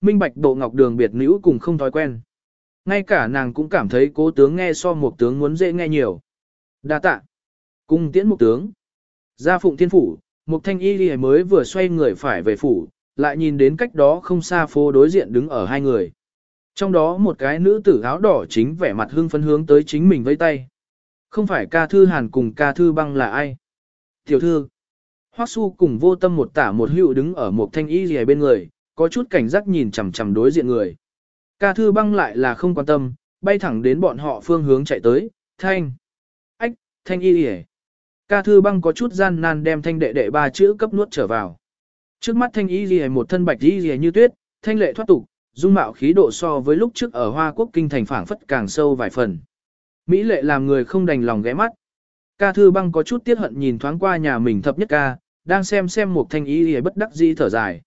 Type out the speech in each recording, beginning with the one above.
minh bạch bộ ngọc đường biệt nữ cùng không thói quen. Ngay cả nàng cũng cảm thấy cố tướng nghe so một tướng muốn dễ nghe nhiều. đa tạ. Cung tiễn một tướng. Ra phụng thiên phủ, một thanh y lìa mới vừa xoay người phải về phủ, lại nhìn đến cách đó không xa phố đối diện đứng ở hai người. Trong đó một cái nữ tử áo đỏ chính vẻ mặt hưng phấn hướng tới chính mình vây tay. Không phải ca thư hàn cùng ca thư băng là ai? Tiểu thư. Hoắc su cùng vô tâm một tả một hữu đứng ở một thanh y lìa bên người, có chút cảnh giác nhìn chằm chằm đối diện người. Ca thư băng lại là không quan tâm, bay thẳng đến bọn họ phương hướng chạy tới, thanh. Ách, thanh y lìa. Ca thư băng có chút gian nan đem thanh đệ đệ ba chữ cấp nuốt trở vào. Trước mắt thanh y lìa một thân bạch y lìa như tuyết, thanh lệ thoát tục, dung mạo khí độ so với lúc trước ở Hoa Quốc kinh thành phảng phất càng sâu vài phần. Mỹ lệ làm người không đành lòng ghé mắt. Ca thư băng có chút tiếc hận nhìn thoáng qua nhà mình thập nhất ca, đang xem xem một thanh y lìa bất đắc dĩ thở dài.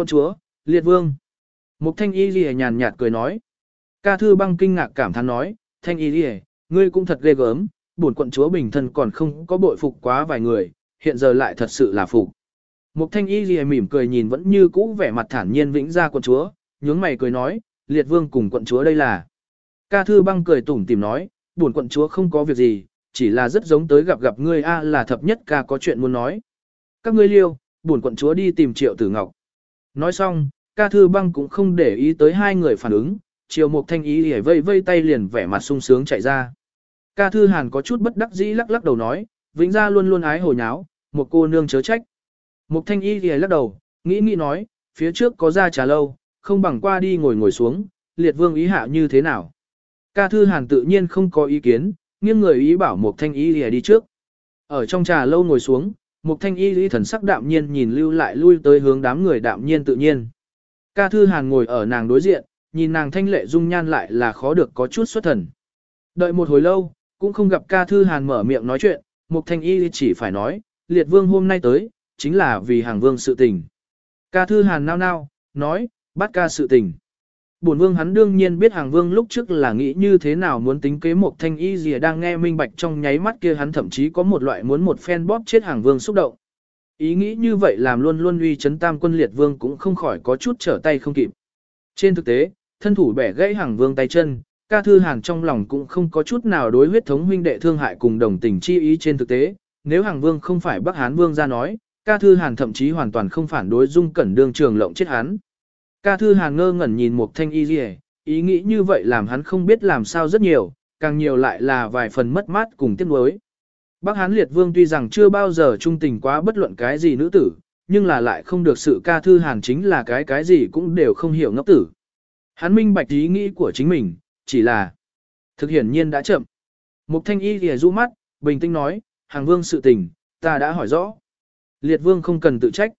Quân chúa, liệt vương. Một thanh y lìa nhàn nhạt cười nói. Ca thư băng kinh ngạc cảm thán nói, thanh y lìa, ngươi cũng thật ghê gớm, buồn quận chúa bình thân còn không có bội phục quá vài người, hiện giờ lại thật sự là phục. Mục thanh y lìa mỉm cười nhìn vẫn như cũ vẻ mặt thản nhiên vĩnh ra quận chúa, nhướng mày cười nói, liệt vương cùng quận chúa đây là. Ca thư băng cười tủm tìm nói, buồn quận chúa không có việc gì, chỉ là rất giống tới gặp gặp ngươi a là thập nhất ca có chuyện muốn nói. Các ngươi liêu, buồn quận chúa đi tìm triệu tử ngọc. Nói xong, ca thư băng cũng không để ý tới hai người phản ứng, triệu mục thanh ý hề vây vây tay liền vẻ mặt sung sướng chạy ra. Ca thư hàn có chút bất đắc dĩ lắc lắc đầu nói, vĩnh gia luôn luôn ái hồ nháo, một cô nương chớ trách. Mục thanh y thì lắc đầu, nghĩ nghĩ nói, phía trước có ra trà lâu, không bằng qua đi ngồi ngồi xuống, liệt vương ý hạ như thế nào. Ca thư hàn tự nhiên không có ý kiến, nghiêng người ý bảo mục thanh y thì đi trước. Ở trong trà lâu ngồi xuống, mục thanh y lý thần sắc đạm nhiên nhìn lưu lại lui tới hướng đám người đạm nhiên tự nhiên. Ca thư hàn ngồi ở nàng đối diện, nhìn nàng thanh lệ dung nhan lại là khó được có chút xuất thần. Đợi một hồi lâu, cũng không gặp ca thư hàn mở miệng nói chuyện, mục thanh y chỉ phải nói, liệt vương hôm nay tới, chính là vì hàng vương sự tình. Ca thư hàn nao nao, nói, bắt ca sự tình. Bổn vương hắn đương nhiên biết hàng vương lúc trước là nghĩ như thế nào muốn tính kế một thanh y gì đang nghe minh bạch trong nháy mắt kia hắn thậm chí có một loại muốn một phen bóp chết hàng vương xúc động. Ý nghĩ như vậy làm luôn luôn uy chấn tam quân liệt vương cũng không khỏi có chút trở tay không kịp. Trên thực tế, thân thủ bẻ gãy hàng vương tay chân, ca thư hàn trong lòng cũng không có chút nào đối huyết thống huynh đệ thương hại cùng đồng tình chi ý trên thực tế, nếu hàng vương không phải Bắc Hán vương ra nói, ca thư hàn thậm chí hoàn toàn không phản đối dung cẩn đương trường lộng chết hắn. Ca thư hàng ngơ ngẩn nhìn một thanh y gì ý nghĩ như vậy làm hắn không biết làm sao rất nhiều, càng nhiều lại là vài phần mất mát cùng tiếc nuối. Bắc Hán Liệt Vương tuy rằng chưa bao giờ trung tình quá bất luận cái gì nữ tử, nhưng là lại không được sự ca thư hàn chính là cái cái gì cũng đều không hiểu ngốc tử. Hắn minh bạch ý nghĩ của chính mình, chỉ là thực hiển nhiên đã chậm. Mục thanh y thì rũ mắt, bình tĩnh nói, hàng vương sự tình, ta đã hỏi rõ. Liệt vương không cần tự trách.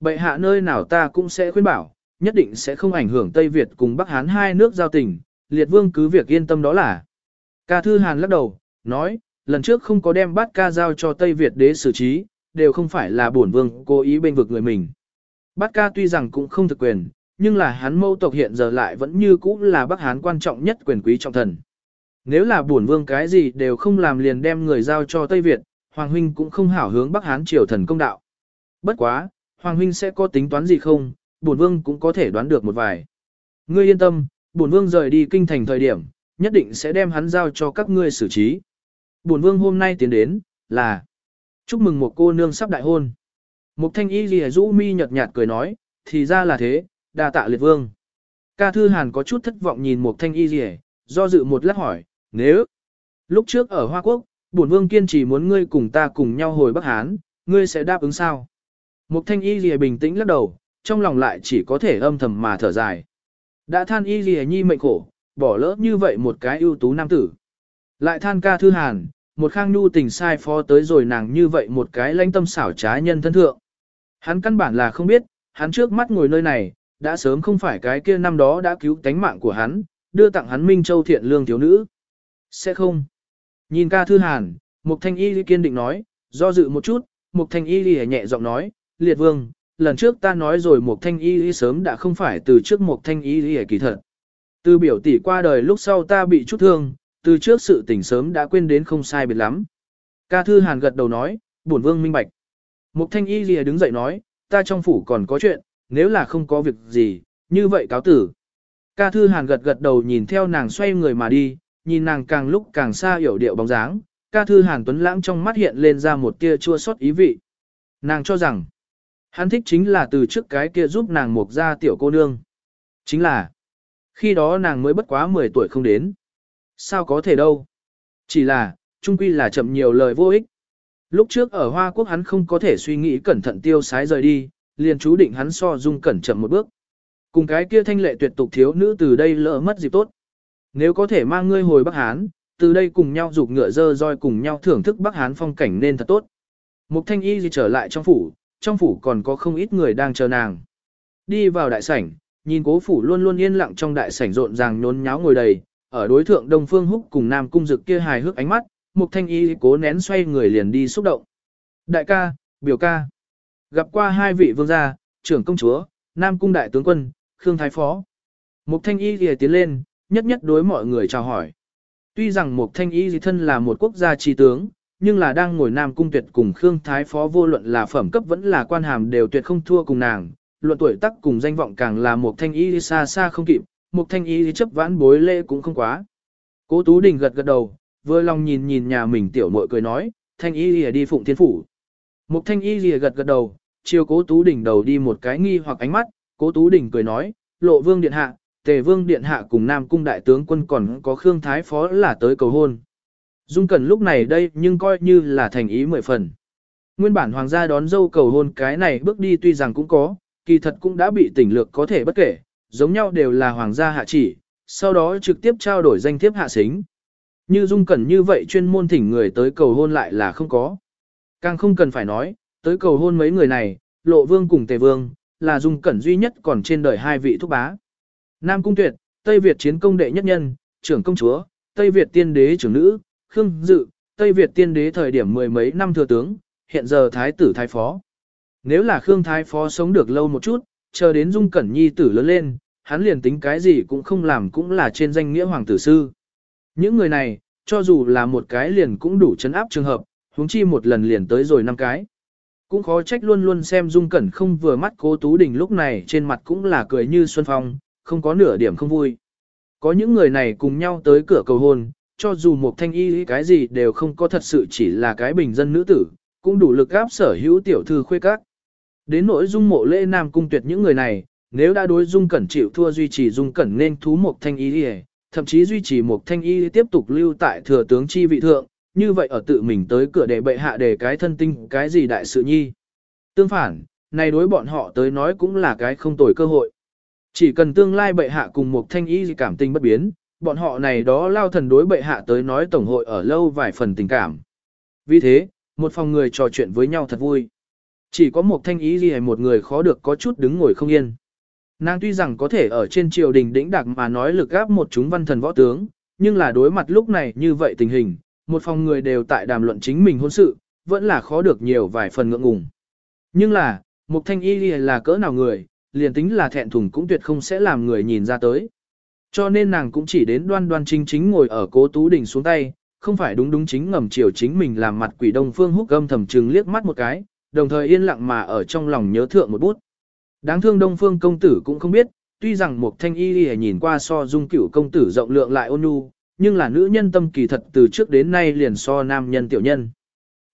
Bệ hạ nơi nào ta cũng sẽ khuyên bảo, nhất định sẽ không ảnh hưởng Tây Việt cùng Bắc Hán hai nước giao tình, liệt vương cứ việc yên tâm đó là. Ca Thư Hàn lắc đầu, nói, lần trước không có đem bát ca giao cho Tây Việt đế xử trí, đều không phải là bổn vương cố ý bên vực người mình. Bát ca tuy rằng cũng không thực quyền, nhưng là hắn mâu tộc hiện giờ lại vẫn như cũ là Bắc Hán quan trọng nhất quyền quý trọng thần. Nếu là bổn vương cái gì đều không làm liền đem người giao cho Tây Việt, Hoàng huynh cũng không hảo hướng Bắc Hán triều thần công đạo. Bất quá, Hoàng huynh sẽ có tính toán gì không, bổn vương cũng có thể đoán được một vài. Ngươi yên tâm, bổn vương rời đi kinh thành thời điểm, nhất định sẽ đem hắn giao cho các ngươi xử trí. Bổn vương hôm nay tiến đến, là chúc mừng một cô nương sắp đại hôn. Mục thanh y gì rũ mi nhợt nhạt cười nói, thì ra là thế, đa tạ liệt vương. Ca thư hàn có chút thất vọng nhìn mục thanh y gì do dự một lát hỏi, nếu lúc trước ở Hoa Quốc, bổn vương kiên trì muốn ngươi cùng ta cùng nhau hồi Bắc Hán, ngươi sẽ đáp ứng sao? Mục thanh y gì bình tĩnh lắc đầu, trong lòng lại chỉ có thể âm thầm mà thở dài. Đã than y lìa nhi mệnh khổ, bỏ lỡ như vậy một cái ưu tú nam tử. Lại than ca thư hàn, một khang nhu tình sai phó tới rồi nàng như vậy một cái lãnh tâm xảo trá nhân thân thượng. Hắn căn bản là không biết, hắn trước mắt ngồi nơi này, đã sớm không phải cái kia năm đó đã cứu tánh mạng của hắn, đưa tặng hắn Minh Châu thiện lương thiếu nữ. Sẽ không. Nhìn ca thư hàn, Mục Thanh Y kiên định nói, do dự một chút, Mục Thanh Y nhẹ giọng nói, liệt vương, lần trước ta nói rồi một thanh y y sớm đã không phải từ trước một thanh y y kỳ thật. Từ biểu tỷ qua đời lúc sau ta bị chút thương, từ trước sự tình sớm đã quên đến không sai biệt lắm. Ca thư hàn gật đầu nói, bổn vương minh bạch. Một thanh y y đứng dậy nói, ta trong phủ còn có chuyện, nếu là không có việc gì, Như vậy cáo tử. Ca Thư Hàn gật gật đầu nhìn theo nàng xoay người mà đi, nhìn nàng càng lúc càng xa hiểu điệu bóng dáng, ca thư Hàn Tuấn Lãng trong mắt hiện lên ra một tia chua xót ý vị. Nàng cho rằng, hắn thích chính là từ trước cái kia giúp nàng mục ra tiểu cô nương. Chính là, khi đó nàng mới bất quá 10 tuổi không đến. Sao có thể đâu? Chỉ là, trung quy là chậm nhiều lời vô ích. Lúc trước ở Hoa Quốc hắn không có thể suy nghĩ cẩn thận tiêu sái rời đi, liền chú định hắn so dung cẩn chậm một bước. Cùng cái kia thanh lệ tuyệt tục thiếu nữ từ đây lỡ mất dịp tốt. Nếu có thể mang ngươi hồi Bắc Hán, từ đây cùng nhau dục ngựa dơ roi cùng nhau thưởng thức Bắc Hán phong cảnh nên thật tốt. Mục thanh y gì trở lại trong phủ, trong phủ còn có không ít người đang chờ nàng. Đi vào đại sảnh, nhìn cố phủ luôn luôn yên lặng trong đại sảnh rộn ràng nhốn nháo ngồi đầy, ở đối thượng Đông Phương Húc cùng Nam Cung Dực kia hài hước ánh mắt, Mục Thanh Y cố nén xoay người liền đi xúc động. Đại ca, biểu ca. Gặp qua hai vị vương gia, trưởng công chúa, Nam Cung đại tướng quân, Khương Thái Phó. Mục Thanh Y thì tiến lên, nhất nhất đối mọi người chào hỏi. Tuy rằng Mục Thanh Y thì thân là một quốc gia trí tướng, nhưng là đang ngồi Nam Cung Tuyệt cùng Khương Thái Phó vô luận là phẩm cấp vẫn là quan hàm đều tuyệt không thua cùng nàng, luận tuổi tác cùng danh vọng càng là một Thanh Y xa xa không kịp, một Thanh Y chấp vãn bối lễ cũng không quá. Cố Tú Đình gật gật đầu, vừa lòng nhìn nhìn nhà mình tiểu muội cười nói, Thanh Y đi phụng thiên phủ. một Thanh Y gật gật đầu, chiều Cố Tú Đình đầu đi một cái nghi hoặc ánh mắt, Cố Tú Đình cười nói, lộ vương điện hạ, tề vương điện hạ cùng nam cung đại tướng quân còn có Khương Thái Phó là tới cầu hôn. Dung Cẩn lúc này đây nhưng coi như là thành ý mười phần. Nguyên bản hoàng gia đón dâu cầu hôn cái này bước đi tuy rằng cũng có, kỳ thật cũng đã bị tỉnh lược có thể bất kể, giống nhau đều là hoàng gia hạ chỉ, sau đó trực tiếp trao đổi danh thiếp hạ xính. Như Dung Cẩn như vậy chuyên môn thỉnh người tới cầu hôn lại là không có. Càng không cần phải nói, tới cầu hôn mấy người này, Lộ Vương cùng Tề Vương, là Dung Cẩn duy nhất còn trên đời hai vị thúc bá. Nam Cung Tuyệt, Tây Việt chiến công đệ nhất nhân, trưởng công chúa, Tây Việt tiên đế trưởng nữ, Khương Dự, Tây Việt tiên đế thời điểm mười mấy năm thừa tướng, hiện giờ thái tử thái phó. Nếu là Khương thái phó sống được lâu một chút, chờ đến Dung Cẩn Nhi tử lớn lên, hắn liền tính cái gì cũng không làm cũng là trên danh nghĩa hoàng tử sư. Những người này, cho dù là một cái liền cũng đủ chấn áp trường hợp, huống chi một lần liền tới rồi năm cái. Cũng khó trách luôn luôn xem Dung Cẩn không vừa mắt cố Tú Đình lúc này trên mặt cũng là cười như xuân phong, không có nửa điểm không vui. Có những người này cùng nhau tới cửa cầu hôn, cho dù một thanh y cái gì đều không có thật sự chỉ là cái bình dân nữ tử, cũng đủ lực áp sở hữu tiểu thư khuê các. Đến nỗi dung mộ lễ nam cung tuyệt những người này, nếu đã đối dung cẩn chịu thua duy trì dung cẩn nên thú một thanh y thậm chí duy trì một thanh y tiếp tục lưu tại thừa tướng chi vị thượng, như vậy ở tự mình tới cửa để bệ hạ để cái thân tinh cái gì đại sự nhi. Tương phản, này đối bọn họ tới nói cũng là cái không tồi cơ hội. Chỉ cần tương lai bệ hạ cùng một thanh y cảm tình bất biến, bọn họ này đó lao thần đối bệ hạ tới nói tổng hội ở lâu vài phần tình cảm. Vì thế, một phòng người trò chuyện với nhau thật vui. Chỉ có một thanh ý gì một người khó được có chút đứng ngồi không yên. Nàng tuy rằng có thể ở trên triều đình đĩnh đặc mà nói lực gáp một chúng văn thần võ tướng, nhưng là đối mặt lúc này như vậy tình hình, một phòng người đều tại đàm luận chính mình hôn sự, vẫn là khó được nhiều vài phần ngượng ngùng. Nhưng là, một thanh y là cỡ nào người, liền tính là thẹn thùng cũng tuyệt không sẽ làm người nhìn ra tới. Cho nên nàng cũng chỉ đến đoan đoan chính chính ngồi ở cố tú đỉnh xuống tay, không phải đúng đúng chính ngầm chiều chính mình làm mặt quỷ đông phương húc gâm thầm trừng liếc mắt một cái, đồng thời yên lặng mà ở trong lòng nhớ thượng một bút. Đáng thương đông phương công tử cũng không biết, tuy rằng một thanh y lìa nhìn qua so dung cửu công tử rộng lượng lại ôn nhu, nhưng là nữ nhân tâm kỳ thật từ trước đến nay liền so nam nhân tiểu nhân.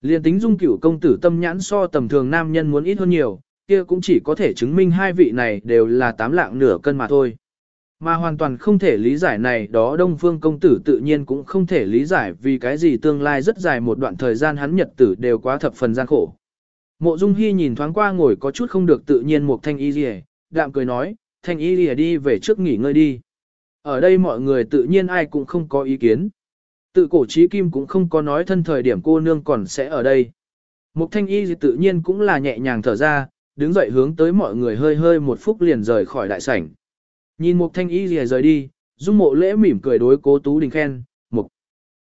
Liền tính dung cửu công tử tâm nhãn so tầm thường nam nhân muốn ít hơn nhiều, kia cũng chỉ có thể chứng minh hai vị này đều là tám lạng nửa cân mà thôi. Mà hoàn toàn không thể lý giải này đó Đông Phương công tử tự nhiên cũng không thể lý giải vì cái gì tương lai rất dài một đoạn thời gian hắn nhật tử đều quá thập phần gian khổ. Mộ Dung Hi nhìn thoáng qua ngồi có chút không được tự nhiên một thanh y gì đạm cười nói, thanh y gì đi về trước nghỉ ngơi đi. Ở đây mọi người tự nhiên ai cũng không có ý kiến. Tự cổ trí kim cũng không có nói thân thời điểm cô nương còn sẽ ở đây. Mục thanh y tự nhiên cũng là nhẹ nhàng thở ra, đứng dậy hướng tới mọi người hơi hơi một phút liền rời khỏi đại sảnh. Nhìn Mục Thanh Y lìa rời đi, Dung Mộ Lễ mỉm cười đối Cố Tú Đình khen, "Mục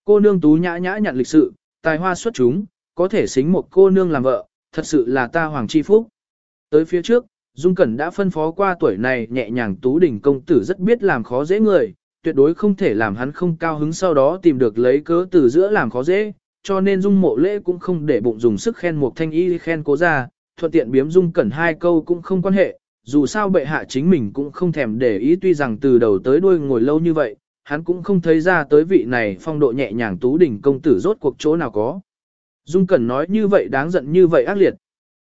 cô nương Tú nhã nhã nhận lịch sự, tài hoa xuất chúng, có thể xính một cô nương làm vợ, thật sự là ta hoàng chi phúc." Tới phía trước, Dung Cẩn đã phân phó qua tuổi này nhẹ nhàng Tú Đình công tử rất biết làm khó dễ người, tuyệt đối không thể làm hắn không cao hứng sau đó tìm được lấy cớ từ giữa làm khó dễ, cho nên Dung Mộ Lễ cũng không để bụng dùng sức khen Mục Thanh Y khen cố ra, thuận tiện biếm dung cẩn hai câu cũng không quan hệ, dù sao bệ hạ chính mình cũng không thèm để ý tuy rằng từ đầu tới đuôi ngồi lâu như vậy, hắn cũng không thấy ra tới vị này phong độ nhẹ nhàng tú đỉnh công tử rốt cuộc chỗ nào có. Dung Cẩn nói như vậy đáng giận như vậy ác liệt.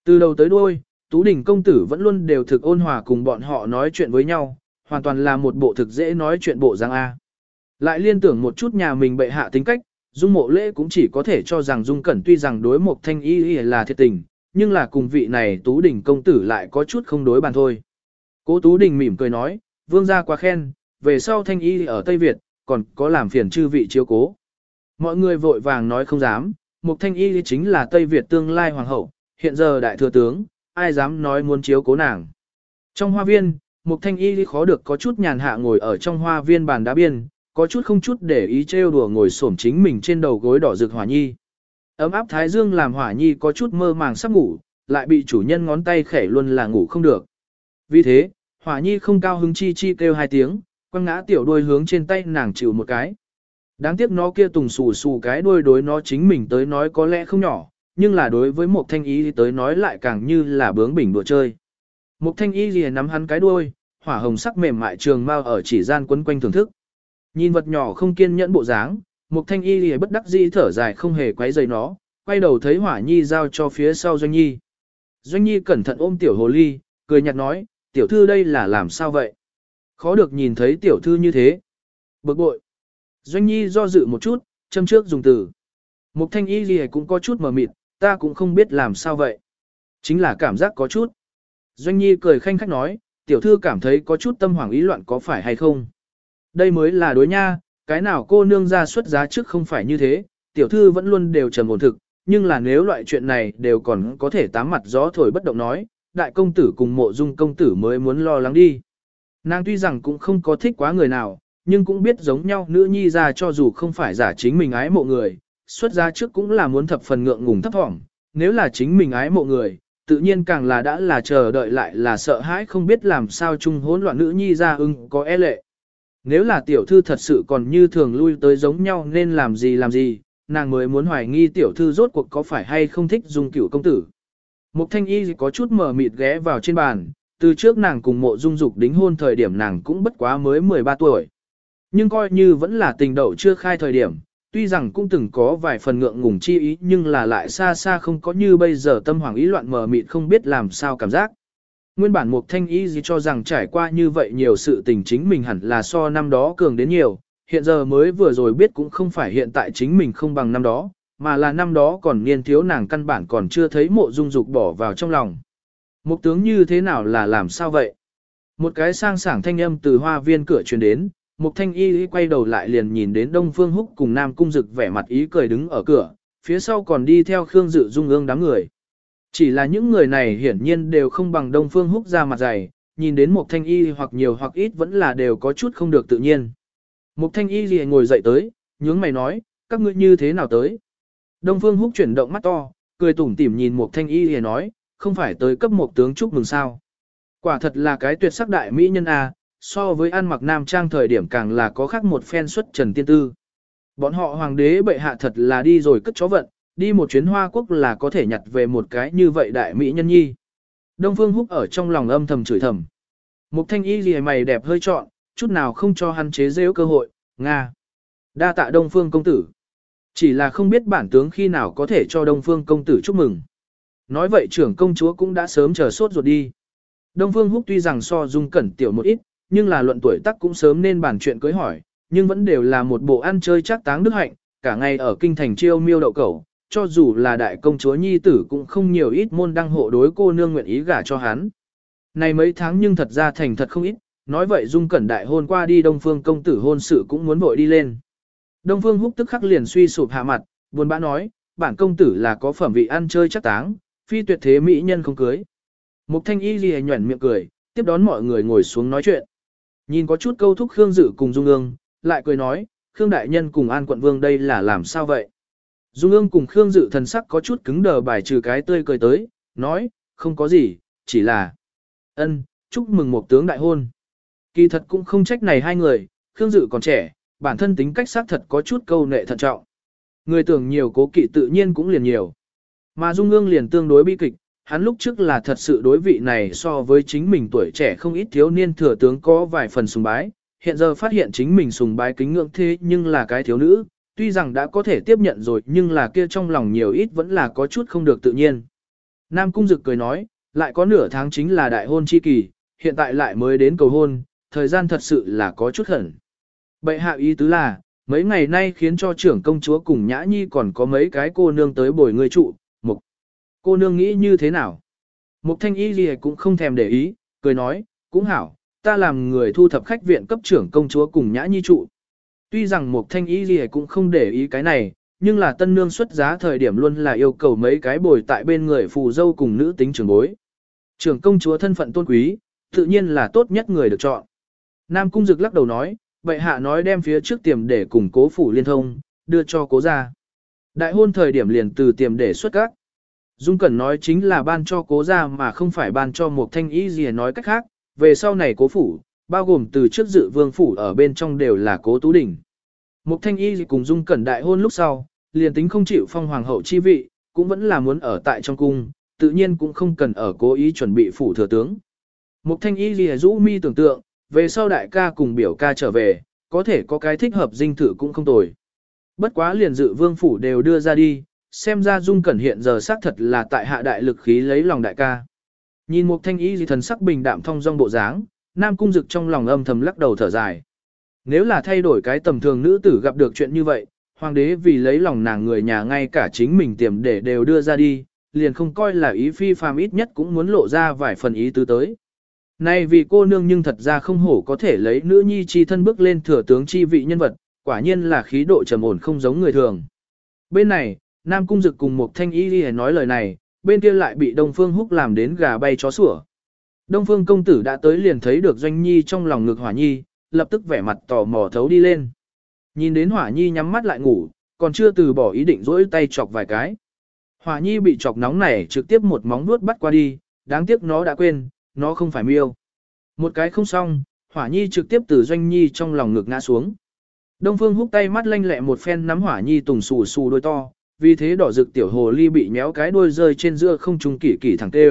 Từ đầu tới đuôi, tú đỉnh công tử vẫn luôn đều thực ôn hòa cùng bọn họ nói chuyện với nhau, hoàn toàn là một bộ thực dễ nói chuyện bộ giang A. Lại liên tưởng một chút nhà mình bệ hạ tính cách, Dung mộ lễ cũng chỉ có thể cho rằng Dung Cẩn tuy rằng đối một thanh y là thiệt tình, nhưng là cùng vị này Tú Đình công tử lại có chút không đối bàn thôi. Cố Tú Đình mỉm cười nói, vương gia quá khen, về sau thanh y ở Tây Việt, còn có làm phiền chư vị chiếu cố. Mọi người vội vàng nói không dám, một thanh y chính là Tây Việt tương lai hoàng hậu, hiện giờ đại thừa tướng, ai dám nói muốn chiếu cố nàng. Trong hoa viên, một thanh y khó được có chút nhàn hạ ngồi ở trong hoa viên bàn đá biên, có chút không chút để ý trêu đùa ngồi xổm chính mình trên đầu gối đỏ rực hỏa nhi. Ấm áp thái dương làm hỏa nhi có chút mơ màng sắp ngủ, lại bị chủ nhân ngón tay khẻ luôn là ngủ không được. Vì thế, hỏa nhi không cao hứng chi chi kêu hai tiếng, quăng ngã tiểu đuôi hướng trên tay nàng chịu một cái. Đáng tiếc nó kia tùng xù xù cái đuôi đối nó chính mình tới nói có lẽ không nhỏ, nhưng là đối với một thanh y tới nói lại càng như là bướng bỉnh đùa chơi. Một thanh y lìa nắm hắn cái đuôi, hỏa hồng sắc mềm mại trường mau ở chỉ gian quấn quanh thưởng thức. Nhìn vật nhỏ không kiên nhẫn bộ dáng, Mục thanh y lìa bất đắc dĩ thở dài không hề quấy rầy nó, quay đầu thấy hỏa nhi giao cho phía sau doanh nhi. Doanh nhi cẩn thận ôm tiểu hồ ly, cười nhạt nói, tiểu thư đây là làm sao vậy? Khó được nhìn thấy tiểu thư như thế. Bực bội. Doanh nhi do dự một chút, châm trước dùng từ. Mục thanh y lìa cũng có chút mờ mịt, ta cũng không biết làm sao vậy. Chính là cảm giác có chút. Doanh nhi cười khanh khách nói, tiểu thư cảm thấy có chút tâm hoảng ý loạn có phải hay không. Đây mới là đối nha, cái nào cô nương ra xuất giá trước không phải như thế, tiểu thư vẫn luôn đều trầm ổn thực, nhưng là nếu loại chuyện này đều còn có thể tám mặt gió thổi bất động nói, đại công tử cùng mộ dung công tử mới muốn lo lắng đi. Nàng tuy rằng cũng không có thích quá người nào, nhưng cũng biết giống nhau nữ nhi ra cho dù không phải giả chính mình ái mộ người, xuất ra trước cũng là muốn thập phần ngượng ngùng thấp thỏm, nếu là chính mình ái mộ người, tự nhiên càng là đã là chờ đợi lại là sợ hãi không biết làm sao chung hỗn loạn nữ nhi ra ưng có e lệ. Nếu là tiểu thư thật sự còn như thường lui tới giống nhau nên làm gì làm gì, nàng mới muốn hoài nghi tiểu thư rốt cuộc có phải hay không thích dung cửu công tử. Mục thanh y có chút mở mịt ghé vào trên bàn, từ trước nàng cùng mộ dung dục đính hôn thời điểm nàng cũng bất quá mới 13 tuổi. Nhưng coi như vẫn là tình đậu chưa khai thời điểm, tuy rằng cũng từng có vài phần ngượng ngùng chi ý nhưng là lại xa xa không có như bây giờ tâm hoàng ý loạn mờ mịt không biết làm sao cảm giác. Nguyên bản Mục Thanh Y gì cho rằng trải qua như vậy nhiều sự tình chính mình hẳn là so năm đó cường đến nhiều, hiện giờ mới vừa rồi biết cũng không phải hiện tại chính mình không bằng năm đó, mà là năm đó còn niên thiếu nàng căn bản còn chưa thấy mộ dung dục bỏ vào trong lòng. Mục tướng như thế nào là làm sao vậy? Một cái sang sảng thanh âm từ hoa viên cửa truyền đến, Mục thanh y quay đầu lại liền nhìn đến Đông Phương Húc cùng Nam Cung Dực vẻ mặt ý cười đứng ở cửa, phía sau còn đi theo Khương Dự Dung ương đám người. Chỉ là những người này hiển nhiên đều không bằng Đông Phương Húc ra mặt dày, nhìn đến Mục thanh y hoặc nhiều hoặc ít vẫn là đều có chút không được tự nhiên. Mục thanh y liền ngồi dậy tới, nhướng mày nói, các ngươi như thế nào tới? Đông Phương Húc chuyển động mắt to, cười tủm tỉm nhìn Mục thanh y liền nói, không phải tới cấp một tướng chúc mừng sao. Quả thật là cái tuyệt sắc đại mỹ nhân a, à, so với ăn mặc nam trang thời điểm càng là có khác một phen xuất trần tiên tư. Bọn họ hoàng đế bệ hạ thật là đi rồi cất chó vận, đi một chuyến hoa quốc là có thể nhặt về một cái như vậy đại mỹ nhân nhi. Đông Phương Húc ở trong lòng âm thầm chửi thầm. Mục thanh y gì mày đẹp hơi trọn, chút nào không cho hắn chế giễu cơ hội, Nga. Đa tạ Đông Phương công tử. Chỉ là không biết bản tướng khi nào có thể cho Đông Phương công tử chúc mừng. Nói vậy trưởng công chúa cũng đã sớm chờ sốt ruột đi. Đông Phương Húc tuy rằng so dung cẩn tiểu một ít, nhưng là luận tuổi tác cũng sớm nên bàn chuyện cưới hỏi, nhưng vẫn đều là một bộ ăn chơi chắc táng đức hạnh, cả ngày ở kinh thành chiêu miêu đậu cẩu, cho dù là đại công chúa nhi tử cũng không nhiều ít môn đăng hộ đối cô nương nguyện ý gả cho hắn. Này mấy tháng nhưng thật ra thành thật không ít, nói vậy dung cẩn đại hôn qua đi Đông Phương công tử hôn sự cũng muốn vội đi lên. Đông Phương húc tức khắc liền suy sụp hạ mặt, buồn bã nói, bản công tử là có phẩm vị ăn chơi chắc táng, phi tuyệt thế mỹ nhân không cưới. Mục thanh y ghi nhuẩn miệng cười, tiếp đón mọi người ngồi xuống nói chuyện. Nhìn có chút câu thúc Khương Dự cùng Dung ương, lại cười nói, Khương Đại Nhân cùng An Quận Vương đây là làm sao vậy? Dung ương cùng Khương Dự thần sắc có chút cứng đờ bài trừ cái tươi cười tới, nói, không có gì, chỉ là, ân, chúc mừng một tướng đại hôn. Kỳ thật cũng không trách này hai người, Khương Dự còn trẻ, bản thân tính cách xác thật có chút câu nệ thận trọng. Người tưởng nhiều cố kỵ tự nhiên cũng liền nhiều. Mà Dung ương liền tương đối bi kịch, Hắn lúc trước là thật sự đối vị này so với chính mình tuổi trẻ không ít thiếu niên thừa tướng có vài phần sùng bái, hiện giờ phát hiện chính mình sùng bái kính ngưỡng thế nhưng là cái thiếu nữ, tuy rằng đã có thể tiếp nhận rồi nhưng là kia trong lòng nhiều ít vẫn là có chút không được tự nhiên. Nam Cung Dực cười nói, lại có nửa tháng chính là đại hôn chi kỳ, hiện tại lại mới đến cầu hôn, thời gian thật sự là có chút hẩn. Bệ hạ ý tứ là, mấy ngày nay khiến cho trưởng công chúa cùng Nhã Nhi còn có mấy cái cô nương tới bồi người trụ, mục. Cô nương nghĩ như thế nào? Mục thanh y gì cũng không thèm để ý, cười nói, cũng hảo, ta làm người thu thập khách viện cấp trưởng công chúa cùng Nhã Nhi trụ. Tuy rằng một thanh y gì cũng không để ý cái này, nhưng là tân nương xuất giá thời điểm luôn là yêu cầu mấy cái bồi tại bên người phù dâu cùng nữ tính trưởng bối. Trưởng công chúa thân phận tôn quý, tự nhiên là tốt nhất người được chọn. Nam Cung Dực lắc đầu nói, bệ hạ nói đem phía trước tiềm để củng cố phủ liên thông, đưa cho cố gia. Đại hôn thời điểm liền từ tiềm để xuất các. Dung Cẩn nói chính là ban cho cố gia mà không phải ban cho một thanh ý gì nói cách khác, về sau này cố phủ, bao gồm từ trước dự vương phủ ở bên trong đều là cố tú đỉnh. Một thanh y cùng Dung Cẩn đại hôn lúc sau, liền tính không chịu phong hoàng hậu chi vị, cũng vẫn là muốn ở tại trong cung, tự nhiên cũng không cần ở cố ý chuẩn bị phủ thừa tướng. Mục thanh y lìa rũ mi tưởng tượng, về sau đại ca cùng biểu ca trở về, có thể có cái thích hợp dinh thự cũng không tồi. Bất quá liền dự vương phủ đều đưa ra đi, xem ra dung cẩn hiện giờ xác thật là tại hạ đại lực khí lấy lòng đại ca. Nhìn mục thanh y gì thần sắc bình đạm thông dong bộ dáng, nam cung dực trong lòng âm thầm lắc đầu thở dài. Nếu là thay đổi cái tầm thường nữ tử gặp được chuyện như vậy, hoàng đế vì lấy lòng nàng người nhà ngay cả chính mình tiềm để đều đưa ra đi, liền không coi là ý phi phàm ít nhất cũng muốn lộ ra vài phần ý tứ tới. Nay vì cô nương nhưng thật ra không hổ có thể lấy nữ nhi chi thân bước lên thừa tướng chi vị nhân vật, quả nhiên là khí độ trầm ổn không giống người thường. Bên này, Nam Cung Dực cùng một thanh y đi nói lời này, bên kia lại bị Đông Phương Húc làm đến gà bay chó sủa. Đông Phương công tử đã tới liền thấy được Doanh Nhi trong lòng ngực Hỏa Nhi, lập tức vẻ mặt tò mò thấu đi lên. Nhìn đến Hỏa Nhi nhắm mắt lại ngủ, còn chưa từ bỏ ý định rỗi tay chọc vài cái. Hỏa Nhi bị chọc nóng này trực tiếp một móng vuốt bắt qua đi, đáng tiếc nó đã quên, nó không phải miêu. Một cái không xong, hỏa nhi trực tiếp từ doanh nhi trong lòng ngực ngã xuống. Đông phương húc tay mắt lanh lẹ một phen nắm hỏa nhi tùng xù xù đôi to, vì thế đỏ rực tiểu hồ ly bị nhéo cái đuôi rơi trên giữa không trung kỳ kỳ thẳng tê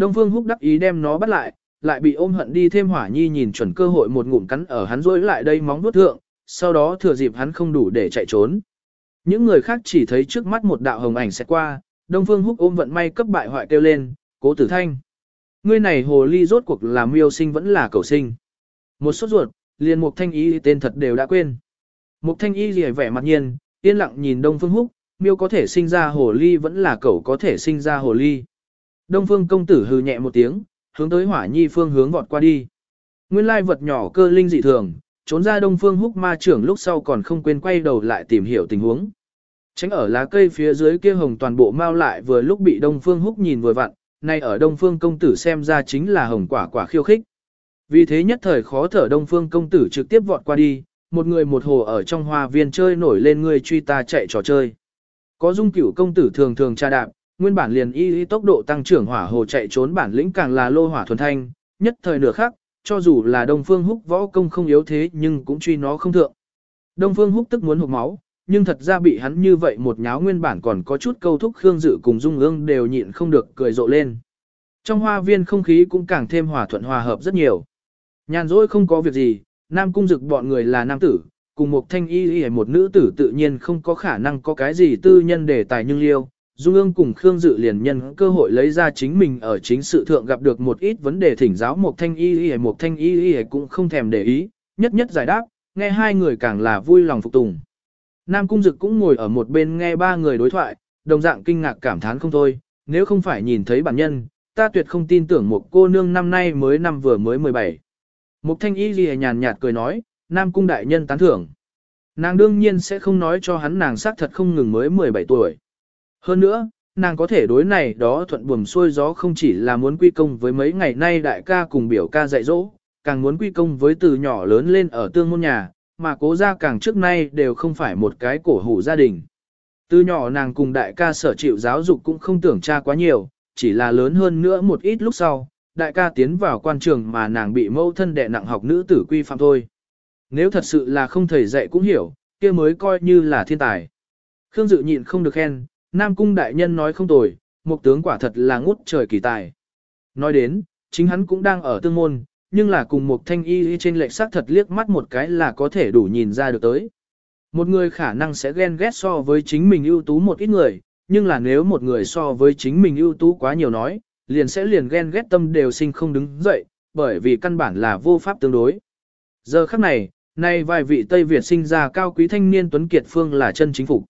Đông phương húc đắc ý đem nó bắt lại, lại bị ôm hận đi thêm hỏa nhi nhìn chuẩn cơ hội một ngụm cắn ở hắn rối lại đây móng vuốt thượng, sau đó thừa dịp hắn không đủ để chạy trốn. Những người khác chỉ thấy trước mắt một đạo hồng ảnh sẽ qua, Đông Phương Húc ôm vận may cấp bại hoại kêu lên, cố tử thanh. Ngươi này hồ ly rốt cuộc là miêu sinh vẫn là cầu sinh. Một sốt ruột, liền mục thanh y tên thật đều đã quên. Mục thanh y liễu vẻ mặt nhiên, yên lặng nhìn Đông Phương Húc, miêu có thể sinh ra hồ ly vẫn là Cẩu có thể sinh ra hồ ly. Đông Phương công tử hừ nhẹ một tiếng, hướng tới hỏa nhi phương hướng vọt qua đi. Nguyên lai vật nhỏ cơ linh dị thường, trốn ra Đông Phương Húc ma trưởng lúc sau còn không quên quay đầu lại tìm hiểu tình huống. Tránh ở lá cây phía dưới kia hồng toàn bộ mau lại vừa lúc bị Đông Phương Húc nhìn vừa vặn, nay ở Đông Phương công tử xem ra chính là hồng quả quả khiêu khích. Vì thế nhất thời khó thở Đông Phương công tử trực tiếp vọt qua đi, một người một hồ ở trong hoa viên chơi nổi lên người truy ta chạy trò chơi. Có dung cửu công tử thường thường tra đạp, nguyên bản liền y y tốc độ tăng trưởng hỏa hồ chạy trốn bản lĩnh càng là lô hỏa thuần thanh, nhất thời nửa khác, cho dù là Đông Phương Húc võ công không yếu thế nhưng cũng truy nó không thượng. Đông Phương Húc tức muốn hộc máu, nhưng thật ra bị hắn như vậy một nháo nguyên bản còn có chút câu thúc Khương Dự cùng Dung ương đều nhịn không được cười rộ lên. Trong hoa viên không khí cũng càng thêm hòa thuận hòa hợp rất nhiều. Nhàn rỗi không có việc gì, Nam Cung Dực bọn người là nam tử, cùng một thanh y y một nữ tử tự nhiên không có khả năng có cái gì tư nhân để tài nhưng liêu. Dung ương cùng Khương Dự liền nhân cơ hội lấy ra chính mình ở chính sự thượng gặp được một ít vấn đề thỉnh giáo một thanh y y một thanh y y cũng không thèm để ý, nhất nhất giải đáp, nghe hai người càng là vui lòng phục tùng. Nam Cung Dực cũng ngồi ở một bên nghe ba người đối thoại, đồng dạng kinh ngạc cảm thán không thôi, nếu không phải nhìn thấy bản nhân, ta tuyệt không tin tưởng một cô nương năm nay mới năm vừa mới 17. Mục thanh y ghi nhàn nhạt cười nói, Nam Cung đại nhân tán thưởng. Nàng đương nhiên sẽ không nói cho hắn nàng xác thật không ngừng mới 17 tuổi. Hơn nữa, nàng có thể đối này đó thuận buồm xuôi gió không chỉ là muốn quy công với mấy ngày nay đại ca cùng biểu ca dạy dỗ, càng muốn quy công với từ nhỏ lớn lên ở tương môn nhà, mà cố ra càng trước nay đều không phải một cái cổ hủ gia đình. Từ nhỏ nàng cùng đại ca sở chịu giáo dục cũng không tưởng cha quá nhiều, chỉ là lớn hơn nữa một ít lúc sau, đại ca tiến vào quan trường mà nàng bị mâu thân đệ nặng học nữ tử quy phạm thôi. Nếu thật sự là không thầy dạy cũng hiểu, kia mới coi như là thiên tài. Khương Dự nhịn không được khen, Nam Cung đại nhân nói không tồi, một tướng quả thật là ngút trời kỳ tài. Nói đến, chính hắn cũng đang ở tương môn, nhưng là cùng một thanh y trên lệch sắc thật liếc mắt một cái là có thể đủ nhìn ra được tới. Một người khả năng sẽ ghen ghét so với chính mình ưu tú một ít người, nhưng là nếu một người so với chính mình ưu tú quá nhiều nói, liền sẽ liền ghen ghét tâm đều sinh không đứng dậy, bởi vì căn bản là vô pháp tương đối. Giờ khắc này, nay vài vị Tây Việt sinh ra cao quý thanh niên Tuấn Kiệt Phương là chân chính phục.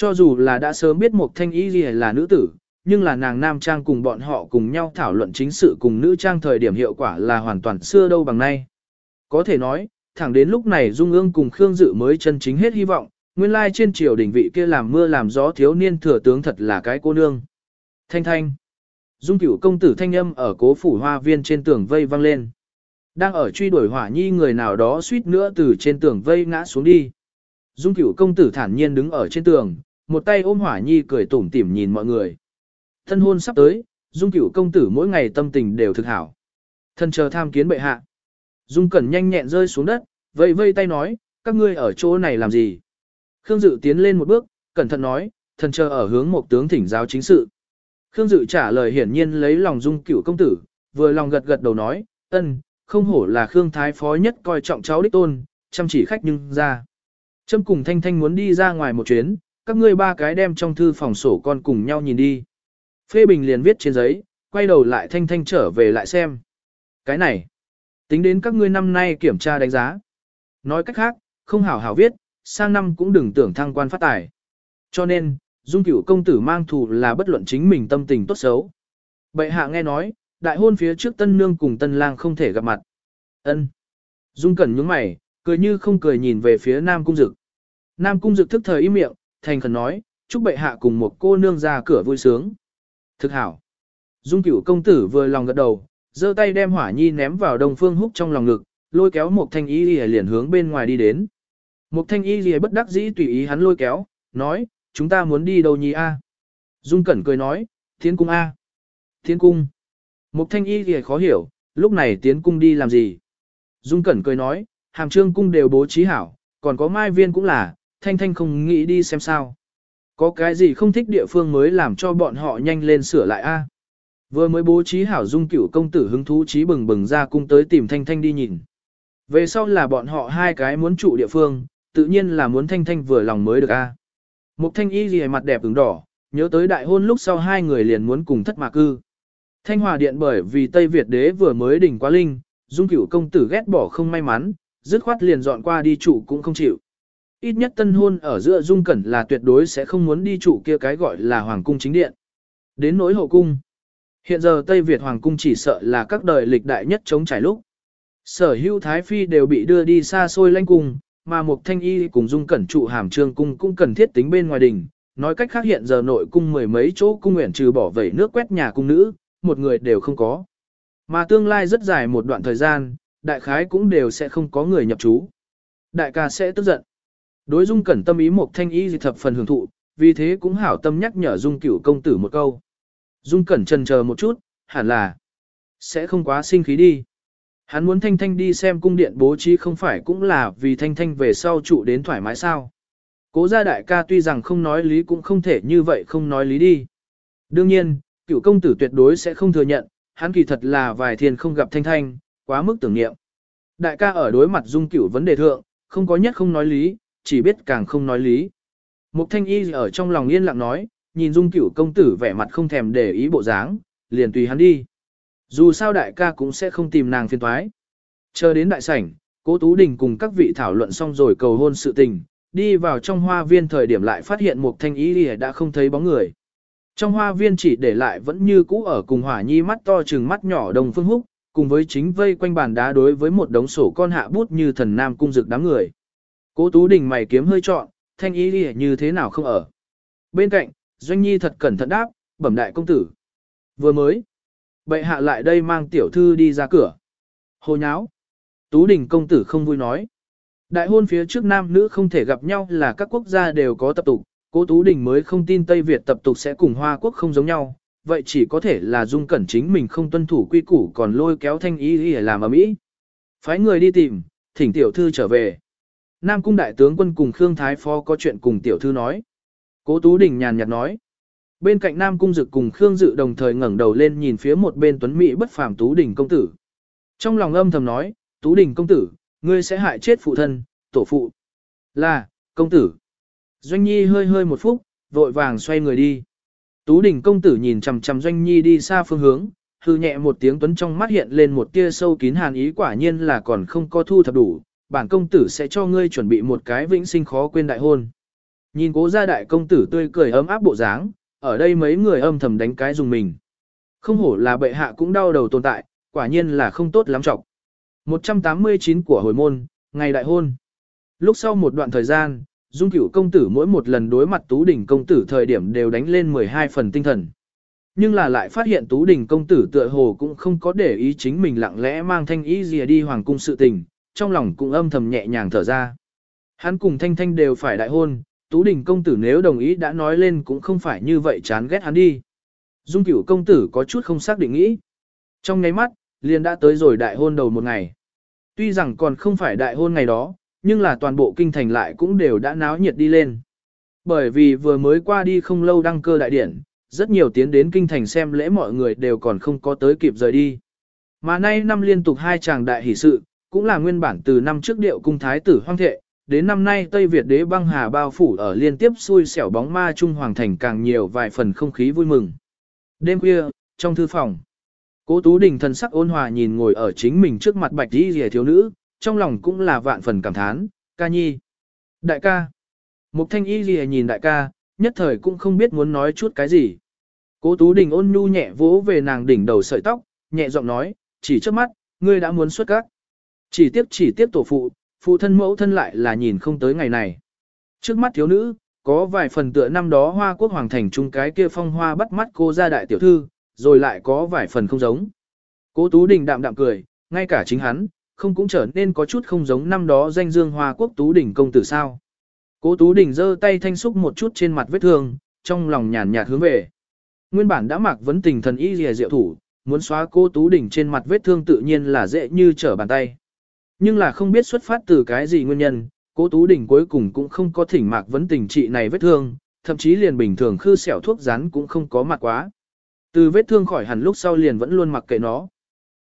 Cho dù là đã sớm biết một thanh y gì là nữ tử, nhưng là nàng nam trang cùng bọn họ cùng nhau thảo luận chính sự cùng nữ trang thời điểm hiệu quả là hoàn toàn xưa đâu bằng nay. Có thể nói, thẳng đến lúc này Dung ương cùng Khương Dự mới chân chính hết hy vọng, nguyên lai trên triều đỉnh vị kia làm mưa làm gió thiếu niên thừa tướng thật là cái cô nương. Thanh thanh. Dung cửu công tử thanh âm ở cố phủ hoa viên trên tường vây vang lên. Đang ở truy đuổi hỏa nhi người nào đó suýt nữa từ trên tường vây ngã xuống đi. Dung cửu công tử thản nhiên đứng ở trên tường, một tay ôm hỏa nhi cười tủm tỉm nhìn mọi người. Thân hôn sắp tới, dung cửu công tử mỗi ngày tâm tình đều thực hảo. Thân chờ tham kiến bệ hạ. Dung cẩn nhanh nhẹn rơi xuống đất, vây vây tay nói, các ngươi ở chỗ này làm gì? Khương Dự tiến lên một bước, cẩn thận nói, thần chờ ở hướng một tướng thỉnh giáo chính sự. Khương Dự trả lời hiển nhiên lấy lòng dung cửu công tử, vừa lòng gật gật đầu nói, ân, không hổ là Khương Thái Phó nhất coi trọng cháu đích tôn, chăm chỉ khách nhưng ra. Trâm cùng Thanh Thanh muốn đi ra ngoài một chuyến, các ngươi ba cái đem trong thư phòng sổ con cùng nhau nhìn đi. Phê bình liền viết trên giấy, quay đầu lại Thanh Thanh trở về lại xem. Cái này, tính đến các ngươi năm nay kiểm tra đánh giá. Nói cách khác, không hảo hảo viết, sang năm cũng đừng tưởng thăng quan phát tài. Cho nên, Dung cửu công tử mang thù là bất luận chính mình tâm tình tốt xấu. Bệ hạ nghe nói, đại hôn phía trước tân nương cùng tân lang không thể gặp mặt. ân Dung cẩn nhướng mày, cười như không cười nhìn về phía Nam Cung Dực. Nam Cung Dực thức thời im miệng, thành khẩn nói, chúc bệ hạ cùng một cô nương ra cửa vui sướng. Thực hảo. Dung cửu công tử vừa lòng gật đầu, giơ tay đem hỏa nhi ném vào đồng phương húc trong lòng ngực, lôi kéo một thanh y liền hướng bên ngoài đi đến. Một thanh y lìa bất đắc dĩ tùy ý hắn lôi kéo, nói, chúng ta muốn đi đâu nhỉ a? Dung Cẩn cười nói, tiến cung a. Tiến cung. Một thanh y lìa khó hiểu, lúc này tiến cung đi làm gì? Dung Cẩn cười nói, hàm trương cung đều bố trí hảo, còn có mai viên cũng là, thanh thanh không nghĩ đi xem sao. Có cái gì không thích địa phương mới làm cho bọn họ nhanh lên sửa lại a? Vừa mới bố trí hảo dung cửu công tử hứng thú trí bừng bừng ra cung tới tìm thanh thanh đi nhìn. Về sau là bọn họ hai cái muốn trụ địa phương, tự nhiên là muốn thanh thanh vừa lòng mới được a. Mục thanh y gì mặt đẹp ửng đỏ, nhớ tới đại hôn lúc sau hai người liền muốn cùng thất mạc cư. Thanh hòa điện bởi vì Tây Việt đế vừa mới đỉnh quá linh, dung cửu công tử ghét bỏ không may mắn, dứt khoát liền dọn qua đi trụ cũng không chịu. Ít nhất tân hôn ở giữa dung cẩn là tuyệt đối sẽ không muốn đi trụ kia cái gọi là hoàng cung chính điện. Đến nỗi hậu cung. Hiện giờ Tây Việt hoàng cung chỉ sợ là các đời lịch đại nhất chống trải lúc. Sở hữu thái phi đều bị đưa đi xa xôi lanh cung, mà một thanh y cùng dung cẩn trụ hàm trương cung cũng cần thiết tính bên ngoài đình. Nói cách khác hiện giờ nội cung mười mấy chỗ cung nguyện trừ bỏ vẩy nước quét nhà cung nữ, một người đều không có. Mà tương lai rất dài một đoạn thời gian, đại khái cũng đều sẽ không có người nhập trú. Đại ca sẽ tức giận. Đối dung cẩn tâm ý một thanh ý gì thập phần hưởng thụ, vì thế cũng hảo tâm nhắc nhở dung cửu công tử một câu. Dung cẩn trần chờ một chút, hẳn là sẽ không quá sinh khí đi. Hắn muốn Thanh Thanh đi xem cung điện bố trí không phải cũng là vì Thanh Thanh về sau trụ đến thoải mái sao. Cố gia đại ca tuy rằng không nói lý cũng không thể như vậy không nói lý đi. Đương nhiên, cựu công tử tuyệt đối sẽ không thừa nhận, hắn kỳ thật là vài thiên không gặp Thanh Thanh, quá mức tưởng niệm. Đại ca ở đối mặt dung cửu vấn đề thượng, không có nhất không nói lý, chỉ biết càng không nói lý. Mục Thanh Y ở trong lòng yên lặng nói, nhìn dung cửu công tử vẻ mặt không thèm để ý bộ dáng, liền tùy hắn đi. Dù sao đại ca cũng sẽ không tìm nàng phiền thoái. Chờ đến đại sảnh, cố Tú Đình cùng các vị thảo luận xong rồi cầu hôn sự tình, đi vào trong hoa viên thời điểm lại phát hiện Mục thanh Y đã không thấy bóng người. Trong hoa viên chỉ để lại vẫn như cũ ở cùng hỏa nhi mắt to trừng mắt nhỏ đồng phương húc, cùng với chính vây quanh bàn đá đối với một đống sổ con hạ bút như thần nam cung dực đám người. Cố Tú Đình mày kiếm hơi trọn, thanh ý đi như thế nào không ở. Bên cạnh, Doanh Nhi thật cẩn thận đáp, bẩm đại công tử. Vừa mới, bệ hạ lại đây mang tiểu thư đi ra cửa. Hồ nháo. Tú đình công tử không vui nói. Đại hôn phía trước nam nữ không thể gặp nhau là các quốc gia đều có tập tục, cố Tú Đình mới không tin Tây Việt tập tục sẽ cùng Hoa Quốc không giống nhau, vậy chỉ có thể là dung cẩn chính mình không tuân thủ quy củ còn lôi kéo thanh ý để làm ở mỹ. Phái người đi tìm, thỉnh tiểu thư trở về. Nam cung đại tướng quân cùng Khương Thái Phó có chuyện cùng tiểu thư nói. Cố Tú Đình nhàn nhạt nói. Bên cạnh Nam Cung Dực cùng Khương Dự đồng thời ngẩng đầu lên nhìn phía một bên Tuấn Mỹ bất phàm Tú Đình công tử. Trong lòng âm thầm nói, Tú Đình công tử, ngươi sẽ hại chết phụ thân, tổ phụ. Là, công tử. Doanh Nhi hơi hơi một phút, vội vàng xoay người đi. Tú Đình công tử nhìn chằm chằm Doanh Nhi đi xa phương hướng, hư nhẹ một tiếng tuấn trong mắt hiện lên một tia sâu kín hàn ý quả nhiên là còn không có thu thập đủ, bản công tử sẽ cho ngươi chuẩn bị một cái vĩnh sinh khó quên đại hôn. Nhìn cố gia đại công tử tươi cười ấm áp bộ dáng, ở đây mấy người âm thầm đánh cái dùng mình. Không hổ là bệ hạ cũng đau đầu tồn tại, quả nhiên là không tốt lắm trọng. 189 của hồi môn, ngày đại hôn. Lúc sau một đoạn thời gian, Dung Cửu công tử mỗi một lần đối mặt Tú Đình công tử thời điểm đều đánh lên 12 phần tinh thần. Nhưng là lại phát hiện Tú Đình công tử tựa hồ cũng không có để ý chính mình lặng lẽ mang thanh ý gì đi hoàng cung sự tình, trong lòng cũng âm thầm nhẹ nhàng thở ra. Hắn cùng thanh thanh đều phải đại hôn, Tú Đình công tử nếu đồng ý đã nói lên cũng không phải như vậy chán ghét hắn đi. Dung Cửu công tử có chút không xác định nghĩ. Trong nháy mắt, liền đã tới rồi đại hôn đầu một ngày. Tuy rằng còn không phải đại hôn ngày đó, nhưng là toàn bộ kinh thành lại cũng đều đã náo nhiệt đi lên. Bởi vì vừa mới qua đi không lâu đăng cơ đại điển, rất nhiều tiến đến kinh thành xem lễ mọi người đều còn không có tới kịp rời đi. Mà nay năm liên tục hai chàng đại hỷ sự, cũng là nguyên bản từ năm trước điệu cung thái tử hoang thệ, đến năm nay Tây Việt đế băng hà bao phủ ở liên tiếp xui xẻo bóng ma trung hoàng thành càng nhiều vài phần không khí vui mừng. Đêm khuya, trong thư phòng, Cố Tú Đình thần sắc ôn hòa nhìn ngồi ở chính mình trước mặt bạch đi rìa thiếu nữ, trong lòng cũng là vạn phần cảm thán, ca nhi. Đại ca. Mục thanh y rìa nhìn đại ca, nhất thời cũng không biết muốn nói chút cái gì. Cố Tú Đình ôn nhu nhẹ vỗ về nàng đỉnh đầu sợi tóc, nhẹ giọng nói, chỉ trước mắt, ngươi đã muốn xuất các. Chỉ tiếp chỉ tiếp tổ phụ, phụ thân mẫu thân lại là nhìn không tới ngày này. Trước mắt thiếu nữ, có vài phần tựa năm đó hoa quốc hoàng thành chung cái kia phong hoa bắt mắt cô ra đại tiểu thư, rồi lại có vài phần không giống. Cố Tú Đình đạm đạm cười, ngay cả chính hắn, không cũng trở nên có chút không giống năm đó danh dương hoa quốc Tú Đình công tử sao. Cố Tú Đình giơ tay thanh xúc một chút trên mặt vết thương, trong lòng nhàn nhạt hướng về. Nguyên bản đã mặc vấn tình thần y lìa diệu thủ, muốn xóa cô Tú Đình trên mặt vết thương tự nhiên là dễ như trở bàn tay. Nhưng là không biết xuất phát từ cái gì nguyên nhân, cố Tú Đình cuối cùng cũng không có thỉnh mạc vấn tình trị này vết thương, thậm chí liền bình thường khư xẻo thuốc rán cũng không có mặt quá. Từ vết thương khỏi hẳn lúc sau liền vẫn luôn mặc kệ nó.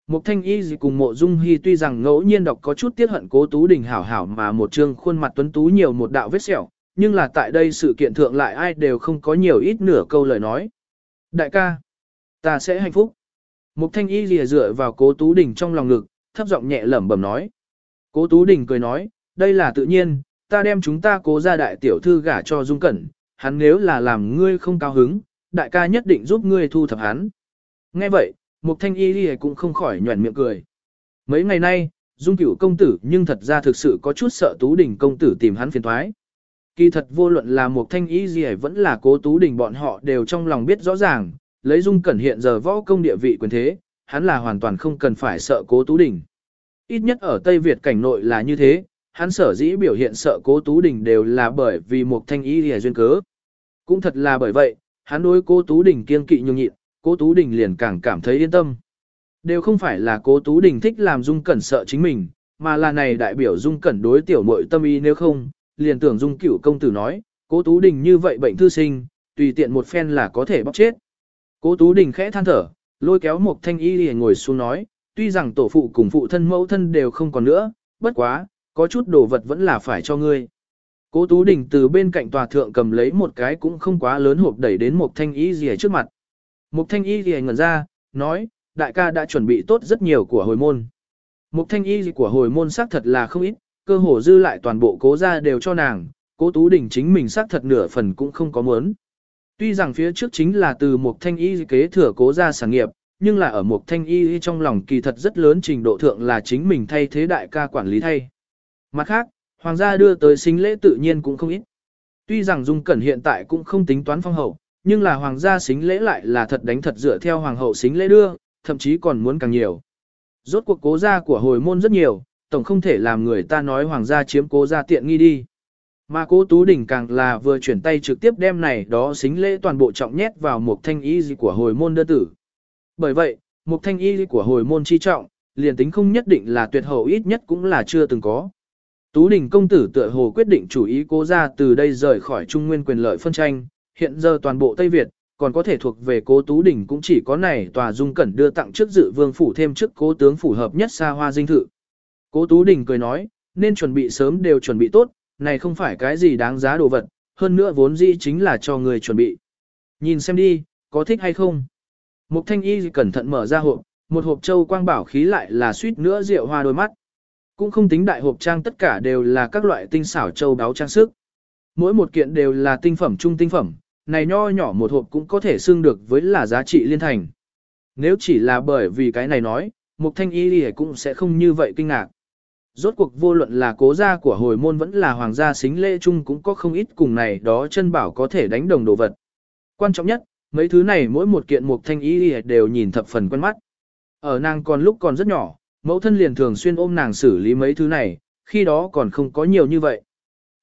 Mục thanh y gì cùng mộ dung hy tuy rằng ngẫu nhiên đọc có chút tiết hận cố tú đình hảo hảo mà một trương khuôn mặt tuấn tú nhiều một đạo vết sẹo, nhưng là tại đây sự kiện thượng lại ai đều không có nhiều ít nửa câu lời nói. Đại ca, ta sẽ hạnh phúc. Mục thanh y lìa dựa vào cố tú đình trong lòng ngực, thấp giọng nhẹ lẩm bẩm nói. Cố tú đình cười nói, đây là tự nhiên, ta đem chúng ta cố ra đại tiểu thư gả cho dung cẩn, hắn nếu là làm ngươi không cao hứng, đại ca nhất định giúp ngươi thu thập hắn. Nghe vậy, Mục thanh y đi cũng không khỏi nhuẩn miệng cười. Mấy ngày nay, dung cửu công tử nhưng thật ra thực sự có chút sợ tú đình công tử tìm hắn phiền thoái. Kỳ thật vô luận là một thanh y gì vẫn là cố tú đình bọn họ đều trong lòng biết rõ ràng, lấy dung cẩn hiện giờ võ công địa vị quyền thế, hắn là hoàn toàn không cần phải sợ cố tú đình. Ít nhất ở Tây Việt cảnh nội là như thế, hắn sở dĩ biểu hiện sợ cố tú đình đều là bởi vì một thanh y lìa duyên cớ. Cũng thật là bởi vậy, hắn đối cố tú đình kiên kỵ nhường nhịn, cố Tú Đình liền càng cảm thấy yên tâm. Đều không phải là cố Tú Đình thích làm Dung Cẩn sợ chính mình, mà là này đại biểu Dung Cẩn đối tiểu muội tâm ý nếu không, liền tưởng Dung Cửu công tử nói, cố Tú Đình như vậy bệnh thư sinh, tùy tiện một phen là có thể bóc chết. Cố Tú Đình khẽ than thở, lôi kéo một thanh y liền ngồi xuống nói, tuy rằng tổ phụ cùng phụ thân mẫu thân đều không còn nữa, bất quá, có chút đồ vật vẫn là phải cho ngươi. Cố Tú Đình từ bên cạnh tòa thượng cầm lấy một cái cũng không quá lớn hộp đẩy đến một thanh y gì trước mặt. Một thanh y gì ngẩn ra, nói, đại ca đã chuẩn bị tốt rất nhiều của hồi môn. Một thanh y của hồi môn xác thật là không ít, cơ hồ dư lại toàn bộ cố gia đều cho nàng, cố tú đỉnh chính mình xác thật nửa phần cũng không có muốn. Tuy rằng phía trước chính là từ một thanh y kế thừa cố gia sản nghiệp, nhưng là ở một thanh y trong lòng kỳ thật rất lớn trình độ thượng là chính mình thay thế đại ca quản lý thay. Mặt khác, hoàng gia đưa tới sinh lễ tự nhiên cũng không ít. Tuy rằng Dung Cẩn hiện tại cũng không tính toán phong hậu, nhưng là hoàng gia xính lễ lại là thật đánh thật dựa theo hoàng hậu xính lễ đưa, thậm chí còn muốn càng nhiều. Rốt cuộc cố gia của hồi môn rất nhiều, tổng không thể làm người ta nói hoàng gia chiếm cố gia tiện nghi đi. Mà cố Tú Đình càng là vừa chuyển tay trực tiếp đem này đó xính lễ toàn bộ trọng nhét vào một thanh y của hồi môn đơn tử. Bởi vậy, một thanh y của hồi môn chi trọng, liền tính không nhất định là tuyệt hậu ít nhất cũng là chưa từng có. Tú Đình công tử tựa hồ quyết định chủ ý cố ra từ đây rời khỏi trung nguyên quyền lợi phân tranh, hiện giờ toàn bộ Tây Việt, còn có thể thuộc về cố tú đỉnh cũng chỉ có này tòa dung cẩn đưa tặng trước dự vương phủ thêm trước cố tướng phủ hợp nhất xa hoa dinh thự. Cố tú đỉnh cười nói, nên chuẩn bị sớm đều chuẩn bị tốt, này không phải cái gì đáng giá đồ vật, hơn nữa vốn dĩ chính là cho người chuẩn bị. Nhìn xem đi, có thích hay không? Mục thanh y cẩn thận mở ra hộp, một hộp châu quang bảo khí lại là suýt nữa rượu hoa đôi mắt. Cũng không tính đại hộp trang tất cả đều là các loại tinh xảo châu đáo trang sức. Mỗi một kiện đều là tinh phẩm trung tinh phẩm, này nho nhỏ một hộp cũng có thể xưng được với là giá trị liên thành. Nếu chỉ là bởi vì cái này nói, Mục Thanh Y thì cũng sẽ không như vậy kinh ngạc. Rốt cuộc vô luận là cố gia của hồi môn vẫn là hoàng gia xính lễ chung cũng có không ít cùng này đó chân bảo có thể đánh đồng đồ vật. Quan trọng nhất, mấy thứ này mỗi một kiện Mục Thanh Y đều nhìn thập phần quen mắt. Ở nàng còn lúc còn rất nhỏ, mẫu thân liền thường xuyên ôm nàng xử lý mấy thứ này, khi đó còn không có nhiều như vậy.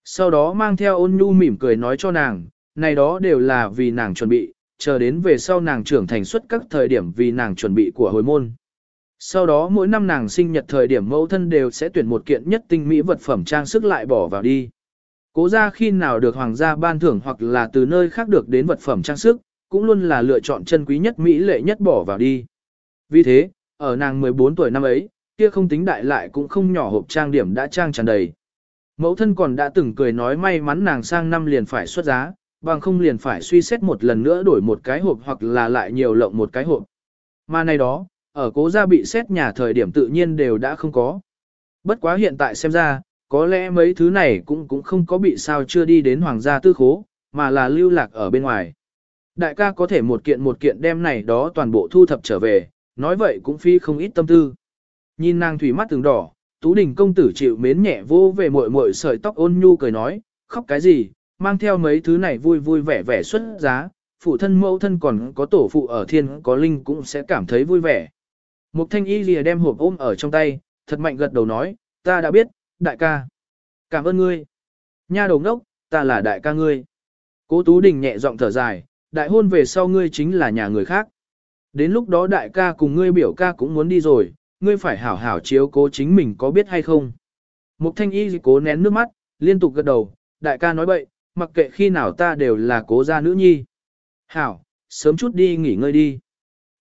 Sau đó mang theo ôn nhu mỉm cười nói cho nàng, này đó đều là vì nàng chuẩn bị, chờ đến về sau nàng trưởng thành xuất các thời điểm vì nàng chuẩn bị của hồi môn. Sau đó mỗi năm nàng sinh nhật thời điểm mẫu thân đều sẽ tuyển một kiện nhất tinh mỹ vật phẩm trang sức lại bỏ vào đi. Cố ra khi nào được hoàng gia ban thưởng hoặc là từ nơi khác được đến vật phẩm trang sức, cũng luôn là lựa chọn chân quý nhất mỹ lệ nhất bỏ vào đi. Vì thế, ở nàng 14 tuổi năm ấy, kia không tính đại lại cũng không nhỏ hộp trang điểm đã trang tràn đầy. Mẫu thân còn đã từng cười nói may mắn nàng sang năm liền phải xuất giá, bằng không liền phải suy xét một lần nữa đổi một cái hộp hoặc là lại nhiều lộng một cái hộp. Mà nay đó, ở cố gia bị xét nhà thời điểm tự nhiên đều đã không có. Bất quá hiện tại xem ra, có lẽ mấy thứ này cũng cũng không có bị sao chưa đi đến hoàng gia tư khố, mà là lưu lạc ở bên ngoài. Đại ca có thể một kiện một kiện đem này đó toàn bộ thu thập trở về, nói vậy cũng phi không ít tâm tư. Nhìn nàng thủy mắt từng đỏ, Tú Đình công tử chịu mến nhẹ vô về muội muội sợi tóc ôn nhu cười nói, khóc cái gì, mang theo mấy thứ này vui vui vẻ vẻ xuất giá, phụ thân mẫu thân còn có tổ phụ ở thiên có linh cũng sẽ cảm thấy vui vẻ. Mục thanh y lìa đem hộp ôm ở trong tay, thật mạnh gật đầu nói, ta đã biết, đại ca. Cảm ơn ngươi. Nha đầu ngốc, ta là đại ca ngươi. Cố Tú Đình nhẹ giọng thở dài, đại hôn về sau ngươi chính là nhà người khác. Đến lúc đó đại ca cùng ngươi biểu ca cũng muốn đi rồi, ngươi phải hảo hảo chiếu cố chính mình có biết hay không. Mục thanh y cố nén nước mắt, liên tục gật đầu, đại ca nói bậy, mặc kệ khi nào ta đều là cố gia nữ nhi. Hảo, sớm chút đi nghỉ ngơi đi.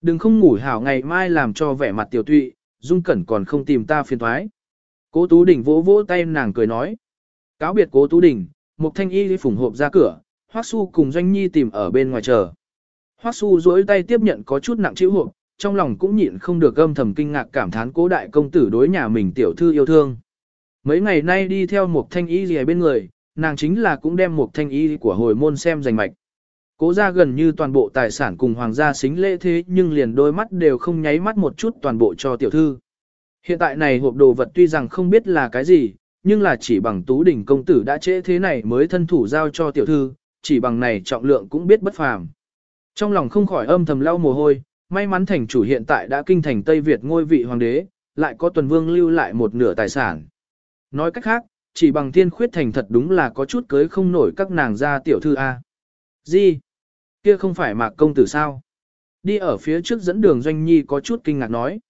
Đừng không ngủ hảo ngày mai làm cho vẻ mặt tiểu tụy, dung cẩn còn không tìm ta phiền thoái. Cố Tú Đình vỗ vỗ tay nàng cười nói. Cáo biệt cố Tú Đình, Mục Thanh Y đi phủng hộp ra cửa, Hoắc Su cùng Doanh Nhi tìm ở bên ngoài chờ. Hoắc Su duỗi tay tiếp nhận có chút nặng chịu hộp, trong lòng cũng nhịn không được âm thầm kinh ngạc cảm thán cố đại công tử đối nhà mình tiểu thư yêu thương. Mấy ngày nay đi theo một thanh y gì bên người, nàng chính là cũng đem một thanh y của hồi môn xem giành mạch. Cố ra gần như toàn bộ tài sản cùng hoàng gia xính lễ thế nhưng liền đôi mắt đều không nháy mắt một chút toàn bộ cho tiểu thư. Hiện tại này hộp đồ vật tuy rằng không biết là cái gì, nhưng là chỉ bằng tú đỉnh công tử đã trễ thế này mới thân thủ giao cho tiểu thư, chỉ bằng này trọng lượng cũng biết bất phàm. Trong lòng không khỏi âm thầm lau mồ hôi, may mắn thành chủ hiện tại đã kinh thành Tây Việt ngôi vị hoàng đế, lại có tuần vương lưu lại một nửa tài sản. Nói cách khác, chỉ bằng thiên khuyết thành thật đúng là có chút cưới không nổi các nàng gia tiểu thư A. Gì? Kia không phải mạc công tử sao? Đi ở phía trước dẫn đường doanh nhi có chút kinh ngạc nói.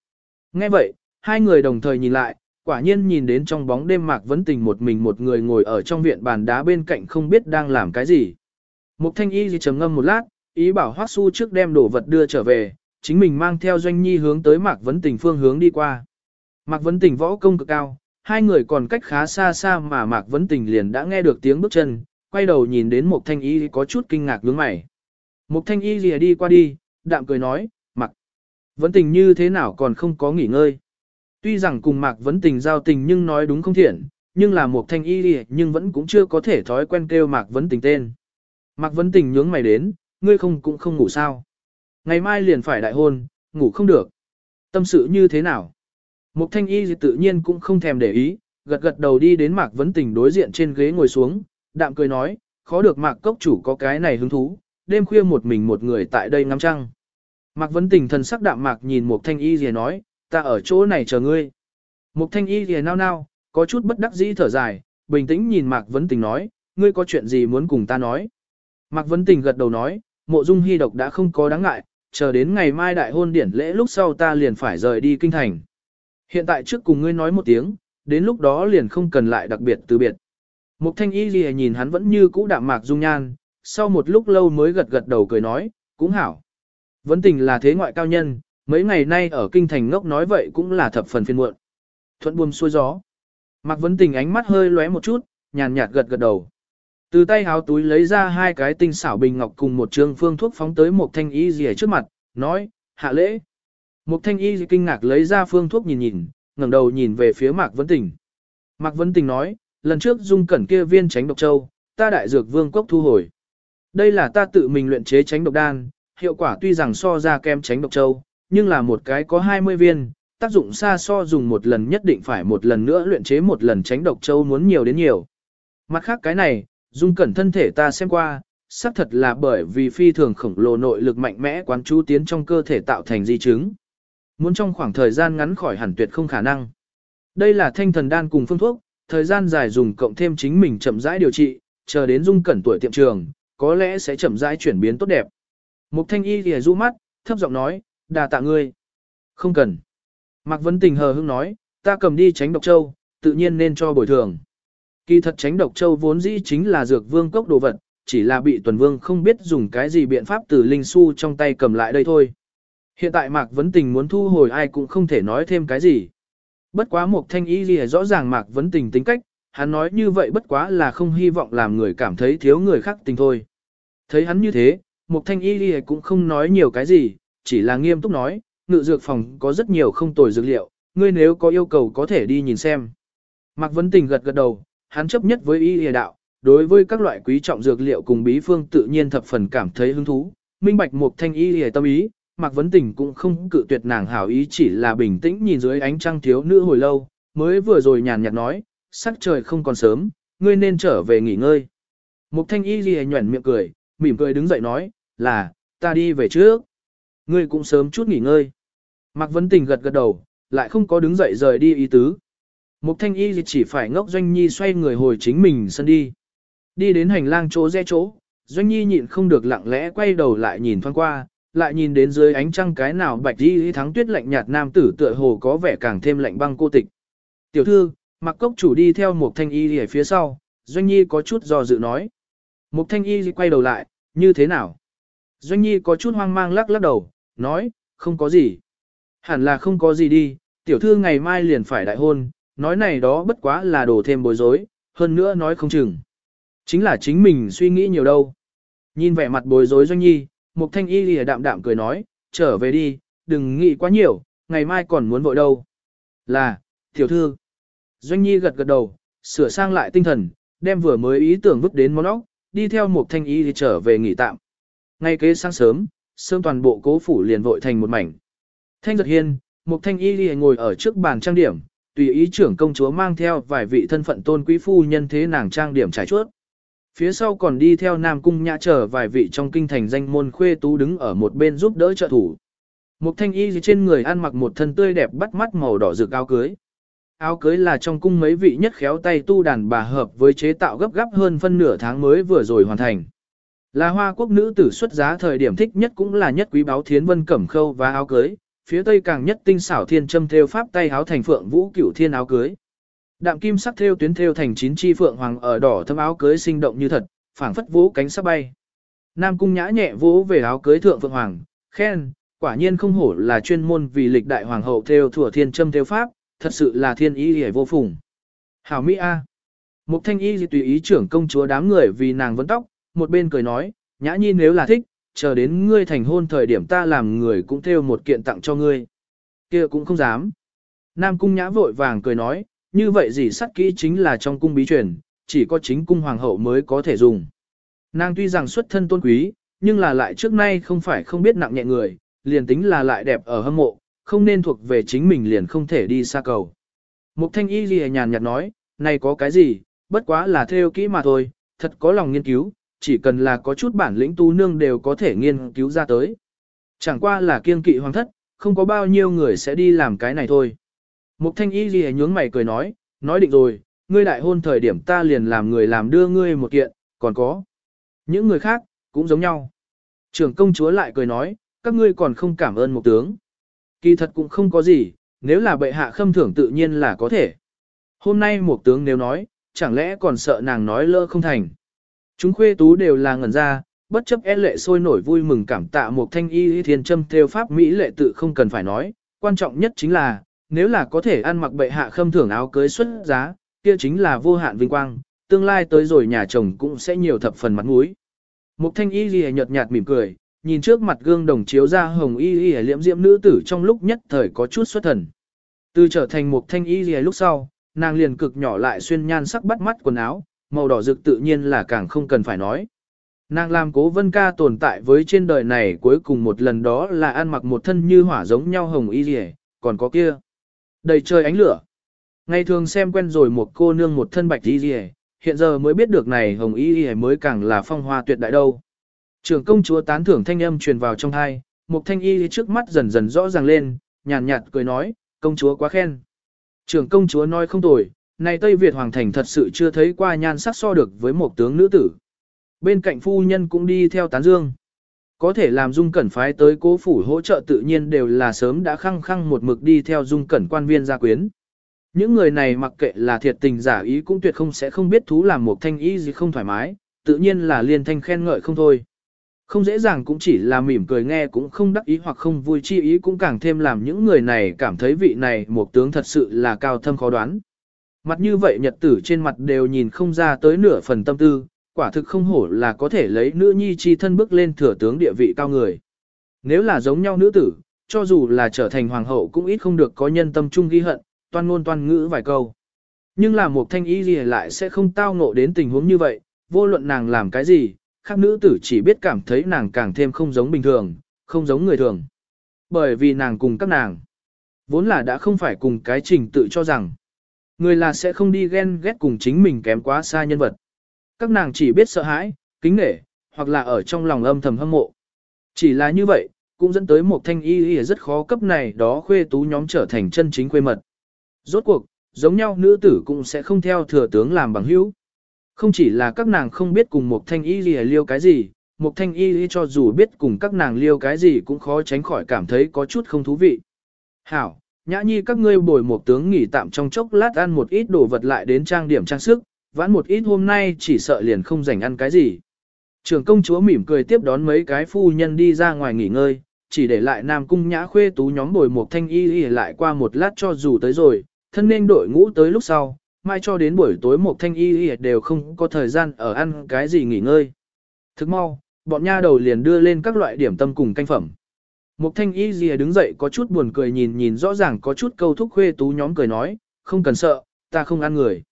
Nghe vậy, hai người đồng thời nhìn lại, quả nhiên nhìn đến trong bóng đêm mạc vấn tình một mình một người ngồi ở trong viện bàn đá bên cạnh không biết đang làm cái gì. Mục thanh y gì trầm ngâm một lát, ý bảo hoác su trước đem đồ vật đưa trở về, chính mình mang theo doanh nhi hướng tới Mạc Vấn Tình phương hướng đi qua. Mạc Vấn Tình võ công cực cao, hai người còn cách khá xa xa mà Mạc Vấn Tình liền đã nghe được tiếng bước chân, quay đầu nhìn đến Mục thanh y có chút kinh ngạc nhướng mày. Mục thanh y lìa đi qua đi, đạm cười nói, Mạc Vấn Tình như thế nào còn không có nghỉ ngơi. Tuy rằng cùng Mạc Vấn Tình giao tình nhưng nói đúng không thiện, nhưng là Mục thanh y lìa nhưng vẫn cũng chưa có thể thói quen kêu Mạc Vấn Tình tên. Mạc Vấn Tình nhướng mày đến, ngươi không cũng không ngủ sao. Ngày mai liền phải đại hôn, ngủ không được. Tâm sự như thế nào? Mục thanh y tự nhiên cũng không thèm để ý, gật gật đầu đi đến mạc vấn tình đối diện trên ghế ngồi xuống, đạm cười nói, khó được mạc cốc chủ có cái này hứng thú, đêm khuya một mình một người tại đây ngắm trăng. Mạc vấn tình thần sắc đạm mạc nhìn mục thanh y thì nói, ta ở chỗ này chờ ngươi. Mục thanh y thì nao nao, có chút bất đắc dĩ thở dài, bình tĩnh nhìn mạc vấn tình nói, ngươi có chuyện gì muốn cùng ta nói. Mạc vấn tình gật đầu nói, mộ dung hy độc đã không có đáng ngại, chờ đến ngày mai đại hôn điển lễ lúc sau ta liền phải rời đi kinh thành. Hiện tại trước cùng ngươi nói một tiếng, đến lúc đó liền không cần lại đặc biệt từ biệt. Mục thanh y gì nhìn hắn vẫn như cũ đạm mạc dung nhan, sau một lúc lâu mới gật gật đầu cười nói, Cũng hảo. Vấn tình là thế ngoại cao nhân, mấy ngày nay ở kinh thành ngốc nói vậy cũng là thập phần phiền muộn. Thuận buồm xuôi gió. Mạc Vấn Tình ánh mắt hơi lóe một chút, nhàn nhạt gật gật đầu. Từ tay háo túi lấy ra hai cái tinh xảo bình ngọc cùng một trương phương thuốc phóng tới một thanh y gì trước mặt, nói, hạ lễ. Một thanh y kinh ngạc lấy ra phương thuốc nhìn nhìn, ngẩng đầu nhìn về phía Mạc Vấn Tình. Mạc Vấn Tình nói, lần trước dung cẩn kia viên tránh độc châu, ta đại dược vương cốc thu hồi. Đây là ta tự mình luyện chế tránh độc đan, hiệu quả tuy rằng so ra kem tránh độc châu, nhưng là một cái có 20 viên, tác dụng xa so dùng một lần nhất định phải một lần nữa luyện chế một lần tránh độc châu muốn nhiều đến nhiều. Mặt khác cái này, dung cẩn thân thể ta xem qua, xác thật là bởi vì phi thường khổng lồ nội lực mạnh mẽ quán chú tiến trong cơ thể tạo thành di chứng. Muốn trong khoảng thời gian ngắn khỏi hẳn tuyệt không khả năng. Đây là thanh thần đan cùng phương thuốc, thời gian dài dùng cộng thêm chính mình chậm rãi điều trị, chờ đến dung cẩn tuổi tiệm trường, có lẽ sẽ chậm rãi chuyển biến tốt đẹp. Mục thanh y thì rũ mắt, thấp giọng nói, đà tạ ngươi. Không cần. Mạc Vấn Tình hờ hững nói, ta cầm đi tránh độc châu, tự nhiên nên cho bồi thường. Kỳ thật tránh độc châu vốn dĩ chính là dược vương cốc đồ vật, chỉ là bị tuần vương không biết dùng cái gì biện pháp từ linh su trong tay cầm lại đây thôi. Hiện tại Mạc Vấn Tình muốn thu hồi ai cũng không thể nói thêm cái gì. Bất quá một thanh y gì rõ ràng Mạc Vấn Tình tính cách, hắn nói như vậy bất quá là không hy vọng làm người cảm thấy thiếu người khác tình thôi. Thấy hắn như thế, một thanh y gì cũng không nói nhiều cái gì, chỉ là nghiêm túc nói, ngự dược phòng có rất nhiều không tồi dược liệu, ngươi nếu có yêu cầu có thể đi nhìn xem. Mạc Vấn Tình gật gật đầu, hắn chấp nhất với y y đạo, đối với các loại quý trọng dược liệu cùng bí phương tự nhiên thập phần cảm thấy hứng thú, minh bạch một thanh y y tâm ý, Mạc Vấn Tình cũng không cự tuyệt nàng hảo ý chỉ là bình tĩnh nhìn dưới ánh trăng thiếu nữ hồi lâu, mới vừa rồi nhàn nhạt nói, sắc trời không còn sớm, ngươi nên trở về nghỉ ngơi. Mục thanh y ghi nhuẩn miệng cười, mỉm cười đứng dậy nói, là, ta đi về trước. Ngươi cũng sớm chút nghỉ ngơi. Mạc Vấn Tình gật gật đầu, lại không có đứng dậy rời đi ý tứ. Mục thanh y chỉ phải ngốc doanh nhi xoay người hồi chính mình sân đi. Đi đến hành lang chỗ rẽ chỗ, doanh nhi nhịn không được lặng lẽ quay đầu lại nhìn thoáng qua, lại nhìn đến dưới ánh trăng cái nào bạch y thắng tuyết lạnh nhạt nam tử tựa hồ có vẻ càng thêm lạnh băng cô tịch. Tiểu thư, mặc cốc chủ đi theo một thanh y ở phía sau, doanh nhi có chút do dự nói. Một thanh y quay đầu lại, như thế nào? Doanh nhi có chút hoang mang lắc lắc đầu, nói, không có gì. Hẳn là không có gì đi, tiểu thư ngày mai liền phải đại hôn, nói này đó bất quá là đổ thêm bối rối, hơn nữa nói không chừng. Chính là chính mình suy nghĩ nhiều đâu. Nhìn vẻ mặt bối rối doanh nhi, Mục thanh y lìa đạm đạm cười nói, trở về đi, đừng nghĩ quá nhiều, ngày mai còn muốn vội đâu. Là, tiểu thư. Doanh nhi gật gật đầu, sửa sang lại tinh thần, đem vừa mới ý tưởng vứt đến món óc, đi theo mục thanh y thì trở về nghỉ tạm. Ngay kế sáng sớm, sớm toàn bộ cố phủ liền vội thành một mảnh. Thanh giật hiên, mục thanh y thì ngồi ở trước bàn trang điểm, tùy ý trưởng công chúa mang theo vài vị thân phận tôn quý phu nhân thế nàng trang điểm trải chuốt. Phía sau còn đi theo Nam Cung Nhã chờ vài vị trong kinh thành danh môn khuê tú đứng ở một bên giúp đỡ trợ thủ. Một thanh y trên người ăn mặc một thân tươi đẹp bắt mắt màu đỏ rực áo cưới. Áo cưới là trong cung mấy vị nhất khéo tay tu đàn bà hợp với chế tạo gấp gấp hơn phân nửa tháng mới vừa rồi hoàn thành. Là hoa quốc nữ tử xuất giá thời điểm thích nhất cũng là nhất quý báo thiến vân cẩm khâu và áo cưới, phía tây càng nhất tinh xảo thiên châm theo pháp tay áo thành phượng vũ cửu thiên áo cưới. Đạm kim sắc thêu tuyến thêu thành chín chi phượng hoàng ở đỏ thâm áo cưới sinh động như thật, phảng phất vũ cánh sắp bay. Nam cung nhã nhẹ vỗ về áo cưới thượng phượng hoàng, khen, quả nhiên không hổ là chuyên môn vì lịch đại hoàng hậu thêu thủa thiên châm thêu pháp, thật sự là thiên ý hề vô phùng. Hảo Mỹ A. Mục thanh y tùy ý trưởng công chúa đám người vì nàng vấn tóc, một bên cười nói, nhã nhi nếu là thích, chờ đến ngươi thành hôn thời điểm ta làm người cũng theo một kiện tặng cho ngươi. kia cũng không dám. Nam cung nhã vội vàng cười nói, như vậy gì sắt kỹ chính là trong cung bí truyền, chỉ có chính cung hoàng hậu mới có thể dùng. Nàng tuy rằng xuất thân tôn quý, nhưng là lại trước nay không phải không biết nặng nhẹ người, liền tính là lại đẹp ở hâm mộ, không nên thuộc về chính mình liền không thể đi xa cầu. Mục thanh y gì nhàn nhạt nói, này có cái gì, bất quá là theo kỹ mà thôi, thật có lòng nghiên cứu, chỉ cần là có chút bản lĩnh tu nương đều có thể nghiên cứu ra tới. Chẳng qua là kiên kỵ hoàng thất, không có bao nhiêu người sẽ đi làm cái này thôi. Mục thanh y gì nhướng mày cười nói, nói định rồi, ngươi đại hôn thời điểm ta liền làm người làm đưa ngươi một kiện, còn có. Những người khác, cũng giống nhau. Trưởng công chúa lại cười nói, các ngươi còn không cảm ơn một tướng. Kỳ thật cũng không có gì, nếu là bệ hạ khâm thưởng tự nhiên là có thể. Hôm nay một tướng nếu nói, chẳng lẽ còn sợ nàng nói lỡ không thành. Chúng khuê tú đều là ngẩn ra, bất chấp e lệ sôi nổi vui mừng cảm tạ một thanh y thiên châm theo pháp Mỹ lệ tự không cần phải nói, quan trọng nhất chính là, nếu là có thể ăn mặc bệ hạ khâm thưởng áo cưới xuất giá, kia chính là vô hạn vinh quang, tương lai tới rồi nhà chồng cũng sẽ nhiều thập phần mặt mũi. Một thanh y lìa nhợt nhạt mỉm cười, nhìn trước mặt gương đồng chiếu ra hồng y lìa liễm diễm nữ tử trong lúc nhất thời có chút xuất thần. Từ trở thành một thanh y lìa lúc sau, nàng liền cực nhỏ lại xuyên nhan sắc bắt mắt quần áo, màu đỏ rực tự nhiên là càng không cần phải nói. Nàng làm cố vân ca tồn tại với trên đời này cuối cùng một lần đó là ăn mặc một thân như hỏa giống nhau hồng y rỉ, còn có kia. Đầy trời ánh lửa. Ngày thường xem quen rồi một cô nương một thân bạch y rỉ, hiện giờ mới biết được này hồng y rỉ mới càng là phong hoa tuyệt đại đâu. Trưởng công chúa tán thưởng thanh âm truyền vào trong hai, một thanh y trước mắt dần dần rõ ràng lên, nhàn nhạt, nhạt cười nói, công chúa quá khen. Trưởng công chúa nói không tồi, này Tây Việt Hoàng Thành thật sự chưa thấy qua nhan sắc so được với một tướng nữ tử. Bên cạnh phu nhân cũng đi theo tán dương. Có thể làm dung cẩn phái tới cố phủ hỗ trợ tự nhiên đều là sớm đã khăng khăng một mực đi theo dung cẩn quan viên gia quyến. Những người này mặc kệ là thiệt tình giả ý cũng tuyệt không sẽ không biết thú làm một thanh ý gì không thoải mái, tự nhiên là liên thanh khen ngợi không thôi. Không dễ dàng cũng chỉ là mỉm cười nghe cũng không đắc ý hoặc không vui chi ý cũng càng thêm làm những người này cảm thấy vị này một tướng thật sự là cao thâm khó đoán. Mặt như vậy nhật tử trên mặt đều nhìn không ra tới nửa phần tâm tư, quả thực không hổ là có thể lấy nữ nhi chi thân bước lên thừa tướng địa vị cao người. Nếu là giống nhau nữ tử, cho dù là trở thành hoàng hậu cũng ít không được có nhân tâm chung ghi hận, toan ngôn toan ngữ vài câu. Nhưng là một thanh y gì lại sẽ không tao ngộ đến tình huống như vậy, vô luận nàng làm cái gì, khác nữ tử chỉ biết cảm thấy nàng càng thêm không giống bình thường, không giống người thường. Bởi vì nàng cùng các nàng, vốn là đã không phải cùng cái trình tự cho rằng, người là sẽ không đi ghen ghét cùng chính mình kém quá xa nhân vật. Các nàng chỉ biết sợ hãi, kính nể, hoặc là ở trong lòng âm thầm hâm mộ. Chỉ là như vậy, cũng dẫn tới một thanh y y rất khó cấp này đó khuê tú nhóm trở thành chân chính quê mật. Rốt cuộc, giống nhau nữ tử cũng sẽ không theo thừa tướng làm bằng hữu. Không chỉ là các nàng không biết cùng một thanh y y liêu cái gì, một thanh y y cho dù biết cùng các nàng liêu cái gì cũng khó tránh khỏi cảm thấy có chút không thú vị. Hảo, nhã nhi các ngươi bồi một tướng nghỉ tạm trong chốc lát ăn một ít đồ vật lại đến trang điểm trang sức, vãn một ít hôm nay chỉ sợ liền không rảnh ăn cái gì. Trưởng công chúa mỉm cười tiếp đón mấy cái phu nhân đi ra ngoài nghỉ ngơi, chỉ để lại nam cung nhã khuê tú nhóm bồi một thanh y y lại qua một lát cho dù tới rồi, thân nên đội ngũ tới lúc sau, mai cho đến buổi tối một thanh y y đều không có thời gian ở ăn cái gì nghỉ ngơi. Thức mau, bọn nha đầu liền đưa lên các loại điểm tâm cùng canh phẩm. Một thanh y y đứng dậy có chút buồn cười nhìn nhìn rõ ràng có chút câu thúc khuê tú nhóm cười nói, không cần sợ, ta không ăn người.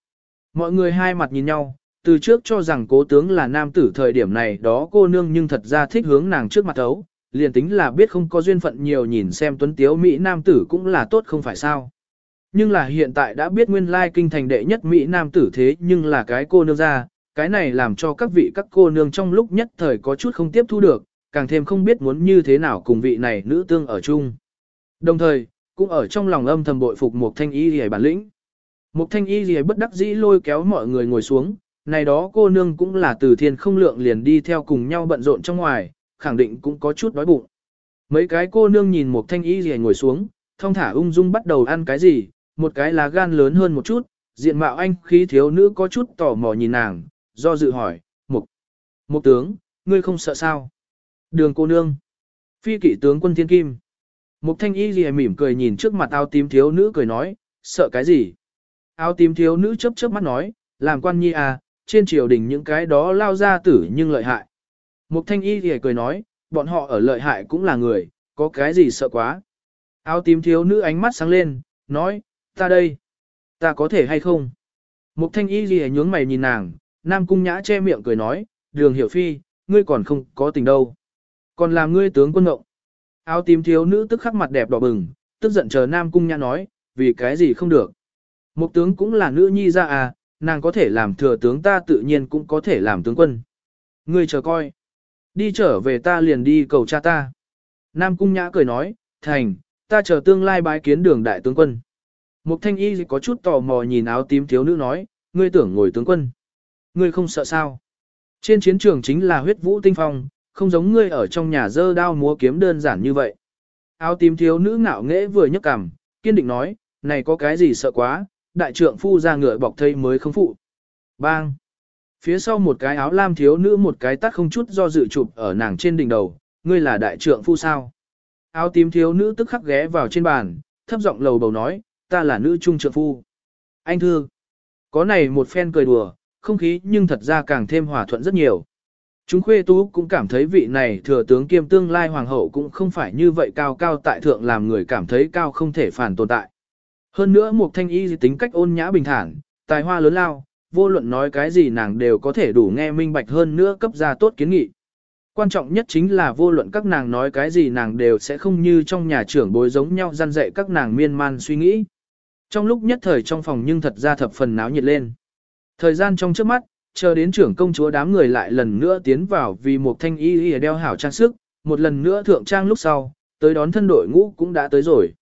Mọi người hai mặt nhìn nhau, từ trước cho rằng cố tướng là nam tử thời điểm này đó cô nương nhưng thật ra thích hướng nàng trước mặt ấu, liền tính là biết không có duyên phận nhiều nhìn xem tuấn tiếu Mỹ nam tử cũng là tốt không phải sao. Nhưng là hiện tại đã biết nguyên lai kinh thành đệ nhất Mỹ nam tử thế nhưng là cái cô nương ra, cái này làm cho các vị các cô nương trong lúc nhất thời có chút không tiếp thu được, càng thêm không biết muốn như thế nào cùng vị này nữ tương ở chung. Đồng thời, cũng ở trong lòng âm thầm bội phục một thanh y gì bản lĩnh. Một thanh y gì bất đắc dĩ lôi kéo mọi người ngồi xuống, này đó cô nương cũng là từ thiên không lượng liền đi theo cùng nhau bận rộn trong ngoài, khẳng định cũng có chút đói bụng. Mấy cái cô nương nhìn một thanh y gì ngồi xuống, thông thả ung dung bắt đầu ăn cái gì, một cái lá gan lớn hơn một chút, diện mạo anh khí thiếu nữ có chút tò mò nhìn nàng, do dự hỏi, mục, mục tướng, ngươi không sợ sao? Đường cô nương, phi kỵ tướng quân thiên kim. Mục thanh y gì mỉm cười nhìn trước mặt áo tím thiếu nữ cười nói, sợ cái gì? Áo tím thiếu nữ chớp chớp mắt nói, làm quan nhi à, trên triều đình những cái đó lao ra tử nhưng lợi hại. Mục thanh y gì cười nói, bọn họ ở lợi hại cũng là người, có cái gì sợ quá. Áo tím thiếu nữ ánh mắt sáng lên, nói, ta đây, ta có thể hay không? Mục thanh y gì nhướng mày nhìn nàng, nam cung nhã che miệng cười nói, đường hiểu phi, ngươi còn không có tình đâu. Còn làm ngươi tướng quân ngộng. Áo tím thiếu nữ tức khắc mặt đẹp đỏ bừng, tức giận chờ nam cung nhã nói, vì cái gì không được. Một tướng cũng là nữ nhi ra à, nàng có thể làm thừa tướng ta tự nhiên cũng có thể làm tướng quân. Ngươi chờ coi. Đi trở về ta liền đi cầu cha ta. Nam Cung Nhã cười nói, thành, ta chờ tương lai bái kiến đường đại tướng quân. Mục thanh y có chút tò mò nhìn áo tím thiếu nữ nói, ngươi tưởng ngồi tướng quân. Ngươi không sợ sao. Trên chiến trường chính là huyết vũ tinh phong, không giống ngươi ở trong nhà dơ đao múa kiếm đơn giản như vậy. Áo tím thiếu nữ ngạo nghễ vừa nhấc cằm, kiên định nói, này có cái gì sợ quá, đại trượng phu ra ngựa bọc thây mới không phụ. Bang! Phía sau một cái áo lam thiếu nữ một cái tắt không chút do dự chụp ở nàng trên đỉnh đầu, ngươi là đại trượng phu sao. Áo tím thiếu nữ tức khắc ghé vào trên bàn, thấp giọng lầu bầu nói, ta là nữ trung trượng phu. Anh thương, có này một phen cười đùa, không khí nhưng thật ra càng thêm hòa thuận rất nhiều. Chúng khuê tú cũng cảm thấy vị này thừa tướng kiêm tương lai hoàng hậu cũng không phải như vậy cao cao tại thượng làm người cảm thấy cao không thể phản tồn tại. Hơn nữa một thanh y tính cách ôn nhã bình thản, tài hoa lớn lao, vô luận nói cái gì nàng đều có thể đủ nghe minh bạch hơn nữa cấp ra tốt kiến nghị. Quan trọng nhất chính là vô luận các nàng nói cái gì nàng đều sẽ không như trong nhà trưởng bối giống nhau gian dạy các nàng miên man suy nghĩ. Trong lúc nhất thời trong phòng nhưng thật ra thập phần náo nhiệt lên. Thời gian trong trước mắt, chờ đến trưởng công chúa đám người lại lần nữa tiến vào vì một thanh y y đeo hảo trang sức, một lần nữa thượng trang lúc sau, tới đón thân đội ngũ cũng đã tới rồi.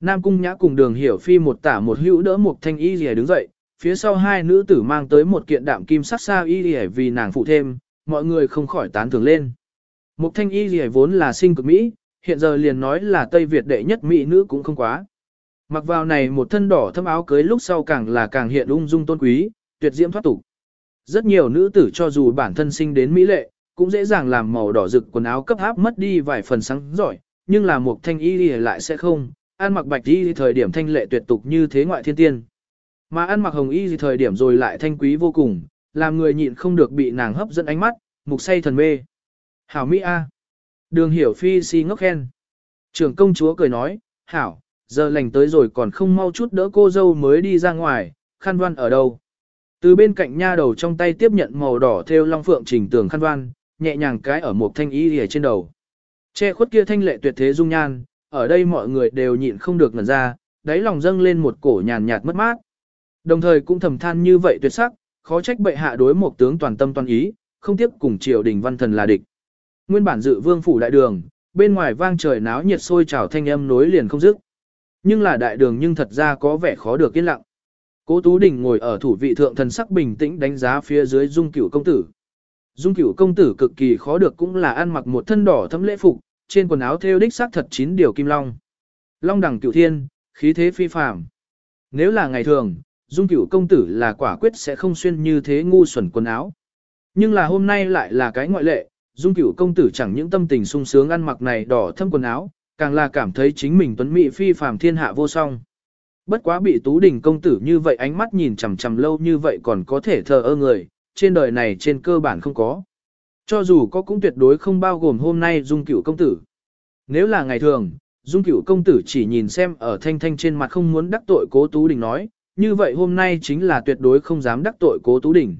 Nam cung nhã cùng đường hiểu phi một tả một hữu đỡ một thanh y y đứng dậy, phía sau hai nữ tử mang tới một kiện đạm kim sắc sao y y vì nàng phụ thêm, mọi người không khỏi tán thưởng lên. Một thanh y y vốn là sinh cực Mỹ, hiện giờ liền nói là Tây Việt đệ nhất Mỹ nữ cũng không quá. Mặc vào này một thân đỏ thâm áo cưới lúc sau càng là càng hiện ung dung tôn quý, tuyệt diễm thoát tục. Rất nhiều nữ tử cho dù bản thân sinh đến mỹ lệ, cũng dễ dàng làm màu đỏ rực quần áo cấp áp mất đi vài phần sáng giỏi, nhưng là một thanh y lại sẽ không, ăn mặc bạch y thời điểm thanh lệ tuyệt tục như thế ngoại thiên tiên. Mà ăn mặc hồng y thời điểm rồi lại thanh quý vô cùng, làm người nhịn không được bị nàng hấp dẫn ánh mắt, mục say thần mê. Hảo Mỹ A. Đường hiểu phi si ngốc khen. Trưởng công chúa cười nói, Hảo, giờ lành tới rồi còn không mau chút đỡ cô dâu mới đi ra ngoài, khăn văn ở đâu. Từ bên cạnh nha đầu trong tay tiếp nhận màu đỏ theo long phượng trình tường khăn đoan, nhẹ nhàng cái ở một thanh y lìa trên đầu. Che khuất kia thanh lệ tuyệt thế dung nhan, ở đây mọi người đều nhịn không được ngẩn ra, đáy lòng dâng lên một cổ nhàn nhạt mất mát. Đồng thời cũng thầm than như vậy tuyệt sắc, khó trách bệ hạ đối một tướng toàn tâm toàn ý, không tiếp cùng triều đình văn thần là địch. Nguyên bản dự vương phủ đại đường, bên ngoài vang trời náo nhiệt sôi trào thanh âm nối liền không dứt. Nhưng là đại đường nhưng thật ra có vẻ khó được yên lặng. Cố Tú Đình ngồi ở thủ vị thượng thần sắc bình tĩnh đánh giá phía dưới Dung Cửu công tử. Dung Cửu công tử cực kỳ khó được cũng là ăn mặc một thân đỏ thấm lễ phục, trên quần áo thêu đích sắc thật chín điều kim long. Long đẳng cửu thiên, khí thế phi phàm. Nếu là ngày thường, Dung Cửu công tử là quả quyết sẽ không xuyên như thế ngu xuẩn quần áo. Nhưng là hôm nay lại là cái ngoại lệ, Dung Cửu công tử chẳng những tâm tình sung sướng ăn mặc này đỏ thâm quần áo, càng là cảm thấy chính mình tuấn mỹ phi phàm thiên hạ vô song. Bất quá bị Tú Đình công tử như vậy ánh mắt nhìn chằm chằm lâu như vậy còn có thể thờ ơ người, trên đời này trên cơ bản không có. Cho dù có cũng tuyệt đối không bao gồm hôm nay Dung Cửu công tử. Nếu là ngày thường, Dung Cửu công tử chỉ nhìn xem ở thanh thanh trên mặt không muốn đắc tội Cố Tú Đình nói, như vậy hôm nay chính là tuyệt đối không dám đắc tội Cố Tú Đình.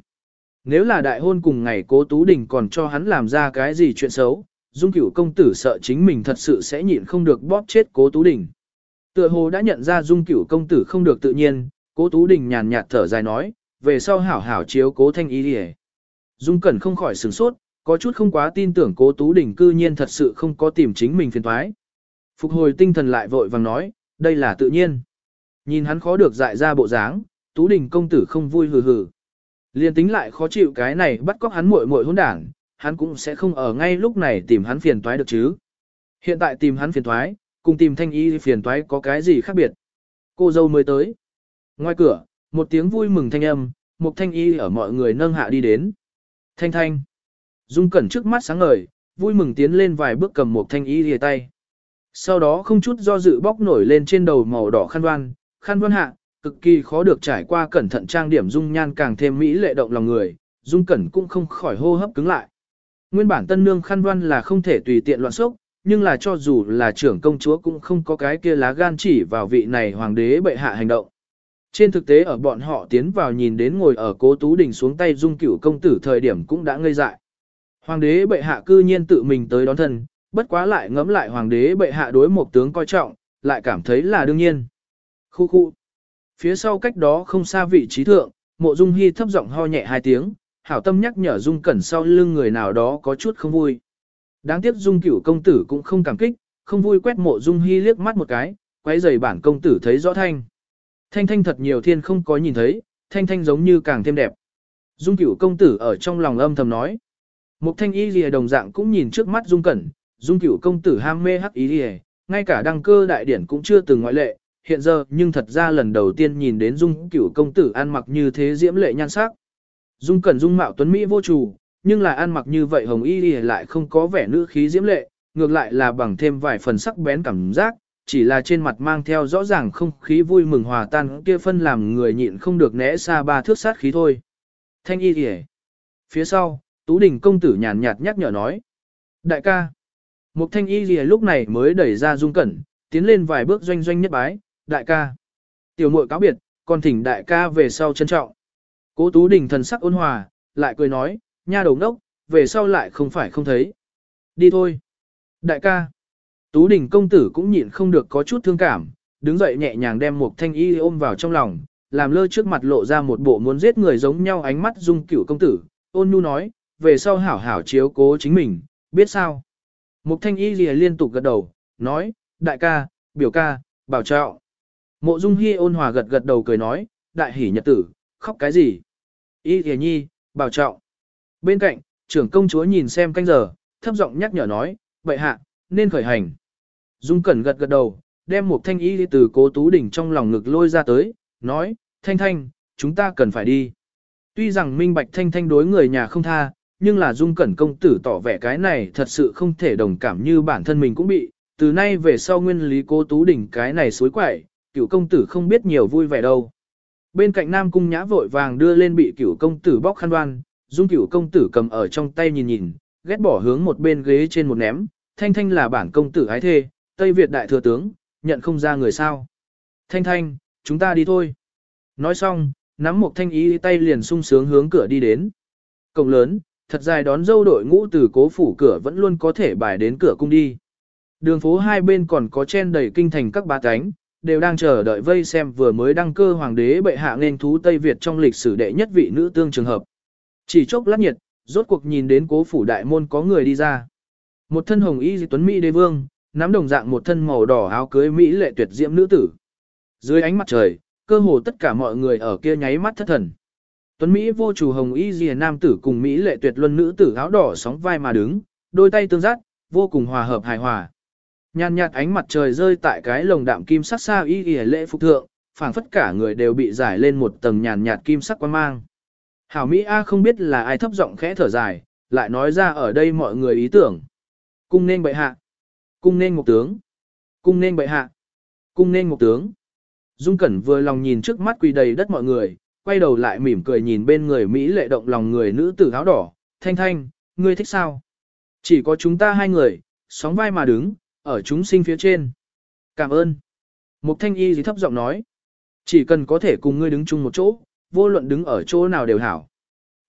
Nếu là đại hôn cùng ngày Cố Tú Đình còn cho hắn làm ra cái gì chuyện xấu, Dung Cửu công tử sợ chính mình thật sự sẽ nhịn không được bóp chết Cố Tú Đình. Tựa hồ đã nhận ra dung cửu công tử không được tự nhiên, cố Tú Đình nhàn nhạt thở dài nói, về sau hảo hảo chiếu cố thanh ý đi Dung Cẩn không khỏi sửng sốt, có chút không quá tin tưởng cố Tú Đình cư nhiên thật sự không có tìm chính mình phiền thoái. Phục hồi tinh thần lại vội vàng nói, đây là tự nhiên. Nhìn hắn khó được dại ra bộ dáng, Tú Đình công tử không vui hừ hừ. Liên tính lại khó chịu cái này bắt cóc hắn muội muội hỗn đảng, hắn cũng sẽ không ở ngay lúc này tìm hắn phiền toái được chứ. Hiện tại tìm hắn phiền toái, cùng tìm thanh y phiền toái có cái gì khác biệt. Cô dâu mới tới. Ngoài cửa, một tiếng vui mừng thanh âm, một thanh y ở mọi người nâng hạ đi đến. Thanh thanh. Dung cẩn trước mắt sáng ngời, vui mừng tiến lên vài bước cầm một thanh y lìa tay. Sau đó không chút do dự bóc nổi lên trên đầu màu đỏ khăn đoan, khăn đoan hạ, cực kỳ khó được trải qua cẩn thận trang điểm dung nhan càng thêm mỹ lệ động lòng người, dung cẩn cũng không khỏi hô hấp cứng lại. Nguyên bản tân nương khăn đoan là không thể tùy tiện loạn sốc, nhưng là cho dù là trưởng công chúa cũng không có cái kia lá gan chỉ vào vị này hoàng đế bệ hạ hành động. Trên thực tế ở bọn họ tiến vào nhìn đến ngồi ở cố tú đình xuống tay dung cửu công tử thời điểm cũng đã ngây dại. Hoàng đế bệ hạ cư nhiên tự mình tới đón thân, bất quá lại ngẫm lại hoàng đế bệ hạ đối một tướng coi trọng, lại cảm thấy là đương nhiên. Khu khu. Phía sau cách đó không xa vị trí thượng, mộ dung hy thấp giọng ho nhẹ hai tiếng, hảo tâm nhắc nhở dung cẩn sau lưng người nào đó có chút không vui. Đáng tiếc dung cửu công tử cũng không cảm kích, không vui quét mộ dung hy liếc mắt một cái, quấy giày bản công tử thấy rõ thanh. Thanh thanh thật nhiều thiên không có nhìn thấy, thanh thanh giống như càng thêm đẹp. Dung cửu công tử ở trong lòng âm thầm nói. Một thanh y lìa đồng dạng cũng nhìn trước mắt dung cẩn, dung cửu công tử ham mê hắc y lìa, ngay cả đăng cơ đại điển cũng chưa từng ngoại lệ, hiện giờ nhưng thật ra lần đầu tiên nhìn đến dung cửu công tử ăn mặc như thế diễm lệ nhan sắc. Dung Cẩn dung mạo tuấn mỹ vô chủ, nhưng là ăn mặc như vậy hồng y lại không có vẻ nữ khí diễm lệ, ngược lại là bằng thêm vài phần sắc bén cảm giác, chỉ là trên mặt mang theo rõ ràng không khí vui mừng hòa tan kia phân làm người nhịn không được né xa ba thước sát khí thôi. Thanh y kìa. Phía sau, Tú Đình công tử nhàn nhạt nhắc nhở nói. Đại ca. Một thanh y kìa lúc này mới đẩy ra dung cẩn, tiến lên vài bước doanh doanh nhất bái. Đại ca. Tiểu muội cáo biệt, còn thỉnh đại ca về sau trân trọng. Cố Tú Đình thần sắc ôn hòa, lại cười nói, nha đầu ngốc, về sau lại không phải không thấy. Đi thôi. Đại ca. Tú Đình công tử cũng nhịn không được có chút thương cảm, đứng dậy nhẹ nhàng đem một thanh y ôm vào trong lòng, làm lơ trước mặt lộ ra một bộ muốn giết người giống nhau ánh mắt dung cửu công tử, ôn nhu nói, về sau hảo hảo chiếu cố chính mình, biết sao. Một thanh y lìa liên tục gật đầu, nói, đại ca, biểu ca, bảo trọng. Mộ dung hy ôn hòa gật gật đầu cười nói, đại hỉ nhật tử, khóc cái gì? Y lìa nhi, bảo trọng. Bên cạnh, trưởng công chúa nhìn xem canh giờ, thấp giọng nhắc nhở nói, vậy hạ, nên khởi hành. Dung Cẩn gật gật đầu, đem một thanh y từ cố tú đỉnh trong lòng ngực lôi ra tới, nói, thanh thanh, chúng ta cần phải đi. Tuy rằng minh bạch thanh thanh đối người nhà không tha, nhưng là Dung Cẩn công tử tỏ vẻ cái này thật sự không thể đồng cảm như bản thân mình cũng bị, từ nay về sau nguyên lý cố tú đỉnh cái này suối quẩy, cựu công tử không biết nhiều vui vẻ đâu. Bên cạnh Nam Cung Nhã vội vàng đưa lên bị cựu công tử bóc khăn đoan, Dung cửu công tử cầm ở trong tay nhìn nhìn, ghét bỏ hướng một bên ghế trên một ném, thanh thanh là bản công tử ái thê, Tây Việt đại thừa tướng, nhận không ra người sao. Thanh thanh, chúng ta đi thôi. Nói xong, nắm một thanh ý tay liền sung sướng hướng cửa đi đến. Cổng lớn, thật dài đón dâu đội ngũ từ cố phủ cửa vẫn luôn có thể bài đến cửa cung đi. Đường phố hai bên còn có chen đầy kinh thành các bá cánh, đều đang chờ đợi vây xem vừa mới đăng cơ hoàng đế bệ hạ nên thú Tây Việt trong lịch sử đệ nhất vị nữ tương trường hợp. Chỉ chốc lát nhiệt, rốt cuộc nhìn đến cố phủ đại môn có người đi ra. Một thân hồng y tuấn mỹ đế vương, nắm đồng dạng một thân màu đỏ áo cưới mỹ lệ tuyệt diễm nữ tử. Dưới ánh mặt trời, cơ hồ tất cả mọi người ở kia nháy mắt thất thần. Tuấn Mỹ vô chủ hồng y dìa nam tử cùng Mỹ lệ tuyệt luân nữ tử áo đỏ sóng vai mà đứng, đôi tay tương giác, vô cùng hòa hợp hài hòa. Nhàn nhạt ánh mặt trời rơi tại cái lồng đạm kim sắc xa y y lệ phục thượng, phảng phất cả người đều bị giải lên một tầng nhàn nhạt kim sắc quan mang. Hảo Mỹ A không biết là ai thấp giọng khẽ thở dài, lại nói ra ở đây mọi người ý tưởng. Cung nên bệ hạ. Cung nên một tướng. Cung nên bệ hạ. Cung nên một tướng. Dung Cẩn vừa lòng nhìn trước mắt quỳ đầy đất mọi người, quay đầu lại mỉm cười nhìn bên người Mỹ lệ động lòng người nữ tử áo đỏ, thanh thanh, ngươi thích sao? Chỉ có chúng ta hai người, sóng vai mà đứng, ở chúng sinh phía trên. Cảm ơn. Mục thanh y gì thấp giọng nói. Chỉ cần có thể cùng ngươi đứng chung một chỗ, vô luận đứng ở chỗ nào đều hảo.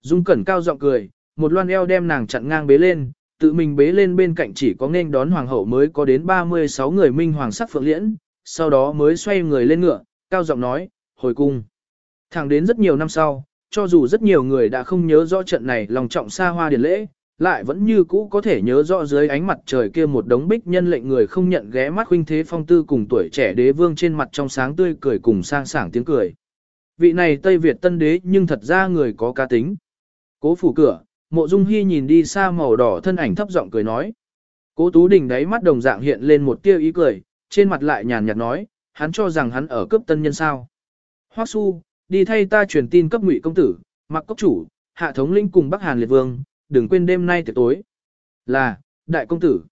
Dung Cẩn cao giọng cười, một loan eo đem nàng chặn ngang bế lên, tự mình bế lên bên cạnh chỉ có nên đón hoàng hậu mới có đến 36 người minh hoàng sắc phượng liễn, sau đó mới xoay người lên ngựa, cao giọng nói, hồi cung. Thẳng đến rất nhiều năm sau, cho dù rất nhiều người đã không nhớ rõ trận này lòng trọng xa hoa điển lễ, lại vẫn như cũ có thể nhớ rõ dưới ánh mặt trời kia một đống bích nhân lệnh người không nhận ghé mắt huynh thế phong tư cùng tuổi trẻ đế vương trên mặt trong sáng tươi cười cùng sang sảng tiếng cười. Vị này Tây Việt tân đế nhưng thật ra người có cá tính. Cố phủ cửa, mộ dung hy nhìn đi xa màu đỏ thân ảnh thấp giọng cười nói. Cố tú đình đáy mắt đồng dạng hiện lên một tia ý cười, trên mặt lại nhàn nhạt nói, hắn cho rằng hắn ở cấp tân nhân sao. Hoắc su, đi thay ta truyền tin cấp ngụy công tử, mặc cốc chủ, hạ thống linh cùng Bắc Hàn liệt vương, đừng quên đêm nay tiệc tối. Là, đại công tử.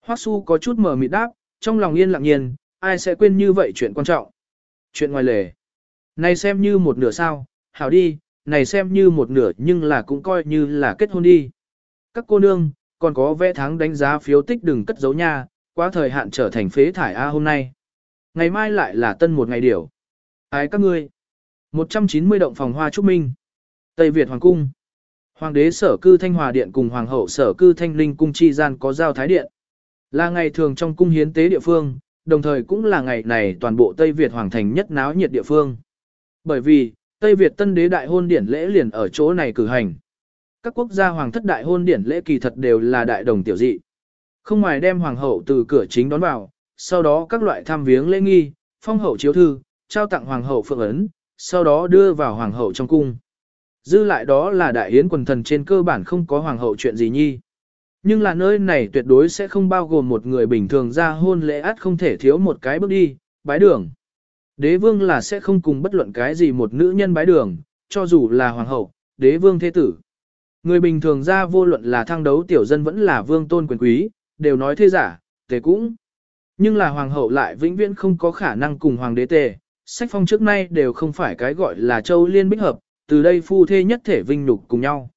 Hoắc su có chút mờ mịt đáp, trong lòng yên lặng nhiên, ai sẽ quên như vậy chuyện quan trọng. Chuyện ngoài lề. Này xem như một nửa sao, hảo đi, này xem như một nửa nhưng là cũng coi như là kết hôn đi. Các cô nương, còn có vẽ tháng đánh giá phiếu tích đừng cất giấu nha, quá thời hạn trở thành phế thải A hôm nay. Ngày mai lại là tân một ngày điểu. Ái các ngươi. 190 động phòng hoa trúc minh. Tây Việt Hoàng Cung. Hoàng đế sở cư Thanh Hòa Điện cùng Hoàng hậu sở cư Thanh Linh Cung chi gian có giao thái điện. Là ngày thường trong cung hiến tế địa phương, đồng thời cũng là ngày này toàn bộ Tây Việt Hoàng thành nhất náo nhiệt địa phương. Bởi vì, Tây Việt tân đế đại hôn điển lễ liền ở chỗ này cử hành. Các quốc gia hoàng thất đại hôn điển lễ kỳ thật đều là đại đồng tiểu dị. Không ngoài đem hoàng hậu từ cửa chính đón vào, sau đó các loại tham viếng lễ nghi, phong hậu chiếu thư, trao tặng hoàng hậu phượng ấn, sau đó đưa vào hoàng hậu trong cung. Dư lại đó là đại hiến quần thần trên cơ bản không có hoàng hậu chuyện gì nhi. Nhưng là nơi này tuyệt đối sẽ không bao gồm một người bình thường ra hôn lễ át không thể thiếu một cái bước đi, bái đường. Đế vương là sẽ không cùng bất luận cái gì một nữ nhân bái đường, cho dù là hoàng hậu, đế vương thế tử. Người bình thường ra vô luận là thăng đấu tiểu dân vẫn là vương tôn quyền quý, đều nói thế giả, tề cũng. Nhưng là hoàng hậu lại vĩnh viễn không có khả năng cùng hoàng đế tề, sách phong trước nay đều không phải cái gọi là châu liên bích hợp, từ đây phu thê nhất thể vinh nhục cùng nhau.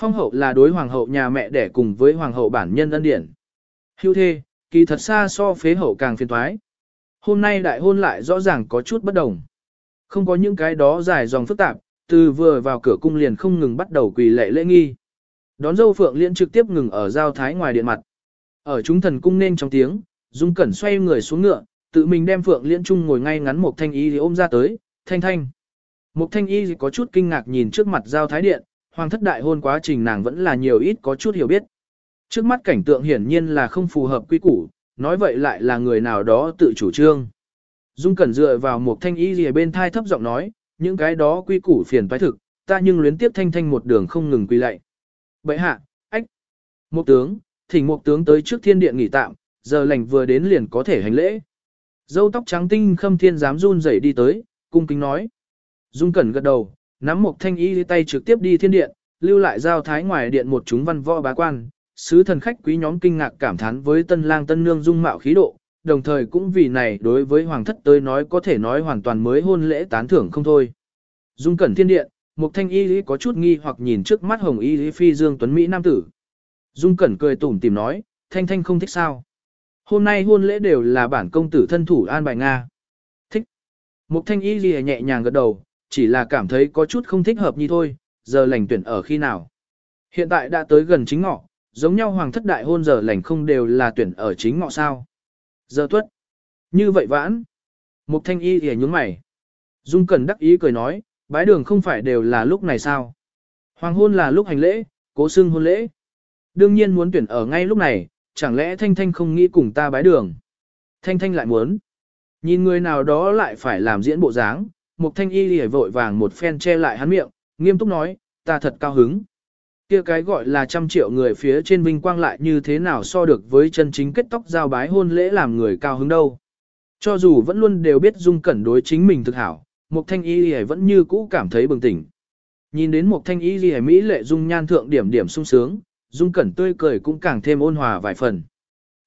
Phong hậu là đối hoàng hậu nhà mẹ đẻ cùng với hoàng hậu bản nhân ân điển. Hưu thê, kỳ thật xa so phế hậu càng phiền thoái. Hôm nay đại hôn lại rõ ràng có chút bất đồng. Không có những cái đó dài dòng phức tạp, từ vừa vào cửa cung liền không ngừng bắt đầu quỳ lệ lễ nghi. Đón dâu phượng liên trực tiếp ngừng ở giao thái ngoài điện mặt. Ở chúng thần cung nên trong tiếng, Dung Cẩn xoay người xuống ngựa, tự mình đem phượng liên trung ngồi ngay ngắn một thanh y thì ôm ra tới, thanh thanh. Một thanh y có chút kinh ngạc nhìn trước mặt giao thái điện, hoàng thất đại hôn quá trình nàng vẫn là nhiều ít có chút hiểu biết. Trước mắt cảnh tượng hiển nhiên là không phù hợp quy củ, nói vậy lại là người nào đó tự chủ trương. Dung Cẩn dựa vào một thanh y gì bên thai thấp giọng nói, những cái đó quy củ phiền toái thực, ta nhưng luyến tiếp thanh thanh một đường không ngừng quy lại. Bệ hạ, ách, một tướng, thỉnh một tướng tới trước thiên điện nghỉ tạm, giờ lành vừa đến liền có thể hành lễ. Dâu tóc trắng tinh khâm thiên dám run rẩy đi tới, cung kính nói. Dung Cẩn gật đầu, nắm một thanh y tay trực tiếp đi thiên điện, lưu lại giao thái ngoài điện một chúng văn võ bá quan, sứ thần khách quý nhóm kinh ngạc cảm thán với tân lang tân nương dung mạo khí độ, đồng thời cũng vì này đối với hoàng thất tới nói có thể nói hoàn toàn mới hôn lễ tán thưởng không thôi. Dung cẩn thiên điện, một thanh y lý có chút nghi hoặc nhìn trước mắt hồng y lý phi dương tuấn Mỹ nam tử. Dung cẩn cười tủm tìm nói, thanh thanh không thích sao. Hôm nay hôn lễ đều là bản công tử thân thủ an bài Nga. Thích. Một thanh y lý nhẹ nhàng gật đầu, chỉ là cảm thấy có chút không thích hợp như thôi, giờ lành tuyển ở khi nào. Hiện tại đã tới gần chính ngọ, giống nhau hoàng thất đại hôn giờ lành không đều là tuyển ở chính ngọ sao. Giờ tuất. Như vậy vãn. Mục thanh y thì nhúng mày. Dung Cần đắc ý cười nói, bái đường không phải đều là lúc này sao. Hoàng hôn là lúc hành lễ, cố xưng hôn lễ. Đương nhiên muốn tuyển ở ngay lúc này, chẳng lẽ Thanh Thanh không nghĩ cùng ta bái đường. Thanh Thanh lại muốn. Nhìn người nào đó lại phải làm diễn bộ dáng, Mục Thanh y lìa vội vàng một phen che lại hắn miệng, nghiêm túc nói, ta thật cao hứng. Kia cái gọi là trăm triệu người phía trên vinh quang lại như thế nào so được với chân chính kết tóc giao bái hôn lễ làm người cao hứng đâu. Cho dù vẫn luôn đều biết dung cẩn đối chính mình thực hảo, Mục Thanh Y Lì vẫn như cũ cảm thấy bừng tỉnh. Nhìn đến Mục Thanh Y Lì Mỹ lệ dung nhan thượng điểm điểm sung sướng, dung cẩn tươi cười cũng càng thêm ôn hòa vài phần.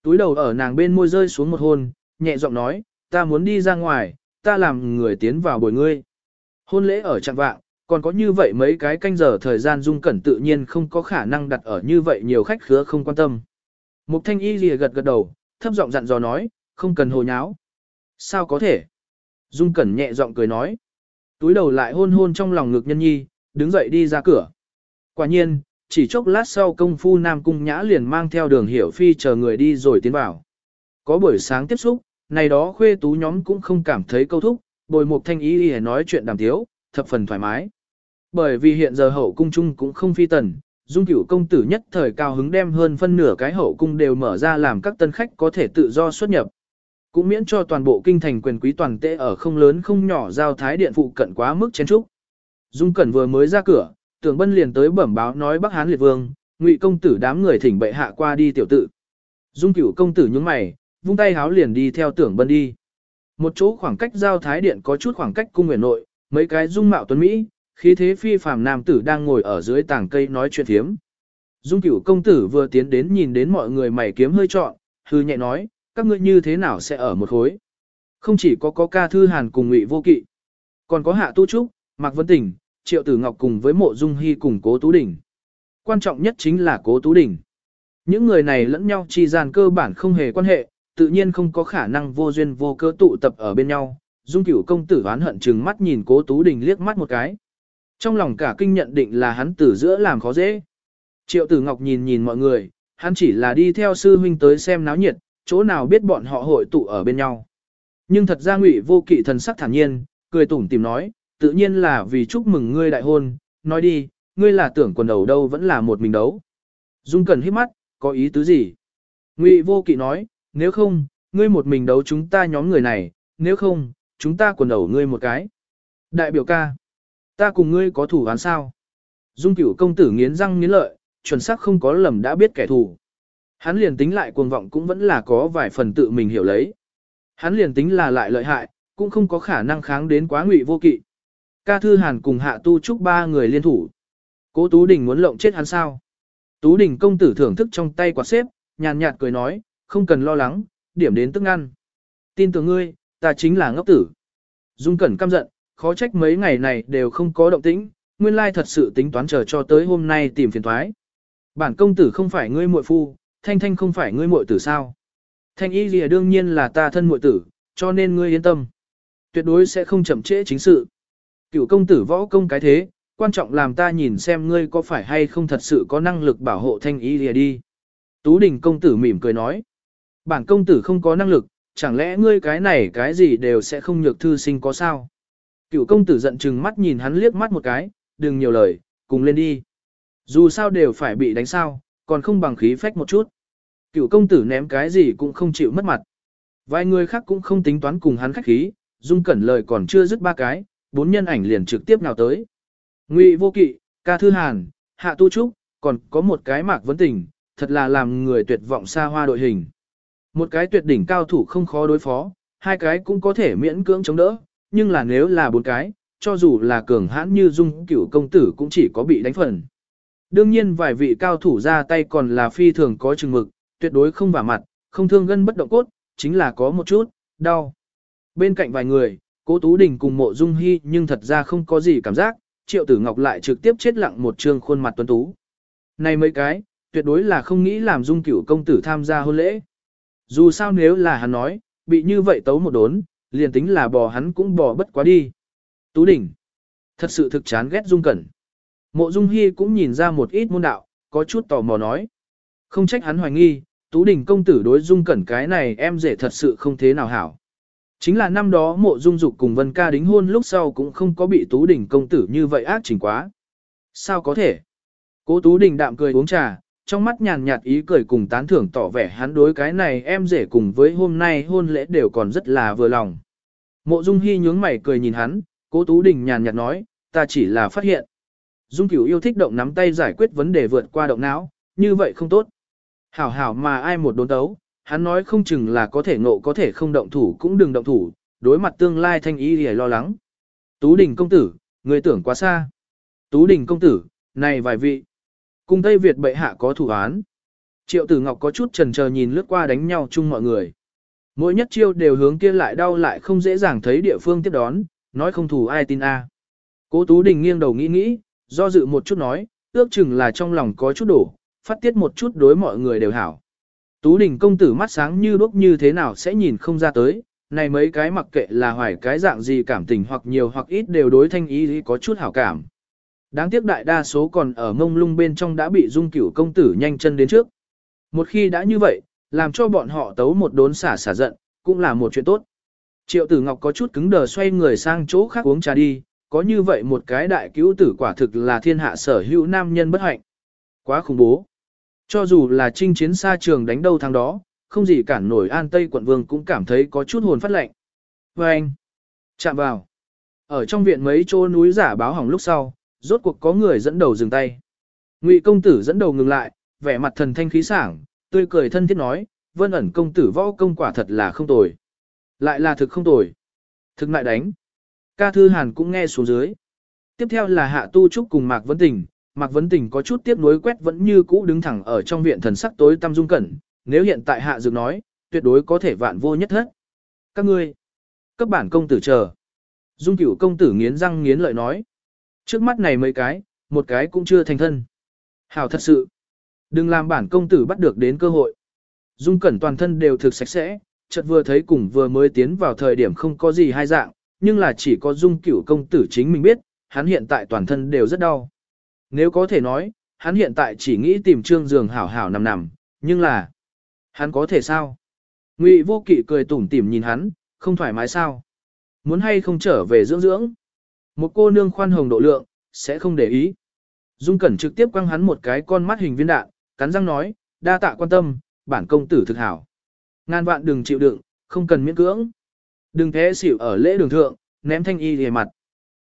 Túi đầu ở nàng bên môi rơi xuống một hôn, nhẹ giọng nói, ta muốn đi ra ngoài, ta làm người tiến vào bồi ngươi. Hôn lễ ở trạng vạng, còn có như vậy mấy cái canh giờ thời gian dung cẩn tự nhiên không có khả năng đặt ở như vậy nhiều khách khứa không quan tâm. Mục thanh y lìa gật gật đầu, thấp giọng dặn dò nói, không cần hồ nháo. Sao có thể? Dung cẩn nhẹ giọng cười nói. Túi đầu lại hôn hôn trong lòng ngực nhân nhi, đứng dậy đi ra cửa. Quả nhiên, chỉ chốc lát sau công phu Nam Cung Nhã liền mang theo đường hiểu phi chờ người đi rồi tiến vào. Có buổi sáng tiếp xúc, này đó khuê tú nhóm cũng không cảm thấy câu thúc, bồi mục thanh y để nói chuyện đàm tiếu, thập phần thoải mái. Bởi vì hiện giờ hậu cung chung cũng không phi tần, dung cửu công tử nhất thời cao hứng đem hơn phân nửa cái hậu cung đều mở ra làm các tân khách có thể tự do xuất nhập. Cũng miễn cho toàn bộ kinh thành quyền quý toàn tệ ở không lớn không nhỏ giao thái điện phụ cận quá mức chén trúc. Dung Cẩn vừa mới ra cửa, tưởng bân liền tới bẩm báo nói Bắc Hán liệt vương, ngụy công tử đám người thỉnh bệ hạ qua đi tiểu tự. Dung cửu công tử nhướng mày, vung tay háo liền đi theo tưởng bân đi. Một chỗ khoảng cách giao thái điện có chút khoảng cách cung nguyện nội, mấy cái dung mạo tuấn Mỹ, khí thế phi phàm nam tử đang ngồi ở dưới tảng cây nói chuyện thiếm. Dung cửu công tử vừa tiến đến nhìn đến mọi người mày kiếm hơi trọn, hư nhẹ nói, các ngươi như thế nào sẽ ở một khối. Không chỉ có có ca thư hàn cùng ngụy vô kỵ, còn có hạ tu trúc, mạc vân tình, triệu tử ngọc cùng với mộ dung hy cùng cố tú đỉnh. Quan trọng nhất chính là cố tú đỉnh. Những người này lẫn nhau chi gian cơ bản không hề quan hệ, tự nhiên không có khả năng vô duyên vô cơ tụ tập ở bên nhau. Dung cửu công tử oán hận chừng mắt nhìn cố tú đình liếc mắt một cái. Trong lòng cả kinh nhận định là hắn tử giữa làm khó dễ. Triệu tử ngọc nhìn nhìn mọi người, hắn chỉ là đi theo sư huynh tới xem náo nhiệt, chỗ nào biết bọn họ hội tụ ở bên nhau. Nhưng thật ra ngụy vô kỵ thần sắc thản nhiên, cười tủm tìm nói, tự nhiên là vì chúc mừng ngươi đại hôn, nói đi, ngươi là tưởng quần đầu đâu vẫn là một mình đấu. Dung cần hít mắt, có ý tứ gì? Ngụy vô kỵ nói, nếu không, ngươi một mình đấu chúng ta nhóm người này, nếu không, chúng ta quần đầu ngươi một cái. Đại biểu ca. Ta cùng ngươi có thủ án sao? Dung cửu công tử nghiến răng nghiến lợi, chuẩn xác không có lầm đã biết kẻ thù. Hắn liền tính lại cuồng vọng cũng vẫn là có vài phần tự mình hiểu lấy. Hắn liền tính là lại lợi hại, cũng không có khả năng kháng đến quá ngụy vô kỵ. Ca Thư Hàn cùng Hạ Tu Trúc ba người liên thủ. Cố Tú Đình muốn lộng chết hắn sao? Tú Đình công tử thưởng thức trong tay quạt xếp, nhàn nhạt cười nói, không cần lo lắng, điểm đến tức ăn. Tin tưởng ngươi, ta chính là ngốc tử. Dung Cẩn căm giận, khó trách mấy ngày này đều không có động tĩnh, nguyên lai thật sự tính toán chờ cho tới hôm nay tìm phiền thoái. Bản công tử không phải ngươi muội phu, thanh thanh không phải ngươi muội tử sao. Thanh y lìa đương nhiên là ta thân muội tử, cho nên ngươi yên tâm. Tuyệt đối sẽ không chậm trễ chính sự. Cựu công tử võ công cái thế, quan trọng làm ta nhìn xem ngươi có phải hay không thật sự có năng lực bảo hộ thanh y lìa đi. Tú đình công tử mỉm cười nói. Bản công tử không có năng lực, chẳng lẽ ngươi cái này cái gì đều sẽ không nhược thư sinh có sao? Cựu công tử giận chừng mắt nhìn hắn liếc mắt một cái, đừng nhiều lời, cùng lên đi. Dù sao đều phải bị đánh sao, còn không bằng khí phách một chút. Cựu công tử ném cái gì cũng không chịu mất mặt. Vài người khác cũng không tính toán cùng hắn khách khí, dung cẩn lời còn chưa dứt ba cái, bốn nhân ảnh liền trực tiếp nào tới. Ngụy vô kỵ, ca thư hàn, hạ tu trúc, còn có một cái mạc vấn tình, thật là làm người tuyệt vọng xa hoa đội hình. Một cái tuyệt đỉnh cao thủ không khó đối phó, hai cái cũng có thể miễn cưỡng chống đỡ, nhưng là nếu là bốn cái, cho dù là cường hãn như dung cửu công tử cũng chỉ có bị đánh phần. Đương nhiên vài vị cao thủ ra tay còn là phi thường có chừng mực, tuyệt đối không vả mặt, không thương gân bất động cốt, chính là có một chút, đau. Bên cạnh vài người, cố Tú Đình cùng mộ dung hy nhưng thật ra không có gì cảm giác, triệu tử ngọc lại trực tiếp chết lặng một trương khuôn mặt tuấn tú. Này mấy cái, tuyệt đối là không nghĩ làm dung cửu công tử tham gia hôn lễ. Dù sao nếu là hắn nói, bị như vậy tấu một đốn, liền tính là bò hắn cũng bò bất quá đi. Tú đỉnh. Thật sự thực chán ghét Dung Cẩn. Mộ Dung Hi cũng nhìn ra một ít môn đạo, có chút tò mò nói. Không trách hắn hoài nghi, Tú đỉnh công tử đối Dung Cẩn cái này em rể thật sự không thế nào hảo. Chính là năm đó mộ Dung Dục cùng Vân Ca đính hôn lúc sau cũng không có bị Tú đỉnh công tử như vậy ác chỉnh quá. Sao có thể? Cố Tú đỉnh đạm cười uống trà, trong mắt nhàn nhạt ý cười cùng tán thưởng tỏ vẻ hắn đối cái này em rể cùng với hôm nay hôn lễ đều còn rất là vừa lòng. Mộ Dung Hi nhướng mày cười nhìn hắn, Cố Tú Đình nhàn nhạt nói, ta chỉ là phát hiện. Dung Cửu yêu thích động nắm tay giải quyết vấn đề vượt qua động não, như vậy không tốt. Hảo hảo mà ai một đốn đấu, hắn nói không chừng là có thể ngộ có thể không động thủ cũng đừng động thủ, đối mặt tương lai thanh ý thì lo lắng. Tú Đình công tử, người tưởng quá xa. Tú Đình công tử, này vài vị. Cùng Tây Việt bệ hạ có thủ án. Triệu Tử Ngọc có chút trần chờ nhìn lướt qua đánh nhau chung mọi người. Mỗi nhất chiêu đều hướng kia lại đau lại không dễ dàng thấy địa phương tiếp đón, nói không thủ ai tin a. Cố Tú Đình nghiêng đầu nghĩ nghĩ, do dự một chút nói, ước chừng là trong lòng có chút đổ, phát tiết một chút đối mọi người đều hảo. Tú Đình công tử mắt sáng như đuốc như thế nào sẽ nhìn không ra tới, này mấy cái mặc kệ là hoài cái dạng gì cảm tình hoặc nhiều hoặc ít đều đối thanh ý có chút hảo cảm. Đáng tiếc đại đa số còn ở mông lung bên trong đã bị dung cửu công tử nhanh chân đến trước. Một khi đã như vậy, làm cho bọn họ tấu một đốn xả xả giận, cũng là một chuyện tốt. Triệu tử ngọc có chút cứng đờ xoay người sang chỗ khác uống trà đi, có như vậy một cái đại cứu tử quả thực là thiên hạ sở hữu nam nhân bất hạnh. Quá khủng bố. Cho dù là chinh chiến xa trường đánh đâu thằng đó, không gì cản nổi an tây quận vương cũng cảm thấy có chút hồn phát lệnh. Và vâng. anh, chạm vào. Ở trong viện mấy chỗ núi giả báo hỏng lúc sau, rốt cuộc có người dẫn đầu dừng tay. Ngụy công tử dẫn đầu ngừng lại, vẻ mặt thần thanh khí sảng, tươi cười thân thiết nói, vân ẩn công tử võ công quả thật là không tồi. Lại là thực không tồi. Thực lại đánh. Ca Thư Hàn cũng nghe xuống dưới. Tiếp theo là Hạ Tu Trúc cùng Mạc Vấn Tình. Mạc Vấn Tình có chút tiếp nối quét vẫn như cũ đứng thẳng ở trong viện thần sắc tối tăm dung cẩn. Nếu hiện tại Hạ Dược nói, tuyệt đối có thể vạn vô nhất thất. Các ngươi, cấp bản công tử chờ. Dung cửu công tử nghiến răng nghiến lợi nói. Trước mắt này mấy cái, một cái cũng chưa thành thân. Hảo thật sự. Đừng làm bản công tử bắt được đến cơ hội. Dung cẩn toàn thân đều thực sạch sẽ, chợt vừa thấy cùng vừa mới tiến vào thời điểm không có gì hai dạng, nhưng là chỉ có dung cửu công tử chính mình biết, hắn hiện tại toàn thân đều rất đau. Nếu có thể nói, hắn hiện tại chỉ nghĩ tìm trương giường hảo hảo nằm nằm, nhưng là, hắn có thể sao? Ngụy vô kỵ cười tủm tỉm nhìn hắn, không thoải mái sao? Muốn hay không trở về dưỡng dưỡng? Một cô nương khoan hồng độ lượng, sẽ không để ý. Dung Cẩn trực tiếp quăng hắn một cái con mắt hình viên đạn, cắn răng nói, đa tạ quan tâm, bản công tử thực hảo. Ngàn vạn đừng chịu đựng, không cần miễn cưỡng. Đừng thế xỉu ở lễ đường thượng, ném thanh y lìa mặt.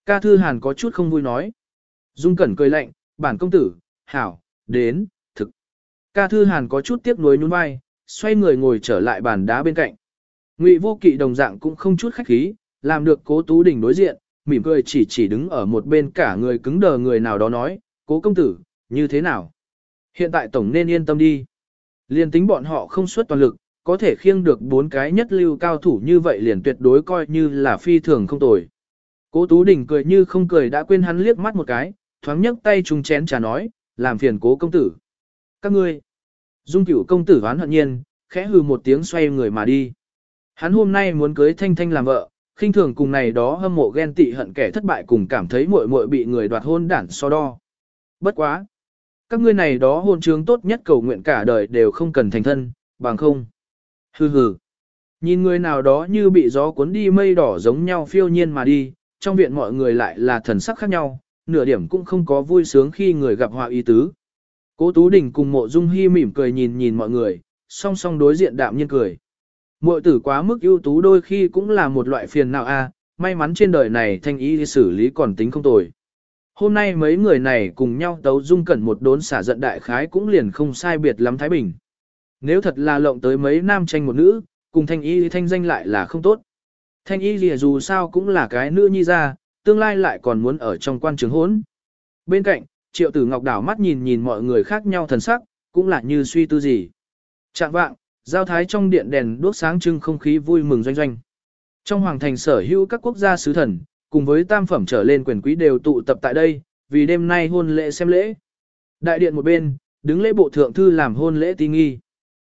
Ca Thư Hàn có chút không vui nói. Dung Cẩn cười lạnh, bản công tử, hảo, đến, thực. Ca Thư Hàn có chút tiếc nuối nhún vai, xoay người ngồi trở lại bàn đá bên cạnh. Ngụy Vô Kỵ đồng dạng cũng không chút khách khí, làm được Cố Tú Đình đối diện, mỉm cười chỉ chỉ đứng ở một bên cả người cứng đờ người nào đó nói, Cố công tử, như thế nào? Hiện tại tổng nên yên tâm đi. Liên tính bọn họ không xuất toàn lực, có thể khiêng được bốn cái nhất lưu cao thủ như vậy liền tuyệt đối coi như là phi thường không tồi. Cố Tú Đình cười như không cười đã quên hắn liếc mắt một cái, thoáng nhấc tay trùng chén trà nói, làm phiền cố công tử. Các ngươi, dung cửu công tử hoán hận nhiên, khẽ hừ một tiếng xoay người mà đi. Hắn hôm nay muốn cưới Thanh Thanh làm vợ, khinh thường cùng này đó hâm mộ ghen tị hận kẻ thất bại cùng cảm thấy muội muội bị người đoạt hôn đản so đo. Bất quá. Các ngươi này đó hôn trướng tốt nhất cầu nguyện cả đời đều không cần thành thân, bằng không. Hừ hừ. Nhìn người nào đó như bị gió cuốn đi mây đỏ giống nhau phiêu nhiên mà đi, trong viện mọi người lại là thần sắc khác nhau, nửa điểm cũng không có vui sướng khi người gặp họa ý tứ. Cố Tú Đình cùng mộ dung hy mỉm cười nhìn nhìn mọi người, song song đối diện đạm nhiên cười. Muội tử quá mức ưu tú đôi khi cũng là một loại phiền não a, may mắn trên đời này thanh ý xử lý còn tính không tồi. Hôm nay mấy người này cùng nhau tấu dung cẩn một đốn xả giận đại khái cũng liền không sai biệt lắm Thái Bình. Nếu thật là lộng tới mấy nam tranh một nữ, cùng thanh y thanh danh lại là không tốt. Thanh y lìa dù sao cũng là cái nữ nhi ra, tương lai lại còn muốn ở trong quan trường hốn. Bên cạnh, triệu tử ngọc đảo mắt nhìn nhìn mọi người khác nhau thần sắc, cũng là như suy tư gì. Trạng vạng, giao thái trong điện đèn đuốc sáng trưng không khí vui mừng doanh doanh. Trong hoàng thành sở hữu các quốc gia sứ thần, cùng với tam phẩm trở lên quyền quý đều tụ tập tại đây, vì đêm nay hôn lễ xem lễ. Đại điện một bên, đứng lễ bộ thượng thư làm hôn lễ ti nghi.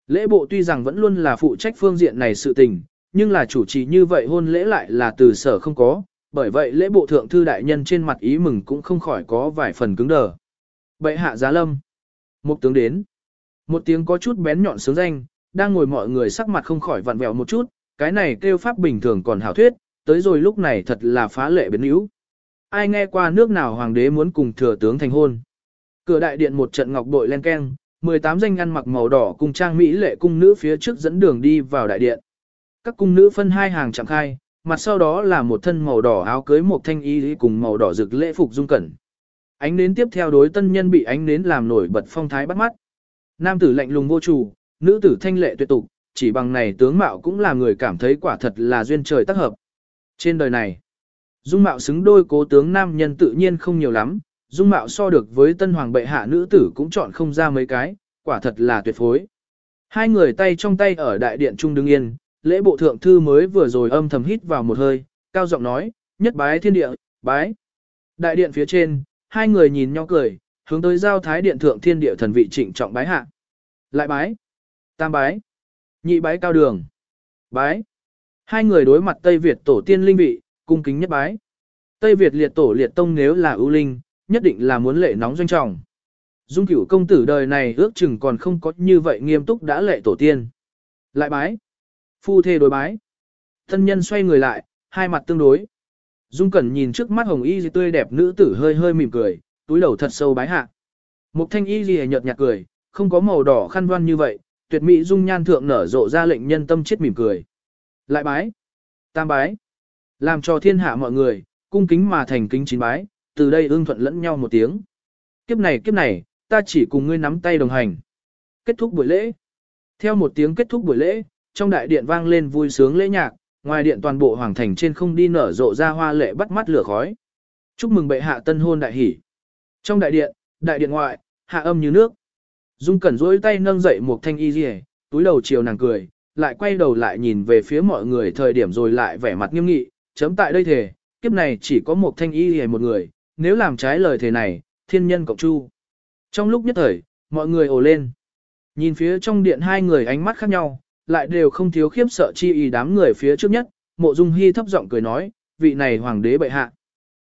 Lễ bộ tuy rằng vẫn luôn là phụ trách phương diện này sự tình, nhưng là chủ trì như vậy hôn lễ lại là từ sở không có, bởi vậy lễ bộ thượng thư đại nhân trên mặt ý mừng cũng không khỏi có vài phần cứng đờ. Bệ hạ giá lâm. Một tướng đến. Một tiếng có chút bén nhọn sướng danh, đang ngồi mọi người sắc mặt không khỏi vặn vẹo một chút, cái này kêu pháp bình thường còn hảo thuyết, tới rồi lúc này thật là phá lệ biến yếu. Ai nghe qua nước nào hoàng đế muốn cùng thừa tướng thành hôn. Cửa đại điện một trận ngọc bội len keng, 18 danh ăn mặc màu đỏ cùng trang mỹ lệ cung nữ phía trước dẫn đường đi vào đại điện. Các cung nữ phân hai hàng chạm khai, mặt sau đó là một thân màu đỏ áo cưới một thanh y cùng màu đỏ rực lễ phục dung cẩn. Ánh nến tiếp theo đối tân nhân bị ánh nến làm nổi bật phong thái bắt mắt. Nam tử lạnh lùng vô chủ, nữ tử thanh lệ tuyệt tục, chỉ bằng này tướng mạo cũng là người cảm thấy quả thật là duyên trời tác hợp. Trên đời này, dung mạo xứng đôi cố tướng nam nhân tự nhiên không nhiều lắm, dung mạo so được với tân hoàng bệ hạ nữ tử cũng chọn không ra mấy cái, quả thật là tuyệt phối. Hai người tay trong tay ở đại điện trung đứng yên, lễ bộ thượng thư mới vừa rồi âm thầm hít vào một hơi, cao giọng nói, nhất bái thiên địa, bái. Đại điện phía trên, hai người nhìn nhau cười, hướng tới giao thái điện thượng thiên địa thần vị trịnh trọng bái hạ. Lại bái. Tam bái. Nhị bái cao đường. Bái. Hai người đối mặt Tây Việt tổ tiên linh vị, cung kính nhất bái. Tây Việt liệt tổ liệt tông nếu là ưu linh, nhất định là muốn lệ nóng doanh trọng. Dung cửu công tử đời này ước chừng còn không có như vậy nghiêm túc đã lệ tổ tiên. Lại bái. Phu thê đối bái. Thân nhân xoay người lại, hai mặt tương đối. Dung cẩn nhìn trước mắt hồng y tươi đẹp nữ tử hơi hơi mỉm cười, túi đầu thật sâu bái hạ. Mục thanh y gì nhợt nhạt cười, không có màu đỏ khăn văn như vậy, tuyệt mỹ dung nhan thượng nở rộ ra lệnh nhân tâm chết mỉm cười. Lại bái. Tam bái. Làm cho thiên hạ mọi người, cung kính mà thành kính chín bái, từ đây ương thuận lẫn nhau một tiếng. Kiếp này kiếp này, ta chỉ cùng ngươi nắm tay đồng hành. Kết thúc buổi lễ. Theo một tiếng kết thúc buổi lễ, trong đại điện vang lên vui sướng lễ nhạc, ngoài điện toàn bộ hoàng thành trên không đi nở rộ ra hoa lệ bắt mắt lửa khói. Chúc mừng bệ hạ tân hôn đại hỷ. Trong đại điện, đại điện ngoại, hạ âm như nước. Dung Cẩn duỗi tay nâng dậy một thanh y rìa, túi đầu chiều nàng cười, lại quay đầu lại nhìn về phía mọi người thời điểm rồi lại vẻ mặt nghiêm nghị, chấm tại đây thể, kiếp này chỉ có một thanh y rìa một người, nếu làm trái lời thể này, thiên nhân cộng chu. Trong lúc nhất thời, mọi người ồ lên. Nhìn phía trong điện hai người ánh mắt khác nhau, lại đều không thiếu khiếp sợ chi y đám người phía trước nhất, mộ dung hy thấp giọng cười nói, vị này hoàng đế bệ hạ.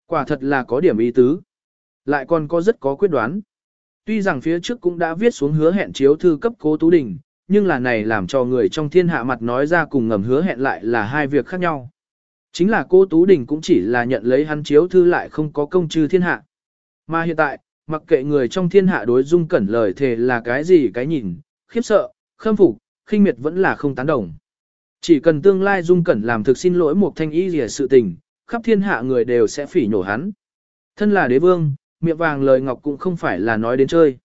Quả thật là có điểm ý tứ. Lại còn có rất có quyết đoán. Tuy rằng phía trước cũng đã viết xuống hứa hẹn chiếu thư cấp cố tú đình, nhưng là này làm cho người trong thiên hạ mặt nói ra cùng ngầm hứa hẹn lại là hai việc khác nhau. Chính là cô Tú Đình cũng chỉ là nhận lấy hắn chiếu thư lại không có công trừ thiên hạ. Mà hiện tại, mặc kệ người trong thiên hạ đối dung cẩn lời thề là cái gì cái nhìn, khiếp sợ, khâm phục, khinh miệt vẫn là không tán đồng. Chỉ cần tương lai dung cẩn làm thực xin lỗi một thanh ý gì sự tình, khắp thiên hạ người đều sẽ phỉ nhổ hắn. Thân là đế vương, miệng vàng lời ngọc cũng không phải là nói đến chơi.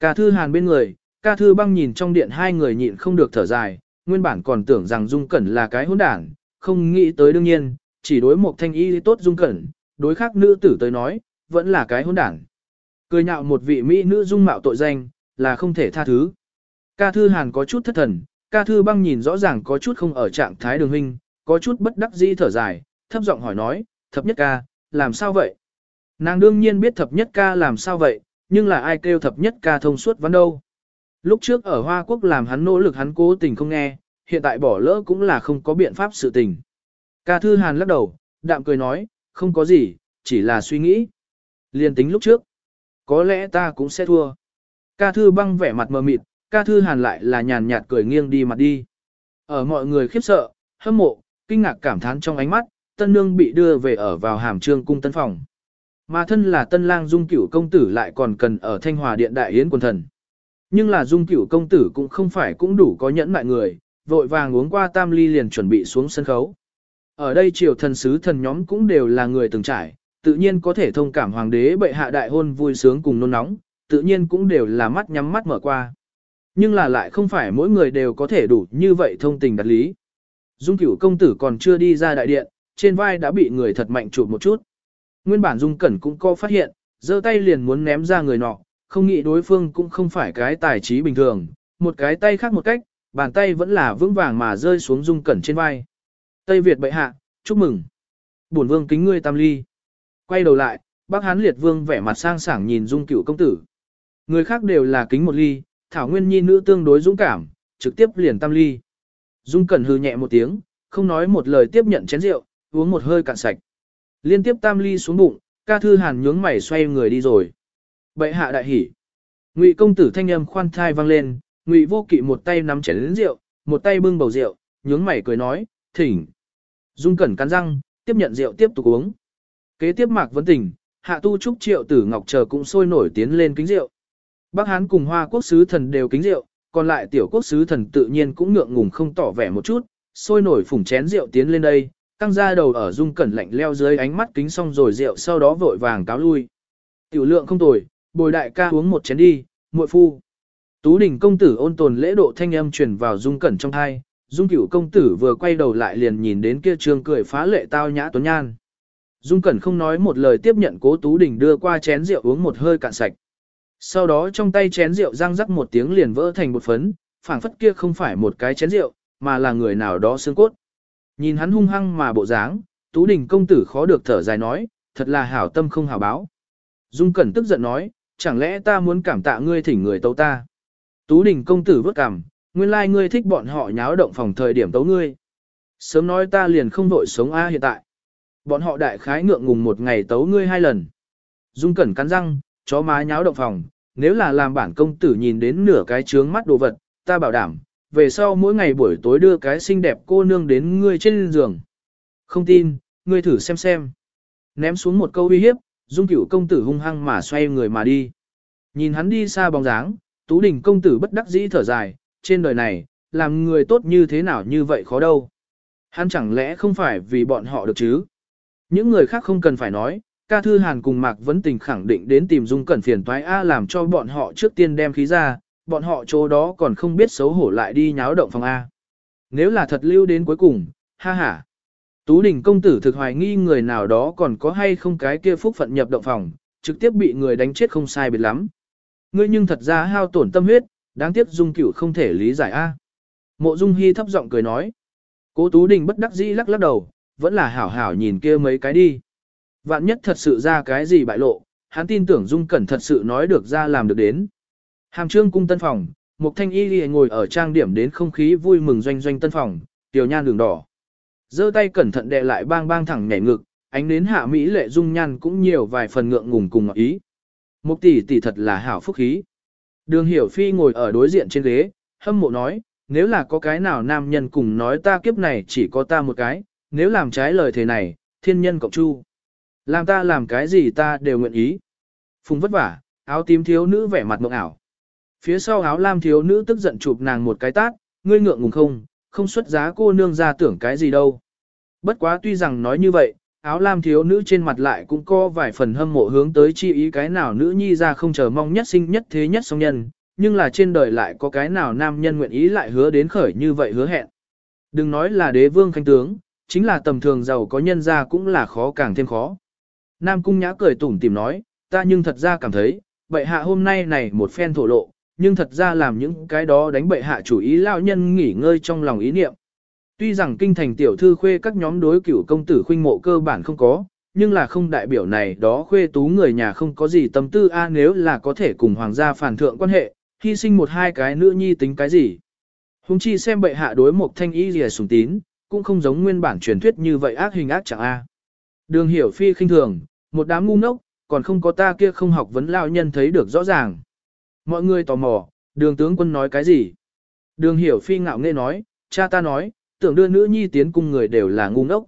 Ca thư hàn bên người, ca thư băng nhìn trong điện hai người nhịn không được thở dài, nguyên bản còn tưởng rằng dung cẩn là cái hỗn đảng, không nghĩ tới đương nhiên, chỉ đối một thanh y tốt dung cẩn, đối khác nữ tử tới nói, vẫn là cái hỗn đảng. Cười nhạo một vị mỹ nữ dung mạo tội danh, là không thể tha thứ. Ca thư hàn có chút thất thần, ca thư băng nhìn rõ ràng có chút không ở trạng thái đường huynh, có chút bất đắc dĩ thở dài, thấp giọng hỏi nói, thập nhất ca, làm sao vậy? Nàng đương nhiên biết thập nhất ca làm sao vậy, nhưng là ai kêu thập nhất ca thông suốt vấn đâu. Lúc trước ở Hoa Quốc làm hắn nỗ lực hắn cố tình không nghe, hiện tại bỏ lỡ cũng là không có biện pháp sự tình. Ca thư hàn lắc đầu, đạm cười nói, không có gì, chỉ là suy nghĩ. Liên tính lúc trước, có lẽ ta cũng sẽ thua. Ca thư băng vẻ mặt mờ mịt, ca thư hàn lại là nhàn nhạt cười nghiêng đi mặt đi. Ở mọi người khiếp sợ, hâm mộ, kinh ngạc cảm thán trong ánh mắt, tân nương bị đưa về ở vào hàm trương cung tân phòng. Mà thân là tân lang dung cửu công tử lại còn cần ở thanh hòa điện đại yến quần thần. Nhưng là dung cửu công tử cũng không phải cũng đủ có nhẫn mại người, vội vàng uống qua tam ly liền chuẩn bị xuống sân khấu. Ở đây triều thần sứ thần nhóm cũng đều là người từng trải, tự nhiên có thể thông cảm hoàng đế bệ hạ đại hôn vui sướng cùng nôn nóng, tự nhiên cũng đều là mắt nhắm mắt mở qua. Nhưng là lại không phải mỗi người đều có thể đủ như vậy thông tình đặt lý. Dung cửu công tử còn chưa đi ra đại điện, trên vai đã bị người thật mạnh chụp một chút. Nguyên bản Dung Cẩn cũng có phát hiện, giơ tay liền muốn ném ra người nọ, không nghĩ đối phương cũng không phải cái tài trí bình thường, một cái tay khác một cách, bàn tay vẫn là vững vàng mà rơi xuống Dung Cẩn trên vai. Tây Việt bệ hạ, chúc mừng. Bổn vương kính ngươi tam ly. Quay đầu lại, bác hán liệt vương vẻ mặt sang sảng nhìn Dung cửu công tử. Người khác đều là kính một ly, Thảo Nguyên Nhi nữ tương đối dũng cảm, trực tiếp liền tam ly. Dung Cẩn hư nhẹ một tiếng, không nói một lời tiếp nhận chén rượu, uống một hơi cạn sạch. Liên tiếp tam ly xuống bụng, ca thư hàn nhướng mày xoay người đi rồi. Bệ hạ đại hỉ. Ngụy công tử thanh âm khoan thai vang lên, Ngụy vô kỵ một tay nắm chén rượu, một tay bưng bầu rượu, nhướng mày cười nói, thỉnh. Dung Cẩn cắn răng, tiếp nhận rượu tiếp tục uống. Kế tiếp mạc vấn tình, hạ tu trúc triệu tử ngọc chờ cũng sôi nổi tiến lên kính rượu. Bắc Hán cùng Hoa quốc sứ thần đều kính rượu, còn lại tiểu quốc sứ thần tự nhiên cũng ngượng ngùng không tỏ vẻ một chút, sôi nổi phủng chén rượu tiến lên đây, tăng ra đầu ở dung cẩn lạnh leo dưới ánh mắt kính xong rồi rượu sau đó vội vàng cáo lui. Tiểu lượng không tồi, bồi đại ca uống một chén đi, muội phu. Tú đỉnh công tử ôn tồn lễ độ thanh âm truyền vào dung cẩn trong thai, dung cửu công tử vừa quay đầu lại liền nhìn đến kia trường cười phá lệ tao nhã tuấn nhan. Dung cẩn không nói một lời tiếp nhận cố tú đỉnh đưa qua chén rượu uống một hơi cạn sạch. Sau đó trong tay chén rượu răng rắc một tiếng liền vỡ thành một phấn, phảng phất kia không phải một cái chén rượu, mà là người nào đó xương cốt. Nhìn hắn hung hăng mà bộ dáng, Tú Đình công tử khó được thở dài nói, thật là hảo tâm không hảo báo. Dung Cẩn tức giận nói, chẳng lẽ ta muốn cảm tạ ngươi thỉnh người tấu ta. Tú Đình công tử vớt cằm, nguyên lai ngươi thích bọn họ nháo động phòng thời điểm tấu ngươi. Sớm nói ta liền không vội sống A hiện tại. Bọn họ đại khái ngượng ngùng một ngày tấu ngươi hai lần. Dung Cẩn cắn răng, chó má nháo động phòng, nếu là làm bản công tử nhìn đến nửa cái trướng mắt đồ vật, ta bảo đảm, về sau mỗi ngày buổi tối đưa cái xinh đẹp cô nương đến ngươi trên giường. Không tin, ngươi thử xem xem. Ném xuống một câu uy hiếp, dung cửu công tử hung hăng mà xoay người mà đi. Nhìn hắn đi xa bóng dáng, tú đình công tử bất đắc dĩ thở dài, trên đời này, làm người tốt như thế nào như vậy khó đâu. Hắn chẳng lẽ không phải vì bọn họ được chứ? Những người khác không cần phải nói, ca thư hàn cùng Mạc Vấn Tình khẳng định đến tìm Dung Cẩn phiền toái A làm cho bọn họ trước tiên đem khí ra, bọn họ chỗ đó còn không biết xấu hổ lại đi nháo động phòng A. Nếu là thật lưu đến cuối cùng, ha ha. Tú đình công tử thực hoài nghi người nào đó còn có hay không cái kia phúc phận nhập động phòng, trực tiếp bị người đánh chết không sai biệt lắm. Ngươi nhưng thật ra hao tổn tâm huyết, đáng tiếc Dung cửu không thể lý giải A. Mộ Dung Hi thấp giọng cười nói. Cố Tú Đình bất đắc dĩ lắc lắc đầu, vẫn là hảo hảo nhìn kia mấy cái đi. Vạn nhất thật sự ra cái gì bại lộ, hắn tin tưởng Dung Cẩn thật sự nói được ra làm được đến. Hàm trương cung tân phòng, Mục Thanh Y Lì ngồi ở trang điểm đến không khí vui mừng doanh doanh tân phòng, tiểu nhan đường đỏ. giơ tay cẩn thận đè lại bang bang thẳng nhảy ngực, ánh đến hạ Mỹ lệ dung nhan cũng nhiều vài phần ngượng ngùng cùng ngọt ý. Mục tỷ tỷ thật là hảo phúc khí. Đường hiểu phi ngồi ở đối diện trên ghế, hâm mộ nói, nếu là có cái nào nam nhân cùng nói ta kiếp này chỉ có ta một cái, nếu làm trái lời thế này, thiên nhân cộng chu. Làm ta làm cái gì ta đều nguyện ý. Phùng vất vả, áo tím thiếu nữ vẻ mặt mộng ảo. Phía sau áo lam thiếu nữ tức giận chụp nàng một cái tát, ngươi ngượng ngùng không, không xuất giá cô nương ra tưởng cái gì đâu. Bất quá tuy rằng nói như vậy, áo lam thiếu nữ trên mặt lại cũng có vài phần hâm mộ hướng tới chi ý cái nào nữ nhi ra không chờ mong nhất sinh nhất thế nhất song nhân, nhưng là trên đời lại có cái nào nam nhân nguyện ý lại hứa đến khởi như vậy hứa hẹn. Đừng nói là đế vương khanh tướng, chính là tầm thường giàu có nhân ra cũng là khó càng thêm khó. Nam Cung Nhã cười tủm tìm nói, ta nhưng thật ra cảm thấy, bệ hạ hôm nay này một phen thổ lộ, nhưng thật ra làm những cái đó đánh bậy hạ chủ ý lão nhân nghỉ ngơi trong lòng ý niệm. Tuy rằng kinh thành tiểu thư khuê các nhóm đối cửu công tử khuynh mộ cơ bản không có, nhưng là không đại biểu này đó khuê tú người nhà không có gì tâm tư a nếu là có thể cùng hoàng gia phản thượng quan hệ, hy sinh một hai cái nữ nhi tính cái gì. Hùng chi xem bệ hạ đối một thanh y rìa sùng tín, cũng không giống nguyên bản truyền thuyết như vậy ác hình ác chẳng a. Đường hiểu phi khinh thường, một đám ngu ngốc, còn không có ta kia không học vấn lao nhân thấy được rõ ràng. Mọi người tò mò, đường tướng quân nói cái gì? Đường hiểu phi ngạo nghe nói, cha ta nói, tưởng đưa nữ nhi tiến cung người đều là ngu ngốc.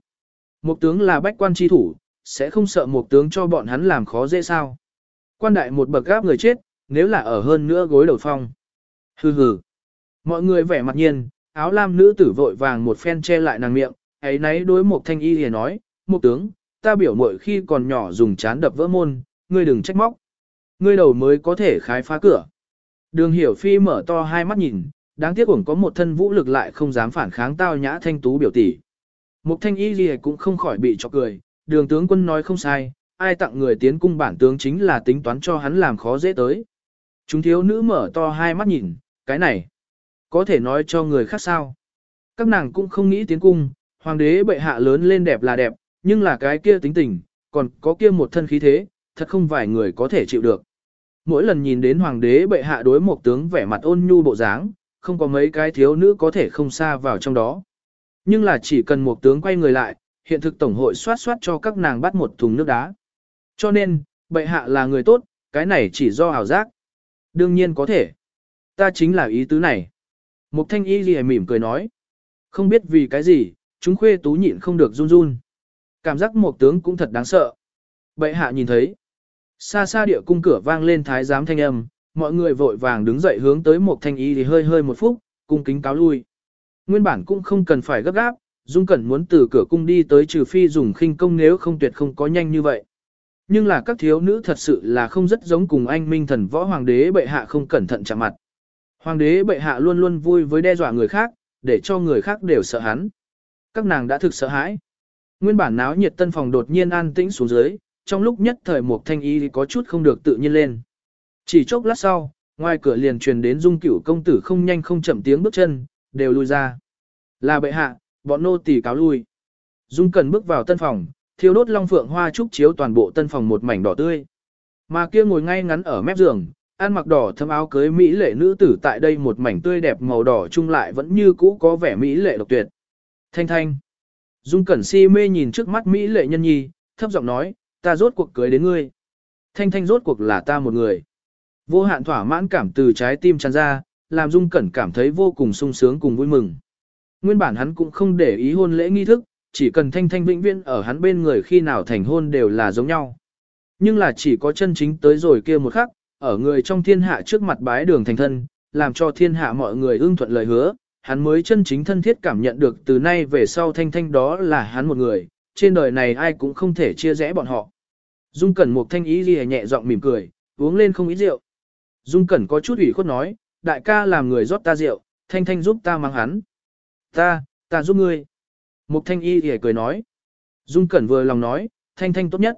Một tướng là bách quan tri thủ, sẽ không sợ một tướng cho bọn hắn làm khó dễ sao. Quan đại một bậc gáp người chết, nếu là ở hơn nữa gối đầu phong. Hừ hừ. Mọi người vẻ mặt nhiên, áo lam nữ tử vội vàng một phen che lại nàng miệng, ấy nấy đối một thanh y hề nói, một tướng, ta biểu mội khi còn nhỏ dùng chán đập vỡ môn, ngươi đừng trách móc. Ngươi đầu mới có thể khái phá cửa. Đường hiểu phi mở to hai mắt nhìn, đáng tiếc cũng có một thân vũ lực lại không dám phản kháng tao nhã thanh tú biểu tỷ. Mục thanh y gì cũng không khỏi bị chọc cười, đường tướng quân nói không sai, ai tặng người tiến cung bản tướng chính là tính toán cho hắn làm khó dễ tới. Chúng thiếu nữ mở to hai mắt nhìn, cái này, có thể nói cho người khác sao. Các nàng cũng không nghĩ tiến cung, hoàng đế bệ hạ lớn lên đẹp là đẹp, nhưng là cái kia tính tình, còn có kia một thân khí thế, thật không vài người có thể chịu được. Mỗi lần nhìn đến hoàng đế bệ hạ đối một tướng vẻ mặt ôn nhu bộ dáng, không có mấy cái thiếu nữ có thể không xa vào trong đó. Nhưng là chỉ cần một tướng quay người lại, hiện thực tổng hội soát soát cho các nàng bắt một thùng nước đá. Cho nên, bệ hạ là người tốt, cái này chỉ do ảo giác. Đương nhiên có thể. Ta chính là ý tứ này. Mục thanh y gì mỉm cười nói. Không biết vì cái gì, chúng khuê tú nhịn không được run run. Cảm giác một tướng cũng thật đáng sợ. Bệ hạ nhìn thấy. Xa xa địa cung cửa vang lên thái giám thanh âm, mọi người vội vàng đứng dậy hướng tới một thanh y thì hơi hơi một phút, cung kính cáo lui. Nguyên bản cũng không cần phải gấp gáp, Dung Cẩn muốn từ cửa cung đi tới trừ phi dùng khinh công nếu không tuyệt không có nhanh như vậy. Nhưng là các thiếu nữ thật sự là không rất giống cùng anh minh thần võ hoàng đế bệ hạ không cẩn thận chạm mặt. Hoàng đế bệ hạ luôn luôn vui với đe dọa người khác, để cho người khác đều sợ hắn. Các nàng đã thực sợ hãi. Nguyên bản náo nhiệt tân phòng đột nhiên an tĩnh xuống dưới, trong lúc nhất thời một thanh y có chút không được tự nhiên lên. Chỉ chốc lát sau, ngoài cửa liền truyền đến dung cửu công tử không nhanh không chậm tiếng bước chân, đều lui ra. Là bệ hạ, bọn nô tỳ cáo lui. Dung cần bước vào tân phòng, thiêu đốt long phượng hoa trúc chiếu toàn bộ tân phòng một mảnh đỏ tươi. Mà kia ngồi ngay ngắn ở mép giường, ăn mặc đỏ thâm áo cưới mỹ lệ nữ tử tại đây một mảnh tươi đẹp màu đỏ chung lại vẫn như cũ có vẻ mỹ lệ độc tuyệt. Thanh thanh. Dung cẩn si mê nhìn trước mắt mỹ lệ nhân nhi, thấp giọng nói, ta rốt cuộc cưới đến ngươi. Thanh thanh rốt cuộc là ta một người. Vô hạn thỏa mãn cảm từ trái tim tràn ra, làm Dung Cẩn cảm thấy vô cùng sung sướng cùng vui mừng. Nguyên bản hắn cũng không để ý hôn lễ nghi thức, chỉ cần thanh thanh vĩnh viễn ở hắn bên người khi nào thành hôn đều là giống nhau. Nhưng là chỉ có chân chính tới rồi kia một khắc, ở người trong thiên hạ trước mặt bái đường thành thân, làm cho thiên hạ mọi người ưng thuận lời hứa, hắn mới chân chính thân thiết cảm nhận được từ nay về sau thanh thanh đó là hắn một người, trên đời này ai cũng không thể chia rẽ bọn họ. Dung Cẩn một thanh ý gì nhẹ giọng mỉm cười, uống lên không ít rượu. Dung Cẩn có chút ủy khuất nói, đại ca làm người rót ta rượu, thanh thanh giúp ta mang hắn. Ta, ta giúp ngươi. Mục thanh y thì cười nói. Dung Cẩn vừa lòng nói, thanh thanh tốt nhất.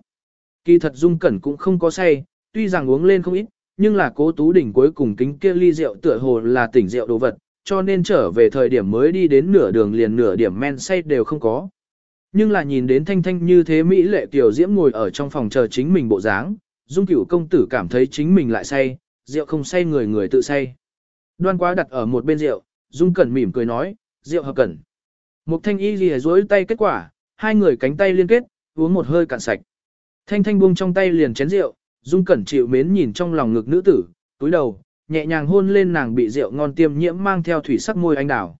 Kỳ thật Dung Cẩn cũng không có say, tuy rằng uống lên không ít, nhưng là cố tú đỉnh cuối cùng kính kia ly rượu tựa hồ là tỉnh rượu đồ vật, cho nên trở về thời điểm mới đi đến nửa đường liền nửa điểm men say đều không có. Nhưng là nhìn đến thanh thanh như thế Mỹ lệ tiểu diễm ngồi ở trong phòng chờ chính mình bộ dáng, Dung cửu công tử cảm thấy chính mình lại say, rượu không say người người tự say. Đoan quá đặt ở một bên rượu, Dung Cẩn mỉm cười nói, rượu hợp cẩn. một thanh y lìa dối tay kết quả, hai người cánh tay liên kết, uống một hơi cạn sạch. Thanh thanh buông trong tay liền chén rượu, Dung Cẩn chịu mến nhìn trong lòng ngực nữ tử, túi đầu, nhẹ nhàng hôn lên nàng bị rượu ngon tiêm nhiễm mang theo thủy sắc môi anh đào.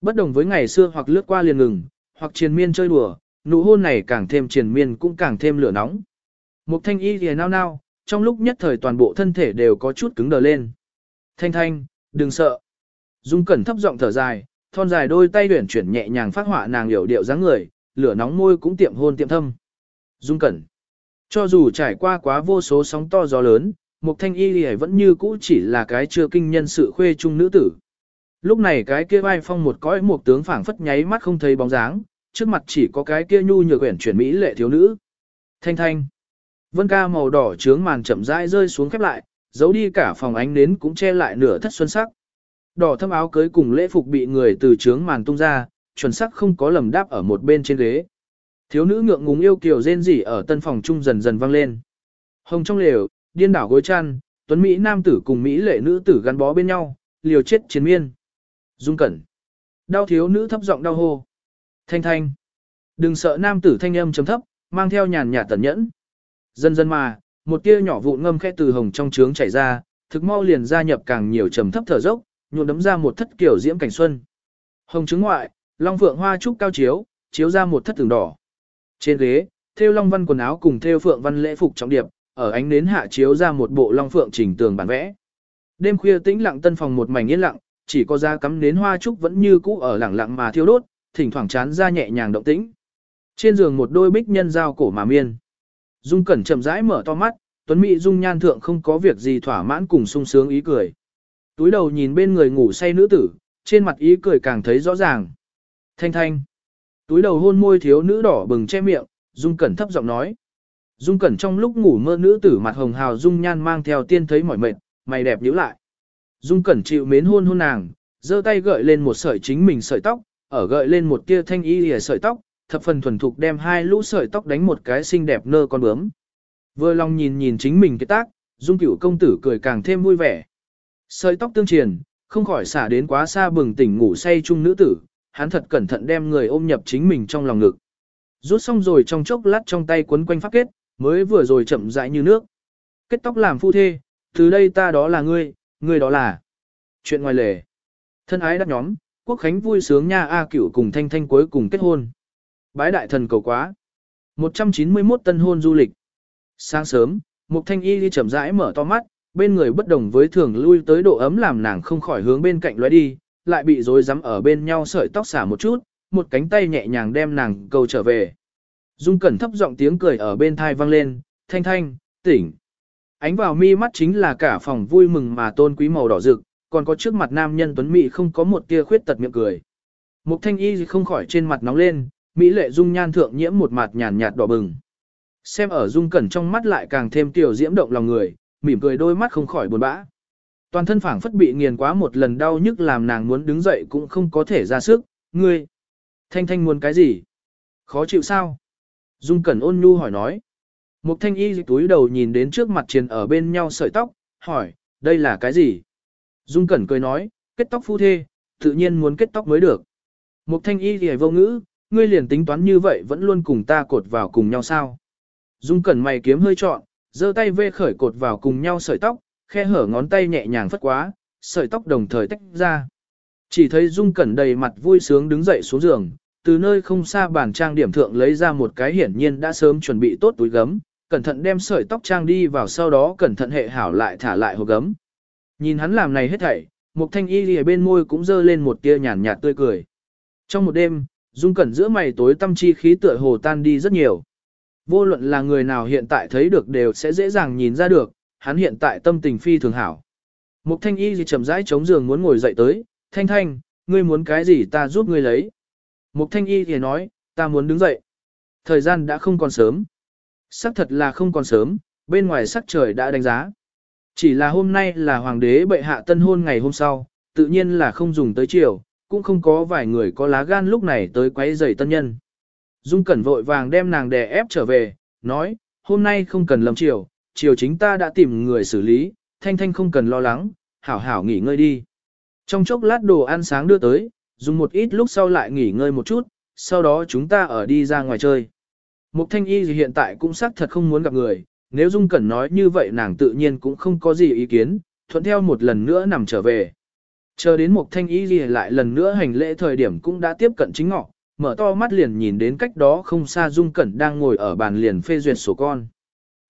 Bất đồng với ngày xưa hoặc lướt qua liền ngừng, hoặc triền miên chơi đùa, nụ hôn này càng thêm triền miên cũng càng thêm lửa nóng. Mục thanh y lìa nao nao, trong lúc nhất thời toàn bộ thân thể đều có chút cứng đờ lên. Thanh thanh, đừng sợ. Dung Cẩn thấp giọng thở dài, thon dài đôi tay tuyển chuyển nhẹ nhàng phát họa nàng hiểu điệu dáng người, lửa nóng môi cũng tiệm hôn tiệm thâm. Dung Cẩn. Cho dù trải qua quá vô số sóng to gió lớn, Mục Thanh Y Lì vẫn như cũ chỉ là cái chưa kinh nhân sự khuê trung nữ tử. Lúc này cái kia vai phong một cõi một tướng phảng phất nháy mắt không thấy bóng dáng, trước mặt chỉ có cái kia nhu nhược quyển chuyển mỹ lệ thiếu nữ. Thanh thanh. Vân ca màu đỏ trướng màn chậm rãi rơi xuống khép lại, giấu đi cả phòng ánh nến cũng che lại nửa thất xuân sắc. Đỏ thâm áo cưới cùng lễ phục bị người từ trướng màn tung ra, chuẩn sắc không có lầm đáp ở một bên trên ghế. Thiếu nữ ngượng ngùng yêu kiều rên rỉ ở tân phòng trung dần dần vang lên. Hồng trong lều, điên đảo gối chăn, tuấn Mỹ nam tử cùng Mỹ lệ nữ tử gắn bó bên nhau, liều chết chiến miên. Dung cẩn. Đau thiếu nữ thấp giọng đau hô. Thanh thanh. Đừng sợ nam tử thanh âm chấm thấp, mang theo nhàn nhạt tẩn nhẫn. Dần dần mà, một tia nhỏ vụn ngâm khẽ từ hồng trong trướng chảy ra, thực mau liền gia nhập càng nhiều trầm thấp thở dốc, nhuộm đấm ra một thất kiểu diễm cảnh xuân. Hồng trứng ngoại, long phượng hoa trúc cao chiếu, chiếu ra một thất tường đỏ. Trên ghế, thêu long văn quần áo cùng thêu phượng văn lễ phục trọng điệp, ở ánh nến hạ chiếu ra một bộ long phượng chỉnh tường bản vẽ. Đêm khuya tĩnh lặng tân phòng một mảnh yên lặng, chỉ có ra cắm nến hoa trúc vẫn như cũ ở lặng lặng mà thiêu đốt, thỉnh thoảng chán ra nhẹ nhàng động tĩnh. Trên giường một đôi bích nhân giao cổ mà miên. Dung Cẩn chậm rãi mở to mắt, Tuấn Mỹ Dung nhan thượng không có việc gì thỏa mãn cùng sung sướng ý cười. Túi đầu nhìn bên người ngủ say nữ tử, trên mặt ý cười càng thấy rõ ràng. Thanh thanh. Túi đầu hôn môi thiếu nữ đỏ bừng che miệng, Dung Cẩn thấp giọng nói. Dung Cẩn trong lúc ngủ mơ nữ tử mặt hồng hào Dung nhan mang theo tiên thấy mỏi mệt, mày đẹp nhíu lại. Dung Cẩn chịu mến hôn hôn nàng, giơ tay gợi lên một sợi chính mình sợi tóc, ở gợi lên một tia thanh y lìa sợi tóc, thập phần thuần thục đem hai lũ sợi tóc đánh một cái xinh đẹp nơ con bướm. Vừa lòng nhìn nhìn chính mình cái tác, Dung Cửu công tử cười càng thêm vui vẻ. Sợi tóc tương truyền, không khỏi xả đến quá xa bừng tỉnh ngủ say chung nữ tử, hắn thật cẩn thận đem người ôm nhập chính mình trong lòng ngực. Rút xong rồi trong chốc lát trong tay quấn quanh pháp kết, mới vừa rồi chậm rãi như nước. Kết tóc làm phu thê, từ đây ta đó là ngươi, ngươi đó là chuyện ngoài lề. Thân ái đắc nhóm, quốc khánh vui sướng nha A cửu cùng thanh thanh cuối cùng kết hôn. Bái đại thần cầu quá. 191 tân hôn du lịch. Sáng sớm, Mục Thanh Y đi chậm rãi mở to mắt, bên người bất đồng với thường lui tới độ ấm làm nàng không khỏi hướng bên cạnh lóe đi, lại bị rối rắm ở bên nhau sợi tóc xả một chút, một cánh tay nhẹ nhàng đem nàng cầu trở về. Dung Cẩn thấp giọng tiếng cười ở bên thai vang lên, thanh thanh, tỉnh. Ánh vào mi mắt chính là cả phòng vui mừng mà tôn quý màu đỏ rực, còn có trước mặt nam nhân tuấn mỹ không có một tia khuyết tật miệng cười. Mục thanh y không khỏi trên mặt nóng lên, mỹ lệ dung nhan thượng nhiễm một mặt nhàn nhạt đỏ bừng. Xem ở dung cẩn trong mắt lại càng thêm tiểu diễm động lòng người, mỉm cười đôi mắt không khỏi buồn bã. Toàn thân phảng phất bị nghiền quá một lần đau nhức làm nàng muốn đứng dậy cũng không có thể ra sức, ngươi. Thanh thanh muốn cái gì? Khó chịu sao? Dung cẩn ôn nhu hỏi nói. Mục thanh y túi đầu nhìn đến trước mặt triền ở bên nhau sợi tóc, hỏi, đây là cái gì? Dung cẩn cười nói, kết tóc phu thê, tự nhiên muốn kết tóc mới được. Mục thanh y thì vô ngữ, ngươi liền tính toán như vậy vẫn luôn cùng ta cột vào cùng nhau sao? Dung cẩn mày kiếm hơi trọn, giơ tay vê khởi cột vào cùng nhau sợi tóc, khe hở ngón tay nhẹ nhàng phất quá, sợi tóc đồng thời tách ra. Chỉ thấy Dung cẩn đầy mặt vui sướng đứng dậy xuống giường, từ nơi không xa bàn trang điểm thượng lấy ra một cái hiển nhiên đã sớm chuẩn bị tốt túi gấm, cẩn thận đem sợi tóc trang đi vào sau đó cẩn thận hệ hảo lại thả lại hộp gấm. Nhìn hắn làm này hết thảy, Mục Thanh Y ở bên môi cũng dơ lên một tia nhàn nhạt tươi cười. Trong một đêm, Dung Cẩn giữa mày tối tâm chi khí tựa hồ tan đi rất nhiều. Vô luận là người nào hiện tại thấy được đều sẽ dễ dàng nhìn ra được, hắn hiện tại tâm tình phi thường hảo. Mục Thanh Y thì chậm rãi chống giường muốn ngồi dậy tới, Thanh Thanh, ngươi muốn cái gì ta giúp ngươi lấy. Mục Thanh Y thì nói, ta muốn đứng dậy. Thời gian đã không còn sớm. Sắc thật là không còn sớm, bên ngoài sắc trời đã đánh giá. Chỉ là hôm nay là hoàng đế bệ hạ tân hôn ngày hôm sau, tự nhiên là không dùng tới chiều, cũng không có vài người có lá gan lúc này tới quấy rầy tân nhân. Dung Cẩn vội vàng đem nàng đè ép trở về, nói, hôm nay không cần lầm chiều, chiều chính ta đã tìm người xử lý, thanh thanh không cần lo lắng, hảo hảo nghỉ ngơi đi. Trong chốc lát đồ ăn sáng đưa tới, dùng một ít lúc sau lại nghỉ ngơi một chút, sau đó chúng ta ở đi ra ngoài chơi. Mục thanh y hiện tại cũng xác thật không muốn gặp người, nếu Dung Cẩn nói như vậy nàng tự nhiên cũng không có gì ý kiến, thuận theo một lần nữa nằm trở về. Chờ đến một thanh y gì lại lần nữa hành lễ thời điểm cũng đã tiếp cận chính ngọ, mở to mắt liền nhìn đến cách đó không xa Dung Cẩn đang ngồi ở bàn liền phê duyệt sổ con.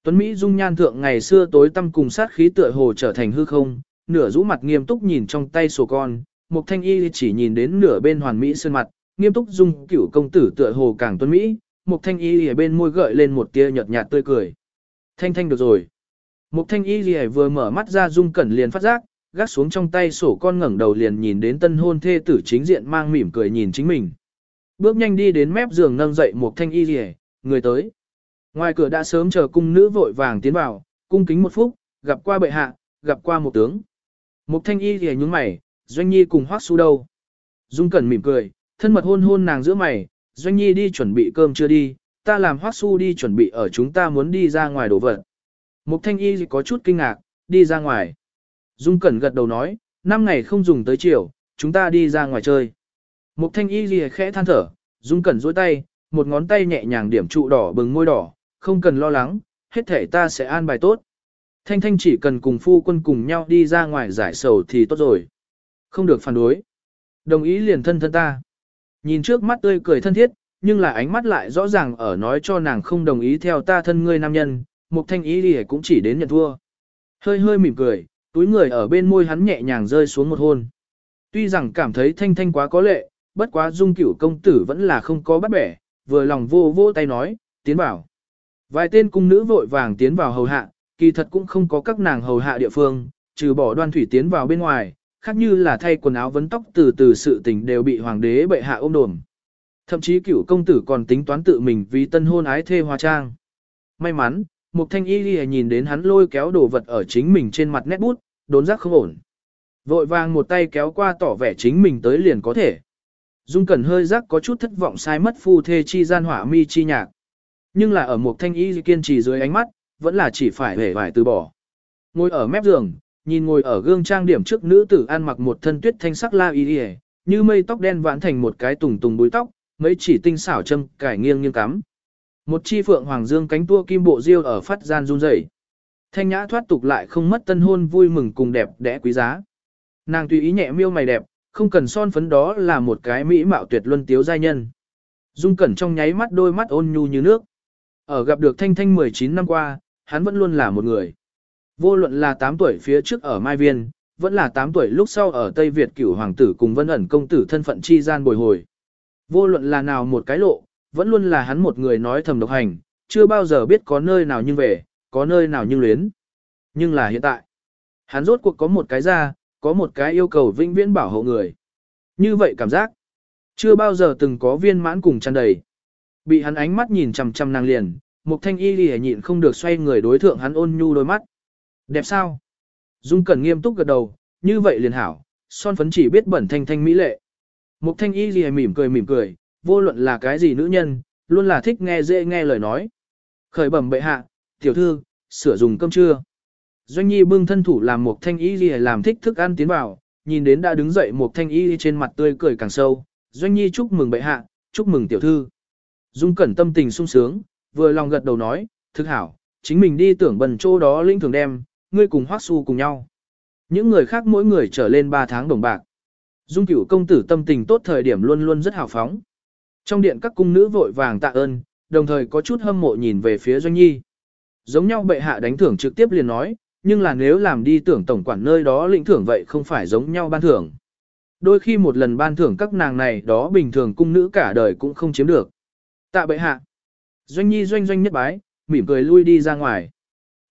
Tuấn Mỹ Dung nhan thượng ngày xưa tối tâm cùng sát khí tựa hồ trở thành hư không, nửa rũ mặt nghiêm túc nhìn trong tay sổ con, một thanh y chỉ nhìn đến nửa bên hoàn Mỹ sơn mặt, nghiêm túc Dung cửu công tử tựa hồ càng Tuấn Mỹ, một thanh y ở bên môi gợi lên một tia nhợt nhạt tươi cười. Thanh thanh được rồi. Mục thanh y gì vừa mở mắt ra dung cẩn liền phát giác, gác xuống trong tay sổ con ngẩng đầu liền nhìn đến tân hôn thê tử chính diện mang mỉm cười nhìn chính mình. Bước nhanh đi đến mép giường nâng dậy Mục thanh y gì người tới. Ngoài cửa đã sớm chờ cung nữ vội vàng tiến vào, cung kính một phút, gặp qua bệ hạ, gặp qua một tướng. Mục thanh y thì nhúng mày, doanh nhi cùng hoác su đâu. Dung cẩn mỉm cười, thân mật hôn hôn nàng giữa mày, doanh nhi đi chuẩn bị cơm chưa đi, ta làm hoác su đi chuẩn bị ở chúng ta muốn đi ra ngoài đổ vật. Mục thanh y có chút kinh ngạc, đi ra ngoài. Dung cẩn gật đầu nói, năm ngày không dùng tới chiều, chúng ta đi ra ngoài chơi. Mục thanh y gì khẽ than thở, Dung cẩn duỗi tay, một ngón tay nhẹ nhàng điểm trụ đỏ bừng môi đỏ, không cần lo lắng, hết thể ta sẽ an bài tốt. Thanh Thanh chỉ cần cùng phu quân cùng nhau đi ra ngoài giải sầu thì tốt rồi. Không được phản đối. Đồng ý liền thân thân ta. Nhìn trước mắt tươi cười thân thiết, nhưng là ánh mắt lại rõ ràng ở nói cho nàng không đồng ý theo ta thân ngươi nam nhân, Mục Thanh ý thì cũng chỉ đến nhận thua. Hơi hơi mỉm cười, túi người ở bên môi hắn nhẹ nhàng rơi xuống một hôn. Tuy rằng cảm thấy Thanh Thanh quá có lệ, bất quá dung cửu công tử vẫn là không có bắt bẻ, vừa lòng vô vô tay nói, tiến vào. Vài tên cung nữ vội vàng tiến vào hầu hạ, kỳ thật cũng không có các nàng hầu hạ địa phương, trừ bỏ đoan thủy tiến vào bên ngoài, khác như là thay quần áo vấn tóc từ từ sự tình đều bị hoàng đế bệ hạ ôm đồm. Thậm chí cửu công tử còn tính toán tự mình vì tân hôn ái thê hoa trang. May mắn, một thanh y ghi nhìn đến hắn lôi kéo đồ vật ở chính mình trên mặt nét bút, đốn giác không ổn. Vội vàng một tay kéo qua tỏ vẻ chính mình tới liền có thể. Dung Cẩn hơi giác có chút thất vọng sai mất phu thê chi gian hỏa mi chi nhạc. Nhưng là ở một thanh y kiên trì dưới ánh mắt, vẫn là chỉ phải hề vải từ bỏ. Ngồi ở mép giường, nhìn ngồi ở gương trang điểm trước nữ tử ăn mặc một thân tuyết thanh sắc la y y, như mây tóc đen vãn thành một cái tùng tùng búi tóc, mấy chỉ tinh xảo châm cải nghiêng nghiêng cắm. Một chi phượng hoàng dương cánh tua kim bộ diêu ở phát gian run rẩy. Thanh nhã thoát tục lại không mất tân hôn vui mừng cùng đẹp đẽ quý giá. Nàng tùy ý nhẹ miêu mày đẹp, không cần son phấn đó là một cái mỹ mạo tuyệt luân tiếu giai nhân. Dung Cẩn trong nháy mắt đôi mắt ôn nhu như nước. Ở gặp được Thanh Thanh 19 năm qua, hắn vẫn luôn là một người. Vô luận là 8 tuổi phía trước ở Mai Viên, vẫn là 8 tuổi lúc sau ở Tây Việt cửu hoàng tử cùng vân ẩn công tử thân phận chi gian bồi hồi. Vô luận là nào một cái lộ, vẫn luôn là hắn một người nói thầm độc hành, chưa bao giờ biết có nơi nào nhưng về, có nơi nào nhưng luyến. Nhưng là hiện tại, hắn rốt cuộc có một cái ra, có một cái yêu cầu vĩnh viễn bảo hộ người. Như vậy cảm giác, chưa bao giờ từng có viên mãn cùng tràn đầy. Bị hắn ánh mắt nhìn chằm chằm nàng liền, Mục Thanh Y lìa nhịn không được xoay người đối thượng hắn ôn nhu đôi mắt. Đẹp sao? Dung Cẩn nghiêm túc gật đầu, như vậy liền hảo, son phấn chỉ biết bẩn thanh thanh mỹ lệ. Mục Thanh Y lìa mỉm cười mỉm cười, vô luận là cái gì nữ nhân, luôn là thích nghe dễ nghe lời nói. Khởi bẩm bệ hạ, tiểu thư, sửa dùng cơm trưa. Doanh Nhi bưng thân thủ làm Mục Thanh Y lìa làm thích thức ăn tiến vào, nhìn đến đã đứng dậy Mục Thanh Y trên mặt tươi cười càng sâu. Doanh Nhi chúc mừng bệ hạ, chúc mừng tiểu thư. Dung Cẩn tâm tình sung sướng, vừa lòng gật đầu nói, thức hảo, chính mình đi tưởng bần chỗ đó linh thường đem, ngươi cùng Hoắc Su cùng nhau. Những người khác mỗi người trở lên 3 tháng đồng bạc. Dung cửu công tử tâm tình tốt thời điểm luôn luôn rất hào phóng. Trong điện các cung nữ vội vàng tạ ơn, đồng thời có chút hâm mộ nhìn về phía Doanh Nhi. Giống nhau bệ hạ đánh thưởng trực tiếp liền nói, nhưng là nếu làm đi tưởng tổng quản nơi đó lĩnh thưởng vậy không phải giống nhau ban thưởng. Đôi khi một lần ban thưởng các nàng này đó bình thường cung nữ cả đời cũng không chiếm được. Tạ bệ hạ. Doanh nhi doanh doanh nhất bái, mỉm cười lui đi ra ngoài.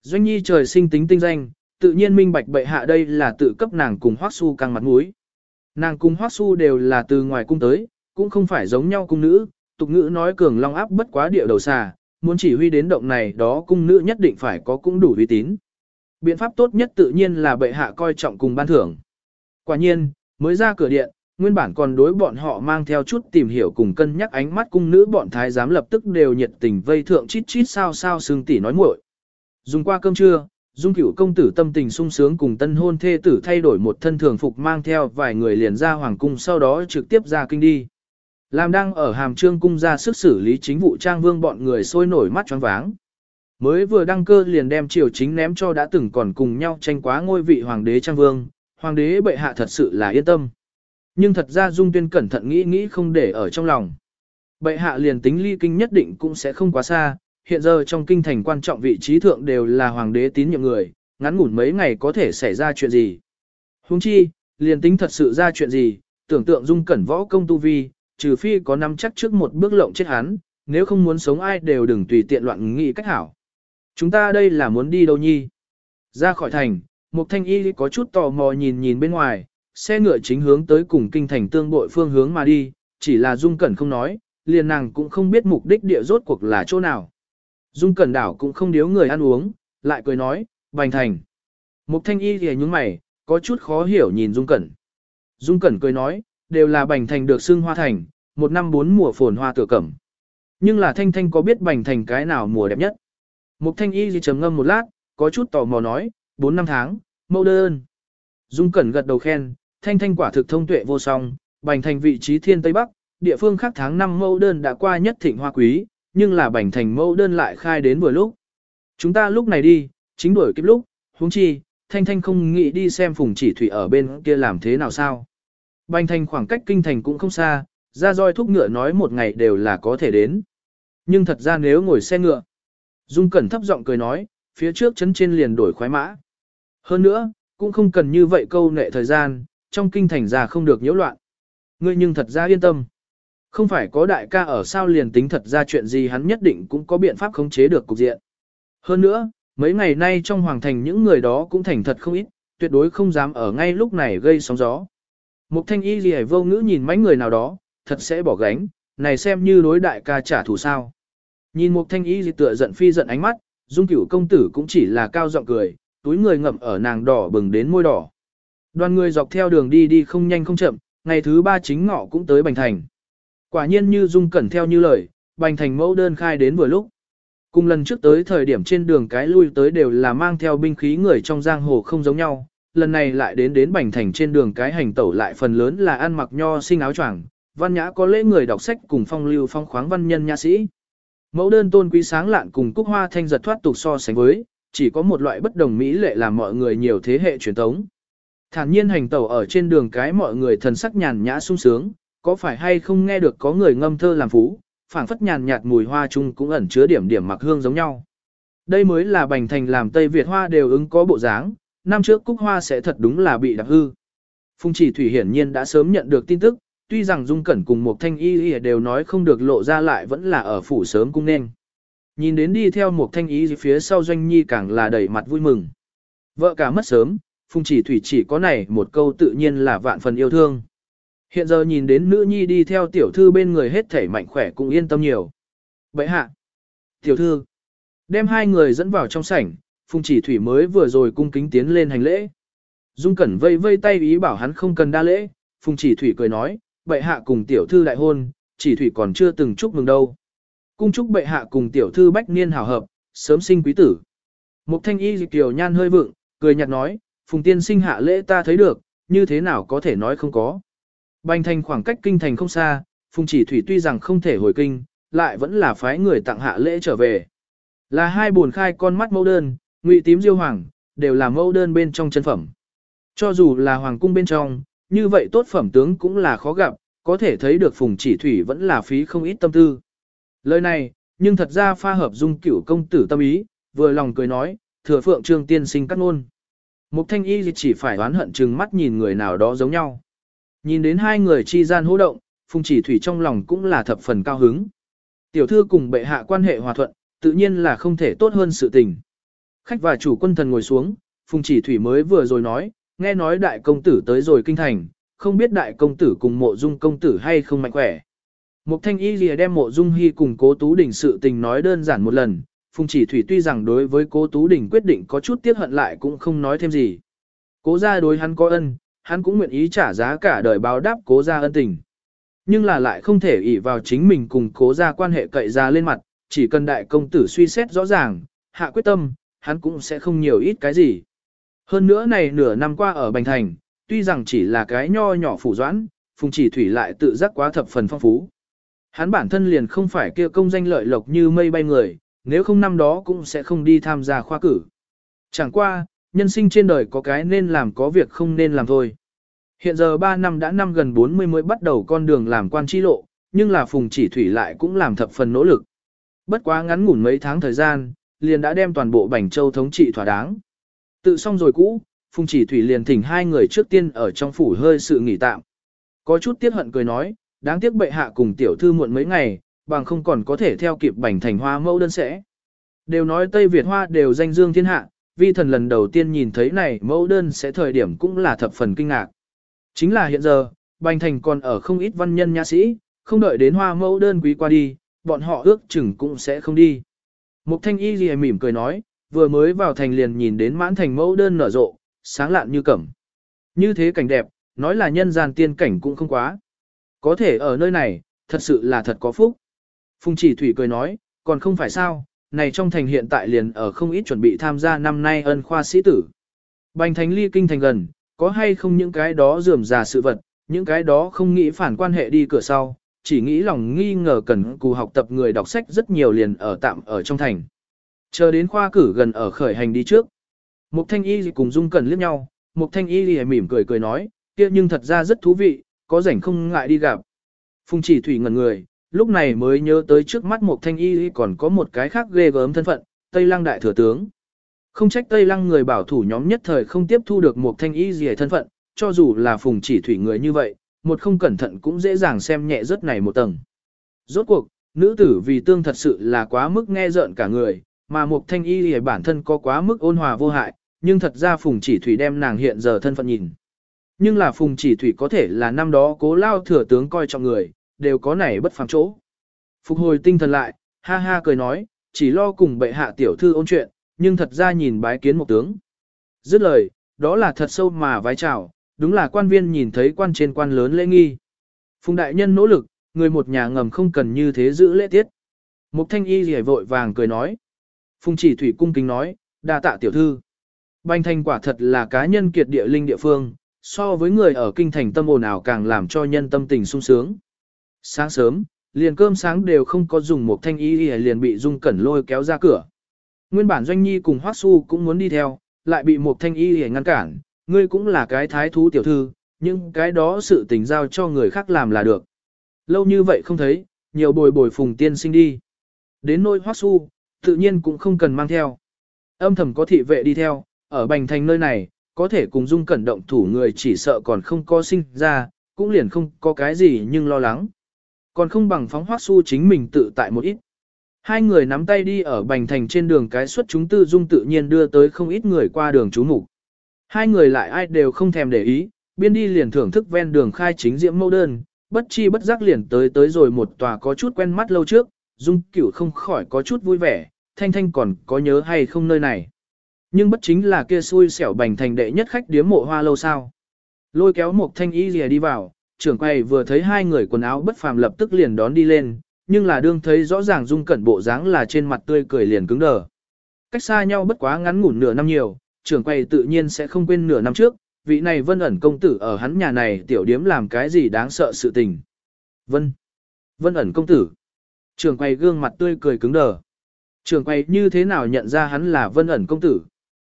Doanh nhi trời sinh tính tinh danh, tự nhiên minh bạch bệ hạ đây là tự cấp nàng cùng hoác su căng mặt mũi. Nàng cùng hoác su đều là từ ngoài cung tới, cũng không phải giống nhau cung nữ, tục ngữ nói cường long áp bất quá địa đầu xà, muốn chỉ huy đến động này đó cung nữ nhất định phải có cũng đủ uy tín. Biện pháp tốt nhất tự nhiên là bệ hạ coi trọng cùng ban thưởng. Quả nhiên, mới ra cửa điện, nguyên bản còn đối bọn họ mang theo chút tìm hiểu cùng cân nhắc ánh mắt cung nữ bọn thái giám lập tức đều nhiệt tình vây thượng chít chít sao sao xương tỉ nói muội. Dùng qua cơm trưa, Dung Cửu công tử tâm tình sung sướng cùng tân hôn thê tử thay đổi một thân thường phục mang theo vài người liền ra hoàng cung sau đó trực tiếp ra kinh đi. Làm đang ở hàm trương cung ra sức xử lý chính vụ trang vương bọn người sôi nổi mắt choáng váng. Mới vừa đăng cơ liền đem triều chính ném cho đã từng còn cùng nhau tranh quá ngôi vị hoàng đế trang vương, hoàng đế bệ hạ thật sự là yên tâm. Nhưng thật ra Dung Tuyên cẩn thận nghĩ nghĩ không để ở trong lòng. Bệ hạ liền tính ly kinh nhất định cũng sẽ không quá xa, hiện giờ trong kinh thành quan trọng vị trí thượng đều là hoàng đế tín nhiệm người, ngắn ngủn mấy ngày có thể xảy ra chuyện gì. Huống chi, liền tính thật sự ra chuyện gì, tưởng tượng Dung cẩn võ công tu vi, trừ phi có nắm chắc trước một bước lộng chết hắn, nếu không muốn sống ai đều đừng tùy tiện loạn nghị cách hảo. Chúng ta đây là muốn đi đâu nhi? Ra khỏi thành, một thanh y có chút tò mò nhìn nhìn bên ngoài, xe ngựa chính hướng tới cùng kinh thành tương bội phương hướng mà đi, chỉ là Dung Cẩn không nói, liền nàng cũng không biết mục đích địa rốt cuộc là chỗ nào. Dung Cẩn đảo cũng không điếu người ăn uống, lại cười nói, Bành Thành. Mục thanh y thì nhúng mày, có chút khó hiểu nhìn Dung Cẩn. Dung Cẩn cười nói, đều là bành thành được xưng hoa thành, một năm bốn mùa phồn hoa tựa cẩm. Nhưng là thanh thanh có biết bành thành cái nào mùa đẹp nhất. Mục thanh y thì trầm ngâm một lát, có chút tò mò nói, bốn năm tháng, mẫu đơn. Dung Cẩn gật đầu khen, thanh thanh quả thực thông tuệ vô song, bành thành vị trí thiên Tây Bắc, địa phương khác tháng năm mẫu đơn đã qua nhất thịnh hoa quý, nhưng là bành thành mẫu đơn lại khai đến vừa lúc. Chúng ta lúc này đi, chính đuổi kịp lúc, huống chi, thanh thanh không nghĩ đi xem phùng chỉ thủy ở bên kia làm thế nào sao. Bành thành khoảng cách kinh thành cũng không xa, ra roi thúc ngựa nói một ngày đều là có thể đến. Nhưng thật ra nếu ngồi xe ngựa, Dung Cẩn thấp giọng cười nói, phía trước chấn trên liền đổi khoái mã. Hơn nữa, cũng không cần như vậy câu nệ thời gian, trong kinh thành già không được nhiễu loạn. Ngươi nhưng thật ra yên tâm. Không phải có đại ca ở sao liền tính thật ra chuyện gì hắn nhất định cũng có biện pháp khống chế được cục diện. Hơn nữa, mấy ngày nay trong hoàng thành những người đó cũng thành thật không ít, tuyệt đối không dám ở ngay lúc này gây sóng gió. Mục thanh y gì vô ngữ nhìn mấy người nào đó, thật sẽ bỏ gánh, này xem như đối đại ca trả thù sao. Nhìn mục thanh y gì tựa giận phi giận ánh mắt, dung cửu công tử cũng chỉ là cao giọng cười, túi người ngậm ở nàng đỏ bừng đến môi đỏ. Đoàn người dọc theo đường đi đi không nhanh không chậm, ngày thứ ba chính ngọ cũng tới Bành Thành. Quả nhiên như dung cẩn theo như lời, Bành Thành mẫu đơn khai đến vừa lúc. Cùng lần trước tới thời điểm trên đường cái lui tới đều là mang theo binh khí người trong giang hồ không giống nhau, lần này lại đến đến Bành Thành trên đường cái hành tẩu lại phần lớn là ăn mặc nho sinh áo choàng, văn nhã có lễ người đọc sách cùng phong lưu phong khoáng văn nhân nha sĩ. Mẫu đơn tôn quý sáng lạn cùng cúc hoa thanh giật thoát tục so sánh với, chỉ có một loại bất đồng mỹ lệ làm mọi người nhiều thế hệ truyền thống. Thản nhiên hành tẩu ở trên đường cái mọi người thần sắc nhàn nhã sung sướng, có phải hay không nghe được có người ngâm thơ làm phú, phảng phất nhàn nhạt mùi hoa chung cũng ẩn chứa điểm điểm mặc hương giống nhau. Đây mới là bành thành làm Tây Việt hoa đều ứng có bộ dáng, năm trước cúc hoa sẽ thật đúng là bị đặc hư. Phùng chỉ thủy hiển nhiên đã sớm nhận được tin tức, tuy rằng Dung Cẩn cùng một thanh y đều nói không được lộ ra lại vẫn là ở phủ sớm cung nên. Nhìn đến đi theo một thanh y phía sau doanh nhi càng là đầy mặt vui mừng. Vợ cả mất sớm, Phùng chỉ thủy chỉ có này một câu tự nhiên là vạn phần yêu thương. Hiện giờ nhìn đến nữ nhi đi theo tiểu thư bên người hết thể mạnh khỏe cũng yên tâm nhiều. Vậy hạ, tiểu thư, đem hai người dẫn vào trong sảnh, Phùng chỉ thủy mới vừa rồi cung kính tiến lên hành lễ. Dung Cẩn vây vây tay ý bảo hắn không cần đa lễ, Phùng chỉ thủy cười nói, bệ hạ cùng tiểu thư đại hôn, chỉ thủy còn chưa từng chúc mừng đâu. Cung chúc bệ hạ cùng tiểu thư bách niên hảo hợp, sớm sinh quý tử. Mục thanh y tiểu nhan hơi vượng, cười nhạt nói, phùng tiên sinh hạ lễ ta thấy được, như thế nào có thể nói không có. Bành thành khoảng cách kinh thành không xa, phùng chỉ thủy tuy rằng không thể hồi kinh, lại vẫn là phái người tặng hạ lễ trở về. Là hai buồn khai con mắt mẫu đơn, ngụy tím diêu hoàng, đều là mẫu đơn bên trong chân phẩm. Cho dù là hoàng cung bên trong, như vậy tốt phẩm tướng cũng là khó gặp, có thể thấy được phùng chỉ thủy vẫn là phí không ít tâm tư. Lời này, nhưng thật ra pha hợp dung cửu công tử tâm ý, vừa lòng cười nói, thừa phượng trương tiên sinh cắt ngôn. Mục thanh y chỉ phải đoán hận chừng mắt nhìn người nào đó giống nhau. Nhìn đến hai người chi gian hô động, phùng chỉ thủy trong lòng cũng là thập phần cao hứng. Tiểu thư cùng bệ hạ quan hệ hòa thuận, tự nhiên là không thể tốt hơn sự tình. Khách và chủ quân thần ngồi xuống, phùng chỉ thủy mới vừa rồi nói, nghe nói đại công tử tới rồi kinh thành, không biết đại công tử cùng mộ dung công tử hay không mạnh khỏe. Mục thanh y lìa đem mộ dung hy cùng cố tú đỉnh sự tình nói đơn giản một lần, phùng chỉ thủy tuy rằng đối với cố tú đỉnh quyết định có chút tiếc hận lại cũng không nói thêm gì. Cố gia đối hắn có ân, hắn cũng nguyện ý trả giá cả đời báo đáp cố gia ân tình. Nhưng là lại không thể ỷ vào chính mình cùng cố gia quan hệ cậy ra lên mặt, chỉ cần đại công tử suy xét rõ ràng, hạ quyết tâm, hắn cũng sẽ không nhiều ít cái gì. Hơn nữa này nửa năm qua ở Bành Thành, tuy rằng chỉ là cái nho nhỏ phủ doãn, Phùng Chỉ Thủy lại tự giác quá thập phần phong phú. Hắn bản thân liền không phải kia công danh lợi lộc như mây bay người, nếu không năm đó cũng sẽ không đi tham gia khoa cử. Chẳng qua, nhân sinh trên đời có cái nên làm có việc không nên làm thôi. Hiện giờ 3 năm đã năm gần 40 mới bắt đầu con đường làm quan tri lộ, nhưng là Phùng Chỉ Thủy lại cũng làm thập phần nỗ lực. Bất quá ngắn ngủn mấy tháng thời gian, liền đã đem toàn bộ Bành Châu thống trị thỏa đáng. Tự xong rồi cũ, Phùng Chỉ Thủy liền thỉnh hai người trước tiên ở trong phủ hơi sự nghỉ tạm. Có chút tiếc hận cười nói, đáng tiếc bệ hạ cùng tiểu thư muộn mấy ngày, bằng không còn có thể theo kịp bành thành hoa mẫu đơn sẽ. Đều nói Tây Việt hoa đều danh dương thiên hạ, vi thần lần đầu tiên nhìn thấy này mẫu đơn sẽ thời điểm cũng là thập phần kinh ngạc. Chính là hiện giờ, bành thành còn ở không ít văn nhân nhã sĩ, không đợi đến hoa mẫu đơn quý qua đi, bọn họ ước chừng cũng sẽ không đi. Mục thanh y gì mỉm cười nói, vừa mới vào thành liền nhìn đến mãn thành mẫu đơn nở rộ, sáng lạn như cẩm. Như thế cảnh đẹp, nói là nhân gian tiên cảnh cũng không quá. Có thể ở nơi này, thật sự là thật có phúc. Phùng chỉ thủy cười nói, còn không phải sao, này trong thành hiện tại liền ở không ít chuẩn bị tham gia năm nay ân khoa sĩ tử. Bành thánh ly kinh thành gần, có hay không những cái đó dườm già sự vật, những cái đó không nghĩ phản quan hệ đi cửa sau, chỉ nghĩ lòng nghi ngờ cần cù học tập người đọc sách rất nhiều liền ở tạm ở trong thành. Chờ đến khoa cử gần ở khởi hành đi trước. Mục thanh y cùng dung cần liếc nhau, mục thanh y mỉm cười cười nói, kia nhưng thật ra rất thú vị, có rảnh không ngại đi gặp. Phùng chỉ thủy ngẩn người, lúc này mới nhớ tới trước mắt mục thanh y còn có một cái khác ghê gớm thân phận, Tây Lăng đại thừa tướng. Không trách Tây Lăng người bảo thủ nhóm nhất thời không tiếp thu được một thanh y gì thân phận, cho dù là phùng chỉ thủy người như vậy, một không cẩn thận cũng dễ dàng xem nhẹ rất này một tầng. Rốt cuộc, nữ tử vì tương thật sự là quá mức nghe rợn cả người, mà một thanh y gì bản thân có quá mức ôn hòa vô hại, nhưng thật ra phùng chỉ thủy đem nàng hiện giờ thân phận nhìn. Nhưng là phùng chỉ thủy có thể là năm đó cố lao thừa tướng coi trọng người, đều có này bất phàm chỗ. Phục hồi tinh thần lại, ha ha cười nói, chỉ lo cùng bệ hạ tiểu thư ôn chuyện, nhưng thật ra nhìn bái kiến một tướng. Dứt lời, đó là thật sâu mà vái chào, đúng là quan viên nhìn thấy quan trên quan lớn lễ nghi. Phùng đại nhân nỗ lực, người một nhà ngầm không cần như thế giữ lễ tiết. Mục thanh y rỉa vội vàng cười nói. Phùng chỉ thủy cung kính nói, đa tạ tiểu thư. Bành thành quả thật là cá nhân kiệt địa linh địa phương, so với người ở kinh thành tâm ồn ào càng làm cho nhân tâm tình sung sướng. Sáng sớm, liền cơm sáng đều không có dùng một thanh y liền bị dung cẩn lôi kéo ra cửa. Nguyên bản doanh nhi cùng hoắc su cũng muốn đi theo, lại bị một thanh y ngăn cản, ngươi cũng là cái thái thú tiểu thư, nhưng cái đó sự tình giao cho người khác làm là được. Lâu như vậy không thấy, nhiều bồi bồi phùng tiên sinh đi. Đến nôi hoắc su, tự nhiên cũng không cần mang theo. Âm thầm có thị vệ đi theo, ở bành thành nơi này, có thể cùng dung cẩn động thủ người chỉ sợ còn không có sinh ra, cũng liền không có cái gì nhưng lo lắng. Còn không bằng phóng Hoắc su chính mình tự tại một ít. Hai người nắm tay đi ở bành thành trên đường cái xuất chúng tư dung tự nhiên đưa tới không ít người qua đường chú mục Hai người lại ai đều không thèm để ý, biên đi liền thưởng thức ven đường khai chính diễm mẫu đơn, bất chi bất giác liền tới tới rồi một tòa có chút quen mắt lâu trước, dung cửu không khỏi có chút vui vẻ, thanh thanh còn có nhớ hay không nơi này. Nhưng bất chính là kia xui xẻo bành thành đệ nhất khách điếm mộ hoa lâu sao. Lôi kéo một thanh y rìa đi vào, trưởng quầy vừa thấy hai người quần áo bất phàm lập tức liền đón đi lên, nhưng là đương thấy rõ ràng dung cẩn bộ dáng là trên mặt tươi cười liền cứng đờ. Cách xa nhau bất quá ngắn ngủn nửa năm nhiều, trưởng quầy tự nhiên sẽ không quên nửa năm trước, vị này vân ẩn công tử ở hắn nhà này tiểu điếm làm cái gì đáng sợ sự tình. Vân. Vân ẩn công tử. Trưởng quầy gương mặt tươi cười cứng đờ. Trưởng quầy như thế nào nhận ra hắn là vân ẩn công tử?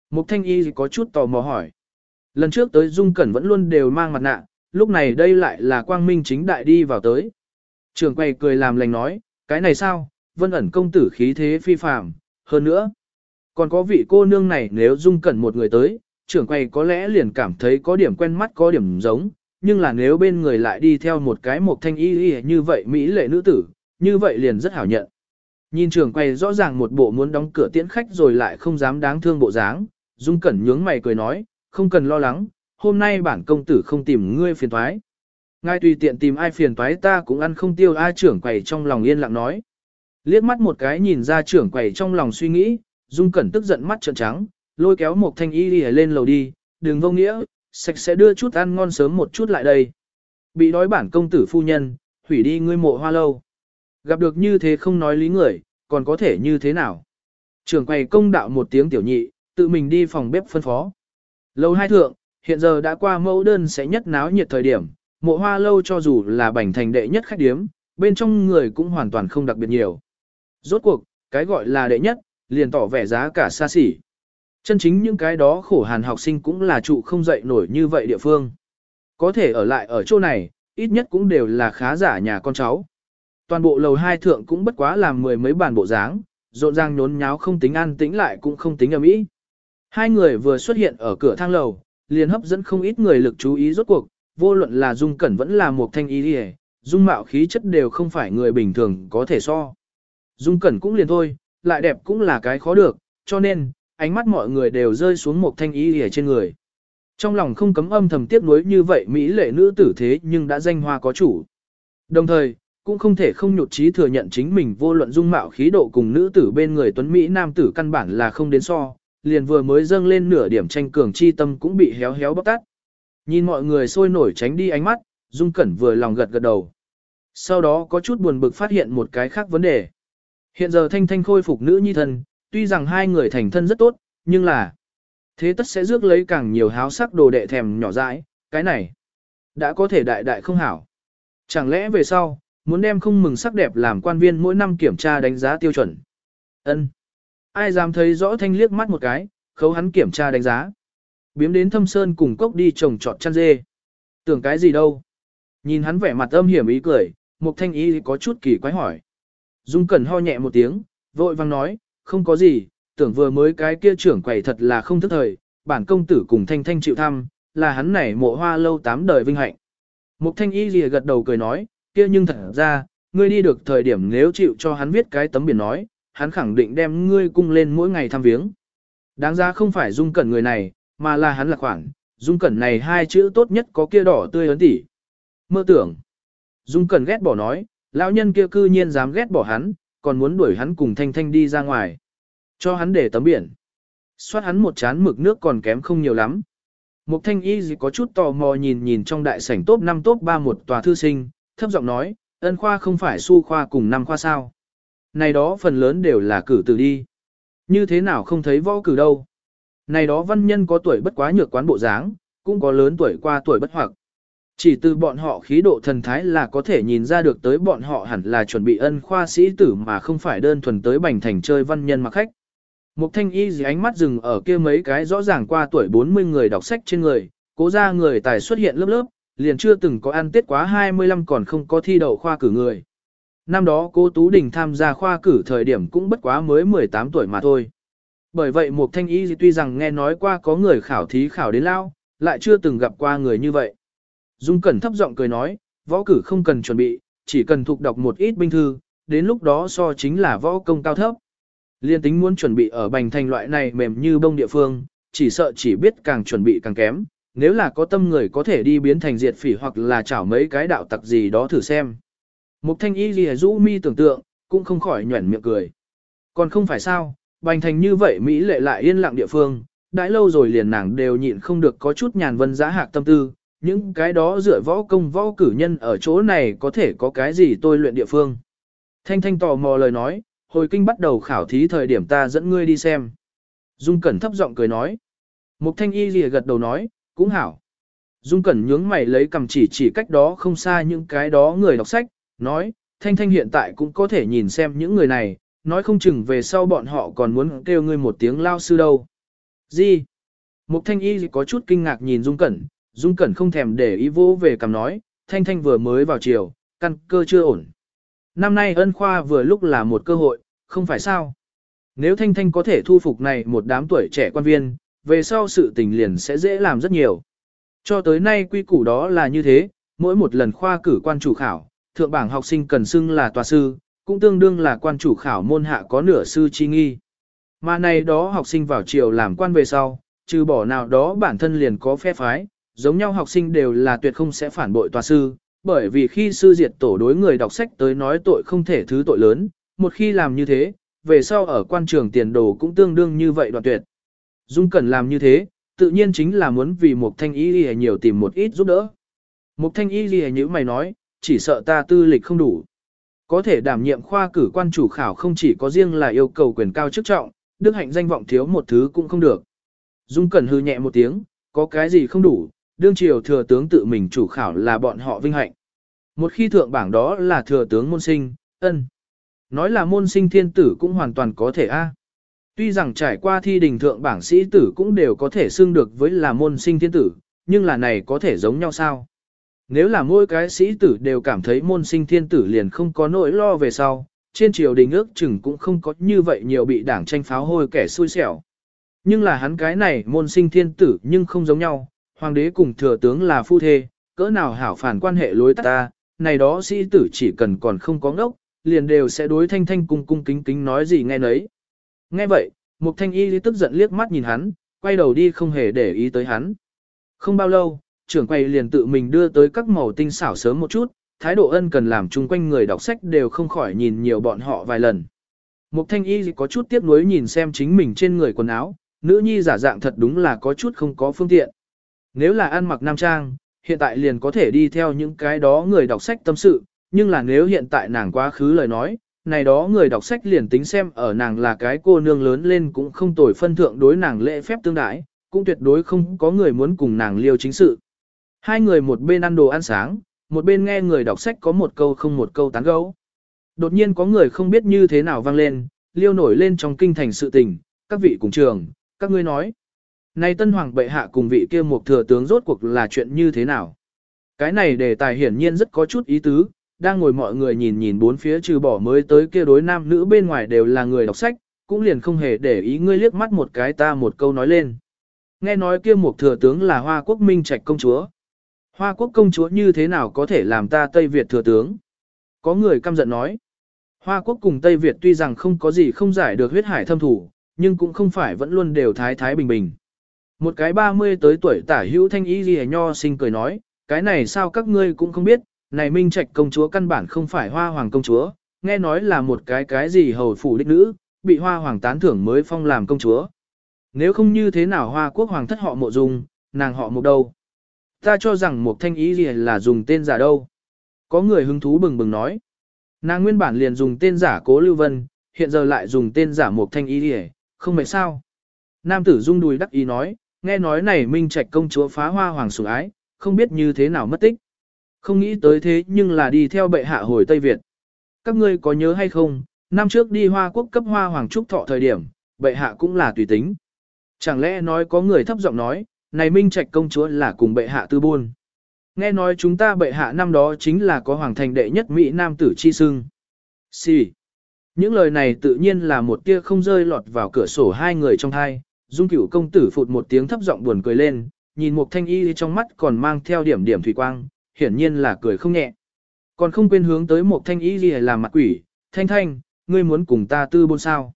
Mục thanh y có chút tò mò hỏi. Lần trước tới dung cẩn vẫn luôn đều mang mặt nạ, lúc này đây lại là quang minh chính đại đi vào tới. Trường quay cười làm lành nói, cái này sao, vân ẩn công tử khí thế phi phàm, hơn nữa. Còn có vị cô nương này nếu dung cẩn một người tới, trưởng quay có lẽ liền cảm thấy có điểm quen mắt có điểm giống, nhưng là nếu bên người lại đi theo một cái một thanh y y như vậy mỹ lệ nữ tử, như vậy liền rất hảo nhận. Nhìn trưởng quay rõ ràng một bộ muốn đóng cửa tiễn khách rồi lại không dám đáng thương bộ dáng, dung cẩn nhướng mày cười nói, không cần lo lắng, hôm nay bản công tử không tìm ngươi phiền toái. Ngài tùy tiện tìm ai phiền toái ta cũng ăn không tiêu ai trưởng quầy trong lòng yên lặng nói. Liếc mắt một cái nhìn ra trưởng quầy trong lòng suy nghĩ, Dung Cẩn tức giận mắt trợn trắng, lôi kéo một thanh y đi lên lầu đi, đừng vô nghĩa, sạch sẽ đưa chút ăn ngon sớm một chút lại đây. Bị đói bản công tử phu nhân, hủy đi ngươi mộ hoa lâu. Gặp được như thế không nói lý người, còn có thể như thế nào? Trưởng quầy công đạo một tiếng tiểu nhị, tự mình đi phòng bếp phân phó. Lâu hai thượng, hiện giờ đã qua mẫu đơn sẽ nhất náo nhiệt thời điểm, mộ hoa lâu cho dù là bành thành đệ nhất khách điếm, bên trong người cũng hoàn toàn không đặc biệt nhiều. Rốt cuộc, cái gọi là đệ nhất, liền tỏ vẻ giá cả xa xỉ. Chân chính những cái đó khổ hàn học sinh cũng là trụ không dậy nổi như vậy địa phương. Có thể ở lại ở chỗ này, ít nhất cũng đều là khá giả nhà con cháu. Toàn bộ lầu hai thượng cũng bất quá làm mười mấy bàn bộ dáng, rộn ràng nhốn nháo không tính ăn tĩnh lại cũng không tính ầm ĩ. Hai người vừa xuất hiện ở cửa thang lầu, liền hấp dẫn không ít người lực chú ý rốt cuộc, vô luận là dung cẩn vẫn là một thanh y đi dung mạo khí chất đều không phải người bình thường có thể so. Dung cẩn cũng liền thôi, lại đẹp cũng là cái khó được, cho nên, ánh mắt mọi người đều rơi xuống một thanh y đi trên người. Trong lòng không cấm âm thầm tiếc nuối như vậy Mỹ lệ nữ tử thế nhưng đã danh hoa có chủ. Đồng thời, cũng không thể không nhụt chí thừa nhận chính mình vô luận dung mạo khí độ cùng nữ tử bên người tuấn Mỹ nam tử căn bản là không đến so, liền vừa mới dâng lên nửa điểm tranh cường chi tâm cũng bị héo héo bóc tát. Nhìn mọi người sôi nổi tránh đi ánh mắt, Dung Cẩn vừa lòng gật gật đầu. Sau đó có chút buồn bực phát hiện một cái khác vấn đề. Hiện giờ Thanh Thanh khôi phục nữ nhi thân, tuy rằng hai người thành thân rất tốt, nhưng là thế tất sẽ rước lấy càng nhiều háo sắc đồ đệ thèm nhỏ dãi, cái này đã có thể đại đại không hảo. Chẳng lẽ về sau, muốn đem không mừng sắc đẹp làm quan viên mỗi năm kiểm tra đánh giá tiêu chuẩn. ân Ai dám thấy rõ thanh liếc mắt một cái, khấu hắn kiểm tra đánh giá. Biếm đến thâm sơn cùng cốc đi trồng trọt chăn dê. Tưởng cái gì đâu. Nhìn hắn vẻ mặt âm hiểm ý cười, Mục thanh ý có chút kỳ quái hỏi. Dung Cẩn ho nhẹ một tiếng, vội vang nói, không có gì, tưởng vừa mới cái kia trưởng quầy thật là không thức thời, bản công tử cùng thanh thanh chịu thăm, là hắn này mộ hoa lâu tám đời vinh hạnh. Mục thanh y lìa gật đầu cười nói, kia nhưng thật ra, ngươi đi được thời điểm nếu chịu cho hắn viết cái tấm biển nói, hắn khẳng định đem ngươi cung lên mỗi ngày thăm viếng. Đáng ra không phải dung cẩn người này, mà là hắn là khoản, dung cẩn này hai chữ tốt nhất có kia đỏ tươi ấn tỉ. Mơ tưởng, dung cẩn ghét bỏ nói, lão nhân kia cư nhiên dám ghét bỏ hắn, còn muốn đuổi hắn cùng thanh thanh đi ra ngoài. Cho hắn để tấm biển. Xoát hắn một chán mực nước còn kém không nhiều lắm. Mục thanh y gì có chút tò mò nhìn nhìn trong đại sảnh top 5 top 3 một tòa thư sinh, thấp giọng nói, ân khoa không phải su khoa cùng năm khoa sao. Này đó phần lớn đều là cử tử đi. Như thế nào không thấy võ cử đâu. Này đó văn nhân có tuổi bất quá nhược quán bộ dáng, cũng có lớn tuổi qua tuổi bất hoặc. Chỉ từ bọn họ khí độ thần thái là có thể nhìn ra được tới bọn họ hẳn là chuẩn bị ân khoa sĩ tử mà không phải đơn thuần tới bành thành chơi văn nhân mặc khách. Mục thanh y gì ánh mắt dừng ở kia mấy cái rõ ràng qua tuổi 40 người đọc sách trên người, cố ra người tài xuất hiện lớp lớp, liền chưa từng có ăn tết quá 25 còn không có thi đậu khoa cử người. Năm đó cô Tú Đình tham gia khoa cử thời điểm cũng bất quá mới 18 tuổi mà thôi. Bởi vậy một Thanh Y tuy rằng nghe nói qua có người khảo thí khảo đến lao, lại chưa từng gặp qua người như vậy. Dung Cẩn thấp giọng cười nói, võ cử không cần chuẩn bị, chỉ cần thuộc đọc một ít binh thư, đến lúc đó so chính là võ công cao thấp. Liên tính muốn chuẩn bị ở bành thành loại này mềm như bông địa phương, chỉ sợ chỉ biết càng chuẩn bị càng kém, nếu là có tâm người có thể đi biến thành diệt phỉ hoặc là chảo mấy cái đạo tặc gì đó thử xem. Mục thanh y ghi rũ mi tưởng tượng, cũng không khỏi nhuẩn miệng cười. Còn không phải sao, bành thành như vậy Mỹ lệ lại yên lặng địa phương, đãi lâu rồi liền nàng đều nhịn không được có chút nhàn vân giá hạc tâm tư, những cái đó dựa võ công võ cử nhân ở chỗ này có thể có cái gì tôi luyện địa phương. Thanh thanh tò mò lời nói, hồi kinh bắt đầu khảo thí thời điểm ta dẫn ngươi đi xem. Dung Cẩn thấp giọng cười nói. Mục thanh y lìa gật đầu nói, cũng hảo. Dung Cẩn nhướng mày lấy cầm chỉ chỉ cách đó không xa những cái đó người đọc sách, nói, Thanh Thanh hiện tại cũng có thể nhìn xem những người này, nói không chừng về sau bọn họ còn muốn kêu ngươi một tiếng lao sư đâu. Gì? Mục Thanh Y có chút kinh ngạc nhìn Dung Cẩn, Dung Cẩn không thèm để ý vô về cầm nói, Thanh Thanh vừa mới vào chiều, căn cơ chưa ổn. Năm nay ân khoa vừa lúc là một cơ hội, không phải sao? Nếu Thanh Thanh có thể thu phục này một đám tuổi trẻ quan viên, về sau sự tình liền sẽ dễ làm rất nhiều. Cho tới nay quy củ đó là như thế, mỗi một lần khoa cử quan chủ khảo, thượng bảng học sinh cần xưng là tòa sư, cũng tương đương là quan chủ khảo môn hạ có nửa sư chi nghi. Mà này đó học sinh vào triều làm quan về sau, trừ bỏ nào đó bản thân liền có phe phái, giống nhau học sinh đều là tuyệt không sẽ phản bội tòa sư, bởi vì khi sư diệt tổ đối người đọc sách tới nói tội không thể thứ tội lớn, một khi làm như thế, về sau ở quan trường tiền đồ cũng tương đương như vậy đoạn tuyệt. Dung Cẩn làm như thế, tự nhiên chính là muốn vì một thanh y lìa nhiều tìm một ít giúp đỡ. Một thanh y lìa như mày nói, chỉ sợ ta tư lịch không đủ. Có thể đảm nhiệm khoa cử quan chủ khảo không chỉ có riêng là yêu cầu quyền cao chức trọng, đức hạnh danh vọng thiếu một thứ cũng không được. Dung Cẩn hư nhẹ một tiếng, có cái gì không đủ, đương triều thừa tướng tự mình chủ khảo là bọn họ vinh hạnh. Một khi thượng bảng đó là thừa tướng môn sinh, ân. Nói là môn sinh thiên tử cũng hoàn toàn có thể a. À. Tuy rằng trải qua thi đình thượng bảng sĩ tử cũng đều có thể xưng được với là môn sinh thiên tử, nhưng là này có thể giống nhau sao? Nếu là mỗi cái sĩ tử đều cảm thấy môn sinh thiên tử liền không có nỗi lo về sau, trên triều đình ước chừng cũng không có như vậy nhiều bị đảng tranh pháo hôi kẻ xui xẻo. Nhưng là hắn cái này môn sinh thiên tử nhưng không giống nhau, hoàng đế cùng thừa tướng là phu thê, cỡ nào hảo phản quan hệ lối tắt ta, này đó sĩ tử chỉ cần còn không có ngốc, liền đều sẽ đối thanh thanh cung cung kính kính nói gì nghe nấy. Nghe vậy, Mục Thanh Y tức giận liếc mắt nhìn hắn, quay đầu đi không hề để ý tới hắn. Không bao lâu, trưởng quầy liền tự mình đưa tới các màu tinh xảo sớm một chút, thái độ ân cần làm chung quanh người đọc sách đều không khỏi nhìn nhiều bọn họ vài lần. Mục Thanh Y có chút tiếc nuối nhìn xem chính mình trên người quần áo, nữ nhi giả dạng thật đúng là có chút không có phương tiện. Nếu là ăn mặc nam trang, hiện tại liền có thể đi theo những cái đó người đọc sách tâm sự, nhưng là nếu hiện tại nàng quá khứ lời nói, này đó người đọc sách liền tính xem ở nàng là cái cô nương lớn lên cũng không tồi phân thượng đối nàng lễ phép tương đãi, cũng tuyệt đối không có người muốn cùng nàng liêu chính sự. Hai người một bên ăn đồ ăn sáng, một bên nghe người đọc sách có một câu không một câu tán gẫu. Đột nhiên có người không biết như thế nào vang lên, liêu nổi lên trong kinh thành sự tình, các vị cùng trường, các ngươi nói. Này tân hoàng bệ hạ cùng vị kia một thừa tướng rốt cuộc là chuyện như thế nào? Cái này đề tài hiển nhiên rất có chút ý tứ, đang ngồi mọi người nhìn nhìn bốn phía trừ bỏ mới tới kia đối nam nữ bên ngoài đều là người đọc sách, cũng liền không hề để ý ngươi liếc mắt một cái ta một câu nói lên. Nghe nói kia một thừa tướng là Hoa Quốc Minh Trạch công chúa. Hoa Quốc công chúa như thế nào có thể làm ta Tây Việt thừa tướng? Có người căm giận nói. Hoa Quốc cùng Tây Việt tuy rằng không có gì không giải được huyết hải thâm thủ, nhưng cũng không phải vẫn luôn đều thái thái bình bình. Một cái 30 tới tuổi tả hữu thanh ý gì nho sinh cười nói, cái này sao các ngươi cũng không biết, này Minh Trạch công chúa căn bản không phải hoa hoàng công chúa, nghe nói là một cái cái gì hầu phủ đích nữ, bị hoa hoàng tán thưởng mới phong làm công chúa. Nếu không như thế nào hoa quốc hoàng thất họ mộ dung, nàng họ mục đâu. Ta cho rằng một thanh ý gì là dùng tên giả đâu. Có người hứng thú bừng bừng nói. Nàng nguyên bản liền dùng tên giả cố lưu vân, hiện giờ lại dùng tên giả một thanh ý gì, không phải sao. Nam tử rung đùi đắc ý nói, nghe nói này minh trạch công chúa phá hoa hoàng sủng ái, không biết như thế nào mất tích. Không nghĩ tới thế nhưng là đi theo bệ hạ hồi Tây Việt. Các ngươi có nhớ hay không, năm trước đi hoa quốc cấp hoa hoàng trúc thọ thời điểm, bệ hạ cũng là tùy tính. Chẳng lẽ nói có người thấp giọng nói, này minh trạch công chúa là cùng bệ hạ tư buôn. Nghe nói chúng ta bệ hạ năm đó chính là có hoàng thành đệ nhất Mỹ Nam tử chi sưng. Xì. Những lời này tự nhiên là một tia không rơi lọt vào cửa sổ hai người trong hai. Dung cửu công tử phụt một tiếng thấp giọng buồn cười lên, nhìn một thanh y trong mắt còn mang theo điểm điểm thủy quang, hiển nhiên là cười không nhẹ. Còn không quên hướng tới một thanh y gì làm mặt quỷ, thanh thanh, ngươi muốn cùng ta tư buôn sao.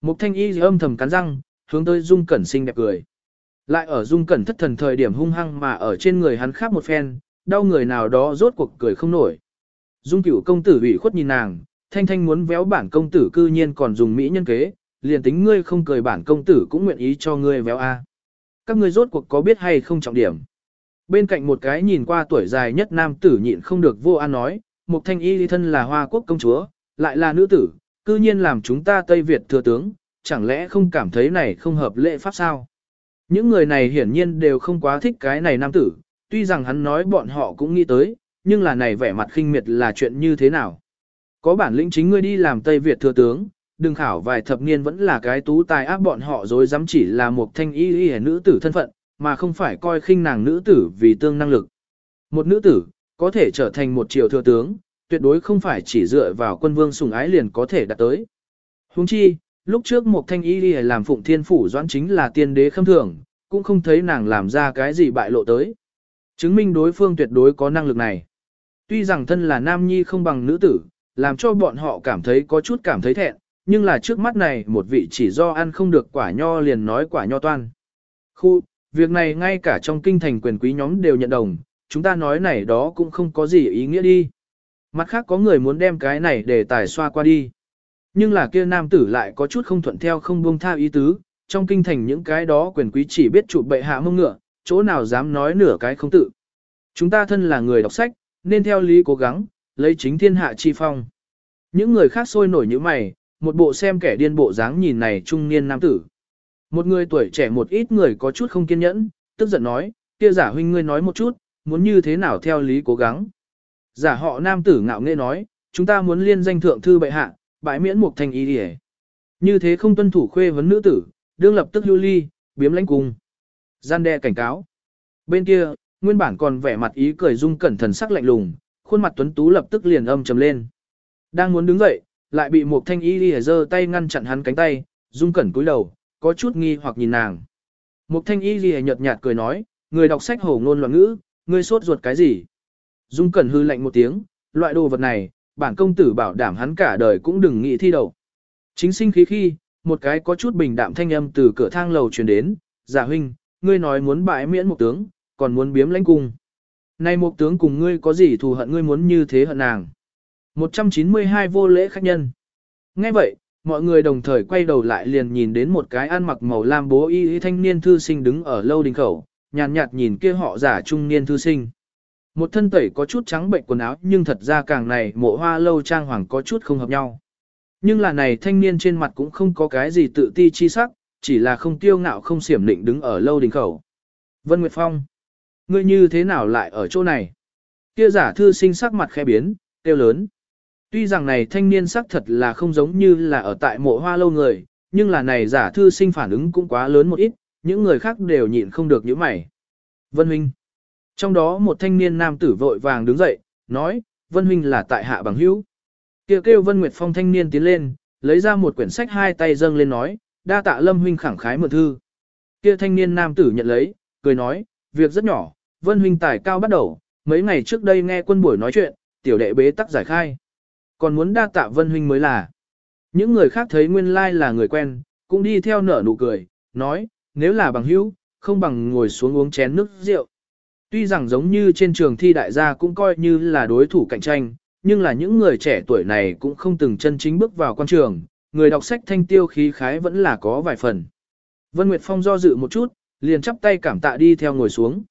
Một thanh y gì âm thầm cắn răng, hướng tới dung cẩn xinh đẹp cười. Lại ở dung cẩn thất thần thời điểm hung hăng mà ở trên người hắn khắp một phen, đau người nào đó rốt cuộc cười không nổi. Dung cửu công tử ủy khuất nhìn nàng, thanh thanh muốn véo bản công tử cư nhiên còn dùng mỹ nhân kế, liền tính ngươi không cười bản công tử cũng nguyện ý cho ngươi véo a. Các ngươi rốt cuộc có biết hay không trọng điểm. Bên cạnh một cái nhìn qua tuổi dài nhất nam tử nhịn không được vô an nói, một thanh y thân là hoa quốc công chúa, lại là nữ tử, cư nhiên làm chúng ta Tây Việt thừa tướng, chẳng lẽ không cảm thấy này không hợp lệ pháp sao? Những người này hiển nhiên đều không quá thích cái này nam tử, tuy rằng hắn nói bọn họ cũng nghĩ tới, nhưng là này vẻ mặt khinh miệt là chuyện như thế nào? Có bản lĩnh chính ngươi đi làm Tây Việt thừa tướng, đừng khảo vài thập niên vẫn là cái tú tài ác bọn họ rồi dám chỉ là một thanh y y nữ tử thân phận, mà không phải coi khinh nàng nữ tử vì tương năng lực. Một nữ tử, có thể trở thành một triều thừa tướng, tuyệt đối không phải chỉ dựa vào quân vương sủng ái liền có thể đạt tới. Huống chi, lúc trước một thanh y đi làm phụng thiên phủ doãn chính là tiên đế khâm thường, cũng không thấy nàng làm ra cái gì bại lộ tới. Chứng minh đối phương tuyệt đối có năng lực này. Tuy rằng thân là nam nhi không bằng nữ tử, làm cho bọn họ cảm thấy có chút cảm thấy thẹn, nhưng là trước mắt này một vị chỉ do ăn không được quả nho liền nói quả nho toan. Khu, Việc này ngay cả trong kinh thành quyền quý nhóm đều nhận đồng, chúng ta nói này đó cũng không có gì ý nghĩa đi. Mặt khác có người muốn đem cái này để tài xoa qua đi. Nhưng là kia nam tử lại có chút không thuận theo không buông tha ý tứ, trong kinh thành những cái đó quyền quý chỉ biết chụp bệ hạ mông ngựa, chỗ nào dám nói nửa cái không tự. Chúng ta thân là người đọc sách, nên theo lý cố gắng, lấy chính thiên hạ chi phong. Những người khác sôi nổi như mày, một bộ xem kẻ điên bộ dáng nhìn này trung niên nam tử. Một người tuổi trẻ một ít người có chút không kiên nhẫn, tức giận nói, kia giả huynh ngươi nói một chút, muốn như thế nào theo lý cố gắng. Giả họ nam tử ngạo nghễ nói, chúng ta muốn liên danh thượng thư bệ hạ, bãi miễn một thanh ý đi Như thế không tuân thủ khuê vấn nữ tử, đương lập tức lưu ly, biếm lãnh cung. Gian đe cảnh cáo. Bên kia, nguyên bản còn vẻ mặt ý cười dung cẩn thần sắc lạnh lùng, khuôn mặt tuấn tú lập tức liền âm trầm lên. Đang muốn đứng dậy, lại bị một thanh y đi giơ tay ngăn chặn hắn cánh tay, dung cẩn cúi đầu, có chút nghi hoặc nhìn nàng. một thanh y đi nhợt nhạt cười nói, người đọc sách hổ ngôn loạn ngữ, ngươi sốt ruột cái gì? Dung Cẩn hư lạnh một tiếng, loại đồ vật này, bản công tử bảo đảm hắn cả đời cũng đừng nghĩ thi đậu. Chính sinh khí khi, một cái có chút bình đạm thanh âm từ cửa thang lầu truyền đến, giả huynh, ngươi nói muốn bãi miễn một tướng, còn muốn biếm lãnh cung. Này một tướng cùng ngươi có gì thù hận ngươi muốn như thế hận nàng. 192 vô lễ khách nhân. Nghe vậy, mọi người đồng thời quay đầu lại liền nhìn đến một cái ăn mặc màu lam bố y y thanh niên thư sinh đứng ở lâu đình khẩu, nhàn nhạt, nhạt nhìn kia họ giả trung niên thư sinh. Một thân tẩy có chút trắng bệnh quần áo nhưng thật ra càng này mộ hoa lâu trang hoàng có chút không hợp nhau. Nhưng là này thanh niên trên mặt cũng không có cái gì tự ti chi sắc, chỉ là không tiêu ngạo không xiểm định đứng ở lâu đình khẩu. Vân Nguyệt Phong, ngươi như thế nào lại ở chỗ này? Kia giả thư sinh sắc mặt khẽ biến, tiêu lớn. Tuy rằng này thanh niên sắc thật là không giống như là ở tại mộ hoa lâu người, nhưng là này giả thư sinh phản ứng cũng quá lớn một ít, những người khác đều nhịn không được những mày. Vân Huynh. Trong đó một thanh niên nam tử vội vàng đứng dậy, nói, Vân Huynh là tại hạ bằng hữu. Kêu kêu Vân Nguyệt Phong thanh niên tiến lên, lấy ra một quyển sách hai tay dâng lên nói, đa tạ Lâm Huynh khẳng khái mượn thư. Kia thanh niên nam tử nhận lấy, cười nói, việc rất nhỏ, Vân Huynh tài cao bắt đầu, mấy ngày trước đây nghe quân buổi nói chuyện, tiểu đệ bế tắc giải khai. Còn muốn đa tạ Vân Huynh mới là. Những người khác thấy nguyên lai là người quen, cũng đi theo nở nụ cười, nói, nếu là bằng hữu, không bằng ngồi xuống uống chén nước rượu. Tuy rằng giống như trên trường thi đại gia cũng coi như là đối thủ cạnh tranh, nhưng là những người trẻ tuổi này cũng không từng chân chính bước vào quan trường, người đọc sách thanh tiêu khí khái vẫn là có vài phần. Vân Nguyệt Phong do dự một chút, liền chắp tay cảm tạ đi theo ngồi xuống.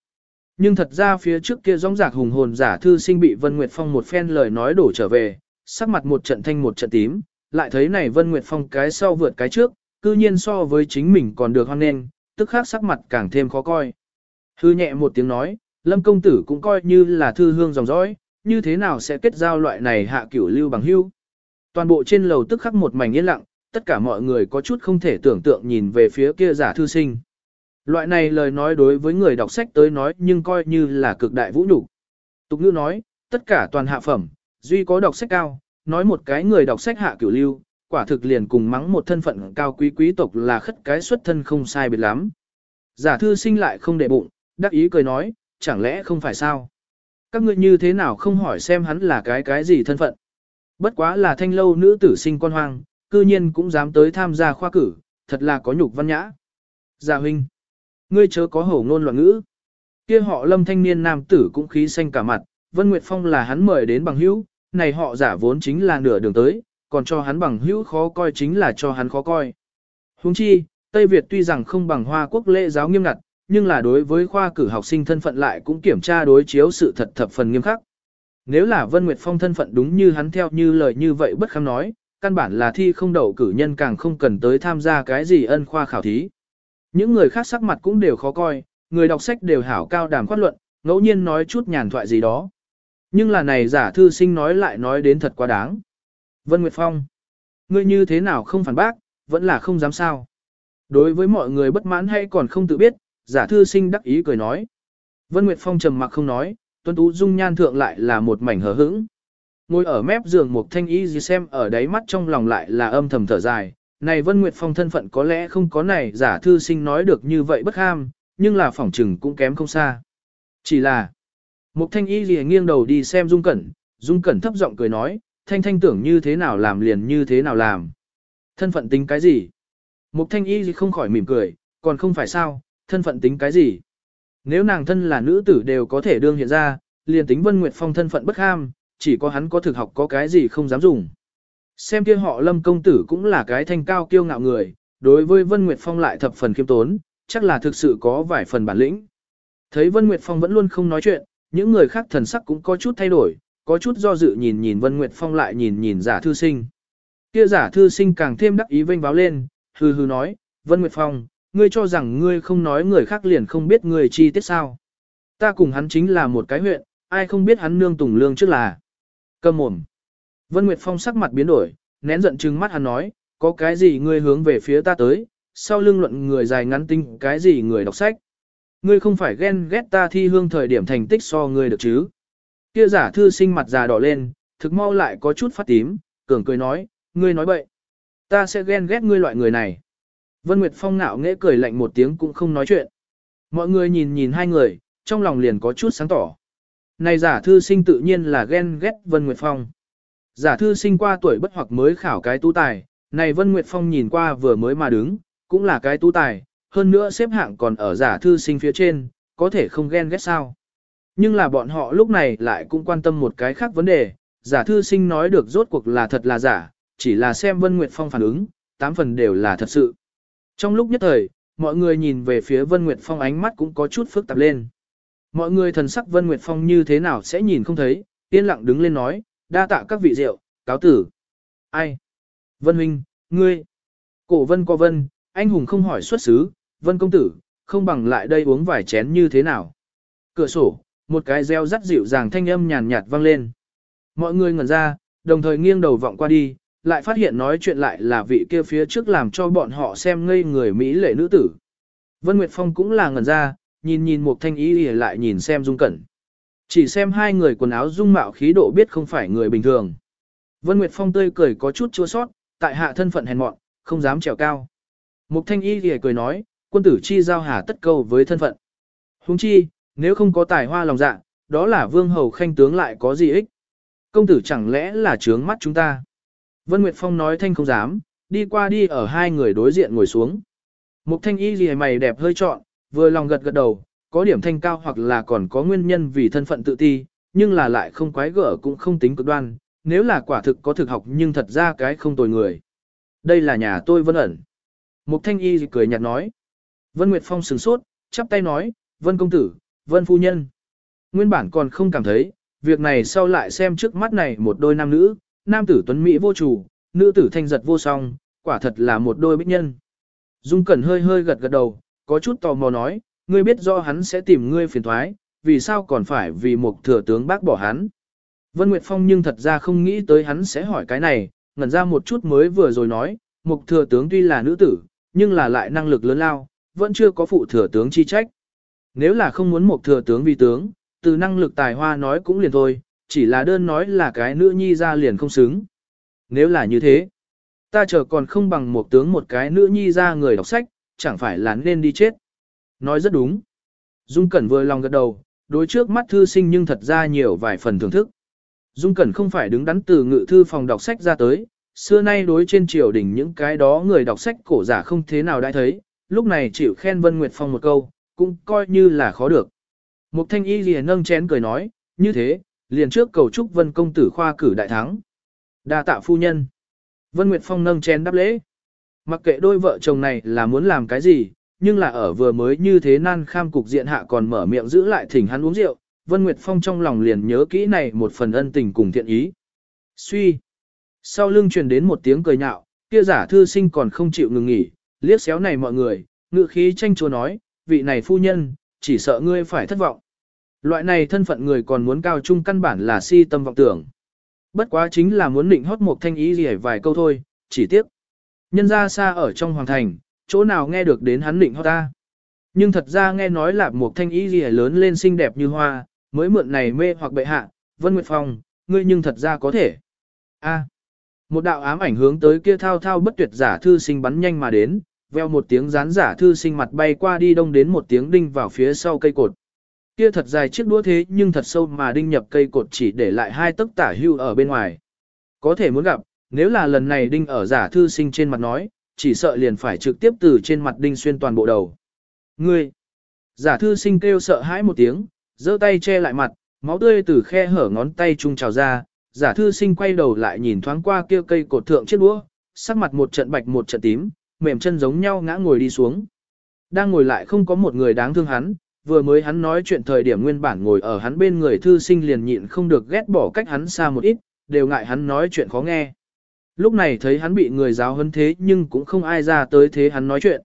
Nhưng thật ra phía trước kia rong rạc hùng hồn giả thư sinh bị Vân Nguyệt Phong một phen lời nói đổ trở về, sắc mặt một trận thanh một trận tím, lại thấy này Vân Nguyệt Phong cái sau vượt cái trước, cư nhiên so với chính mình còn được hoan nên tức khác sắc mặt càng thêm khó coi. Hư nhẹ một tiếng nói, Lâm công tử cũng coi như là thư hương dòng dõi, như thế nào sẽ kết giao loại này hạ cửu lưu bằng hưu. Toàn bộ trên lầu tức khắc một mảnh yên lặng, tất cả mọi người có chút không thể tưởng tượng nhìn về phía kia giả thư sinh. Loại này lời nói đối với người đọc sách tới nói nhưng coi như là cực đại vũ nhục. Tục ngữ nói, tất cả toàn hạ phẩm, duy có đọc sách cao, nói một cái người đọc sách hạ cửu lưu, quả thực liền cùng mắng một thân phận cao quý quý tộc là khất cái xuất thân không sai biệt lắm. Giả thư sinh lại không để bụng, đắc ý cười nói, chẳng lẽ không phải sao? Các ngươi như thế nào không hỏi xem hắn là cái cái gì thân phận? Bất quá là thanh lâu nữ tử sinh con hoang, cư nhiên cũng dám tới tham gia khoa cử, thật là có nhục văn nhã. Dạ huynh, ngươi chớ có hổ ngôn loạn ngữ. Kia họ lâm thanh niên nam tử cũng khí xanh cả mặt, Vân Nguyệt Phong là hắn mời đến bằng hữu, này họ giả vốn chính là nửa đường tới, còn cho hắn bằng hữu khó coi chính là cho hắn khó coi. Huống chi, Tây Việt tuy rằng không bằng Hoa quốc lễ giáo nghiêm ngặt, nhưng là đối với khoa cử học sinh thân phận lại cũng kiểm tra đối chiếu sự thật thập phần nghiêm khắc. Nếu là Vân Nguyệt Phong thân phận đúng như hắn theo như lời như vậy bất khám nói, căn bản là thi không đậu cử nhân càng không cần tới tham gia cái gì ân khoa khảo thí. Những người khác sắc mặt cũng đều khó coi, người đọc sách đều hảo cao đàm khoát luận, ngẫu nhiên nói chút nhàn thoại gì đó. Nhưng là này giả thư sinh nói lại nói đến thật quá đáng. Vân Nguyệt Phong, ngươi như thế nào không phản bác, vẫn là không dám sao. Đối với mọi người bất mãn hay còn không tự biết, giả thư sinh đắc ý cười nói. Vân Nguyệt Phong trầm mặc không nói, tuân tú dung nhan thượng lại là một mảnh hờ hững. Ngồi ở mép giường một thanh y gì xem ở đáy mắt trong lòng lại là âm thầm thở dài. Này Vân Nguyệt Phong thân phận có lẽ không có này giả thư sinh nói được như vậy bất ham, nhưng là phỏng trừng cũng kém không xa. Chỉ là, một thanh y gì nghiêng đầu đi xem Dung Cẩn, Dung Cẩn thấp giọng cười nói, thanh thanh tưởng như thế nào làm liền như thế nào làm. Thân phận tính cái gì? Một thanh y gì không khỏi mỉm cười, còn không phải sao, thân phận tính cái gì? Nếu nàng thân là nữ tử đều có thể đương hiện ra, liền tính Vân Nguyệt Phong thân phận bất ham, chỉ có hắn có thực học có cái gì không dám dùng. Xem kia họ Lâm công tử cũng là cái thanh cao kiêu ngạo người, đối với Vân Nguyệt Phong lại thập phần khiêm tốn, chắc là thực sự có vài phần bản lĩnh. Thấy Vân Nguyệt Phong vẫn luôn không nói chuyện, những người khác thần sắc cũng có chút thay đổi, có chút do dự nhìn nhìn Vân Nguyệt Phong lại nhìn nhìn giả thư sinh. Kia giả thư sinh càng thêm đắc ý vênh báo lên, hừ hừ nói, Vân Nguyệt Phong, ngươi cho rằng ngươi không nói người khác liền không biết người chi tiết sao. Ta cùng hắn chính là một cái huyện, ai không biết hắn nương tùng lương trước là. Cầm mồm. Vân Nguyệt Phong sắc mặt biến đổi, nén giận trừng mắt hắn nói, có cái gì ngươi hướng về phía ta tới, sau lưng luận người dài ngắn tinh cái gì người đọc sách. Ngươi không phải ghen ghét ta thi hương thời điểm thành tích so ngươi được chứ. Kia giả thư sinh mặt già đỏ lên, thực mau lại có chút phát tím, cường cười nói, ngươi nói bậy. Ta sẽ ghen ghét ngươi loại người này. Vân Nguyệt Phong ngạo nghễ cười lạnh một tiếng cũng không nói chuyện. Mọi người nhìn nhìn hai người, trong lòng liền có chút sáng tỏ. Này giả thư sinh tự nhiên là ghen ghét Vân Nguyệt Phong. Giả thư sinh qua tuổi bất hoặc mới khảo cái tu tài, này Vân Nguyệt Phong nhìn qua vừa mới mà đứng, cũng là cái tu tài, hơn nữa xếp hạng còn ở giả thư sinh phía trên, có thể không ghen ghét sao. Nhưng là bọn họ lúc này lại cũng quan tâm một cái khác vấn đề, giả thư sinh nói được rốt cuộc là thật là giả, chỉ là xem Vân Nguyệt Phong phản ứng, tám phần đều là thật sự. Trong lúc nhất thời, mọi người nhìn về phía Vân Nguyệt Phong ánh mắt cũng có chút phức tạp lên. Mọi người thần sắc Vân Nguyệt Phong như thế nào sẽ nhìn không thấy, yên lặng đứng lên nói, đa tạ các vị rượu, cáo tử. Ai? Vân Huynh, ngươi. Cổ Vân có Vân, anh hùng không hỏi xuất xứ, Vân công tử, không bằng lại đây uống vài chén như thế nào. Cửa sổ, một cái reo rắt dịu dàng thanh âm nhàn nhạt vang lên. Mọi người ngẩn ra, đồng thời nghiêng đầu vọng qua đi, lại phát hiện nói chuyện lại là vị kia phía trước làm cho bọn họ xem ngây người Mỹ lệ nữ tử. Vân Nguyệt Phong cũng là ngẩn ra, nhìn nhìn một thanh ý lại nhìn xem dung cẩn. Chỉ xem hai người quần áo dung mạo khí độ biết không phải người bình thường. Vân Nguyệt Phong tươi cười có chút chua sót, tại hạ thân phận hèn mọn, không dám trèo cao. Mục thanh y thì cười nói, quân tử chi giao hà tất câu với thân phận. Huống chi, nếu không có tài hoa lòng dạ, đó là vương hầu khanh tướng lại có gì ích. Công tử chẳng lẽ là trướng mắt chúng ta. Vân Nguyệt Phong nói thanh không dám, đi qua đi ở hai người đối diện ngồi xuống. Mục thanh y gì mày đẹp hơi trọn, vừa lòng gật gật đầu, có điểm thanh cao hoặc là còn có nguyên nhân vì thân phận tự ti, nhưng là lại không quái gở cũng không tính cực đoan, nếu là quả thực có thực học nhưng thật ra cái không tồi người. Đây là nhà tôi vân ẩn. Mục thanh y cười nhạt nói. Vân Nguyệt Phong sửng sốt, chắp tay nói, vân công tử, vân phu nhân. Nguyên bản còn không cảm thấy, việc này sau lại xem trước mắt này một đôi nam nữ, nam tử tuấn Mỹ vô chủ, nữ tử thanh giật vô song, quả thật là một đôi bích nhân. Dung Cẩn hơi hơi gật gật đầu, có chút tò mò nói, ngươi biết do hắn sẽ tìm ngươi phiền thoái, vì sao còn phải vì một thừa tướng bác bỏ hắn. Vân Nguyệt Phong nhưng thật ra không nghĩ tới hắn sẽ hỏi cái này, ngẩn ra một chút mới vừa rồi nói, một thừa tướng tuy là nữ tử, nhưng là lại năng lực lớn lao, vẫn chưa có phụ thừa tướng chi trách. Nếu là không muốn một thừa tướng vì tướng, từ năng lực tài hoa nói cũng liền thôi, chỉ là đơn nói là cái nữ nhi ra liền không xứng. Nếu là như thế, ta chờ còn không bằng một tướng một cái nữ nhi ra người đọc sách, chẳng phải là nên đi chết. Nói rất đúng. Dung Cẩn vừa lòng gật đầu, đối trước mắt thư sinh nhưng thật ra nhiều vài phần thưởng thức. Dung Cẩn không phải đứng đắn từ ngự thư phòng đọc sách ra tới, xưa nay đối trên triều đình những cái đó người đọc sách cổ giả không thế nào đã thấy, lúc này chịu khen Vân Nguyệt Phong một câu, cũng coi như là khó được. Mục thanh y liền nâng chén cười nói, như thế, liền trước cầu chúc Vân công tử khoa cử đại thắng. đa tạ phu nhân. Vân Nguyệt Phong nâng chén đáp lễ. Mặc kệ đôi vợ chồng này là muốn làm cái gì, nhưng là ở vừa mới như thế nan kham cục diện hạ còn mở miệng giữ lại thỉnh hắn uống rượu, Vân Nguyệt Phong trong lòng liền nhớ kỹ này một phần ân tình cùng thiện ý. Suy. Sau lưng truyền đến một tiếng cười nhạo, kia giả thư sinh còn không chịu ngừng nghỉ, liếc xéo này mọi người, ngự khí tranh chua nói, vị này phu nhân, chỉ sợ ngươi phải thất vọng. Loại này thân phận người còn muốn cao trung căn bản là si tâm vọng tưởng. Bất quá chính là muốn định hót một thanh ý gì vài câu thôi, chỉ tiếc. Nhân ra xa ở trong hoàng thành, chỗ nào nghe được đến hắn định hót ta. Nhưng thật ra nghe nói là một thanh ý gì lớn lên xinh đẹp như hoa, mới mượn này mê hoặc bệ hạ, Vân Nguyệt Phong, ngươi nhưng thật ra có thể. A. một đạo ám ảnh hướng tới kia thao thao bất tuyệt giả thư sinh bắn nhanh mà đến, veo một tiếng rán giả thư sinh mặt bay qua đi đông đến một tiếng đinh vào phía sau cây cột. Kia thật dài chiếc đũa thế nhưng thật sâu mà đinh nhập cây cột chỉ để lại hai tấc tả hưu ở bên ngoài. Có thể muốn gặp, nếu là lần này đinh ở giả thư sinh trên mặt nói, chỉ sợ liền phải trực tiếp từ trên mặt đinh xuyên toàn bộ đầu. Ngươi! Giả thư sinh kêu sợ hãi một tiếng, giơ tay che lại mặt, máu tươi từ khe hở ngón tay trung trào ra, giả thư sinh quay đầu lại nhìn thoáng qua kia cây cột thượng chiếc đũa, sắc mặt một trận bạch một trận tím, mềm chân giống nhau ngã ngồi đi xuống. Đang ngồi lại không có một người đáng thương hắn, vừa mới hắn nói chuyện thời điểm nguyên bản ngồi ở hắn bên người thư sinh liền nhịn không được ghét bỏ cách hắn xa một ít, đều ngại hắn nói chuyện khó nghe. Lúc này thấy hắn bị người giáo hơn thế nhưng cũng không ai ra tới thế hắn nói chuyện.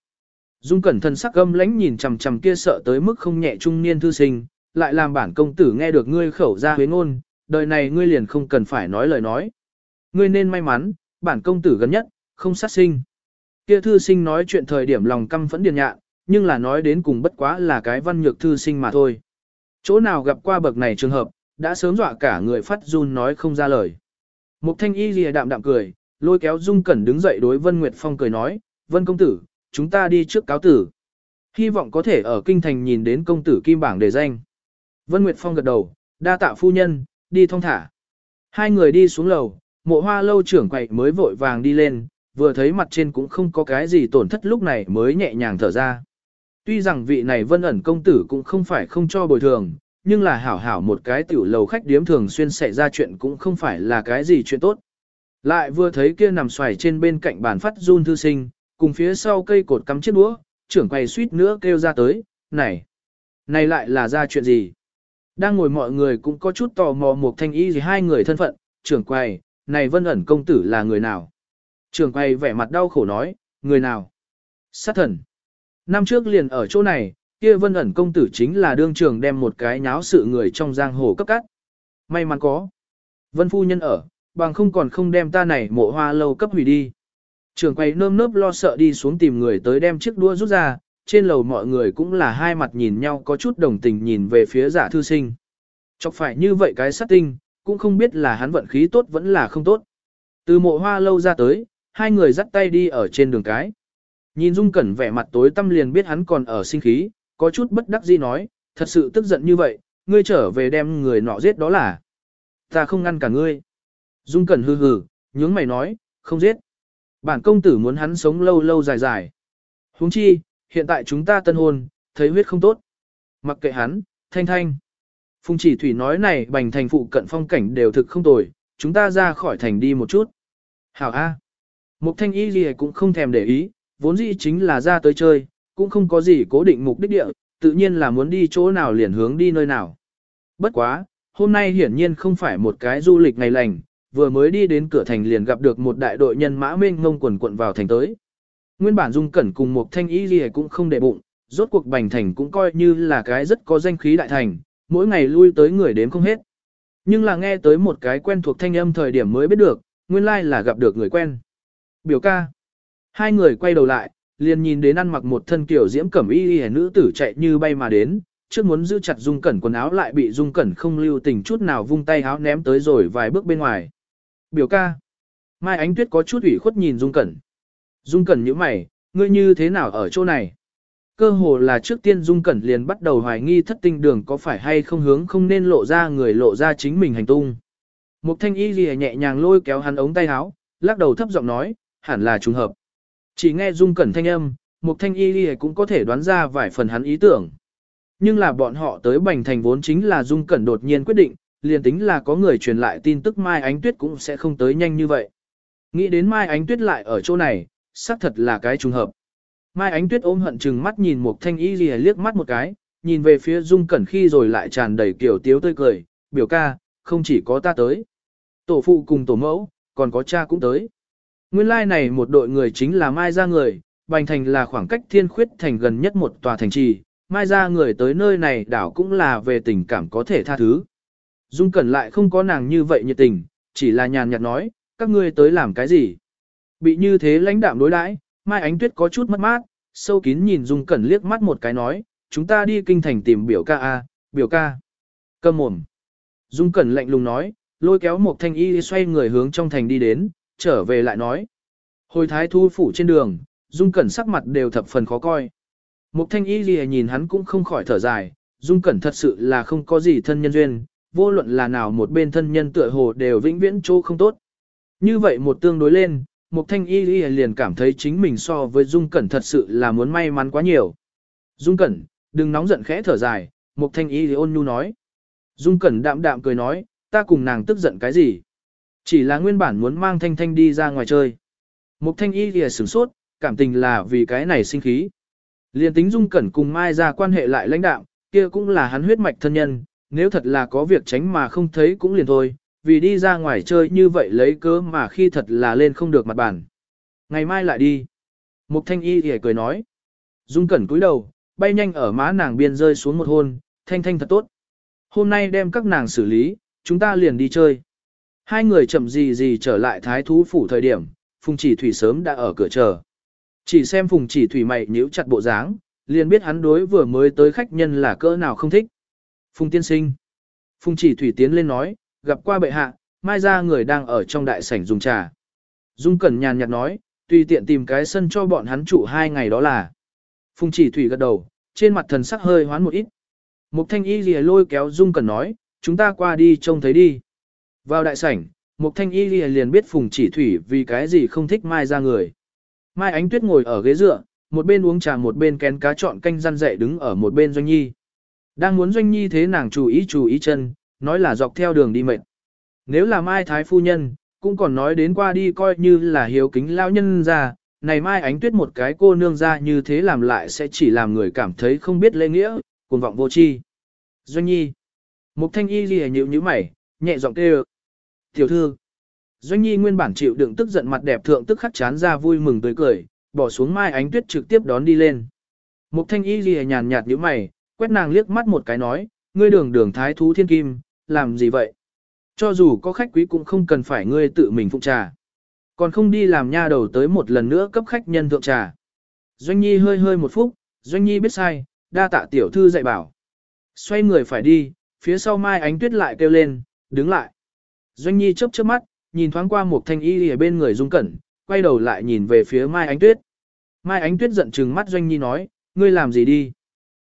Dung cẩn thân sắc gâm lãnh nhìn chằm chằm kia sợ tới mức không nhẹ trung niên thư sinh, lại làm bản công tử nghe được ngươi khẩu ra huế ngôn, đời này ngươi liền không cần phải nói lời nói. Ngươi nên may mắn, bản công tử gần nhất, không sát sinh. Kia thư sinh nói chuyện thời điểm lòng căm phẫn điền nhạn nhưng là nói đến cùng bất quá là cái văn nhược thư sinh mà thôi. Chỗ nào gặp qua bậc này trường hợp, đã sớm dọa cả người phát run nói không ra lời. Mục thanh y lìa đạm đạm cười, lôi kéo Dung Cẩn đứng dậy đối Vân Nguyệt Phong cười nói, Vân công tử, chúng ta đi trước cáo tử. Hy vọng có thể ở kinh thành nhìn đến công tử kim bảng đề danh. Vân Nguyệt Phong gật đầu, đa tạ phu nhân, đi thong thả. Hai người đi xuống lầu, mộ hoa lâu trưởng quậy mới vội vàng đi lên, vừa thấy mặt trên cũng không có cái gì tổn thất lúc này mới nhẹ nhàng thở ra. Tuy rằng vị này vân ẩn công tử cũng không phải không cho bồi thường, nhưng là hảo hảo một cái tiểu lầu khách điếm thường xuyên xảy ra chuyện cũng không phải là cái gì chuyện tốt. Lại vừa thấy kia nằm xoài trên bên cạnh bàn phát run thư sinh, cùng phía sau cây cột cắm chiếc đũa, trưởng quầy suýt nữa kêu ra tới, này, này lại là ra chuyện gì? Đang ngồi mọi người cũng có chút tò mò một thanh y gì hai người thân phận, trưởng quầy, này vân ẩn công tử là người nào? Trưởng quầy vẻ mặt đau khổ nói, người nào? Sát thần. Năm trước liền ở chỗ này, kia vân ẩn công tử chính là đương trường đem một cái nháo sự người trong giang hồ cấp cắt. May mắn có. Vân phu nhân ở, bằng không còn không đem ta này mộ hoa lâu cấp hủy đi. Trường quay nơm nớp lo sợ đi xuống tìm người tới đem chiếc đua rút ra, trên lầu mọi người cũng là hai mặt nhìn nhau có chút đồng tình nhìn về phía giả thư sinh. Chọc phải như vậy cái sát tinh, cũng không biết là hắn vận khí tốt vẫn là không tốt. Từ mộ hoa lâu ra tới, hai người dắt tay đi ở trên đường cái. Nhìn Dung Cẩn vẻ mặt tối tâm liền biết hắn còn ở sinh khí, có chút bất đắc dĩ nói, thật sự tức giận như vậy, ngươi trở về đem người nọ giết đó là. Ta không ngăn cả ngươi. Dung Cẩn hừ hừ, nhướng mày nói, không giết. Bản công tử muốn hắn sống lâu lâu dài dài. huống chi, hiện tại chúng ta tân hôn, thấy huyết không tốt. Mặc kệ hắn, thanh thanh. Phùng chỉ thủy nói này bành thành phụ cận phong cảnh đều thực không tồi, chúng ta ra khỏi thành đi một chút. Hảo A. Mục thanh y gì cũng không thèm để ý, vốn dĩ chính là ra tới chơi, cũng không có gì cố định mục đích địa, tự nhiên là muốn đi chỗ nào liền hướng đi nơi nào. Bất quá, hôm nay hiển nhiên không phải một cái du lịch ngày lành, vừa mới đi đến cửa thành liền gặp được một đại đội nhân mã mênh ngông quần quận vào thành tới. Nguyên bản Dung Cẩn cùng một thanh ý gì cũng không để bụng, rốt cuộc Bành Thành cũng coi như là cái rất có danh khí đại thành, mỗi ngày lui tới người đến không hết. Nhưng là nghe tới một cái quen thuộc thanh âm thời điểm mới biết được, nguyên lai là gặp được người quen. Biểu ca. Hai người quay đầu lại, liền nhìn đến ăn mặc một thân kiểu diễm cẩm y y nữ tử chạy như bay mà đến, trước muốn giữ chặt Dung Cẩn quần áo lại bị Dung Cẩn không lưu tình chút nào vung tay áo ném tới rồi vài bước bên ngoài. Biểu ca. Mai Ánh Tuyết có chút ủy khuất nhìn Dung Cẩn. Dung Cẩn như mày, ngươi như thế nào ở chỗ này? Cơ hồ là trước tiên Dung Cẩn liền bắt đầu hoài nghi thất tinh đường có phải hay không hướng không nên lộ ra người lộ ra chính mình hành tung. Mục thanh y lìa nhẹ nhàng lôi kéo hắn ống tay áo, lắc đầu thấp giọng nói, hẳn là trùng hợp. Chỉ nghe Dung Cẩn thanh âm, Mục thanh y lìa cũng có thể đoán ra vài phần hắn ý tưởng. Nhưng là bọn họ tới Bành Thành vốn chính là Dung Cẩn đột nhiên quyết định, liền tính là có người truyền lại tin tức Mai Ánh Tuyết cũng sẽ không tới nhanh như vậy. Nghĩ đến Mai Ánh Tuyết lại ở chỗ này, xác thật là cái trùng hợp. Mai Ánh Tuyết ôm hận chừng mắt nhìn một thanh y lìa liếc mắt một cái, nhìn về phía Dung Cẩn khi rồi lại tràn đầy kiểu tiếu tươi cười, biểu ca, không chỉ có ta tới. Tổ phụ cùng tổ mẫu, còn có cha cũng tới. Nguyên lai like này một đội người chính là Mai Gia người, Bành Thành là khoảng cách thiên khuyết thành gần nhất một tòa thành trì, Mai Gia người tới nơi này đảo cũng là về tình cảm có thể tha thứ. Dung Cẩn lại không có nàng như vậy nhiệt tình, chỉ là nhàn nhạt nói, các ngươi tới làm cái gì? Bị như thế lãnh đạm đối đãi, Mai Ánh Tuyết có chút mất mát, sâu kín nhìn Dung Cẩn liếc mắt một cái nói, chúng ta đi kinh thành tìm biểu ca a, biểu ca. Cầm mồm. Dung Cẩn lạnh lùng nói, lôi kéo một thanh y xoay người hướng trong thành đi đến, trở về lại nói. Hồi thái thu phủ trên đường, Dung Cẩn sắc mặt đều thập phần khó coi. Một thanh y gì nhìn hắn cũng không khỏi thở dài, Dung Cẩn thật sự là không có gì thân nhân duyên, vô luận là nào một bên thân nhân tựa hồ đều vĩnh viễn chỗ không tốt. Như vậy một tương đối lên, Mục Thanh Y liền cảm thấy chính mình so với Dung Cẩn thật sự là muốn may mắn quá nhiều. Dung Cẩn, đừng nóng giận khẽ thở dài, Mục Thanh Y ôn nhu nói. Dung Cẩn đạm đạm cười nói, ta cùng nàng tức giận cái gì? Chỉ là nguyên bản muốn mang Thanh Thanh đi ra ngoài chơi. Mục Thanh Y lìa sửng sốt, cảm tình là vì cái này sinh khí. Liên tính Dung Cẩn cùng Mai ra quan hệ lại lãnh đạo, kia cũng là hắn huyết mạch thân nhân, nếu thật là có việc tránh mà không thấy cũng liền thôi, vì đi ra ngoài chơi như vậy lấy cớ mà khi thật là lên không được mặt bản. Ngày mai lại đi. Mục thanh y thì cười nói. Dung cẩn cúi đầu, bay nhanh ở má nàng biên rơi xuống một hôn, thanh thanh thật tốt. Hôm nay đem các nàng xử lý, chúng ta liền đi chơi. Hai người chậm gì gì trở lại thái thú phủ thời điểm, Phùng chỉ thủy sớm đã ở cửa chờ. Chỉ xem Phùng chỉ thủy mày nhíu chặt bộ dáng, liền biết hắn đối vừa mới tới khách nhân là cỡ nào không thích. Phùng tiên sinh. Phùng chỉ thủy tiến lên nói, gặp qua bệ hạ, mai ra người đang ở trong đại sảnh dùng trà. Dung Cẩn nhàn nhạt nói, tùy tiện tìm cái sân cho bọn hắn trụ hai ngày đó là. Phùng chỉ thủy gật đầu, trên mặt thần sắc hơi hoán một ít. Mục thanh y lìa lôi kéo Dung Cẩn nói, chúng ta qua đi trông thấy đi. Vào đại sảnh, Mục thanh y lìa liền biết Phùng chỉ thủy vì cái gì không thích mai ra người. Mai ánh tuyết ngồi ở ghế dựa, một bên uống trà một bên kén cá chọn canh răn dậy đứng ở một bên doanh nhi. Đang muốn doanh nhi thế nàng chú ý chú ý chân, nói là dọc theo đường đi mệt. Nếu là Mai Thái Phu Nhân, cũng còn nói đến qua đi coi như là hiếu kính lao nhân ra, này mai ánh tuyết một cái cô nương ra như thế làm lại sẽ chỉ làm người cảm thấy không biết lễ nghĩa, cuồng vọng vô tri. Doanh nhi. Mục thanh y lìa nhíu như mày, nhẹ giọng kêu. Tiểu thư. Doanh nhi nguyên bản chịu đựng tức giận mặt đẹp thượng tức khắc chán ra vui mừng tươi cười, bỏ xuống mai ánh tuyết trực tiếp đón đi lên. Mục thanh y lìa nhàn nhạt như mày, quét nàng liếc mắt một cái nói, ngươi đường đường thái thú thiên kim, làm gì vậy? Cho dù có khách quý cũng không cần phải ngươi tự mình phụng trà. Còn không đi làm nha đầu tới một lần nữa cấp khách nhân thượng trà. Doanh Nhi hơi hơi một phút, Doanh Nhi biết sai, đa tạ tiểu thư dạy bảo. Xoay người phải đi, phía sau Mai Ánh Tuyết lại kêu lên, đứng lại. Doanh Nhi chớp chớp mắt, nhìn thoáng qua một thanh y ở bên người Dung Cẩn, quay đầu lại nhìn về phía Mai Ánh Tuyết. Mai Ánh Tuyết giận trừng mắt Doanh Nhi nói, ngươi làm gì đi?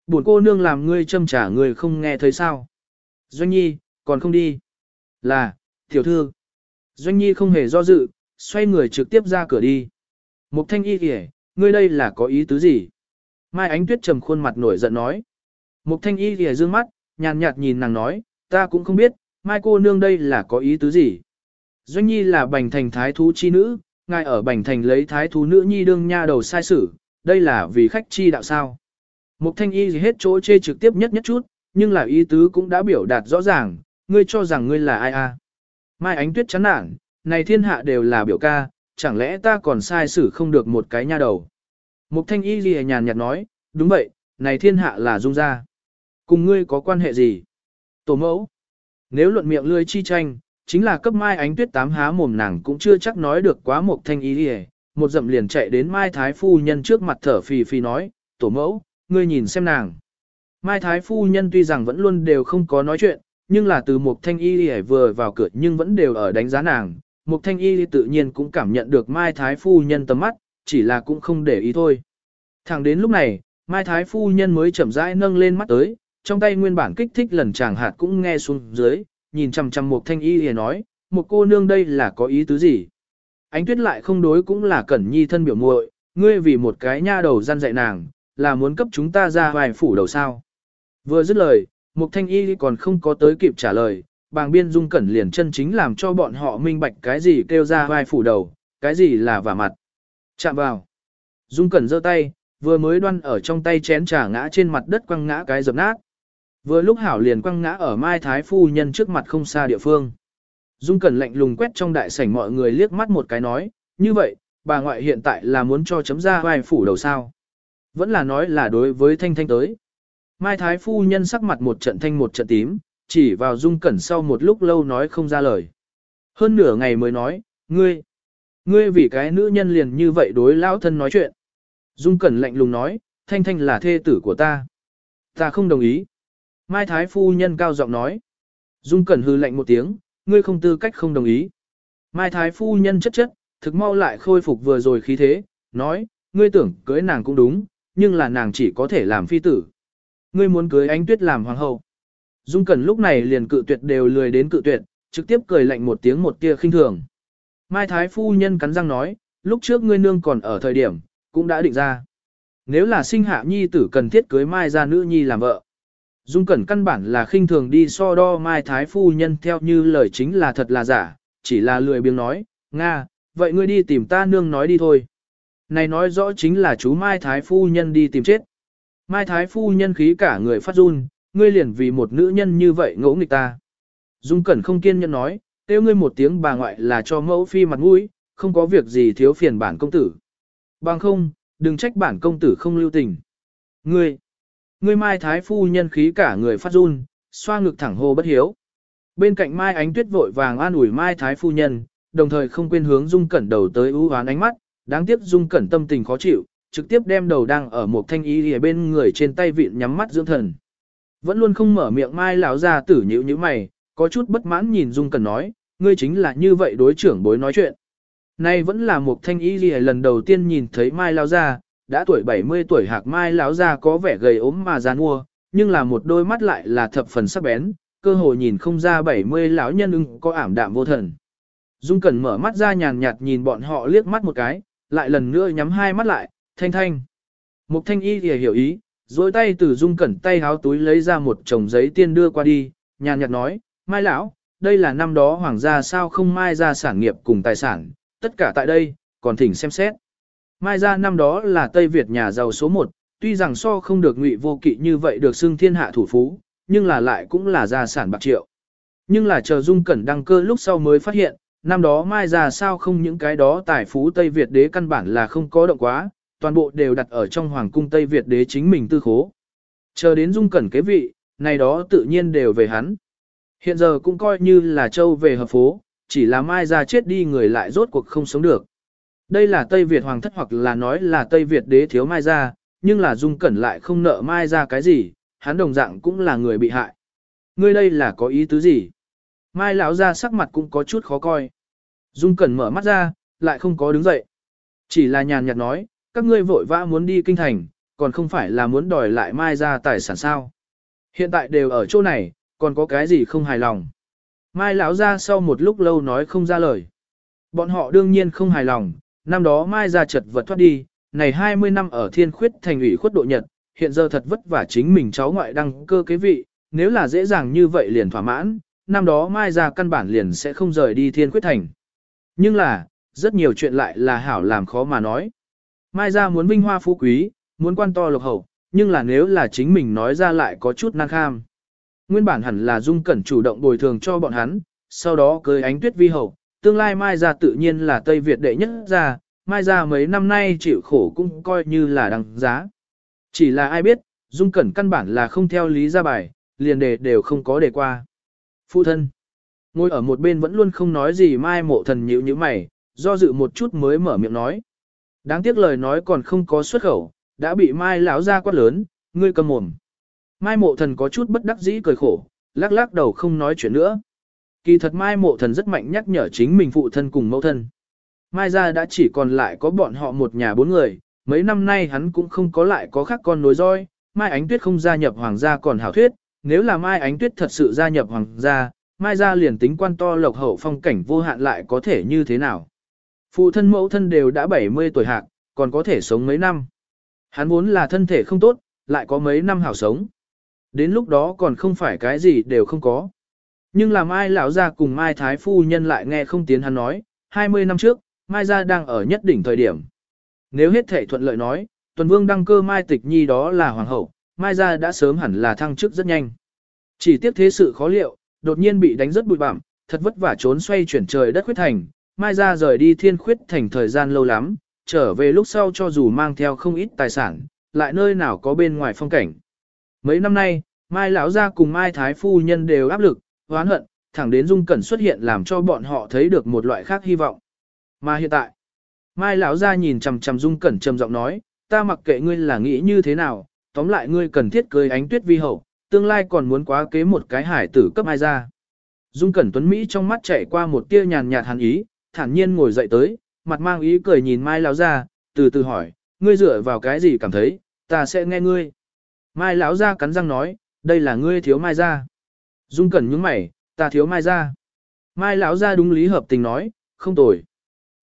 Buồn cô nương làm ngươi châm trả người không nghe thấy sao? Doanh Nhi, còn không đi. Là, tiểu thư. Doanh Nhi không hề do dự, xoay người trực tiếp ra cửa đi. Mục thanh y kìa, ngươi đây là có ý tứ gì? Mai ánh tuyết trầm khuôn mặt nổi giận nói. Mục thanh y kìa dương mắt, nhàn nhạt nhìn nàng nói, ta cũng không biết, mai cô nương đây là có ý tứ gì? Doanh Nhi là bành thành thái thú chi nữ, ngài ở bành thành lấy thái thú nữ nhi đương nha đầu sai sử, đây là vì khách chi đạo sao. Mục thanh y gì hết chỗ chê trực tiếp nhất nhất chút, nhưng là ý tứ cũng đã biểu đạt rõ ràng, ngươi cho rằng ngươi là ai a? Mai ánh tuyết chán nản, này thiên hạ đều là biểu ca, chẳng lẽ ta còn sai xử không được một cái nha đầu. Mục thanh y gì nhàn nhạt nói, đúng vậy, này thiên hạ là dung gia. Cùng ngươi có quan hệ gì? Tổ mẫu. Nếu luận miệng lươi chi tranh, chính là cấp mai ánh tuyết tám há mồm nàng cũng chưa chắc nói được quá một thanh ý đi một dậm liền chạy đến mai thái phu nhân trước mặt thở phì phì nói, tổ mẫu, ngươi nhìn xem nàng. Mai thái phu nhân tuy rằng vẫn luôn đều không có nói chuyện, nhưng là từ một thanh y vừa vào cửa nhưng vẫn đều ở đánh giá nàng, một thanh y tự nhiên cũng cảm nhận được Mai Thái Phu Nhân tầm mắt, chỉ là cũng không để ý thôi. Thẳng đến lúc này, Mai Thái Phu Nhân mới chậm rãi nâng lên mắt tới, trong tay nguyên bản kích thích lần chàng hạt cũng nghe xuống dưới, nhìn chằm chằm một thanh y thì nói, một cô nương đây là có ý tứ gì? Ánh tuyết lại không đối cũng là cẩn nhi thân biểu muội, ngươi vì một cái nha đầu gian dạy nàng, là muốn cấp chúng ta ra vài phủ đầu sao. Vừa dứt lời, một thanh y còn không có tới kịp trả lời, bàng biên dung cẩn liền chân chính làm cho bọn họ minh bạch cái gì kêu ra vai phủ đầu, cái gì là vả mặt. Chạm vào. Dung cẩn giơ tay, vừa mới đoan ở trong tay chén trà ngã trên mặt đất quăng ngã cái dập nát. Vừa lúc hảo liền quăng ngã ở Mai Thái Phu Nhân trước mặt không xa địa phương. Dung cẩn lạnh lùng quét trong đại sảnh mọi người liếc mắt một cái nói, như vậy, bà ngoại hiện tại là muốn cho chấm ra vai phủ đầu sao. Vẫn là nói là đối với thanh thanh tới. Mai Thái Phu Nhân sắc mặt một trận thanh một trận tím, chỉ vào dung cẩn sau một lúc lâu nói không ra lời. Hơn nửa ngày mới nói, ngươi, ngươi vì cái nữ nhân liền như vậy đối lão thân nói chuyện. Dung cẩn lạnh lùng nói, thanh thanh là thê tử của ta. Ta không đồng ý. Mai Thái Phu Nhân cao giọng nói. Dung cẩn hư lạnh một tiếng, ngươi không tư cách không đồng ý. Mai Thái Phu Nhân chất chất, thực mau lại khôi phục vừa rồi khí thế, nói, ngươi tưởng cưới nàng cũng đúng, nhưng là nàng chỉ có thể làm phi tử. Ngươi muốn cưới ánh tuyết làm hoàng hậu. Dung Cẩn lúc này liền cự tuyệt đều lười đến cự tuyệt, trực tiếp cười lạnh một tiếng một tia khinh thường. Mai Thái Phu Nhân cắn răng nói, lúc trước ngươi nương còn ở thời điểm, cũng đã định ra. Nếu là sinh hạ nhi tử cần thiết cưới Mai ra nữ nhi làm vợ. Dung Cẩn căn bản là khinh thường đi so đo Mai Thái Phu Nhân theo như lời chính là thật là giả, chỉ là lười biếng nói, Nga, vậy ngươi đi tìm ta nương nói đi thôi. Này nói rõ chính là chú Mai Thái Phu Nhân đi tìm chết. Mai Thái Phu Nhân khí cả người phát run, ngươi liền vì một nữ nhân như vậy ngỗ nghịch ta. Dung Cẩn không kiên nhẫn nói, kêu ngươi một tiếng bà ngoại là cho mẫu phi mặt mũi, không có việc gì thiếu phiền bản công tử. Bằng không, đừng trách bản công tử không lưu tình. Ngươi, ngươi mai thái phu nhân khí cả người phát run, xoa ngực thẳng hô bất hiếu. Bên cạnh mai ánh tuyết vội vàng an ủi mai thái phu nhân, đồng thời không quên hướng Dung Cẩn đầu tới ưu hoán ánh mắt, đáng tiếc Dung Cẩn tâm tình khó chịu, trực tiếp đem đầu đang ở một thanh y ở bên người trên tay vịn nhắm mắt dưỡng thần. Vẫn luôn không mở miệng mai lão ra tử nhữ như mày, có chút bất mãn nhìn Dung Cẩn nói, ngươi chính là như vậy đối trưởng bối nói chuyện. Nay vẫn là một thanh y gì lần đầu tiên nhìn thấy mai lão ra, đã tuổi 70 tuổi hạc mai lão ra có vẻ gầy ốm mà già mua, nhưng là một đôi mắt lại là thập phần sắc bén, cơ hồ nhìn không ra 70 lão nhân ưng có ảm đạm vô thần. Dung Cẩn mở mắt ra nhàn nhạt nhìn bọn họ liếc mắt một cái, lại lần nữa nhắm hai mắt lại, thanh thanh. Mục thanh y thì hiểu ý, dối tay từ dung cẩn tay háo túi lấy ra một chồng giấy tiên đưa qua đi, nhàn nhạt nói, mai lão, đây là năm đó hoàng gia sao không mai ra sản nghiệp cùng tài sản, tất cả tại đây, còn thỉnh xem xét. Mai ra năm đó là Tây Việt nhà giàu số 1, tuy rằng so không được ngụy vô kỵ như vậy được xưng thiên hạ thủ phú, nhưng là lại cũng là gia sản bạc triệu. Nhưng là chờ Dung Cẩn đăng cơ lúc sau mới phát hiện, năm đó mai ra sao không những cái đó tài phú Tây Việt đế căn bản là không có động quá, toàn bộ đều đặt ở trong hoàng cung Tây Việt đế chính mình tư khố. Chờ đến Dung Cẩn kế vị, này đó tự nhiên đều về hắn. Hiện giờ cũng coi như là châu về hợp phố, chỉ là mai ra chết đi người lại rốt cuộc không sống được. Đây là Tây Việt hoàng thất hoặc là nói là Tây Việt đế thiếu mai gia nhưng là Dung Cẩn lại không nợ mai gia cái gì, hắn đồng dạng cũng là người bị hại. Ngươi đây là có ý tứ gì? Mai lão ra sắc mặt cũng có chút khó coi. Dung Cẩn mở mắt ra, lại không có đứng dậy. Chỉ là nhàn nhạt nói, các ngươi vội vã muốn đi kinh thành, còn không phải là muốn đòi lại mai ra tài sản sao. Hiện tại đều ở chỗ này, còn có cái gì không hài lòng. Mai lão ra sau một lúc lâu nói không ra lời. Bọn họ đương nhiên không hài lòng, năm đó Mai ra chật vật thoát đi, này 20 năm ở thiên khuyết thành ủy khuất độ nhật, hiện giờ thật vất vả chính mình cháu ngoại đăng cơ kế vị, nếu là dễ dàng như vậy liền thỏa mãn, năm đó Mai ra căn bản liền sẽ không rời đi thiên khuyết thành. Nhưng là, rất nhiều chuyện lại là hảo làm khó mà nói. Mai ra muốn vinh hoa phú quý, muốn quan to lộc hậu, nhưng là nếu là chính mình nói ra lại có chút năng kham. Nguyên bản hẳn là Dung Cẩn chủ động bồi thường cho bọn hắn, sau đó cưới ánh tuyết vi hậu, tương lai Mai gia tự nhiên là Tây Việt đệ nhất gia, Mai gia mấy năm nay chịu khổ cũng coi như là đăng giá. Chỉ là ai biết, Dung Cẩn căn bản là không theo lý ra bài, liền đề đều không có đề qua. Phụ thân. Ngồi ở một bên vẫn luôn không nói gì Mai mộ thần nhíu như mày, do dự một chút mới mở miệng nói. Đáng tiếc lời nói còn không có xuất khẩu, đã bị Mai lão ra quát lớn, ngươi cầm mồm. Mai mộ thần có chút bất đắc dĩ cười khổ, lắc lắc đầu không nói chuyện nữa. Kỳ thật Mai mộ thần rất mạnh nhắc nhở chính mình phụ thân cùng mẫu thân. Mai ra đã chỉ còn lại có bọn họ một nhà bốn người, mấy năm nay hắn cũng không có lại có khác con nối roi, Mai Ánh Tuyết không gia nhập hoàng gia còn hảo thuyết, nếu là Mai Ánh Tuyết thật sự gia nhập hoàng gia, Mai gia liền tính quan to lộc hậu phong cảnh vô hạn lại có thể như thế nào. Phụ thân mẫu thân đều đã 70 tuổi hạc, còn có thể sống mấy năm. Hắn vốn là thân thể không tốt, lại có mấy năm hảo sống. Đến lúc đó còn không phải cái gì đều không có. Nhưng làm Mai lão gia cùng Mai Thái Phu Nhân lại nghe không tiến hắn nói, 20 năm trước, Mai gia đang ở nhất đỉnh thời điểm. Nếu hết thể thuận lợi nói, Tuần Vương đăng cơ Mai Tịch Nhi đó là hoàng hậu, Mai gia đã sớm hẳn là thăng chức rất nhanh. Chỉ tiếc thế sự khó liệu, đột nhiên bị đánh rất bụi bặm, thật vất vả trốn xoay chuyển trời đất khuyết thành, Mai gia rời đi thiên khuyết thành thời gian lâu lắm, trở về lúc sau cho dù mang theo không ít tài sản, lại nơi nào có bên ngoài phong cảnh. Mấy năm nay, Mai lão gia cùng Mai thái phu nhân đều áp lực, hoán hận, thẳng đến Dung Cẩn xuất hiện làm cho bọn họ thấy được một loại khác hy vọng. Mà hiện tại, Mai lão gia nhìn chằm chằm Dung Cẩn trầm giọng nói, ta mặc kệ ngươi là nghĩ như thế nào, tóm lại ngươi cần thiết cưới ánh tuyết vi hậu, tương lai còn muốn quá kế một cái hải tử cấp ai ra. Dung Cẩn Tuấn Mỹ trong mắt chạy qua một tia nhàn nhạt hàn ý, thản nhiên ngồi dậy tới, mặt mang ý cười nhìn Mai lão gia, từ từ hỏi, ngươi dựa vào cái gì cảm thấy, ta sẽ nghe ngươi. Mai lão gia cắn răng nói, đây là ngươi thiếu Mai gia. Dung Cẩn nhướng mày, ta thiếu Mai gia. Mai lão gia đúng lý hợp tình nói, không tồi.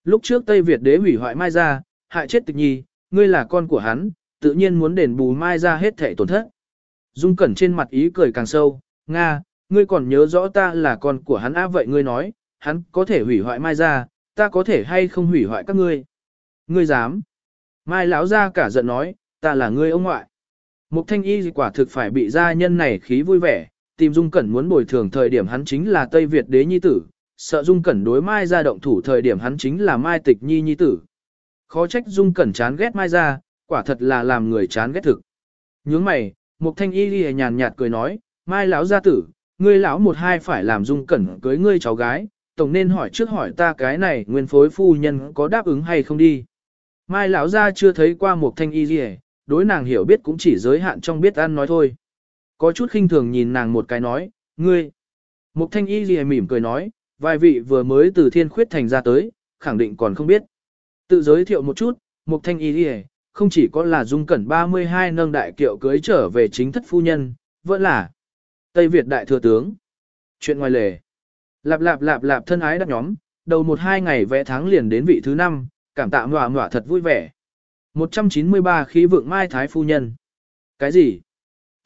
Lúc trước Tây Việt đế hủy hoại Mai gia, hại chết tịch nhi, ngươi là con của hắn, tự nhiên muốn đền bù Mai gia hết thể tổn thất. Dung Cẩn trên mặt ý cười càng sâu, Nga, ngươi còn nhớ rõ ta là con của hắn á vậy ngươi nói, hắn có thể hủy hoại Mai gia, ta có thể hay không hủy hoại các ngươi. Ngươi dám. Mai lão gia cả giận nói, ta là ngươi ông ngoại. Mục thanh y quả thực phải bị gia nhân này khí vui vẻ, tìm Dung Cẩn muốn bồi thường thời điểm hắn chính là Tây Việt đế nhi tử, sợ Dung Cẩn đối Mai ra động thủ thời điểm hắn chính là Mai tịch nhi nhi tử. Khó trách Dung Cẩn chán ghét Mai ra, quả thật là làm người chán ghét thực. Nhướng mày, Mục thanh y lìa nhàn nhạt cười nói, Mai lão gia tử, ngươi lão một hai phải làm Dung Cẩn cưới ngươi cháu gái, tổng nên hỏi trước hỏi ta cái này nguyên phối phu nhân có đáp ứng hay không đi. Mai lão gia chưa thấy qua mục thanh y gì đối nàng hiểu biết cũng chỉ giới hạn trong biết ăn nói thôi. Có chút khinh thường nhìn nàng một cái nói, ngươi. mục thanh y gì mỉm cười nói, vài vị vừa mới từ thiên khuyết thành ra tới, khẳng định còn không biết. Tự giới thiệu một chút, mục thanh y gì không chỉ có là dung cẩn 32 nâng đại kiệu cưới trở về chính thất phu nhân, vẫn là Tây Việt đại thừa tướng. Chuyện ngoài lề. Lạp lạp lạp lạp thân ái đắc nhóm, đầu một hai ngày vẽ tháng liền đến vị thứ năm, cảm tạ ngọa ngọa thật vui vẻ. 193 khí vượng Mai Thái Phu Nhân. Cái gì?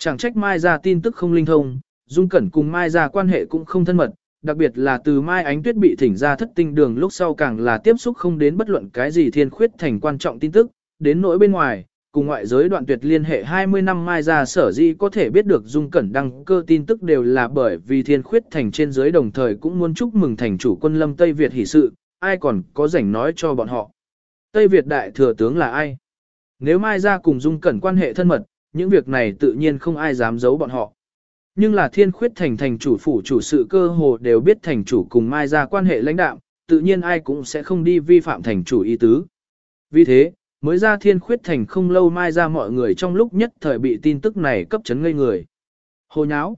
Chẳng trách Mai ra tin tức không linh thông, Dung Cẩn cùng Mai ra quan hệ cũng không thân mật, đặc biệt là từ Mai Ánh Tuyết bị thỉnh ra thất tinh đường lúc sau càng là tiếp xúc không đến bất luận cái gì thiên khuyết thành quan trọng tin tức, đến nỗi bên ngoài, cùng ngoại giới đoạn tuyệt liên hệ 20 năm Mai ra sở di có thể biết được dung cẩn đăng cơ tin tức đều là bởi vì thiên khuyết thành trên giới đồng thời cũng muốn chúc mừng thành chủ quân lâm Tây Việt hỷ sự, ai còn có rảnh nói cho bọn họ. Tây Việt đại thừa tướng là ai? Nếu Mai ra cùng dung cẩn quan hệ thân mật, những việc này tự nhiên không ai dám giấu bọn họ. Nhưng là thiên khuyết thành thành chủ phủ chủ sự cơ hồ đều biết thành chủ cùng Mai ra quan hệ lãnh đạo, tự nhiên ai cũng sẽ không đi vi phạm thành chủ ý tứ. Vì thế, mới ra thiên khuyết thành không lâu Mai ra mọi người trong lúc nhất thời bị tin tức này cấp chấn ngây người. Hồ nháo.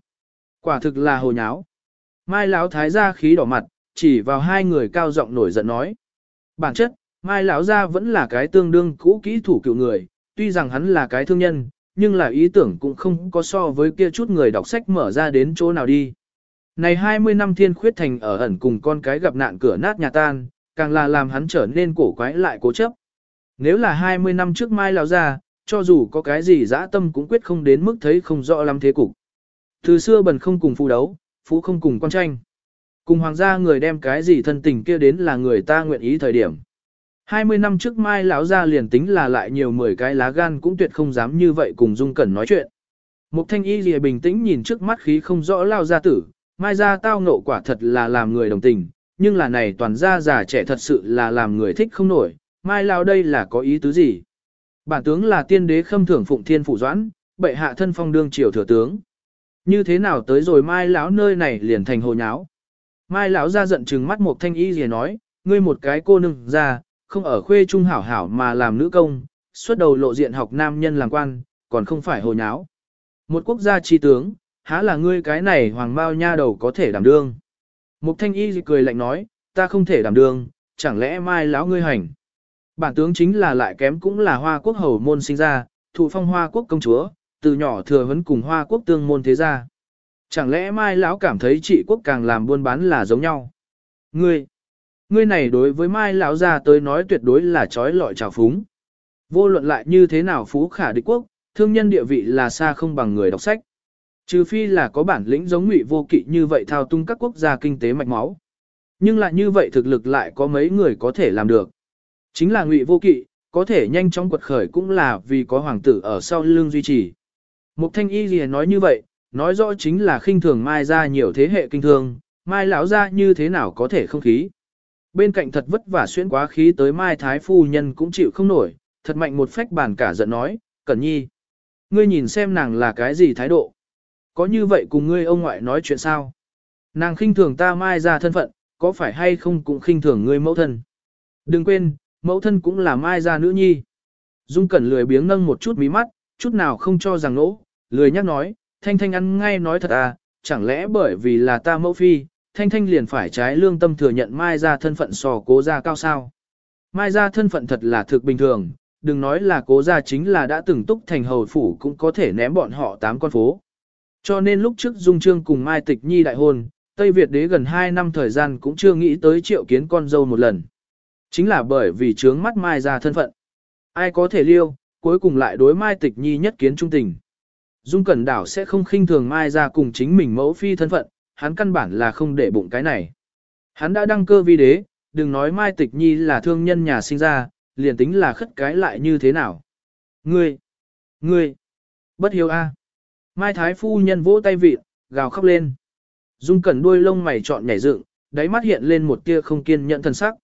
Quả thực là hồ nháo. Mai lão thái gia khí đỏ mặt, chỉ vào hai người cao giọng nổi giận nói. Bản chất, Mai lão gia vẫn là cái tương đương cũ kỹ thủ cựu người, tuy rằng hắn là cái thương nhân, nhưng là ý tưởng cũng không có so với kia chút người đọc sách mở ra đến chỗ nào đi. Này 20 năm thiên khuyết thành ở ẩn cùng con cái gặp nạn cửa nát nhà tan, càng là làm hắn trở nên cổ quái lại cố chấp. Nếu là 20 năm trước mai lão ra, cho dù có cái gì dã tâm cũng quyết không đến mức thấy không rõ lắm thế cục. Từ xưa bần không cùng phú đấu, phú không cùng quan tranh. Cùng hoàng gia người đem cái gì thân tình kia đến là người ta nguyện ý thời điểm. 20 năm trước mai lão gia liền tính là lại nhiều 10 cái lá gan cũng tuyệt không dám như vậy cùng Dung Cẩn nói chuyện. Mục thanh y lìa bình tĩnh nhìn trước mắt khí không rõ lao gia tử, mai ra tao ngộ quả thật là làm người đồng tình, nhưng là này toàn gia già trẻ thật sự là làm người thích không nổi, mai lao đây là có ý tứ gì. Bản tướng là tiên đế khâm thưởng phụng thiên phủ doãn, bệ hạ thân phong đương triều thừa tướng. Như thế nào tới rồi mai lão nơi này liền thành hồ nháo. Mai lão ra giận chừng mắt một thanh y lìa nói, ngươi một cái cô nương ra, không ở khuê trung hảo hảo mà làm nữ công, xuất đầu lộ diện học nam nhân làm quan, còn không phải hồ nháo. Một quốc gia chi tướng, há là ngươi cái này hoàng bao nha đầu có thể đảm đương. Mục thanh y cười lạnh nói, ta không thể đảm đương, chẳng lẽ mai lão ngươi hành. Bản tướng chính là lại kém cũng là hoa quốc hầu môn sinh ra, thụ phong hoa quốc công chúa, từ nhỏ thừa vấn cùng hoa quốc tương môn thế gia. Chẳng lẽ mai lão cảm thấy trị quốc càng làm buôn bán là giống nhau. Ngươi, ngươi này đối với mai lão gia tới nói tuyệt đối là trói lọi trào phúng. Vô luận lại như thế nào phú khả địch quốc, thương nhân địa vị là xa không bằng người đọc sách. Trừ phi là có bản lĩnh giống ngụy vô kỵ như vậy thao tung các quốc gia kinh tế mạch máu. Nhưng lại như vậy thực lực lại có mấy người có thể làm được. Chính là ngụy vô kỵ, có thể nhanh chóng quật khởi cũng là vì có hoàng tử ở sau lưng duy trì. Mục thanh y gì nói như vậy, nói rõ chính là khinh thường mai ra nhiều thế hệ kinh thương, mai lão ra như thế nào có thể không khí. Bên cạnh thật vất vả xuyên quá khí tới mai thái phu nhân cũng chịu không nổi, thật mạnh một phách bàn cả giận nói, cẩn nhi. Ngươi nhìn xem nàng là cái gì thái độ. Có như vậy cùng ngươi ông ngoại nói chuyện sao? Nàng khinh thường ta mai ra thân phận, có phải hay không cũng khinh thường ngươi mẫu thân. Đừng quên, mẫu thân cũng là mai ra nữ nhi. Dung Cẩn lười biếng nâng một chút mí mắt, chút nào không cho rằng nỗ, lười nhắc nói, Thanh Thanh ăn ngay nói thật à, chẳng lẽ bởi vì là ta mẫu phi, Thanh Thanh liền phải trái lương tâm thừa nhận mai ra thân phận sò cố ra cao sao. Mai ra thân phận thật là thực bình thường, đừng nói là cố ra chính là đã từng túc thành hầu phủ cũng có thể ném bọn họ tám con phố. Cho nên lúc trước Dung Trương cùng Mai Tịch Nhi đại hôn, Tây Việt đế gần 2 năm thời gian cũng chưa nghĩ tới triệu kiến con dâu một lần. Chính là bởi vì trướng mắt Mai ra thân phận. Ai có thể liêu, cuối cùng lại đối Mai Tịch Nhi nhất kiến trung tình. Dung Cẩn Đảo sẽ không khinh thường Mai ra cùng chính mình mẫu phi thân phận, hắn căn bản là không để bụng cái này. Hắn đã đăng cơ vi đế, đừng nói Mai Tịch Nhi là thương nhân nhà sinh ra, liền tính là khất cái lại như thế nào. Ngươi! Ngươi! Bất hiếu a! Mai Thái Phu Nhân vỗ tay vịt, gào khóc lên. Dung Cẩn đuôi lông mày trọn nhảy dựng, đáy mắt hiện lên một tia không kiên nhẫn thân sắc.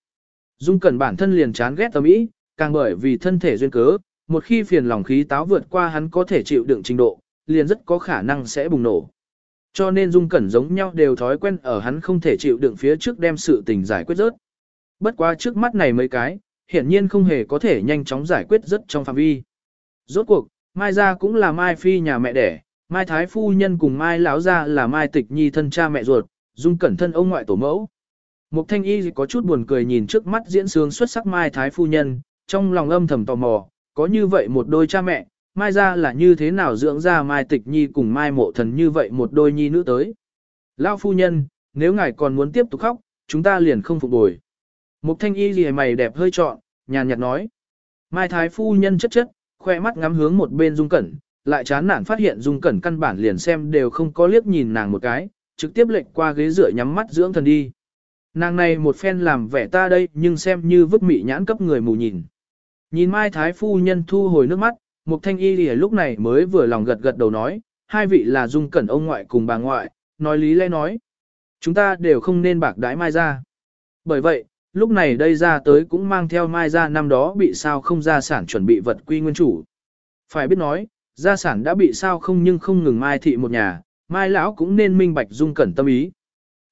Dung Cẩn bản thân liền chán ghét tâm ý, càng bởi vì thân thể duyên cớ, một khi phiền lòng khí táo vượt qua hắn có thể chịu đựng trình độ, liền rất có khả năng sẽ bùng nổ. Cho nên Dung Cẩn giống nhau đều thói quen ở hắn không thể chịu đựng phía trước đem sự tình giải quyết rớt. Bất quá trước mắt này mấy cái, hiển nhiên không hề có thể nhanh chóng giải quyết rất trong phạm vi. Rốt cuộc, Mai gia cũng là Mai Phi nhà mẹ đẻ, Mai Thái Phu Nhân cùng Mai Lão gia là Mai Tịch Nhi thân cha mẹ ruột, Dung Cẩn thân ông ngoại tổ mẫu. Mục Thanh Y có chút buồn cười nhìn trước mắt diễn sướng xuất sắc Mai Thái Phu Nhân, trong lòng âm thầm tò mò, có như vậy một đôi cha mẹ, Mai ra là như thế nào dưỡng ra Mai Tịch Nhi cùng Mai Mộ Thần như vậy một đôi nhi nữ tới. Lão Phu Nhân, nếu ngài còn muốn tiếp tục khóc, chúng ta liền không phục bồi. Mục Thanh Y gì mày đẹp hơi trọn, nhàn nhạt nói. Mai Thái Phu Nhân chất chất, khoe mắt ngắm hướng một bên Dung Cẩn, lại chán nản phát hiện Dung Cẩn căn bản liền xem đều không có liếc nhìn nàng một cái, trực tiếp lệnh qua ghế rửa nhắm mắt dưỡng thần đi. Nàng này một phen làm vẻ ta đây nhưng xem như vứt mị nhãn cấp người mù nhìn. Nhìn Mai Thái Phu Nhân thu hồi nước mắt, Mục Thanh Y lìa lúc này mới vừa lòng gật gật đầu nói, hai vị là dung cẩn ông ngoại cùng bà ngoại, nói lý lẽ nói. Chúng ta đều không nên bạc đái Mai ra. Bởi vậy, lúc này đây ra tới cũng mang theo Mai ra năm đó bị sao không ra sản chuẩn bị vật quy nguyên chủ. Phải biết nói, gia sản đã bị sao không nhưng không ngừng Mai thị một nhà, Mai lão cũng nên minh bạch dung cẩn tâm ý.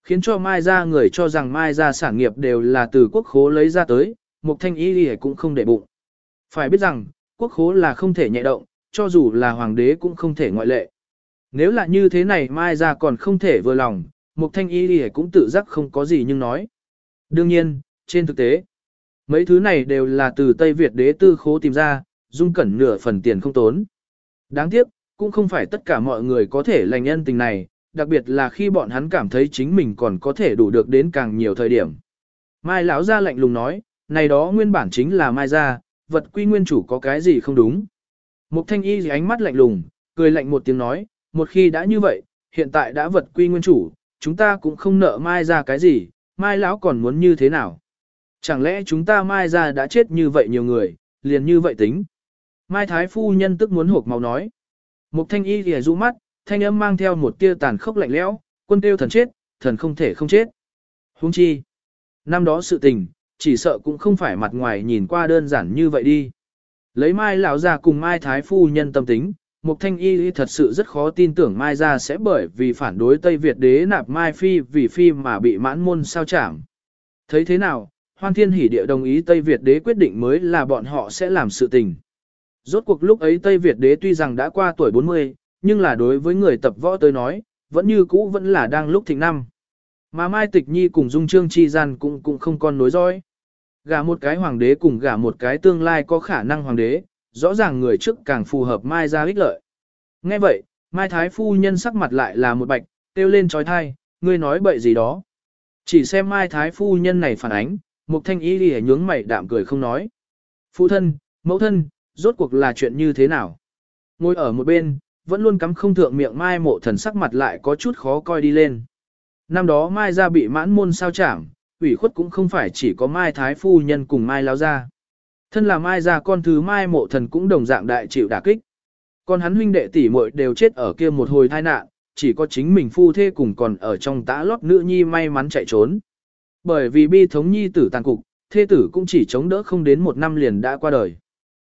Khiến cho Mai ra người cho rằng Mai ra sản nghiệp đều là từ quốc khố lấy ra tới, Mục Thanh Y lìa cũng không để bụng. Phải biết rằng, quốc khố là không thể nhẹ động, cho dù là hoàng đế cũng không thể ngoại lệ. Nếu là như thế này mai ra còn không thể vừa lòng, Mục Thanh Y thì cũng tự giác không có gì nhưng nói. Đương nhiên, trên thực tế, mấy thứ này đều là từ Tây Việt đế tư khố tìm ra, dung cẩn nửa phần tiền không tốn. Đáng tiếc, cũng không phải tất cả mọi người có thể lành nhân tình này, đặc biệt là khi bọn hắn cảm thấy chính mình còn có thể đủ được đến càng nhiều thời điểm. Mai lão ra lạnh lùng nói, này đó nguyên bản chính là Mai ra, vật quy nguyên chủ có cái gì không đúng. Mục thanh y ánh mắt lạnh lùng, cười lạnh một tiếng nói, một khi đã như vậy, hiện tại đã vật quy nguyên chủ, chúng ta cũng không nợ mai ra cái gì, mai lão còn muốn như thế nào. Chẳng lẽ chúng ta mai ra đã chết như vậy nhiều người, liền như vậy tính. Mai thái phu nhân tức muốn hộp màu nói. Mục thanh y thì rũ mắt, thanh âm mang theo một tia tàn khốc lạnh lẽo, quân tiêu thần chết, thần không thể không chết. Huống chi. Năm đó sự tình, chỉ sợ cũng không phải mặt ngoài nhìn qua đơn giản như vậy đi. Lấy Mai lão gia cùng Mai Thái Phu nhân tâm tính, Mục Thanh Y thật sự rất khó tin tưởng Mai gia sẽ bởi vì phản đối Tây Việt đế nạp Mai Phi vì Phi mà bị mãn môn sao chảm. Thấy thế nào, Hoan Thiên hỉ Địa đồng ý Tây Việt đế quyết định mới là bọn họ sẽ làm sự tình. Rốt cuộc lúc ấy Tây Việt đế tuy rằng đã qua tuổi 40, nhưng là đối với người tập võ tới nói, vẫn như cũ vẫn là đang lúc thịnh năm. Mà Mai Tịch Nhi cùng Dung Trương Chi Gian cũng cũng không còn nối dõi. Gả một cái hoàng đế cùng gả một cái tương lai có khả năng hoàng đế, rõ ràng người trước càng phù hợp Mai ra ích lợi. Nghe vậy, Mai Thái Phu nhân sắc mặt lại là một bạch, kêu lên trói thai, ngươi nói bậy gì đó. Chỉ xem Mai Thái Phu nhân này phản ánh, Mục Thanh Y lìa nhướng mày đạm cười không nói. Phụ thân, mẫu thân, rốt cuộc là chuyện như thế nào? Ngồi ở một bên, vẫn luôn cắm không thượng miệng Mai mộ thần sắc mặt lại có chút khó coi đi lên. Năm đó Mai ra bị mãn môn sao chảm, ủy khuất cũng không phải chỉ có Mai Thái Phu Nhân cùng Mai Lao Gia. Thân là Mai gia con thứ Mai mộ thần cũng đồng dạng đại chịu đả kích. Còn hắn huynh đệ tỷ muội đều chết ở kia một hồi tai nạn, chỉ có chính mình phu thê cùng còn ở trong tã lót nữ nhi may mắn chạy trốn. Bởi vì bi thống nhi tử tàn cục, thê tử cũng chỉ chống đỡ không đến một năm liền đã qua đời.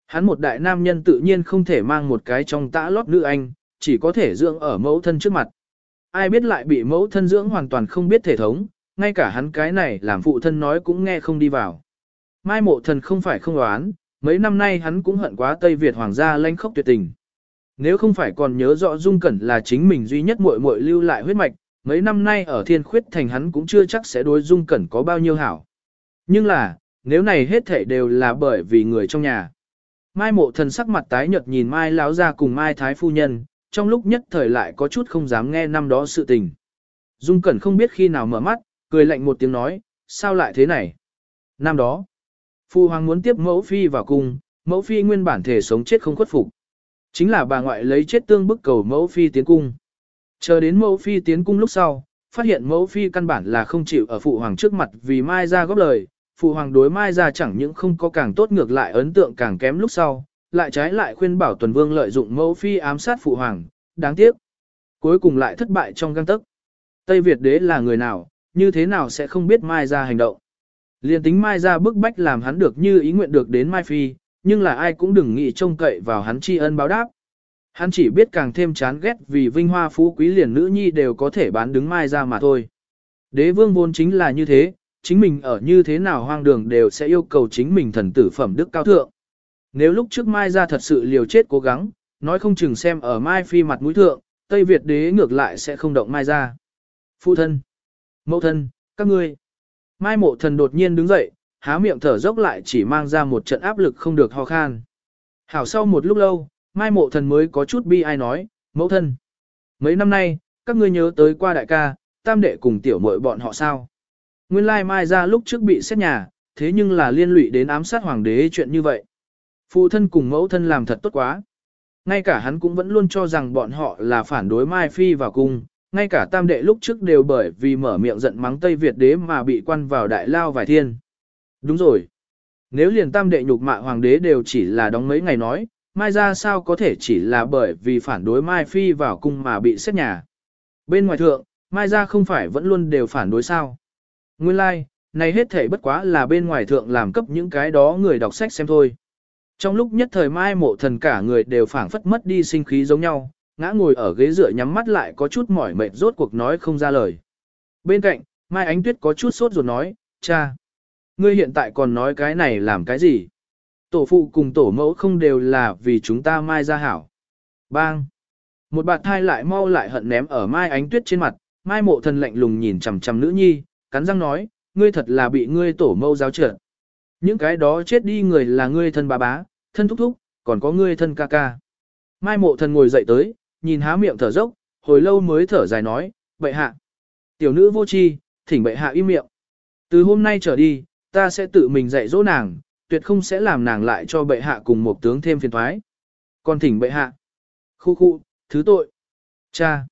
Hắn một đại nam nhân tự nhiên không thể mang một cái trong tã lót nữ anh, chỉ có thể dưỡng ở mẫu thân trước mặt. Ai biết lại bị mẫu thân dưỡng hoàn toàn không biết thể thống, ngay cả hắn cái này làm phụ thân nói cũng nghe không đi vào. Mai mộ thần không phải không đoán, mấy năm nay hắn cũng hận quá Tây Việt hoàng gia lanh khốc tuyệt tình. Nếu không phải còn nhớ rõ Dung Cẩn là chính mình duy nhất muội muội lưu lại huyết mạch, mấy năm nay ở thiên khuyết thành hắn cũng chưa chắc sẽ đối Dung Cẩn có bao nhiêu hảo. Nhưng là, nếu này hết thảy đều là bởi vì người trong nhà. Mai mộ thần sắc mặt tái nhợt nhìn Mai lão ra cùng Mai thái phu nhân, trong lúc nhất thời lại có chút không dám nghe năm đó sự tình. Dung Cẩn không biết khi nào mở mắt, cười lạnh một tiếng nói, sao lại thế này? Năm đó, Phu Hoàng muốn tiếp mẫu phi vào cung, mẫu phi nguyên bản thể sống chết không khuất phục. Chính là bà ngoại lấy chết tương bức cầu mẫu phi tiến cung. Chờ đến mẫu phi tiến cung lúc sau, phát hiện mẫu phi căn bản là không chịu ở phụ hoàng trước mặt vì mai ra góp lời, phụ hoàng đối mai ra chẳng những không có càng tốt ngược lại ấn tượng càng kém lúc sau, lại trái lại khuyên bảo tuần vương lợi dụng mẫu phi ám sát phụ hoàng, đáng tiếc. Cuối cùng lại thất bại trong găng tức. Tây Việt đế là người nào, như thế nào sẽ không biết Mai ra hành động. Liên tính Mai ra bức bách làm hắn được như ý nguyện được đến Mai Phi, nhưng là ai cũng đừng nghĩ trông cậy vào hắn tri ân báo đáp. Hắn chỉ biết càng thêm chán ghét vì vinh hoa phú quý liền nữ nhi đều có thể bán đứng Mai ra mà thôi. Đế vương vốn chính là như thế, chính mình ở như thế nào hoang đường đều sẽ yêu cầu chính mình thần tử phẩm đức cao thượng. Nếu lúc trước Mai ra thật sự liều chết cố gắng, nói không chừng xem ở Mai Phi mặt mũi thượng, Tây Việt đế ngược lại sẽ không động Mai ra. Phụ thân Mẫu thân, các ngươi. Mai mộ thần đột nhiên đứng dậy, há miệng thở dốc lại chỉ mang ra một trận áp lực không được ho khan. Hảo sau một lúc lâu, mai mộ thần mới có chút bi ai nói, mẫu thân. Mấy năm nay, các ngươi nhớ tới qua đại ca, tam đệ cùng tiểu muội bọn họ sao. Nguyên lai mai ra lúc trước bị xét nhà, thế nhưng là liên lụy đến ám sát hoàng đế chuyện như vậy. Phụ thân cùng mẫu thân làm thật tốt quá. Ngay cả hắn cũng vẫn luôn cho rằng bọn họ là phản đối Mai Phi vào cung, ngay cả tam đệ lúc trước đều bởi vì mở miệng giận mắng Tây Việt đế mà bị quan vào đại lao vài thiên. Đúng rồi. Nếu liền tam đệ nhục mạ hoàng đế đều chỉ là đóng mấy ngày nói, mai ra sao có thể chỉ là bởi vì phản đối mai phi vào cung mà bị xét nhà. Bên ngoài thượng, mai ra không phải vẫn luôn đều phản đối sao. Nguyên lai, like, này hết thể bất quá là bên ngoài thượng làm cấp những cái đó người đọc sách xem thôi. Trong lúc nhất thời mai mộ thần cả người đều phản phất mất đi sinh khí giống nhau, ngã ngồi ở ghế dựa nhắm mắt lại có chút mỏi mệt rốt cuộc nói không ra lời. Bên cạnh, Mai Ánh Tuyết có chút sốt ruột nói, cha, ngươi hiện tại còn nói cái này làm cái gì? Tổ phụ cùng tổ mẫu không đều là vì chúng ta Mai ra hảo. Bang! Một bạt thai lại mau lại hận ném ở Mai Ánh Tuyết trên mặt, Mai mộ thần lạnh lùng nhìn chằm chằm nữ nhi, cắn răng nói, ngươi thật là bị ngươi tổ mẫu giáo trợn. Những cái đó chết đi người là ngươi thân bà bá, thân thúc thúc, còn có ngươi thân ca ca. Mai mộ thần ngồi dậy tới, nhìn há miệng thở dốc, hồi lâu mới thở dài nói, bệ hạ. Tiểu nữ vô chi, thỉnh bệ hạ im miệng. Từ hôm nay trở đi, ta sẽ tự mình dạy dỗ nàng, tuyệt không sẽ làm nàng lại cho bệ hạ cùng một tướng thêm phiền thoái. Còn thỉnh bệ hạ. Khu khu, thứ tội. Cha.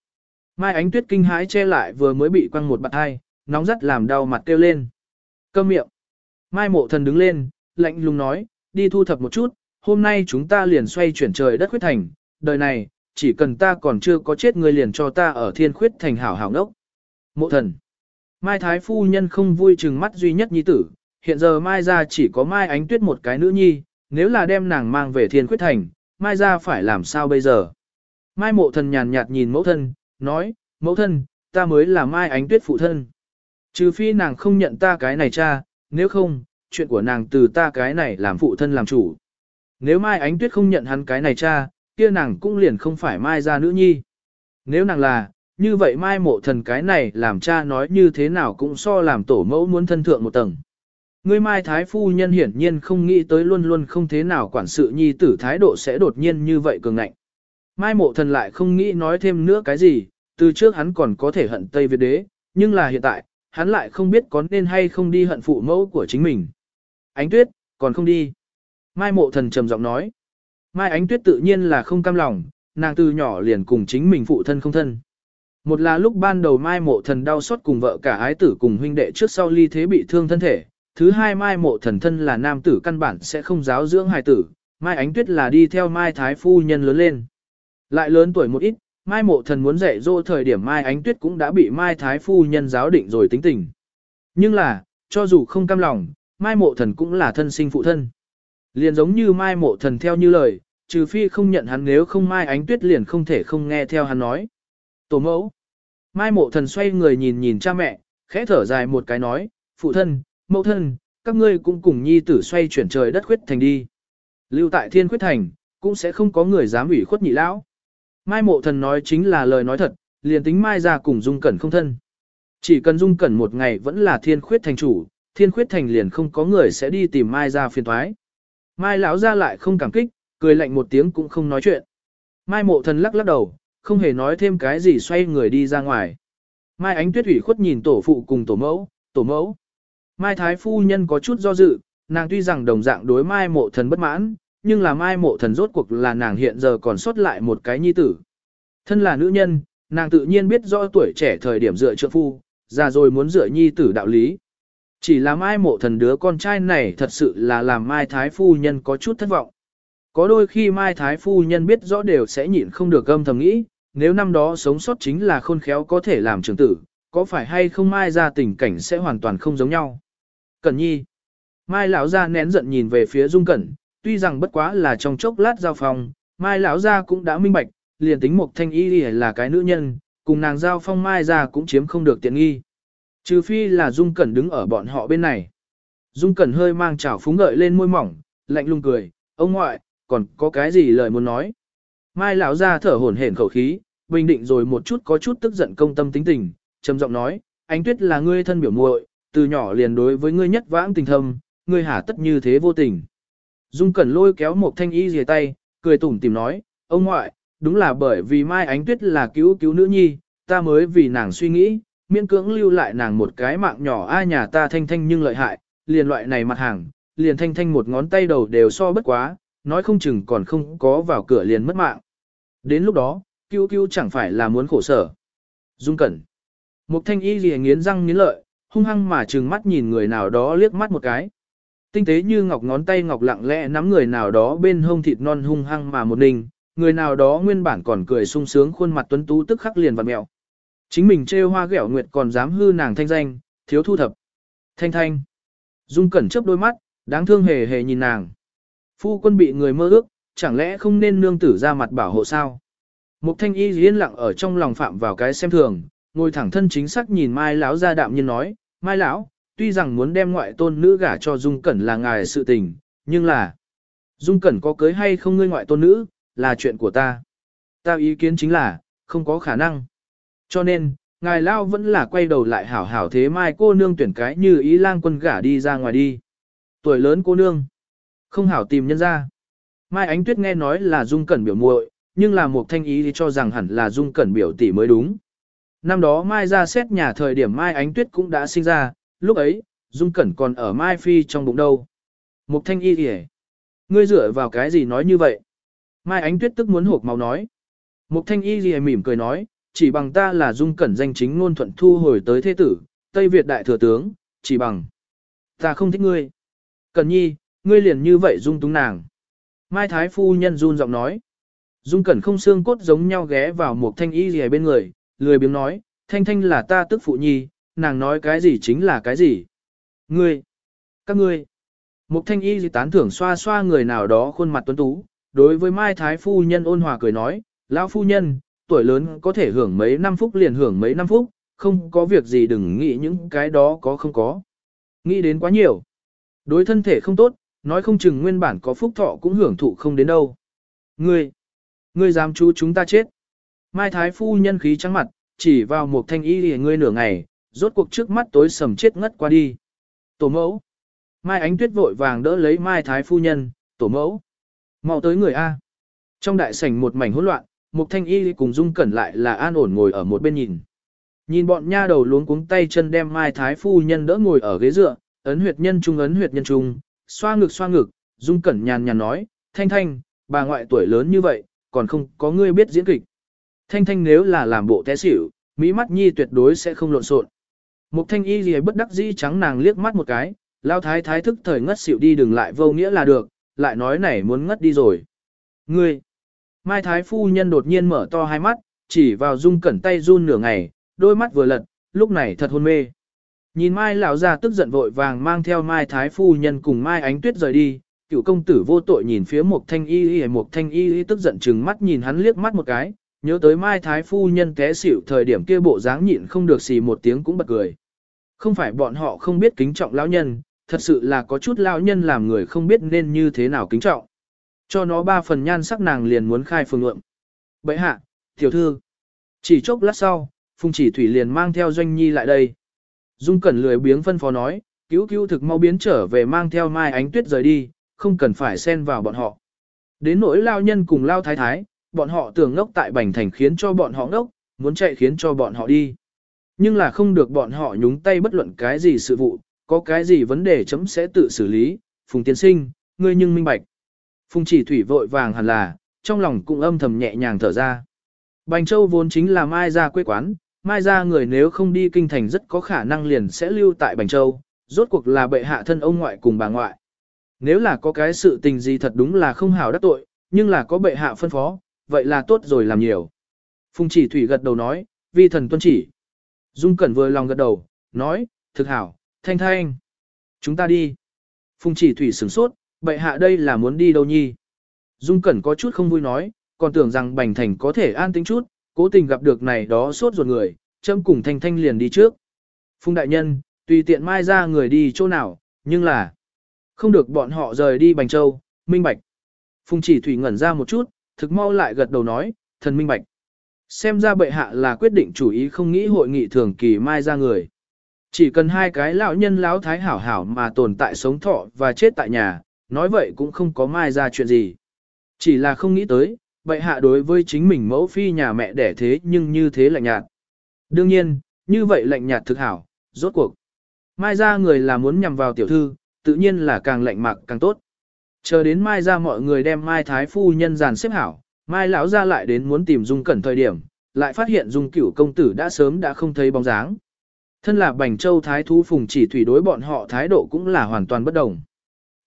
Mai ánh tuyết kinh hãi che lại vừa mới bị quăng một bạn hai, nóng rất làm đau mặt kêu lên. Câm miệng. Mai mộ thần đứng lên, lạnh lùng nói, đi thu thập một chút, hôm nay chúng ta liền xoay chuyển trời đất khuyết thành, đời này, chỉ cần ta còn chưa có chết người liền cho ta ở thiên khuyết thành hảo hảo ngốc. Mộ thần. Mai Thái Phu Nhân không vui chừng mắt duy nhất nhi tử, hiện giờ Mai ra chỉ có Mai Ánh Tuyết một cái nữ nhi, nếu là đem nàng mang về thiên khuyết thành, Mai ra phải làm sao bây giờ? Mai mộ thần nhàn nhạt nhìn mẫu thân, nói, mẫu thân, ta mới là Mai Ánh Tuyết phụ thân. Trừ phi nàng không nhận ta cái này cha, nếu không, chuyện của nàng từ ta cái này làm phụ thân làm chủ. Nếu Mai Ánh Tuyết không nhận hắn cái này cha, kia nàng cũng liền không phải Mai ra nữ nhi. Nếu nàng là, như vậy Mai mộ thần cái này làm cha nói như thế nào cũng so làm tổ mẫu muốn thân thượng một tầng. Ngươi Mai Thái Phu Nhân hiển nhiên không nghĩ tới luôn luôn không thế nào quản sự nhi tử thái độ sẽ đột nhiên như vậy cường ngạnh. Mai mộ thần lại không nghĩ nói thêm nữa cái gì, từ trước hắn còn có thể hận Tây Việt đế, nhưng là hiện tại, hắn lại không biết có nên hay không đi hận phụ mẫu của chính mình. Ánh tuyết, còn không đi. Mai mộ thần trầm giọng nói. Mai ánh tuyết tự nhiên là không cam lòng, nàng từ nhỏ liền cùng chính mình phụ thân không thân. Một là lúc ban đầu Mai mộ thần đau xót cùng vợ cả ái tử cùng huynh đệ trước sau ly thế bị thương thân thể. Thứ hai Mai mộ thần thân là nam tử căn bản sẽ không giáo dưỡng hài tử. Mai ánh tuyết là đi theo Mai thái phu nhân lớn lên. Lại lớn tuổi một ít, Mai mộ thần muốn dạy dỗ thời điểm Mai ánh tuyết cũng đã bị Mai thái phu nhân giáo định rồi tính tình. Nhưng là, cho dù không cam lòng, Mai mộ thần cũng là thân sinh phụ thân. Liền giống như Mai mộ thần theo như lời, trừ phi không nhận hắn nếu không Mai ánh tuyết liền không thể không nghe theo hắn nói. Tổ mẫu. Mai mộ thần xoay người nhìn nhìn cha mẹ, khẽ thở dài một cái nói, phụ thân, mẫu thân, các ngươi cũng cùng nhi tử xoay chuyển trời đất khuyết thành đi. Lưu tại thiên khuyết thành, cũng sẽ không có người dám ủy khuất nhị lão. Mai mộ thần nói chính là lời nói thật, liền tính Mai ra cùng Dung Cẩn không thân. Chỉ cần Dung Cẩn một ngày vẫn là thiên khuyết thành chủ, thiên khuyết thành liền không có người sẽ đi tìm Mai ra phiền thoái. Mai lão ra lại không cảm kích, cười lạnh một tiếng cũng không nói chuyện. Mai mộ thần lắc lắc đầu, không hề nói thêm cái gì xoay người đi ra ngoài. Mai ánh tuyết ủy khuất nhìn tổ phụ cùng tổ mẫu, tổ mẫu. Mai thái phu nhân có chút do dự, nàng tuy rằng đồng dạng đối mai mộ thần bất mãn, nhưng là mai mộ thần rốt cuộc là nàng hiện giờ còn sót lại một cái nhi tử. Thân là nữ nhân, nàng tự nhiên biết rõ tuổi trẻ thời điểm dựa trợ phu, già rồi muốn dựa nhi tử đạo lý. Chỉ là mai mộ thần đứa con trai này thật sự là làm mai thái phu nhân có chút thất vọng. Có đôi khi mai thái phu nhân biết rõ đều sẽ nhịn không được âm thầm nghĩ, nếu năm đó sống sót chính là khôn khéo có thể làm trưởng tử, có phải hay không mai ra tình cảnh sẽ hoàn toàn không giống nhau. Cẩn nhi. Mai lão ra nén giận nhìn về phía dung cẩn, tuy rằng bất quá là trong chốc lát giao phong, mai lão ra cũng đã minh bạch, liền tính một thanh y là cái nữ nhân, cùng nàng giao phong mai ra cũng chiếm không được tiện nghi. Trừ phi là Dung Cẩn đứng ở bọn họ bên này. Dung Cẩn hơi mang trào phúng gợi lên môi mỏng, lạnh lùng cười, ông ngoại, còn có cái gì lời muốn nói. Mai lão ra thở hổn hển khẩu khí, bình định rồi một chút có chút tức giận công tâm tính tình, trầm giọng nói, Ánh tuyết là ngươi thân biểu muội, từ nhỏ liền đối với ngươi nhất vãng tình thâm, ngươi hả tất như thế vô tình. Dung Cẩn lôi kéo một thanh y dìa tay, cười tủm tìm nói, ông ngoại, đúng là bởi vì Mai Ánh Tuyết là cứu cứu nữ nhi, ta mới vì nàng suy nghĩ, miễn cưỡng lưu lại nàng một cái mạng nhỏ ai nhà ta thanh thanh nhưng lợi hại, liền loại này mặt hàng, liền thanh thanh một ngón tay đầu đều so bất quá, nói không chừng còn không có vào cửa liền mất mạng. Đến lúc đó, cứu cứu chẳng phải là muốn khổ sở. Dung Cẩn. một thanh y gì nghiến răng nghiến lợi, hung hăng mà trừng mắt nhìn người nào đó liếc mắt một cái. Tinh tế như ngọc ngón tay ngọc lặng lẽ nắm người nào đó bên hông thịt non hung hăng mà một ninh, người nào đó nguyên bản còn cười sung sướng khuôn mặt tuấn tú tức khắc liền vặn mẹo. Chính mình trêu hoa ghẹo nguyệt còn dám hư nàng thanh danh, thiếu thu thập. Thanh thanh. Dung cẩn chớp đôi mắt, đáng thương hề hề nhìn nàng. Phu quân bị người mơ ước, chẳng lẽ không nên nương tử ra mặt bảo hộ sao? Mục thanh y yên lặng ở trong lòng phạm vào cái xem thường, ngồi thẳng thân chính xác nhìn Mai lão ra đạm nhiên nói, Mai lão, tuy rằng muốn đem ngoại tôn nữ gả cho Dung Cẩn là ngài sự tình, nhưng là Dung Cẩn có cưới hay không ngươi ngoại tôn nữ, là chuyện của ta. Ta ý kiến chính là, không có khả năng. Cho nên, ngài lao vẫn là quay đầu lại hảo hảo thế mai cô nương tuyển cái như ý lang quân gả đi ra ngoài đi. Tuổi lớn cô nương, không hảo tìm nhân ra. Mai Ánh Tuyết nghe nói là Dung Cẩn biểu muội, nhưng là một thanh ý thì cho rằng hẳn là Dung Cẩn biểu tỷ mới đúng. Năm đó Mai ra xét nhà thời điểm Mai Ánh Tuyết cũng đã sinh ra, lúc ấy, Dung Cẩn còn ở Mai Phi trong bụng đâu. Mục thanh y thì Ngươi dựa vào cái gì nói như vậy? Mai Ánh Tuyết tức muốn hộp máu nói. Mục thanh y thì mỉm cười nói, chỉ bằng ta là Dung Cẩn danh chính ngôn thuận thu hồi tới thế tử, Tây Việt đại thừa tướng, chỉ bằng. Ta không thích ngươi. Cẩn nhi, ngươi liền như vậy dung túng nàng. Mai Thái Phu nhân run giọng nói. Dung Cẩn không xương cốt giống nhau ghé vào một thanh y gì bên người, lười biếng nói, thanh thanh là ta tức phụ nhi, nàng nói cái gì chính là cái gì. Ngươi, các ngươi. Mục thanh y gì tán thưởng xoa xoa người nào đó khuôn mặt tuấn tú, đối với Mai Thái Phu Nhân ôn hòa cười nói, lão Phu Nhân, tuổi lớn có thể hưởng mấy năm phút liền hưởng mấy năm phút, không có việc gì đừng nghĩ những cái đó có không có. Nghĩ đến quá nhiều. Đối thân thể không tốt, nói không chừng nguyên bản có phúc thọ cũng hưởng thụ không đến đâu. Ngươi, ngươi dám chú chúng ta chết. Mai Thái Phu Nhân khí trắng mặt, chỉ vào một thanh y lìa ngươi nửa ngày, rốt cuộc trước mắt tối sầm chết ngất qua đi. Tổ mẫu. Mai Ánh Tuyết vội vàng đỡ lấy Mai Thái Phu Nhân, tổ mẫu. mau tới người A. Trong đại sảnh một mảnh hỗn loạn, Mục Thanh Y cùng Dung Cẩn lại là an ổn ngồi ở một bên nhìn. Nhìn bọn nha đầu luống cuống tay chân đem Mai Thái Phu Nhân đỡ ngồi ở ghế dựa, ấn huyệt nhân trung ấn huyệt nhân trung, xoa ngực xoa ngực, Dung Cẩn nhàn nhàn nói, Thanh Thanh, bà ngoại tuổi lớn như vậy, còn không có ngươi biết diễn kịch. Thanh Thanh nếu là làm bộ té xỉu, mỹ mắt nhi tuyệt đối sẽ không lộn xộn. Mục thanh y gì bất đắc dĩ trắng nàng liếc mắt một cái, lao thái thái thức thời ngất xỉu đi đừng lại vô nghĩa là được, lại nói này muốn ngất đi rồi. Ngươi! Mai thái phu nhân đột nhiên mở to hai mắt, chỉ vào dung cẩn tay run nửa ngày, đôi mắt vừa lật, lúc này thật hôn mê. Nhìn Mai lão già tức giận vội vàng mang theo Mai thái phu nhân cùng Mai ánh tuyết rời đi, cựu công tử vô tội nhìn phía một Thanh Y Y một Thanh Y Y tức giận chừng mắt nhìn hắn liếc mắt một cái, nhớ tới Mai thái phu nhân té xỉu thời điểm kia bộ dáng nhịn không được xì một tiếng cũng bật cười. Không phải bọn họ không biết kính trọng lão nhân, thật sự là có chút lão nhân làm người không biết nên như thế nào kính trọng. Cho nó ba phần nhan sắc nàng liền muốn khai phường lượng. Bậy hạ, tiểu thư. Chỉ chốc lát sau, Phùng chỉ thủy liền mang theo doanh nhi lại đây. Dung cẩn lười biếng phân phó nói, cứu cứu thực mau biến trở về mang theo mai ánh tuyết rời đi, không cần phải xen vào bọn họ. Đến nỗi lao nhân cùng lao thái thái, bọn họ tưởng ngốc tại Bành Thành khiến cho bọn họ ngốc, muốn chạy khiến cho bọn họ đi. Nhưng là không được bọn họ nhúng tay bất luận cái gì sự vụ, có cái gì vấn đề chấm sẽ tự xử lý, Phùng Tiên Sinh, ngươi nhưng minh bạch. Phùng chỉ thủy vội vàng hẳn là, trong lòng cũng âm thầm nhẹ nhàng thở ra. Bành Châu vốn chính là Mai Gia quê quán, Mai Gia người nếu không đi kinh thành rất có khả năng liền sẽ lưu tại Bành Châu, rốt cuộc là bệ hạ thân ông ngoại cùng bà ngoại. Nếu là có cái sự tình gì thật đúng là không hảo đắc tội, nhưng là có bệ hạ phân phó, vậy là tốt rồi làm nhiều. Phùng chỉ thủy gật đầu nói, vi thần tuân chỉ. Dung Cẩn vừa lòng gật đầu, nói, thực hảo, thanh thanh. Chúng ta đi. Phùng chỉ thủy sửng sốt, bệ hạ đây là muốn đi đâu nhi. Dung Cẩn có chút không vui nói, còn tưởng rằng Bành Thành có thể an tĩnh chút, cố tình gặp được này đó sốt ruột người, châm cùng thanh thanh liền đi trước. Phùng đại nhân, tùy tiện mai ra người đi chỗ nào, nhưng là không được bọn họ rời đi Bành Châu, minh bạch. Phùng chỉ thủy ngẩn ra một chút, thực mau lại gật đầu nói, thần minh bạch. Xem ra bệ hạ là quyết định chủ ý không nghĩ hội nghị thường kỳ mai ra người. Chỉ cần hai cái lão nhân lão thái hảo hảo mà tồn tại sống thọ và chết tại nhà, nói vậy cũng không có mai ra chuyện gì. Chỉ là không nghĩ tới, bệ hạ đối với chính mình mẫu phi nhà mẹ đẻ thế nhưng như thế lạnh nhạt. Đương nhiên, như vậy lạnh nhạt thực hảo, rốt cuộc. Mai ra người là muốn nhằm vào tiểu thư, tự nhiên là càng lạnh mạc càng tốt. Chờ đến mai ra mọi người đem mai thái phu nhân giàn xếp hảo, mai lão ra lại đến muốn tìm dung cẩn thời điểm, lại phát hiện dung cửu công tử đã sớm đã không thấy bóng dáng. Thân là Bành Châu Thái Thú Phùng chỉ thủy đối bọn họ thái độ cũng là hoàn toàn bất đồng.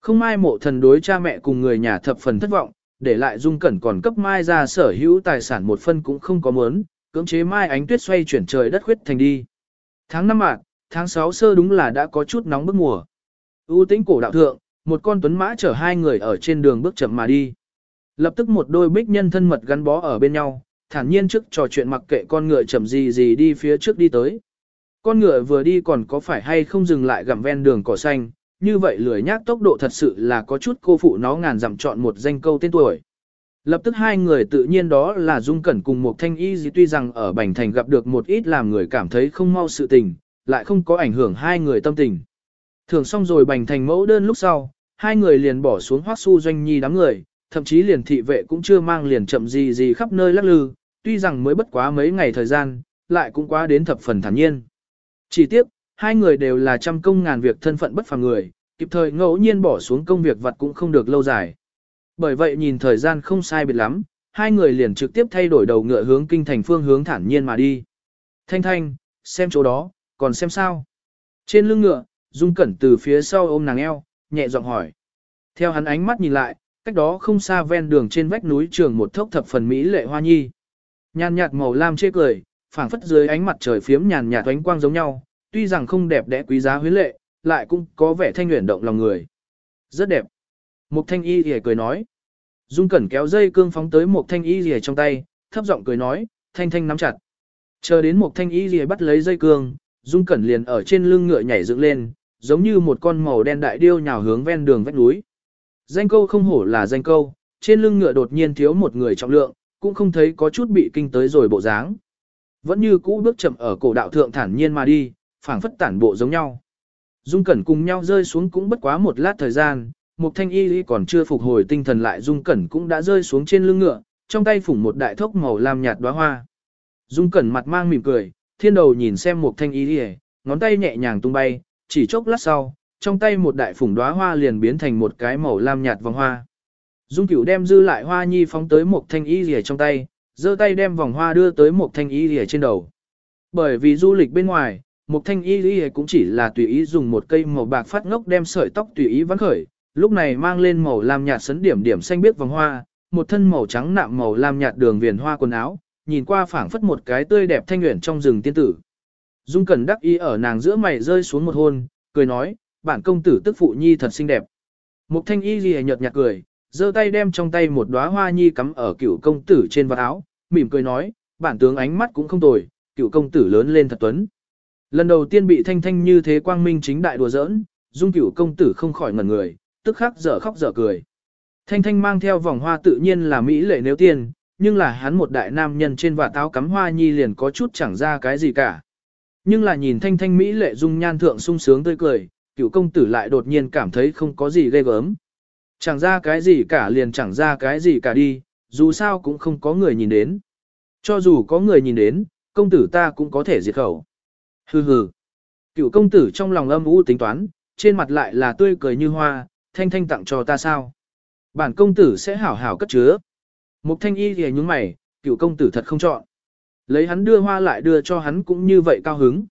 Không mai mộ thần đối cha mẹ cùng người nhà thập phần thất vọng, để lại dung cẩn còn cấp mai ra sở hữu tài sản một phân cũng không có muốn, cưỡng chế mai ánh tuyết xoay chuyển trời đất khuyết thành đi. Tháng 5 mạng, tháng 6 sơ đúng là đã có chút nóng bức mùa. U tĩnh cổ đạo thượng, một con tuấn mã chở hai người ở trên đường bước chậm mà đi. Lập tức một đôi bích nhân thân mật gắn bó ở bên nhau, thản nhiên trước trò chuyện mặc kệ con ngựa chậm gì gì đi phía trước đi tới. Con ngựa vừa đi còn có phải hay không dừng lại gặm ven đường cỏ xanh, như vậy lười nhác tốc độ thật sự là có chút cô phụ nó ngàn dặm chọn một danh câu tên tuổi. Lập tức hai người tự nhiên đó là Dung Cẩn cùng một thanh y gì tuy rằng ở Bành Thành gặp được một ít làm người cảm thấy không mau sự tình, lại không có ảnh hưởng hai người tâm tình. Thường xong rồi Bành Thành mẫu đơn lúc sau, hai người liền bỏ xuống hoác su doanh nhi đám người, thậm chí liền thị vệ cũng chưa mang liền chậm gì gì khắp nơi lắc lư, tuy rằng mới bất quá mấy ngày thời gian, lại cũng quá đến thập phần thản nhiên. Chỉ tiếc, hai người đều là trăm công ngàn việc thân phận bất phàm người, kịp thời ngẫu nhiên bỏ xuống công việc vặt cũng không được lâu dài. Bởi vậy nhìn thời gian không sai biệt lắm, hai người liền trực tiếp thay đổi đầu ngựa hướng kinh thành phương hướng thản nhiên mà đi. Thanh thanh, xem chỗ đó, còn xem sao. Trên lưng ngựa, Dung Cẩn từ phía sau ôm nàng eo, nhẹ giọng hỏi. Theo hắn ánh mắt nhìn lại, cách đó không xa ven đường trên vách núi trường một thốc thập phần mỹ lệ hoa nhi. Nhàn nhạt màu lam chê cười, phảng phất dưới ánh mặt trời phiếm nhàn nhạt ánh quang giống nhau, tuy rằng không đẹp đẽ quý giá huyến lệ, lại cũng có vẻ thanh nguyện động lòng người. Rất đẹp. Mục thanh y thì cười nói. Dung cẩn kéo dây cương phóng tới mục thanh y gì trong tay, thấp giọng cười nói, thanh thanh nắm chặt. Chờ đến mục thanh y gì bắt lấy dây cương, Dung cẩn liền ở trên lưng ngựa nhảy dựng lên, giống như một con màu đen đại điêu nhào hướng ven đường vách núi. Danh câu không hổ là danh câu, trên lưng ngựa đột nhiên thiếu một người trọng lượng, cũng không thấy có chút bị kinh tới rồi bộ dáng. Vẫn như cũ bước chậm ở cổ đạo thượng thản nhiên mà đi, phảng phất tản bộ giống nhau. Dung Cẩn cùng nhau rơi xuống cũng bất quá một lát thời gian, Mục thanh y Y còn chưa phục hồi tinh thần lại Dung Cẩn cũng đã rơi xuống trên lưng ngựa, trong tay phủng một đại thốc màu lam nhạt đóa hoa. Dung Cẩn mặt mang mỉm cười, thiên đầu nhìn xem Mục thanh y Y, ngón tay nhẹ nhàng tung bay, chỉ chốc lát sau, trong tay một đại phủng đóa hoa liền biến thành một cái màu lam nhạt vòng hoa. Dung Cửu đem dư lại hoa nhi phóng tới Mục thanh y Y trong tay, giơ tay đem vòng hoa đưa tới Mục thanh y Y trên đầu. Bởi vì du lịch bên ngoài, một thanh y lý cũng chỉ là tùy ý dùng một cây màu bạc phát ngốc đem sợi tóc tùy ý vắn khởi, lúc này mang lên màu lam nhạt sấn điểm điểm xanh biếc vòng hoa, một thân màu trắng nạm màu lam nhạt đường viền hoa quần áo, nhìn qua phảng phất một cái tươi đẹp thanh nguyện trong rừng tiên tử. Dung Cẩn đắc ý ở nàng giữa mày rơi xuống một hôn, cười nói, bản công tử tức phụ nhi thật xinh đẹp. Mục thanh y ghi nhợt nhạt cười, giơ tay đem trong tay một đóa hoa nhi cắm ở cựu công tử trên vạt áo, mỉm cười nói, bản tướng ánh mắt cũng không tồi, cựu công tử lớn lên thật tuấn. Lần đầu tiên bị thanh thanh như thế quang minh chính đại đùa giỡn, dung cửu công tử không khỏi ngẩn người, tức khắc dở khóc dở cười. Thanh thanh mang theo vòng hoa tự nhiên là mỹ lệ nếu tiên, nhưng là hắn một đại nam nhân trên và táo cắm hoa nhi liền có chút chẳng ra cái gì cả. Nhưng là nhìn thanh thanh mỹ lệ dung nhan thượng sung sướng tươi cười, cựu công tử lại đột nhiên cảm thấy không có gì ghê gớm. Chẳng ra cái gì cả liền chẳng ra cái gì cả đi, dù sao cũng không có người nhìn đến. Cho dù có người nhìn đến, công tử ta cũng có thể diệt khẩu. Hừ hừ. Cựu công tử trong lòng âm u tính toán, trên mặt lại là tươi cười như hoa, thanh thanh tặng cho ta sao. Bản công tử sẽ hảo hảo cất chứa. Mục thanh y thì nhúng mày, cựu công tử thật không chọn. Lấy hắn đưa hoa lại đưa cho hắn cũng như vậy cao hứng.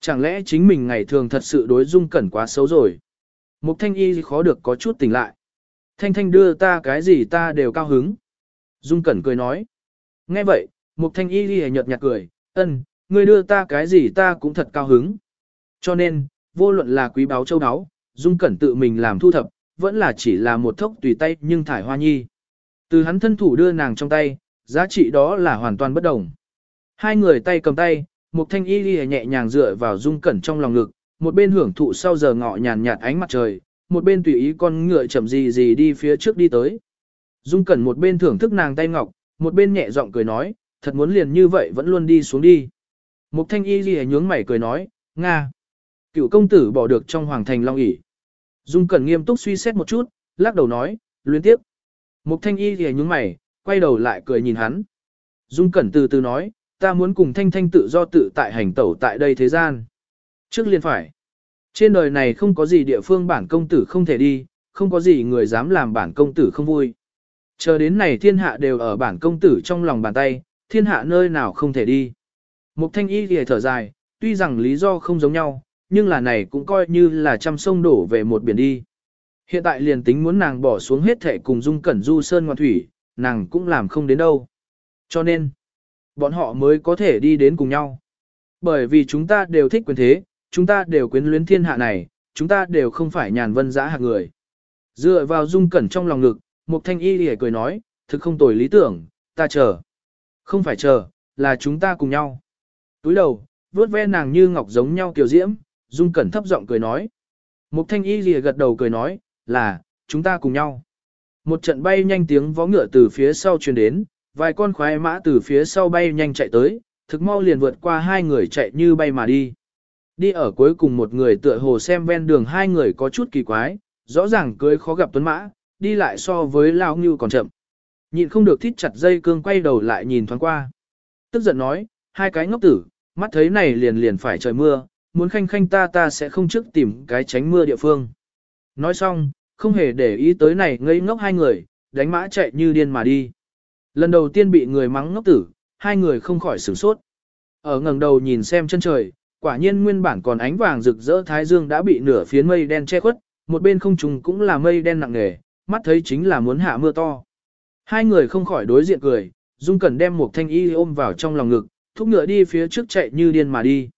Chẳng lẽ chính mình ngày thường thật sự đối dung cẩn quá xấu rồi. Mục thanh y khó được có chút tỉnh lại. Thanh thanh đưa ta cái gì ta đều cao hứng. Dung cẩn cười nói. Nghe vậy, mục thanh y thì nhợt nhạt cười, ân, ngươi đưa ta cái gì ta cũng thật cao hứng. Cho nên, vô luận là quý báo châu áo, dung cẩn tự mình làm thu thập, vẫn là chỉ là một thốc tùy tay nhưng thải hoa nhi. Từ hắn thân thủ đưa nàng trong tay, giá trị đó là hoàn toàn bất đồng. Hai người tay cầm tay, một thanh y đi nhẹ nhàng dựa vào dung cẩn trong lòng ngực, một bên hưởng thụ sau giờ ngọ nhàn nhạt ánh mặt trời, một bên tùy ý con ngựa chậm gì gì đi phía trước đi tới. Dung cẩn một bên thưởng thức nàng tay ngọc, một bên nhẹ giọng cười nói, thật muốn liền như vậy vẫn luôn đi xuống đi. Mục thanh y ghi nhướng mày cười nói, Nga. Cựu công tử bỏ được trong hoàng thành long ỉ. Dung cẩn nghiêm túc suy xét một chút, lắc đầu nói, luyến tiếp. Mục thanh y ghi nhướng mày, quay đầu lại cười nhìn hắn. Dung cẩn từ từ nói, ta muốn cùng thanh thanh tự do tự tại hành tẩu tại đây thế gian. Trước liền phải. Trên đời này không có gì địa phương bản công tử không thể đi, không có gì người dám làm bản công tử không vui. Chờ đến này thiên hạ đều ở bản công tử trong lòng bàn tay, thiên hạ nơi nào không thể đi. Mục thanh y thì thở dài, tuy rằng lý do không giống nhau, nhưng là này cũng coi như là trăm sông đổ về một biển đi. Hiện tại liền tính muốn nàng bỏ xuống hết thể cùng dung cẩn du sơn ngoan thủy, nàng cũng làm không đến đâu. Cho nên, bọn họ mới có thể đi đến cùng nhau. Bởi vì chúng ta đều thích quyền thế, chúng ta đều quyến luyến thiên hạ này, chúng ta đều không phải nhàn vân giã hạt người. Dựa vào dung cẩn trong lòng ngực, Mục Thanh Y lìa cười nói, thực không tồi lý tưởng, ta chờ. Không phải chờ, là chúng ta cùng nhau. Túi đầu, vuốt ve nàng như ngọc giống nhau kiều diễm, dung cẩn thấp giọng cười nói. Mục Thanh Y lìa gật đầu cười nói, là, chúng ta cùng nhau. Một trận bay nhanh tiếng vó ngựa từ phía sau truyền đến, vài con khoái mã từ phía sau bay nhanh chạy tới, thực mau liền vượt qua hai người chạy như bay mà đi. Đi ở cuối cùng một người tựa hồ xem ven đường hai người có chút kỳ quái, rõ ràng cưới khó gặp tuấn mã, đi lại so với lao ngưu còn chậm. Nhịn không được thít chặt dây cương quay đầu lại nhìn thoáng qua. Tức giận nói, hai cái ngốc tử, mắt thấy này liền liền phải trời mưa, muốn khanh khanh ta ta sẽ không trước tìm cái tránh mưa địa phương. Nói xong, không hề để ý tới này ngây ngốc hai người, đánh mã chạy như điên mà đi. Lần đầu tiên bị người mắng ngốc tử, hai người không khỏi sửng sốt. Ở ngẩng đầu nhìn xem chân trời, quả nhiên nguyên bản còn ánh vàng rực rỡ thái dương đã bị nửa phiến mây đen che khuất, một bên không trùng cũng là mây đen nặng nề, mắt thấy chính là muốn hạ mưa to. Hai người không khỏi đối diện cười, Dung Cẩn đem một thanh y ôm vào trong lòng ngực, thúc ngựa đi phía trước chạy như điên mà đi.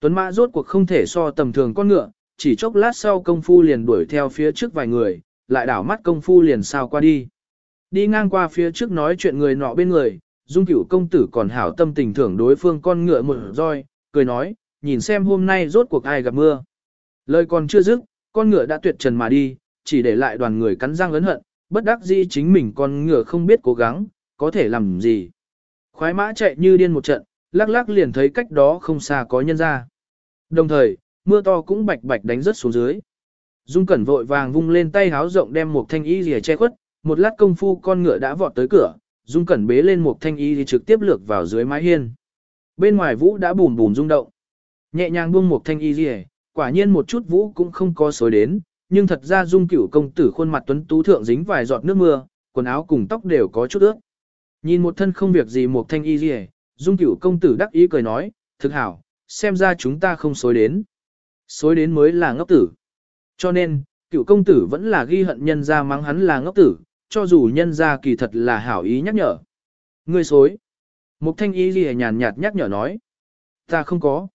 Tuấn Mã rốt cuộc không thể so tầm thường con ngựa, chỉ chốc lát sau công phu liền đuổi theo phía trước vài người, lại đảo mắt công phu liền sao qua đi. Đi ngang qua phía trước nói chuyện người nọ bên người, Dung Cửu công tử còn hảo tâm tình thưởng đối phương con ngựa một roi, cười nói, nhìn xem hôm nay rốt cuộc ai gặp mưa. Lời còn chưa dứt, con ngựa đã tuyệt trần mà đi, chỉ để lại đoàn người cắn răng lớn hận, bất đắc dĩ chính mình con ngựa không biết cố gắng, có thể làm gì. Khoái mã chạy như điên một trận, lắc lắc liền thấy cách đó không xa có nhân ra. Đồng thời, mưa to cũng bạch bạch đánh rất xuống dưới. Dung Cẩn vội vàng vung lên tay háo rộng đem một thanh y rìa che khuất, một lát công phu con ngựa đã vọt tới cửa, Dung Cẩn bế lên một thanh y thì trực tiếp lược vào dưới mái hiên. Bên ngoài vũ đã bùn bùn rung động. Nhẹ nhàng buông một thanh y rìa, quả nhiên một chút vũ cũng không có xối đến, nhưng thật ra Dung Cửu công tử khuôn mặt tuấn tú thượng dính vài giọt nước mưa, quần áo cùng tóc đều có chút ướt. Nhìn một thân không việc gì một thanh y rìa, Dung Cửu công tử đắc ý cười nói, thực hảo, xem ra chúng ta không xối đến. Xối đến mới là ngốc tử. Cho nên, cựu công tử vẫn là ghi hận nhân ra mắng hắn là ngốc tử, cho dù nhân ra kỳ thật là hảo ý nhắc nhở. Ngươi xối. Mục thanh y ghi nhàn nhạt nhắc nhở nói. Ta không có.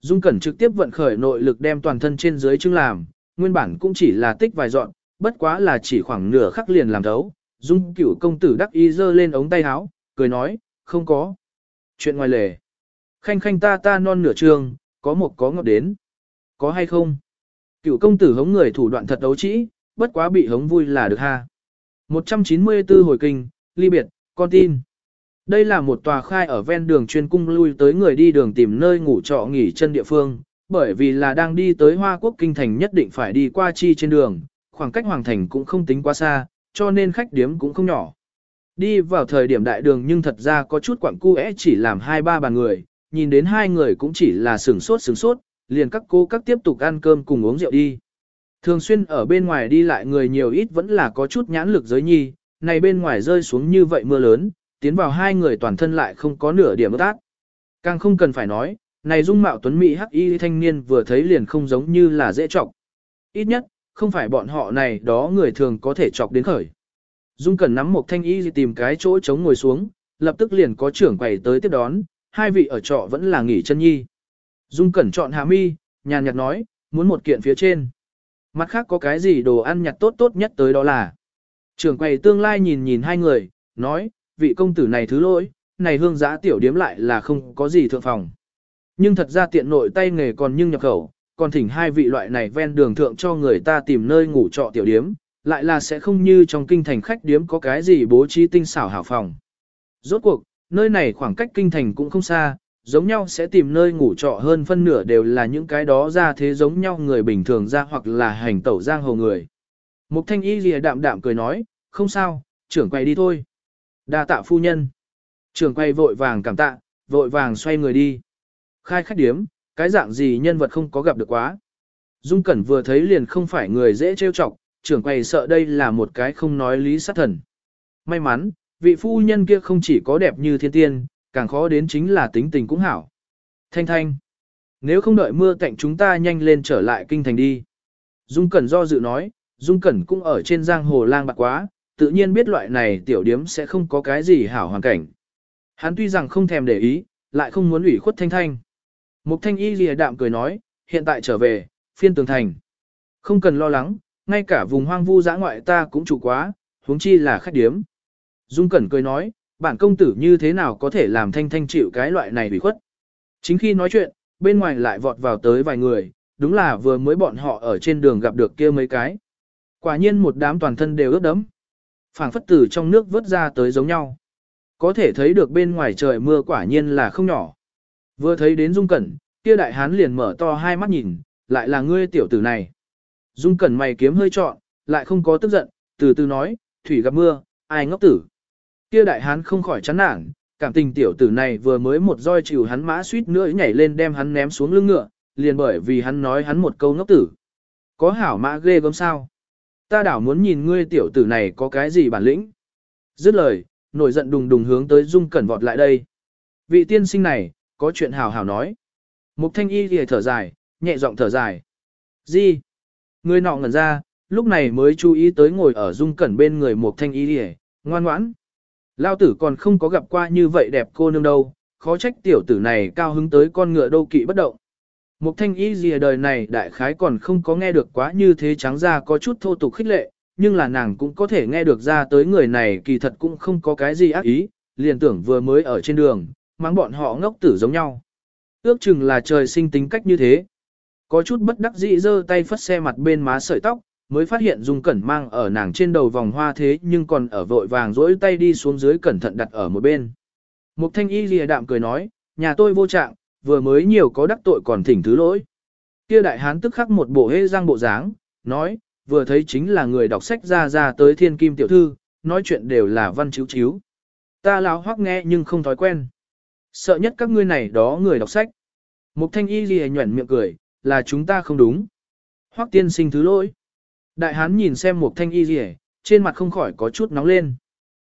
Dung Cẩn trực tiếp vận khởi nội lực đem toàn thân trên dưới chứng làm, nguyên bản cũng chỉ là tích vài dọn, bất quá là chỉ khoảng nửa khắc liền làm thấu. Dung cửu công tử đắc ý giơ lên ống tay áo, cười nói, không có. Chuyện ngoài lề. Khanh khanh ta ta non nửa trường, có một có ngọt đến. Có hay không? Cựu công tử hống người thủ đoạn thật đấu trĩ, bất quá bị hống vui là được ha. 194 hồi kinh, ly biệt, con tin. Đây là một tòa khai ở ven đường chuyên cung lui tới người đi đường tìm nơi ngủ trọ nghỉ chân địa phương, bởi vì là đang đi tới Hoa Quốc kinh thành nhất định phải đi qua chi trên đường, khoảng cách hoàng thành cũng không tính quá xa, cho nên khách điếm cũng không nhỏ. Đi vào thời điểm đại đường nhưng thật ra có chút quặng cu chỉ làm hai ba bàn người, nhìn đến hai người cũng chỉ là sừng sốt sừng sốt, liền các cô các tiếp tục ăn cơm cùng uống rượu đi. Thường xuyên ở bên ngoài đi lại người nhiều ít vẫn là có chút nhãn lực giới nhi, này bên ngoài rơi xuống như vậy mưa lớn, tiến vào hai người toàn thân lại không có nửa điểm ướt át. Càng không cần phải nói, này dung mạo tuấn mỹ hắc y thanh niên vừa thấy liền không giống như là dễ chọc. Ít nhất, không phải bọn họ này đó người thường có thể chọc đến khởi. Dung Cẩn nắm một thanh y tìm cái chỗ trống ngồi xuống, lập tức liền có trưởng quầy tới tiếp đón, hai vị ở trọ vẫn là nghỉ chân nhi. Dung cẩn chọn hạ mi, nhàn nhạt nói, muốn một kiện phía trên. Mặt khác có cái gì đồ ăn nhặt tốt tốt nhất tới đó là. Trưởng quầy tương lai nhìn nhìn hai người, nói, vị công tử này thứ lỗi, này hương giã tiểu điếm lại là không có gì thượng phòng. Nhưng thật ra tiện nội tay nghề còn nhưng nhập khẩu, còn thỉnh hai vị loại này ven đường thượng cho người ta tìm nơi ngủ trọ tiểu điếm, lại là sẽ không như trong kinh thành khách điếm có cái gì bố trí tinh xảo hảo phòng. Rốt cuộc, nơi này khoảng cách kinh thành cũng không xa, giống nhau sẽ tìm nơi ngủ trọ hơn phân nửa đều là những cái đó ra thế giống nhau người bình thường ra hoặc là hành tẩu giang hồ người. Mục thanh y lìa đạm đạm cười nói, không sao, trưởng quay đi thôi. đa tạ phu nhân. Trưởng quay vội vàng cảm tạ, vội vàng xoay người đi. Khai khách điếm, cái dạng gì nhân vật không có gặp được quá. Dung Cẩn vừa thấy liền không phải người dễ trêu chọc, trưởng quầy sợ đây là một cái không nói lý sát thần. May mắn, vị phu nhân kia không chỉ có đẹp như thiên tiên, càng khó đến chính là tính tình cũng hảo. Thanh thanh, nếu không đợi mưa cạnh chúng ta nhanh lên trở lại kinh thành đi. Dung Cẩn do dự nói, Dung Cẩn cũng ở trên giang hồ lang bạc quá, tự nhiên biết loại này tiểu điếm sẽ không có cái gì hảo hoàn cảnh. Hắn tuy rằng không thèm để ý, lại không muốn ủy khuất thanh thanh. Mục thanh y lìa đạm cười nói, hiện tại trở về, phiên tường thành. Không cần lo lắng, ngay cả vùng hoang vu dã ngoại ta cũng chủ quá, huống chi là khách điếm. Dung Cẩn cười nói, bản công tử như thế nào có thể làm thanh thanh chịu cái loại này bị khuất. Chính khi nói chuyện, bên ngoài lại vọt vào tới vài người, đúng là vừa mới bọn họ ở trên đường gặp được kia mấy cái. Quả nhiên một đám toàn thân đều ướt đẫm. phảng phất tử trong nước vớt ra tới giống nhau. Có thể thấy được bên ngoài trời mưa quả nhiên là không nhỏ. Vừa thấy đến Dung Cẩn, kia đại hán liền mở to hai mắt nhìn, lại là ngươi tiểu tử này. Dung Cẩn mày kiếm hơi trọn, lại không có tức giận, từ từ nói, thủy gặp mưa, ai ngốc tử. Kia đại hán không khỏi chán nản, cảm tình tiểu tử này vừa mới một roi chịu hắn mã suýt nữa nhảy lên đem hắn ném xuống lưng ngựa, liền bởi vì hắn nói hắn một câu ngốc tử. Có hảo mã ghê gớm sao? Ta đảo muốn nhìn ngươi tiểu tử này có cái gì bản lĩnh. Dứt lời, nổi giận đùng đùng hướng tới Dung Cẩn vọt lại đây. Vị tiên sinh này, có chuyện hảo hảo nói. Mục thanh y thì thở dài, nhẹ giọng thở dài. Gì? Người nọ ngẩn ra, lúc này mới chú ý tới ngồi ở Dung Cẩn bên người một thanh y đi ngoan ngoãn. Lao tử còn không có gặp qua như vậy đẹp cô nương đâu, khó trách tiểu tử này cao hứng tới con ngựa đô kỵ bất động. Mục thanh y gì đời này đại khái còn không có nghe được quá như thế trắng ra có chút thô tục khích lệ, nhưng là nàng cũng có thể nghe được ra tới người này kỳ thật cũng không có cái gì ác ý, liền tưởng vừa mới ở trên đường, mang bọn họ ngốc tử giống nhau. Ước chừng là trời sinh tính cách như thế. Có chút bất đắc dĩ giơ tay phất xe mặt bên má sợi tóc, mới phát hiện Dung Cẩn mang ở nàng trên đầu vòng hoa thế nhưng còn ở vội vàng rỗi tay đi xuống dưới cẩn thận đặt ở một bên. Mục thanh y lìa đạm cười nói, nhà tôi vô trạng, vừa mới nhiều có đắc tội còn thỉnh thứ lỗi. Kia đại hán tức khắc một bộ hê răng bộ dáng, nói, vừa thấy chính là người đọc sách ra ra tới thiên kim tiểu thư, nói chuyện đều là văn chiếu chiếu. Ta lão hoắc nghe nhưng không thói quen. Sợ nhất các ngươi này đó người đọc sách. Mục thanh y lìa nhuẩn miệng cười, là chúng ta không đúng. Hoắc tiên sinh thứ lỗi. Đại hán nhìn xem một thanh y rỉ, trên mặt không khỏi có chút nóng lên.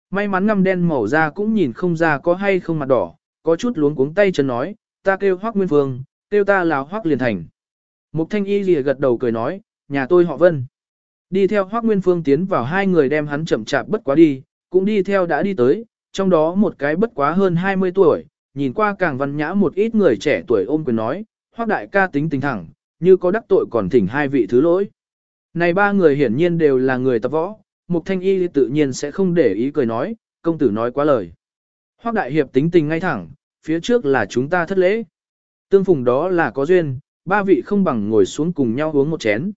May mắn ngăm đen màu da cũng nhìn không ra có hay không mặt đỏ, có chút luống cuống tay chân nói, ta kêu hoắc nguyên phương, kêu ta là hoắc liền thành. Mục thanh y rỉ gật đầu cười nói, nhà tôi họ vân. Đi theo hoắc nguyên phương tiến vào hai người đem hắn chậm chạp bất quá đi, cũng đi theo đã đi tới, trong đó một cái bất quá hơn 20 tuổi, nhìn qua càng văn nhã một ít người trẻ tuổi ôm quyền nói, hoác đại ca tính tình thẳng, như có đắc tội còn thỉnh hai vị thứ lỗi. Này ba người hiển nhiên đều là người tập võ, Mục Thanh Y tự nhiên sẽ không để ý cười nói, công tử nói quá lời. Hoắc đại hiệp tính tình ngay thẳng, phía trước là chúng ta thất lễ. Tương phùng đó là có duyên, ba vị không bằng ngồi xuống cùng nhau uống một chén.